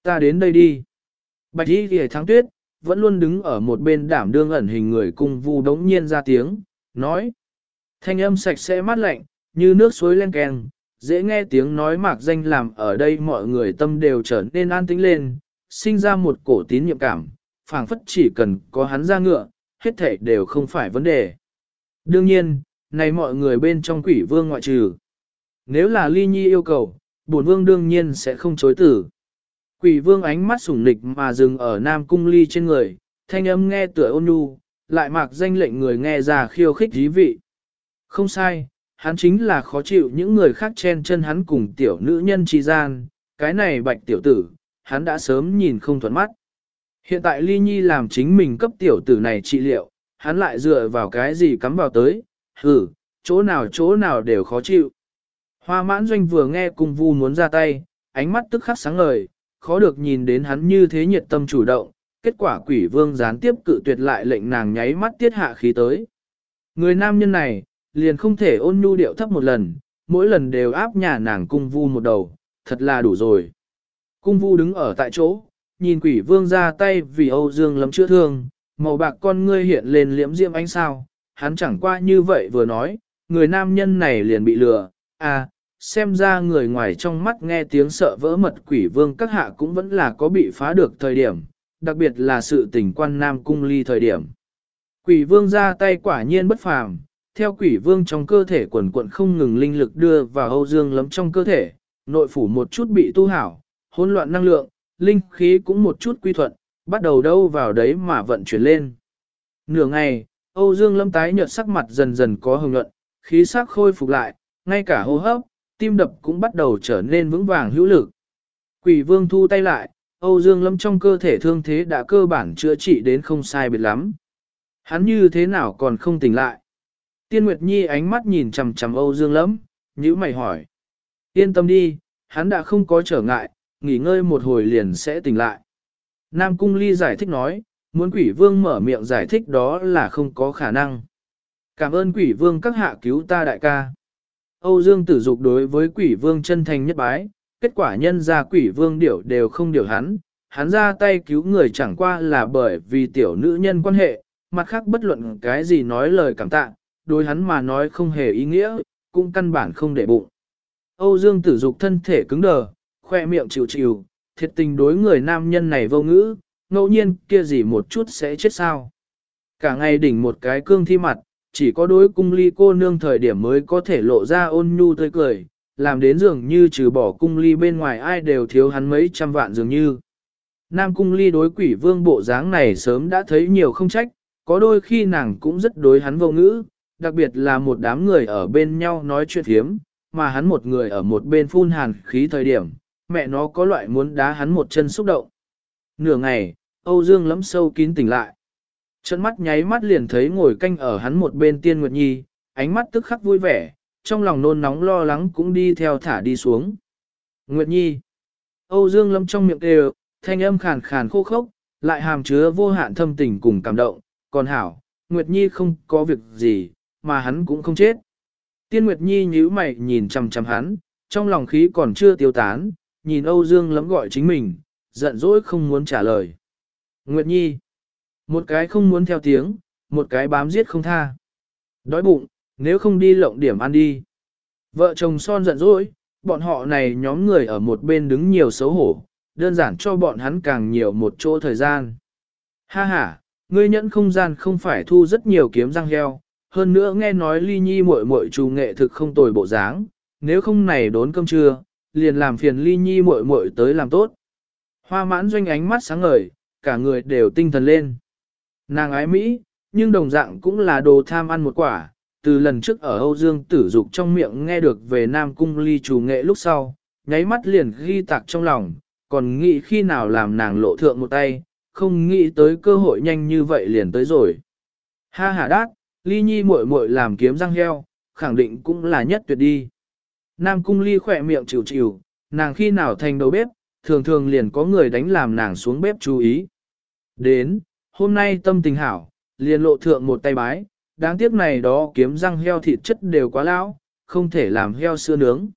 Ta đến đây đi. Bạch y ghề thắng tuyết, vẫn luôn đứng ở một bên đảm đương ẩn hình người cung vu đống nhiên ra tiếng, nói. Thanh âm sạch sẽ mát lạnh, như nước suối len keng, dễ nghe tiếng nói mạc danh làm ở đây mọi người tâm đều trở nên an tĩnh lên, sinh ra một cổ tín nhiệm cảm, phảng phất chỉ cần có hắn ra ngựa, hết thể đều không phải vấn đề. Đương nhiên, này mọi người bên trong quỷ vương ngoại trừ. Nếu là ly nhi yêu cầu, bổn vương đương nhiên sẽ không chối tử. Quỷ vương ánh mắt sủng nịch mà dừng ở nam cung ly trên người, thanh âm nghe tựa ôn nhu, lại mặc danh lệnh người nghe ra khiêu khích dí vị. Không sai, hắn chính là khó chịu những người khác chen chân hắn cùng tiểu nữ nhân chi gian, cái này bạch tiểu tử, hắn đã sớm nhìn không thuận mắt. Hiện tại Ly Nhi làm chính mình cấp tiểu tử này trị liệu, hắn lại dựa vào cái gì cắm vào tới, hử, chỗ nào chỗ nào đều khó chịu. Hoa mãn doanh vừa nghe cung vu muốn ra tay, ánh mắt tức khắc sáng ngời, khó được nhìn đến hắn như thế nhiệt tâm chủ động, kết quả quỷ vương gián tiếp cự tuyệt lại lệnh nàng nháy mắt tiết hạ khí tới. Người nam nhân này, liền không thể ôn nhu điệu thấp một lần, mỗi lần đều áp nhà nàng cung vu một đầu, thật là đủ rồi. Cung vu đứng ở tại chỗ, nhìn quỷ vương ra tay vì Âu Dương lấm chữa thương, màu bạc con ngươi hiện lên liễm diễm ánh sao, hắn chẳng qua như vậy vừa nói, người nam nhân này liền bị lừa, à, xem ra người ngoài trong mắt nghe tiếng sợ vỡ mật quỷ vương các hạ cũng vẫn là có bị phá được thời điểm, đặc biệt là sự tình quan nam cung ly thời điểm. Quỷ vương ra tay quả nhiên bất phàm, theo quỷ vương trong cơ thể quần quận không ngừng linh lực đưa vào Âu Dương lấm trong cơ thể, nội phủ một chút bị tu hảo, hỗn loạn năng lượng, linh khí cũng một chút quy thuận, bắt đầu đâu vào đấy mà vận chuyển lên. Nửa ngày, Âu Dương lâm tái nhợt sắc mặt dần dần có hồng nhuận, khí sắc khôi phục lại, ngay cả hô hấp, tim đập cũng bắt đầu trở nên vững vàng hữu lực. Quỷ vương thu tay lại, Âu Dương lâm trong cơ thể thương thế đã cơ bản chữa trị đến không sai biệt lắm. Hắn như thế nào còn không tỉnh lại? Tiên Nguyệt Nhi ánh mắt nhìn chằm chằm Âu Dương lâm, nhíu mày hỏi. Yên tâm đi, hắn đã không có trở ngại, nghỉ ngơi một hồi liền sẽ tỉnh lại. Nam Cung Ly giải thích nói, muốn quỷ vương mở miệng giải thích đó là không có khả năng. Cảm ơn quỷ vương các hạ cứu ta đại ca. Âu Dương tử dục đối với quỷ vương chân thành nhất bái, kết quả nhân ra quỷ vương điểu đều không điều hắn, hắn ra tay cứu người chẳng qua là bởi vì tiểu nữ nhân quan hệ, mặt khác bất luận cái gì nói lời cảm tạ, đối hắn mà nói không hề ý nghĩa, cũng căn bản không để bụng. Âu Dương tử dục thân thể cứng đờ, khoe miệng chịu chịu, thiệt tình đối người nam nhân này vô ngữ, ngẫu nhiên kia gì một chút sẽ chết sao. Cả ngày đỉnh một cái cương thi mặt, chỉ có đối cung ly cô nương thời điểm mới có thể lộ ra ôn nhu tươi cười, làm đến dường như trừ bỏ cung ly bên ngoài ai đều thiếu hắn mấy trăm vạn dường như. Nam cung ly đối quỷ vương bộ dáng này sớm đã thấy nhiều không trách, có đôi khi nàng cũng rất đối hắn vô ngữ, đặc biệt là một đám người ở bên nhau nói chuyện hiếm, mà hắn một người ở một bên phun hàn khí thời điểm, mẹ nó có loại muốn đá hắn một chân xúc động. Nửa ngày, Âu Dương lấm sâu kín tỉnh lại. Chân mắt nháy mắt liền thấy ngồi canh ở hắn một bên tiên Nguyệt Nhi, ánh mắt tức khắc vui vẻ, trong lòng nôn nóng lo lắng cũng đi theo thả đi xuống. Nguyệt Nhi. Âu Dương lâm trong miệng đều thanh âm khàn khàn khô khốc, lại hàm chứa vô hạn thâm tình cùng cảm động, còn hảo, Nguyệt Nhi không có việc gì, mà hắn cũng không chết. Tiên Nguyệt Nhi nhíu mày nhìn chằm chằm hắn, trong lòng khí còn chưa tiêu tán, nhìn Âu Dương lắm gọi chính mình, giận dỗi không muốn trả lời. Nguyệt Nhi, một cái không muốn theo tiếng, một cái bám giết không tha. Đói bụng, nếu không đi lộng điểm ăn đi. Vợ chồng son giận dỗi, bọn họ này nhóm người ở một bên đứng nhiều xấu hổ, đơn giản cho bọn hắn càng nhiều một chỗ thời gian. Ha ha, ngươi nhẫn không gian không phải thu rất nhiều kiếm răng heo, hơn nữa nghe nói ly nhi muội muội trù nghệ thực không tồi bộ dáng, nếu không này đốn cơm trưa, liền làm phiền ly nhi muội muội tới làm tốt. Hoa mãn doanh ánh mắt sáng ngời, cả người đều tinh thần lên. Nàng ái Mỹ, nhưng đồng dạng cũng là đồ tham ăn một quả, từ lần trước ở Âu Dương tử dục trong miệng nghe được về Nam Cung ly chủ nghệ lúc sau, nháy mắt liền ghi tạc trong lòng, còn nghĩ khi nào làm nàng lộ thượng một tay, không nghĩ tới cơ hội nhanh như vậy liền tới rồi. Ha ha đát, ly nhi muội muội làm kiếm răng heo, khẳng định cũng là nhất tuyệt đi. Nam cung ly khỏe miệng chịu chịu, nàng khi nào thành đầu bếp, thường thường liền có người đánh làm nàng xuống bếp chú ý. Đến, hôm nay tâm tình hảo, liền lộ thượng một tay bái, đáng tiếc này đó kiếm răng heo thịt chất đều quá lão, không thể làm heo sữa nướng.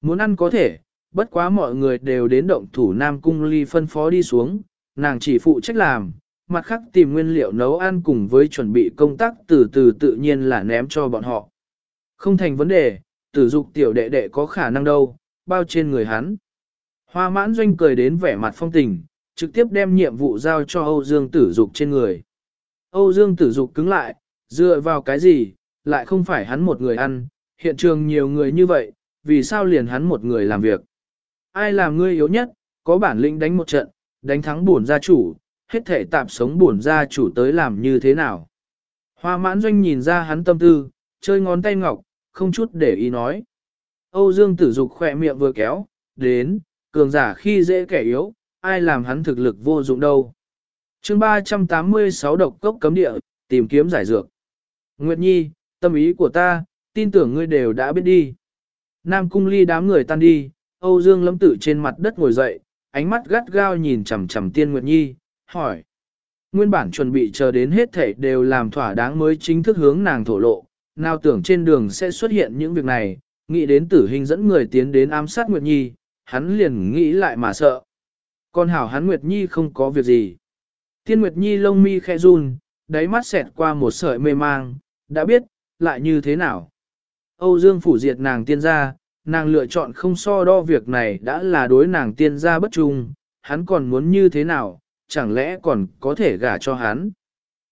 Muốn ăn có thể, bất quá mọi người đều đến động thủ Nam Cung Ly phân phó đi xuống, nàng chỉ phụ trách làm, mặt khác tìm nguyên liệu nấu ăn cùng với chuẩn bị công tác từ từ tự nhiên là ném cho bọn họ. Không thành vấn đề, tử dục tiểu đệ đệ có khả năng đâu, bao trên người hắn. Hoa mãn doanh cười đến vẻ mặt phong tình, trực tiếp đem nhiệm vụ giao cho Âu Dương tử dục trên người. Âu Dương tử dục cứng lại, dựa vào cái gì, lại không phải hắn một người ăn, hiện trường nhiều người như vậy, vì sao liền hắn một người làm việc. Ai làm ngươi yếu nhất, có bản lĩnh đánh một trận, đánh thắng bổn gia chủ, hết thể tạp sống bổn gia chủ tới làm như thế nào. Hoa mãn doanh nhìn ra hắn tâm tư, chơi ngón tay ngọc, không chút để ý nói. Âu Dương tử dục khỏe miệng vừa kéo, đến, cường giả khi dễ kẻ yếu, ai làm hắn thực lực vô dụng đâu. chương 386 độc cốc cấm địa, tìm kiếm giải dược. Nguyệt Nhi, tâm ý của ta, tin tưởng ngươi đều đã biết đi. Nam cung ly đám người tan đi, Âu Dương lâm tử trên mặt đất ngồi dậy, ánh mắt gắt gao nhìn chằm chằm tiên Nguyệt Nhi, hỏi. Nguyên bản chuẩn bị chờ đến hết thể đều làm thỏa đáng mới chính thức hướng nàng thổ lộ, nào tưởng trên đường sẽ xuất hiện những việc này, nghĩ đến tử hình dẫn người tiến đến ám sát Nguyệt Nhi, hắn liền nghĩ lại mà sợ. Con hảo hắn Nguyệt Nhi không có việc gì. Tiên Nguyệt Nhi lông mi khẽ run, đáy mắt xẹt qua một sợi mê mang, đã biết, lại như thế nào. Âu Dương phủ diệt nàng tiên gia, nàng lựa chọn không so đo việc này đã là đối nàng tiên gia bất trung, hắn còn muốn như thế nào, chẳng lẽ còn có thể gả cho hắn.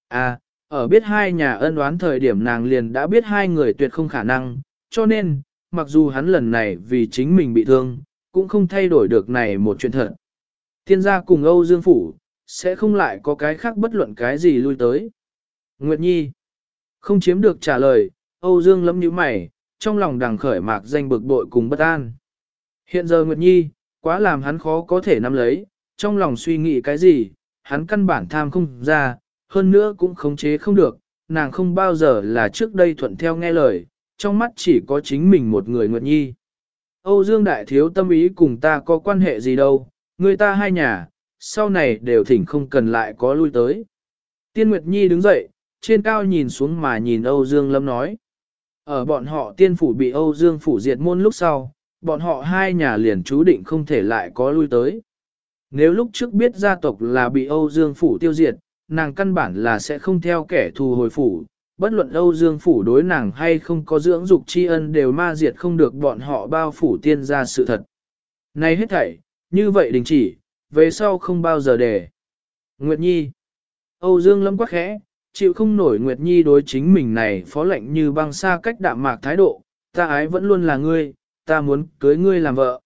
À, ở biết hai nhà ân oán thời điểm nàng liền đã biết hai người tuyệt không khả năng, cho nên, mặc dù hắn lần này vì chính mình bị thương, cũng không thay đổi được này một chuyện thật. Thiên gia cùng Âu Dương Phủ, sẽ không lại có cái khác bất luận cái gì lui tới. Nguyệt Nhi, không chiếm được trả lời, Âu Dương lấm như mày, trong lòng đằng khởi mạc danh bực bội cùng bất an. Hiện giờ Nguyệt Nhi, quá làm hắn khó có thể nắm lấy, trong lòng suy nghĩ cái gì, hắn căn bản tham không ra, hơn nữa cũng khống chế không được, nàng không bao giờ là trước đây thuận theo nghe lời, trong mắt chỉ có chính mình một người Nguyệt Nhi. Âu Dương Đại Thiếu tâm ý cùng ta có quan hệ gì đâu, người ta hai nhà, sau này đều thỉnh không cần lại có lui tới. Tiên Nguyệt Nhi đứng dậy, trên cao nhìn xuống mà nhìn Âu Dương Lâm nói. Ở bọn họ tiên phủ bị Âu Dương phủ diệt môn lúc sau, bọn họ hai nhà liền chú định không thể lại có lui tới. Nếu lúc trước biết gia tộc là bị Âu Dương phủ tiêu diệt, nàng căn bản là sẽ không theo kẻ thù hồi phủ, bất luận Âu Dương Phủ đối nàng hay không có dưỡng dục tri ân đều ma diệt không được bọn họ bao phủ tiên ra sự thật. Này hết thảy, như vậy đình chỉ, về sau không bao giờ để. Nguyệt Nhi Âu Dương lâm quá khẽ, chịu không nổi Nguyệt Nhi đối chính mình này phó lệnh như băng xa cách đạm mạc thái độ, ta ái vẫn luôn là ngươi, ta muốn cưới ngươi làm vợ.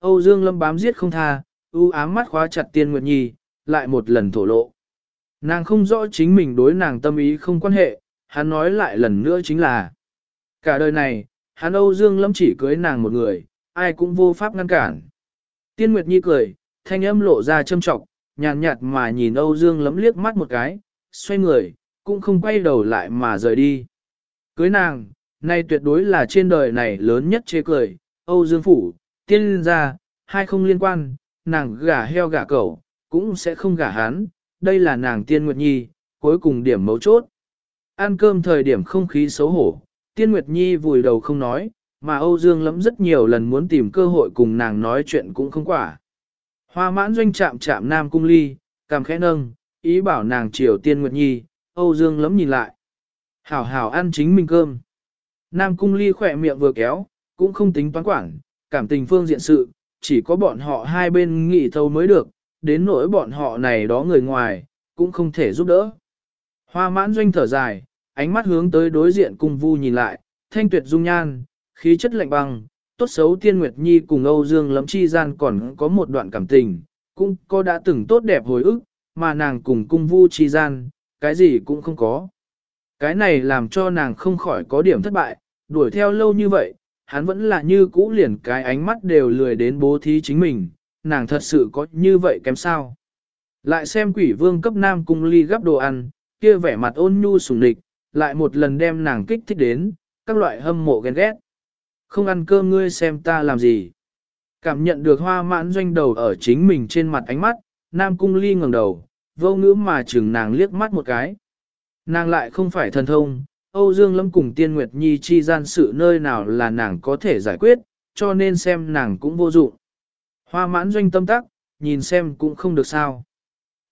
Âu Dương lâm bám giết không tha, ưu ám mắt khóa chặt tiên Nguyệt Nhi, lại một lần thổ lộ. Nàng không rõ chính mình đối nàng tâm ý không quan hệ, hắn nói lại lần nữa chính là Cả đời này, hắn Âu Dương Lâm chỉ cưới nàng một người, ai cũng vô pháp ngăn cản. Tiên Nguyệt Nhi cười, thanh âm lộ ra châm trọng, nhàn nhạt mà nhìn Âu Dương Lâm liếc mắt một cái, xoay người, cũng không quay đầu lại mà rời đi. Cưới nàng, nay tuyệt đối là trên đời này lớn nhất chê cười, Âu Dương Phủ, tiên gia, hai không liên quan, nàng gả heo gả cẩu, cũng sẽ không gả hắn, đây là nàng tiên Nguyệt Nhi, cuối cùng điểm mấu chốt. Ăn cơm thời điểm không khí xấu hổ, tiên Nguyệt Nhi vùi đầu không nói, mà Âu Dương lắm rất nhiều lần muốn tìm cơ hội cùng nàng nói chuyện cũng không quả. Hoa mãn doanh chạm chạm Nam Cung Ly, cảm khẽ nâng, ý bảo nàng chiều tiên Nguyệt Nhi, Âu Dương lắm nhìn lại. Hảo hảo ăn chính mình cơm. Nam Cung Ly khỏe miệng vừa kéo, cũng không tính toán quản, cảm tình phương diện sự, chỉ có bọn họ hai bên nghị thâu mới được, đến nỗi bọn họ này đó người ngoài, cũng không thể giúp đỡ. Hoa mãn doanh thở dài, ánh mắt hướng tới đối diện cung vu nhìn lại, thanh tuyệt dung nhan, khí chất lạnh băng, tốt xấu tiên nguyệt nhi cùng Âu Dương lắm chi gian còn có một đoạn cảm tình, cũng có đã từng tốt đẹp hồi ức, mà nàng cùng cung vu chi gian, cái gì cũng không có. Cái này làm cho nàng không khỏi có điểm thất bại, đuổi theo lâu như vậy, hắn vẫn là như cũ liền cái ánh mắt đều lười đến bố thí chính mình, nàng thật sự có như vậy kém sao. Lại xem quỷ vương cấp nam cung ly gấp đồ ăn, kia vẻ mặt ôn nhu sùng địch, lại một lần đem nàng kích thích đến, các loại hâm mộ ghen ghét. Không ăn cơm ngươi xem ta làm gì. Cảm nhận được hoa mãn doanh đầu ở chính mình trên mặt ánh mắt, nam cung ly ngẩng đầu, vô ngữ mà chừng nàng liếc mắt một cái. Nàng lại không phải thần thông, Âu Dương Lâm cùng Tiên Nguyệt Nhi chi gian sự nơi nào là nàng có thể giải quyết, cho nên xem nàng cũng vô dụng. Hoa mãn doanh tâm tắc, nhìn xem cũng không được sao.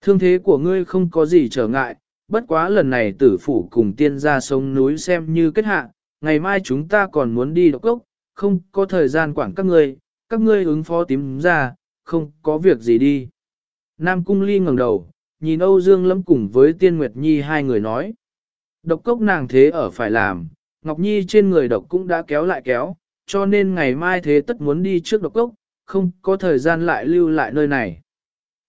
Thương thế của ngươi không có gì trở ngại, bất quá lần này tử phủ cùng tiên ra sông núi xem như kết hạ, ngày mai chúng ta còn muốn đi độc cốc, không có thời gian quản các ngươi, các ngươi ứng phó tím ra, không có việc gì đi. Nam Cung Ly ngẩng đầu, nhìn Âu Dương Lâm cùng với Tiên Nguyệt Nhi hai người nói. Độc cốc nàng thế ở phải làm, Ngọc Nhi trên người độc cũng đã kéo lại kéo, cho nên ngày mai thế tất muốn đi trước độc cốc, không có thời gian lại lưu lại nơi này.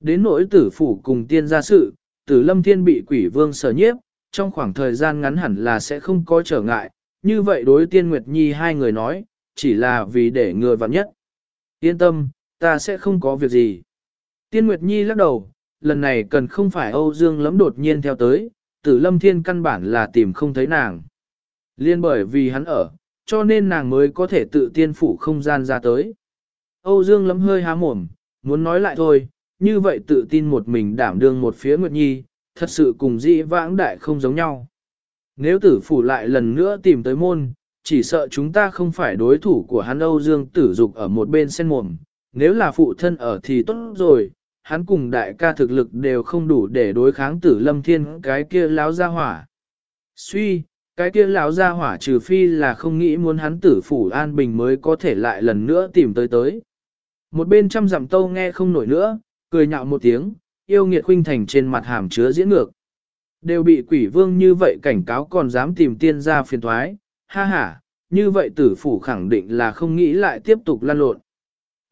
Đến nỗi tử phủ cùng tiên gia sự, tử lâm thiên bị quỷ vương sở nhiếp, trong khoảng thời gian ngắn hẳn là sẽ không có trở ngại, như vậy đối tiên Nguyệt Nhi hai người nói, chỉ là vì để người vặn nhất. Yên tâm, ta sẽ không có việc gì. Tiên Nguyệt Nhi lắc đầu, lần này cần không phải Âu Dương lắm đột nhiên theo tới, tử lâm thiên căn bản là tìm không thấy nàng. Liên bởi vì hắn ở, cho nên nàng mới có thể tự tiên phủ không gian ra tới. Âu Dương lấm hơi há mồm, muốn nói lại thôi, như vậy tự tin một mình đảm đương một phía Nguyệt Nhi, thật sự cùng dĩ vãng đại không giống nhau. Nếu tử phủ lại lần nữa tìm tới môn, chỉ sợ chúng ta không phải đối thủ của hắn Âu Dương tử dục ở một bên sen mồm, nếu là phụ thân ở thì tốt rồi, hắn cùng đại ca thực lực đều không đủ để đối kháng tử lâm thiên cái kia láo ra hỏa. Suy, cái kia lão ra hỏa trừ phi là không nghĩ muốn hắn tử phủ an bình mới có thể lại lần nữa tìm tới tới. Một bên trăm dặm tâu nghe không nổi nữa, cười nhạo một tiếng, yêu nghiệt khuynh thành trên mặt hàm chứa diễn ngược. Đều bị quỷ vương như vậy cảnh cáo còn dám tìm tiên ra phiền thoái, ha ha, như vậy tử phủ khẳng định là không nghĩ lại tiếp tục lan lộn.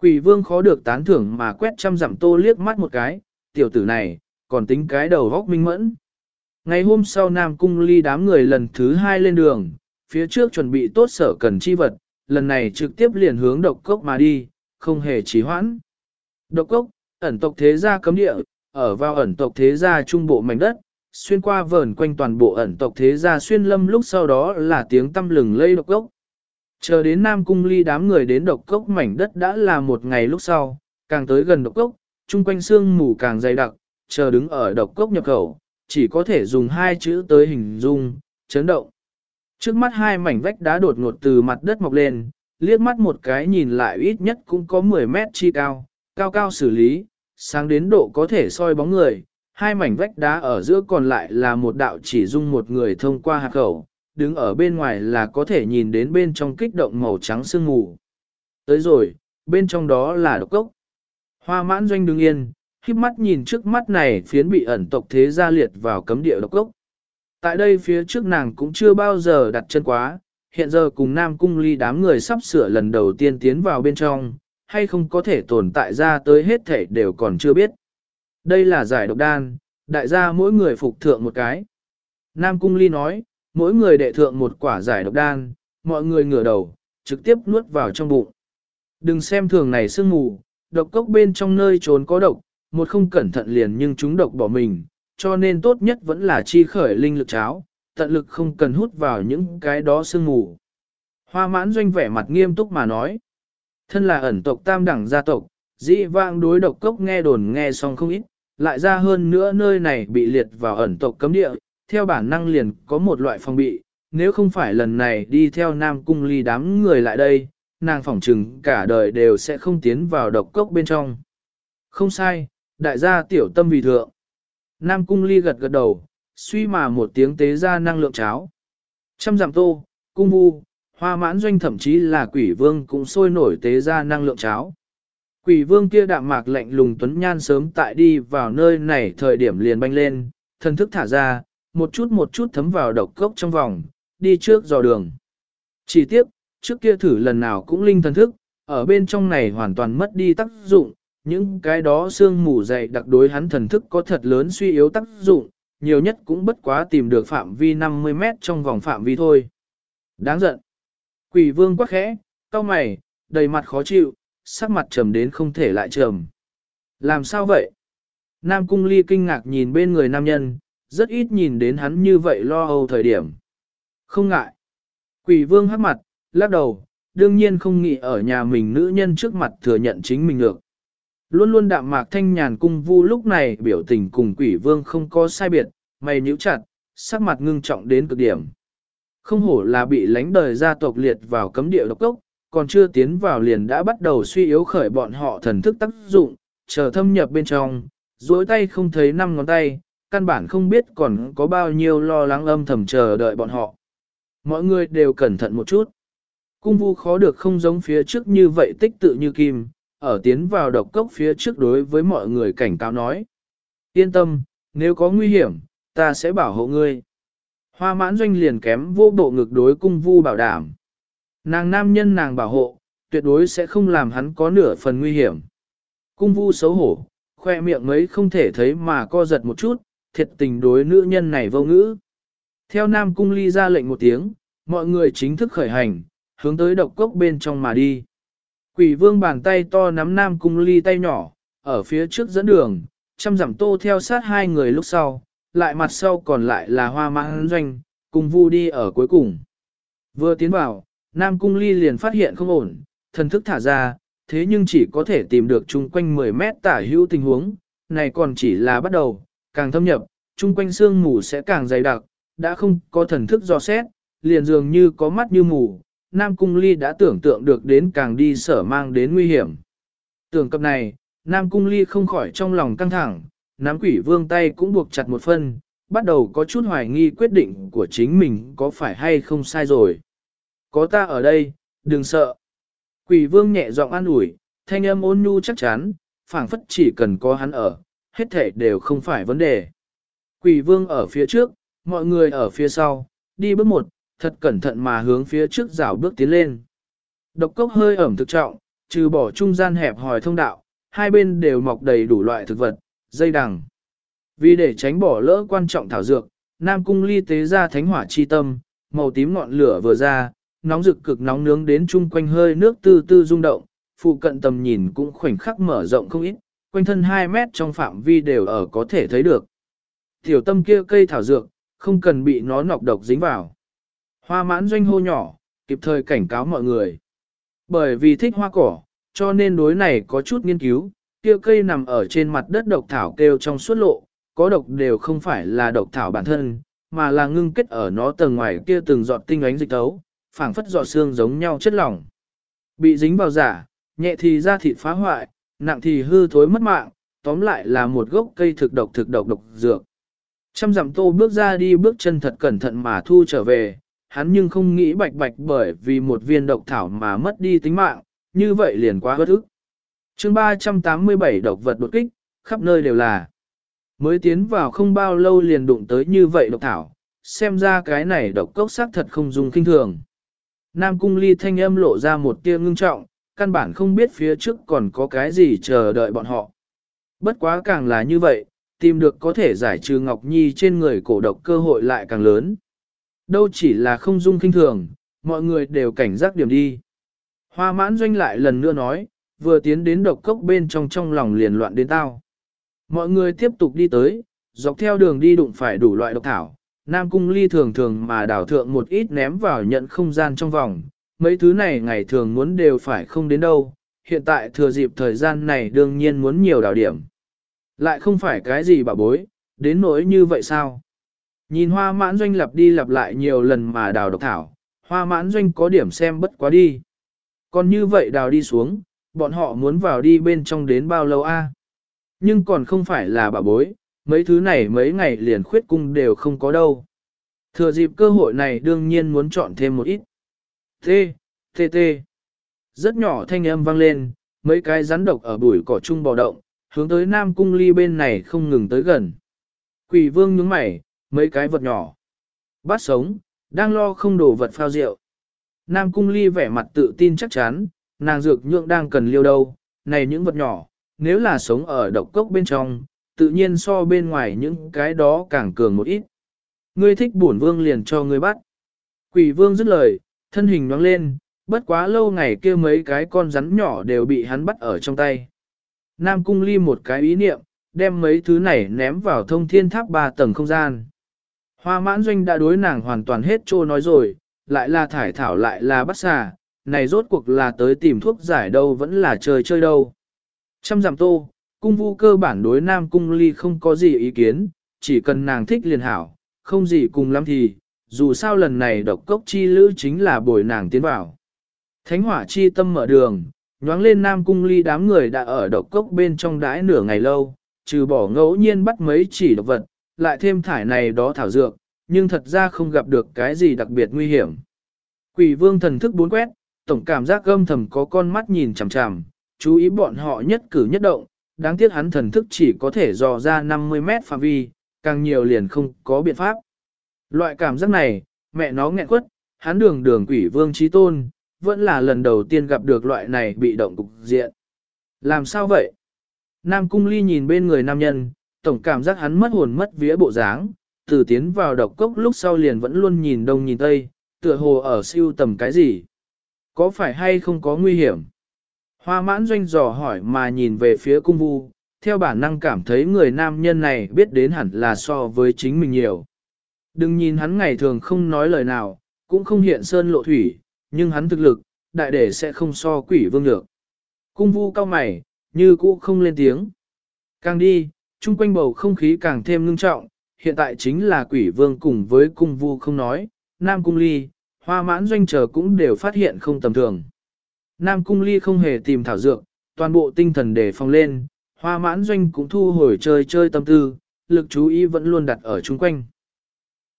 Quỷ vương khó được tán thưởng mà quét trăm dặm tô liếc mắt một cái, tiểu tử này, còn tính cái đầu góc minh mẫn. Ngày hôm sau Nam Cung ly đám người lần thứ hai lên đường, phía trước chuẩn bị tốt sở cần chi vật, lần này trực tiếp liền hướng độc cốc mà đi, không hề trì hoãn. Độc cốc, ẩn tộc thế gia cấm địa, ở vào ẩn tộc thế gia trung bộ mảnh đất, xuyên qua vờn quanh toàn bộ ẩn tộc thế gia xuyên lâm lúc sau đó là tiếng tâm lừng lây độc cốc. Chờ đến Nam Cung ly đám người đến độc cốc mảnh đất đã là một ngày lúc sau, càng tới gần độc cốc, chung quanh xương mù càng dày đặc, chờ đứng ở độc cốc nhập khẩu, chỉ có thể dùng hai chữ tới hình dung, chấn động. Trước mắt hai mảnh vách đá đột ngột từ mặt đất mọc lên, liếc mắt một cái nhìn lại ít nhất cũng có 10 mét chi cao, cao cao xử lý, sáng đến độ có thể soi bóng người, hai mảnh vách đá ở giữa còn lại là một đạo chỉ dung một người thông qua hạt khẩu, đứng ở bên ngoài là có thể nhìn đến bên trong kích động màu trắng sương mù. Tới rồi, bên trong đó là độc cốc. Hoa mãn doanh đứng yên, khiếp mắt nhìn trước mắt này phiến bị ẩn tộc thế gia liệt vào cấm địa độc cốc. Tại đây phía trước nàng cũng chưa bao giờ đặt chân quá, hiện giờ cùng Nam Cung ly đám người sắp sửa lần đầu tiên tiến vào bên trong, hay không có thể tồn tại ra tới hết thể đều còn chưa biết. Đây là giải độc đan, đại gia mỗi người phục thượng một cái. Nam Cung ly nói, mỗi người đệ thượng một quả giải độc đan, mọi người ngửa đầu, trực tiếp nuốt vào trong bụng. Đừng xem thường này sương mù, độc cốc bên trong nơi trốn có độc, một không cẩn thận liền nhưng chúng độc bỏ mình, cho nên tốt nhất vẫn là chi khởi linh lực cháo, tận lực không cần hút vào những cái đó sương mù. Hoa mãn doanh vẻ mặt nghiêm túc mà nói, thân là ẩn tộc tam đẳng gia tộc, dĩ vang đối độc cốc nghe đồn nghe xong không ít, lại ra hơn nữa nơi này bị liệt vào ẩn tộc cấm địa, theo bản năng liền có một loại phòng bị, nếu không phải lần này đi theo Nam Cung ly đám người lại đây, nàng phỏng trừng cả đời đều sẽ không tiến vào độc cốc bên trong. Không sai, đại gia tiểu tâm vì thượng. Nam Cung ly gật gật đầu, suy mà một tiếng tế ra năng lượng cháo. Trăm giảm tô, cung vu, hoa mãn doanh thậm chí là quỷ vương cũng sôi nổi tế ra năng lượng cháo. Quỷ vương kia đạm mạc lạnh lùng tuấn nhan sớm tại đi vào nơi này thời điểm liền banh lên, thần thức thả ra, một chút một chút thấm vào độc cốc trong vòng, đi trước dò đường. Chỉ tiếp, trước kia thử lần nào cũng linh thần thức, ở bên trong này hoàn toàn mất đi tác dụng, những cái đó xương mù dày đặc đối hắn thần thức có thật lớn suy yếu tác dụng, nhiều nhất cũng bất quá tìm được phạm vi 50 mét trong vòng phạm vi thôi. Đáng giận. Quỷ vương quá khẽ, cau mày, đầy mặt khó chịu, sắc mặt trầm đến không thể lại trầm. Làm sao vậy? Nam cung ly kinh ngạc nhìn bên người nam nhân, rất ít nhìn đến hắn như vậy lo âu thời điểm. Không ngại. Quỷ vương hắc mặt, lắc đầu, đương nhiên không nghĩ ở nhà mình nữ nhân trước mặt thừa nhận chính mình được. Luôn luôn đạm mạc thanh nhàn cung vu lúc này biểu tình cùng quỷ vương không có sai biệt, mày nhíu chặt, sắc mặt ngưng trọng đến cực điểm. Không hổ là bị lánh đời gia tộc liệt vào cấm địa độc cốc, còn chưa tiến vào liền đã bắt đầu suy yếu khởi bọn họ thần thức tác dụng, chờ thâm nhập bên trong, duỗi tay không thấy năm ngón tay, căn bản không biết còn có bao nhiêu lo lắng âm thầm chờ đợi bọn họ. Mọi người đều cẩn thận một chút. Cung vu khó được không giống phía trước như vậy tích tự như kim, ở tiến vào độc cốc phía trước đối với mọi người cảnh cáo nói. Yên tâm, nếu có nguy hiểm, ta sẽ bảo hộ ngươi. Hoa mãn doanh liền kém vô bộ ngực đối cung vu bảo đảm. Nàng nam nhân nàng bảo hộ, tuyệt đối sẽ không làm hắn có nửa phần nguy hiểm. Cung vu xấu hổ, khoe miệng mấy không thể thấy mà co giật một chút, thiệt tình đối nữ nhân này vô ngữ. Theo Nam Cung Ly ra lệnh một tiếng, mọi người chính thức khởi hành, hướng tới độc cốc bên trong mà đi. Quỷ vương bàn tay to nắm Nam Cung Ly tay nhỏ, ở phía trước dẫn đường, chăm giảm tô theo sát hai người lúc sau, lại mặt sau còn lại là hoa mãn doanh, cùng vu đi ở cuối cùng. Vừa tiến vào, Nam Cung Ly liền phát hiện không ổn, thần thức thả ra, thế nhưng chỉ có thể tìm được chung quanh 10 mét tả hữu tình huống, này còn chỉ là bắt đầu, càng thâm nhập, chung quanh xương mù sẽ càng dày đặc, đã không có thần thức do xét, liền dường như có mắt như mù, Nam Cung Ly đã tưởng tượng được đến càng đi sở mang đến nguy hiểm. Tưởng cập này, Nam Cung Ly không khỏi trong lòng căng thẳng, nắm quỷ vương tay cũng buộc chặt một phân, bắt đầu có chút hoài nghi quyết định của chính mình có phải hay không sai rồi. Có ta ở đây, đừng sợ. Quỷ vương nhẹ giọng an ủi, thanh âm ôn nhu chắc chắn, phảng phất chỉ cần có hắn ở, hết thể đều không phải vấn đề. Quỷ vương ở phía trước, mọi người ở phía sau, đi bước một, thật cẩn thận mà hướng phía trước rảo bước tiến lên. Độc cốc hơi ẩm thực trọng, trừ bỏ trung gian hẹp hòi thông đạo, hai bên đều mọc đầy đủ loại thực vật, dây đằng. Vì để tránh bỏ lỡ quan trọng thảo dược, Nam Cung ly tế ra thánh hỏa chi tâm, màu tím ngọn lửa vừa ra, nóng rực cực nóng nướng đến chung quanh hơi nước tư tư rung động, phụ cận tầm nhìn cũng khoảnh khắc mở rộng không ít, quanh thân 2 mét trong phạm vi đều ở có thể thấy được. Tiểu tâm kia cây thảo dược, không cần bị nó nọc độc dính vào. Hoa mãn doanh hô nhỏ, kịp thời cảnh cáo mọi người. Bởi vì thích hoa cỏ, cho nên đối này có chút nghiên cứu, kia cây nằm ở trên mặt đất độc thảo kêu trong suốt lộ, có độc đều không phải là độc thảo bản thân, mà là ngưng kết ở nó tầng ngoài kia từng giọt tinh ánh dịch tấu, phảng phất giọt xương giống nhau chất lỏng. Bị dính vào giả, nhẹ thì ra thịt phá hoại, nặng thì hư thối mất mạng, tóm lại là một gốc cây thực độc thực độc độc dược. Trăm dặm tô bước ra đi bước chân thật cẩn thận mà thu trở về, hắn nhưng không nghĩ bạch bạch bởi vì một viên độc thảo mà mất đi tính mạng, như vậy liền quá bất ức. chương 387 độc vật đột kích, khắp nơi đều là. Mới tiến vào không bao lâu liền đụng tới như vậy độc thảo, xem ra cái này độc cốc xác thật không dùng kinh thường. Nam cung ly thanh âm lộ ra một tia ngưng trọng, căn bản không biết phía trước còn có cái gì chờ đợi bọn họ. Bất quá càng là như vậy, tìm được có thể giải trừ Ngọc Nhi trên người cổ độc cơ hội lại càng lớn. Đâu chỉ là không dung kinh thường, mọi người đều cảnh giác điểm đi. Hoa mãn doanh lại lần nữa nói, vừa tiến đến độc cốc bên trong trong lòng liền loạn đến tao. Mọi người tiếp tục đi tới, dọc theo đường đi đụng phải đủ loại độc thảo. Nam cung ly thường thường mà đảo thượng một ít ném vào nhận không gian trong vòng. Mấy thứ này ngày thường muốn đều phải không đến đâu. Hiện tại thừa dịp thời gian này đương nhiên muốn nhiều đảo điểm. Lại không phải cái gì bà bối, đến nỗi như vậy sao? Nhìn hoa mãn doanh lặp đi lặp lại nhiều lần mà đào độc thảo, hoa mãn doanh có điểm xem bất quá đi. Còn như vậy đào đi xuống, bọn họ muốn vào đi bên trong đến bao lâu a? Nhưng còn không phải là bà bối, mấy thứ này mấy ngày liền khuyết cung đều không có đâu. Thừa dịp cơ hội này đương nhiên muốn chọn thêm một ít. Tê, tê tê. Rất nhỏ thanh âm vang lên, mấy cái rắn độc ở bụi cỏ trung bò động, hướng tới Nam Cung Ly bên này không ngừng tới gần. Quỷ vương nhướng mày, mấy cái vật nhỏ. Bát sống, đang lo không đổ vật phao rượu. Nam Cung Ly vẻ mặt tự tin chắc chắn, nàng dược nhượng đang cần liêu đâu, này những vật nhỏ, nếu là sống ở độc cốc bên trong, tự nhiên so bên ngoài những cái đó càng cường một ít. Ngươi thích bổn vương liền cho ngươi bắt. Quỷ vương dứt lời, thân hình nhoáng lên, bất quá lâu ngày kia mấy cái con rắn nhỏ đều bị hắn bắt ở trong tay. Nam cung ly một cái ý niệm, đem mấy thứ này ném vào thông thiên tháp ba tầng không gian. Hoa mãn doanh đã đối nàng hoàn toàn hết trô nói rồi, lại là thải thảo lại là bắt xà, này rốt cuộc là tới tìm thuốc giải đâu vẫn là chơi chơi đâu. Trăm giảm tô, cung vu cơ bản đối nam cung ly không có gì ý kiến, chỉ cần nàng thích liền hảo, không gì cùng lắm thì, dù sao lần này độc cốc chi lữ chính là bồi nàng tiến vào. Thánh hỏa chi tâm mở đường, nhoáng lên nam cung ly đám người đã ở độc cốc bên trong đãi nửa ngày lâu, trừ bỏ ngẫu nhiên bắt mấy chỉ độc vật, lại thêm thải này đó thảo dược, nhưng thật ra không gặp được cái gì đặc biệt nguy hiểm. Quỷ vương thần thức bốn quét, tổng cảm giác gâm thầm có con mắt nhìn chằm chằm, chú ý bọn họ nhất cử nhất động, đáng tiếc hắn thần thức chỉ có thể dò ra 50 mét phạm vi, càng nhiều liền không có biện pháp. Loại cảm giác này, mẹ nó nghẹn quất, hắn đường đường quỷ vương trí tôn, vẫn là lần đầu tiên gặp được loại này bị động cục diện. Làm sao vậy? Nam cung ly nhìn bên người nam nhân, tổng cảm giác hắn mất hồn mất vía bộ dáng, từ tiến vào độc cốc lúc sau liền vẫn luôn nhìn đông nhìn tây, tựa hồ ở siêu tầm cái gì. Có phải hay không có nguy hiểm? Hoa mãn doanh dò hỏi mà nhìn về phía cung vu, theo bản năng cảm thấy người nam nhân này biết đến hẳn là so với chính mình nhiều. Đừng nhìn hắn ngày thường không nói lời nào, cũng không hiện sơn lộ thủy, nhưng hắn thực lực, đại để sẽ không so quỷ vương được. Cung vu cao mày, như cũ không lên tiếng. Càng đi, chung quanh bầu không khí càng thêm ngưng trọng, hiện tại chính là quỷ vương cùng với cung vu không nói, nam cung ly, hoa mãn doanh chờ cũng đều phát hiện không tầm thường. Nam cung ly không hề tìm thảo dược, toàn bộ tinh thần để phòng lên, hoa mãn doanh cũng thu hồi chơi chơi tâm tư, lực chú ý vẫn luôn đặt ở chung quanh.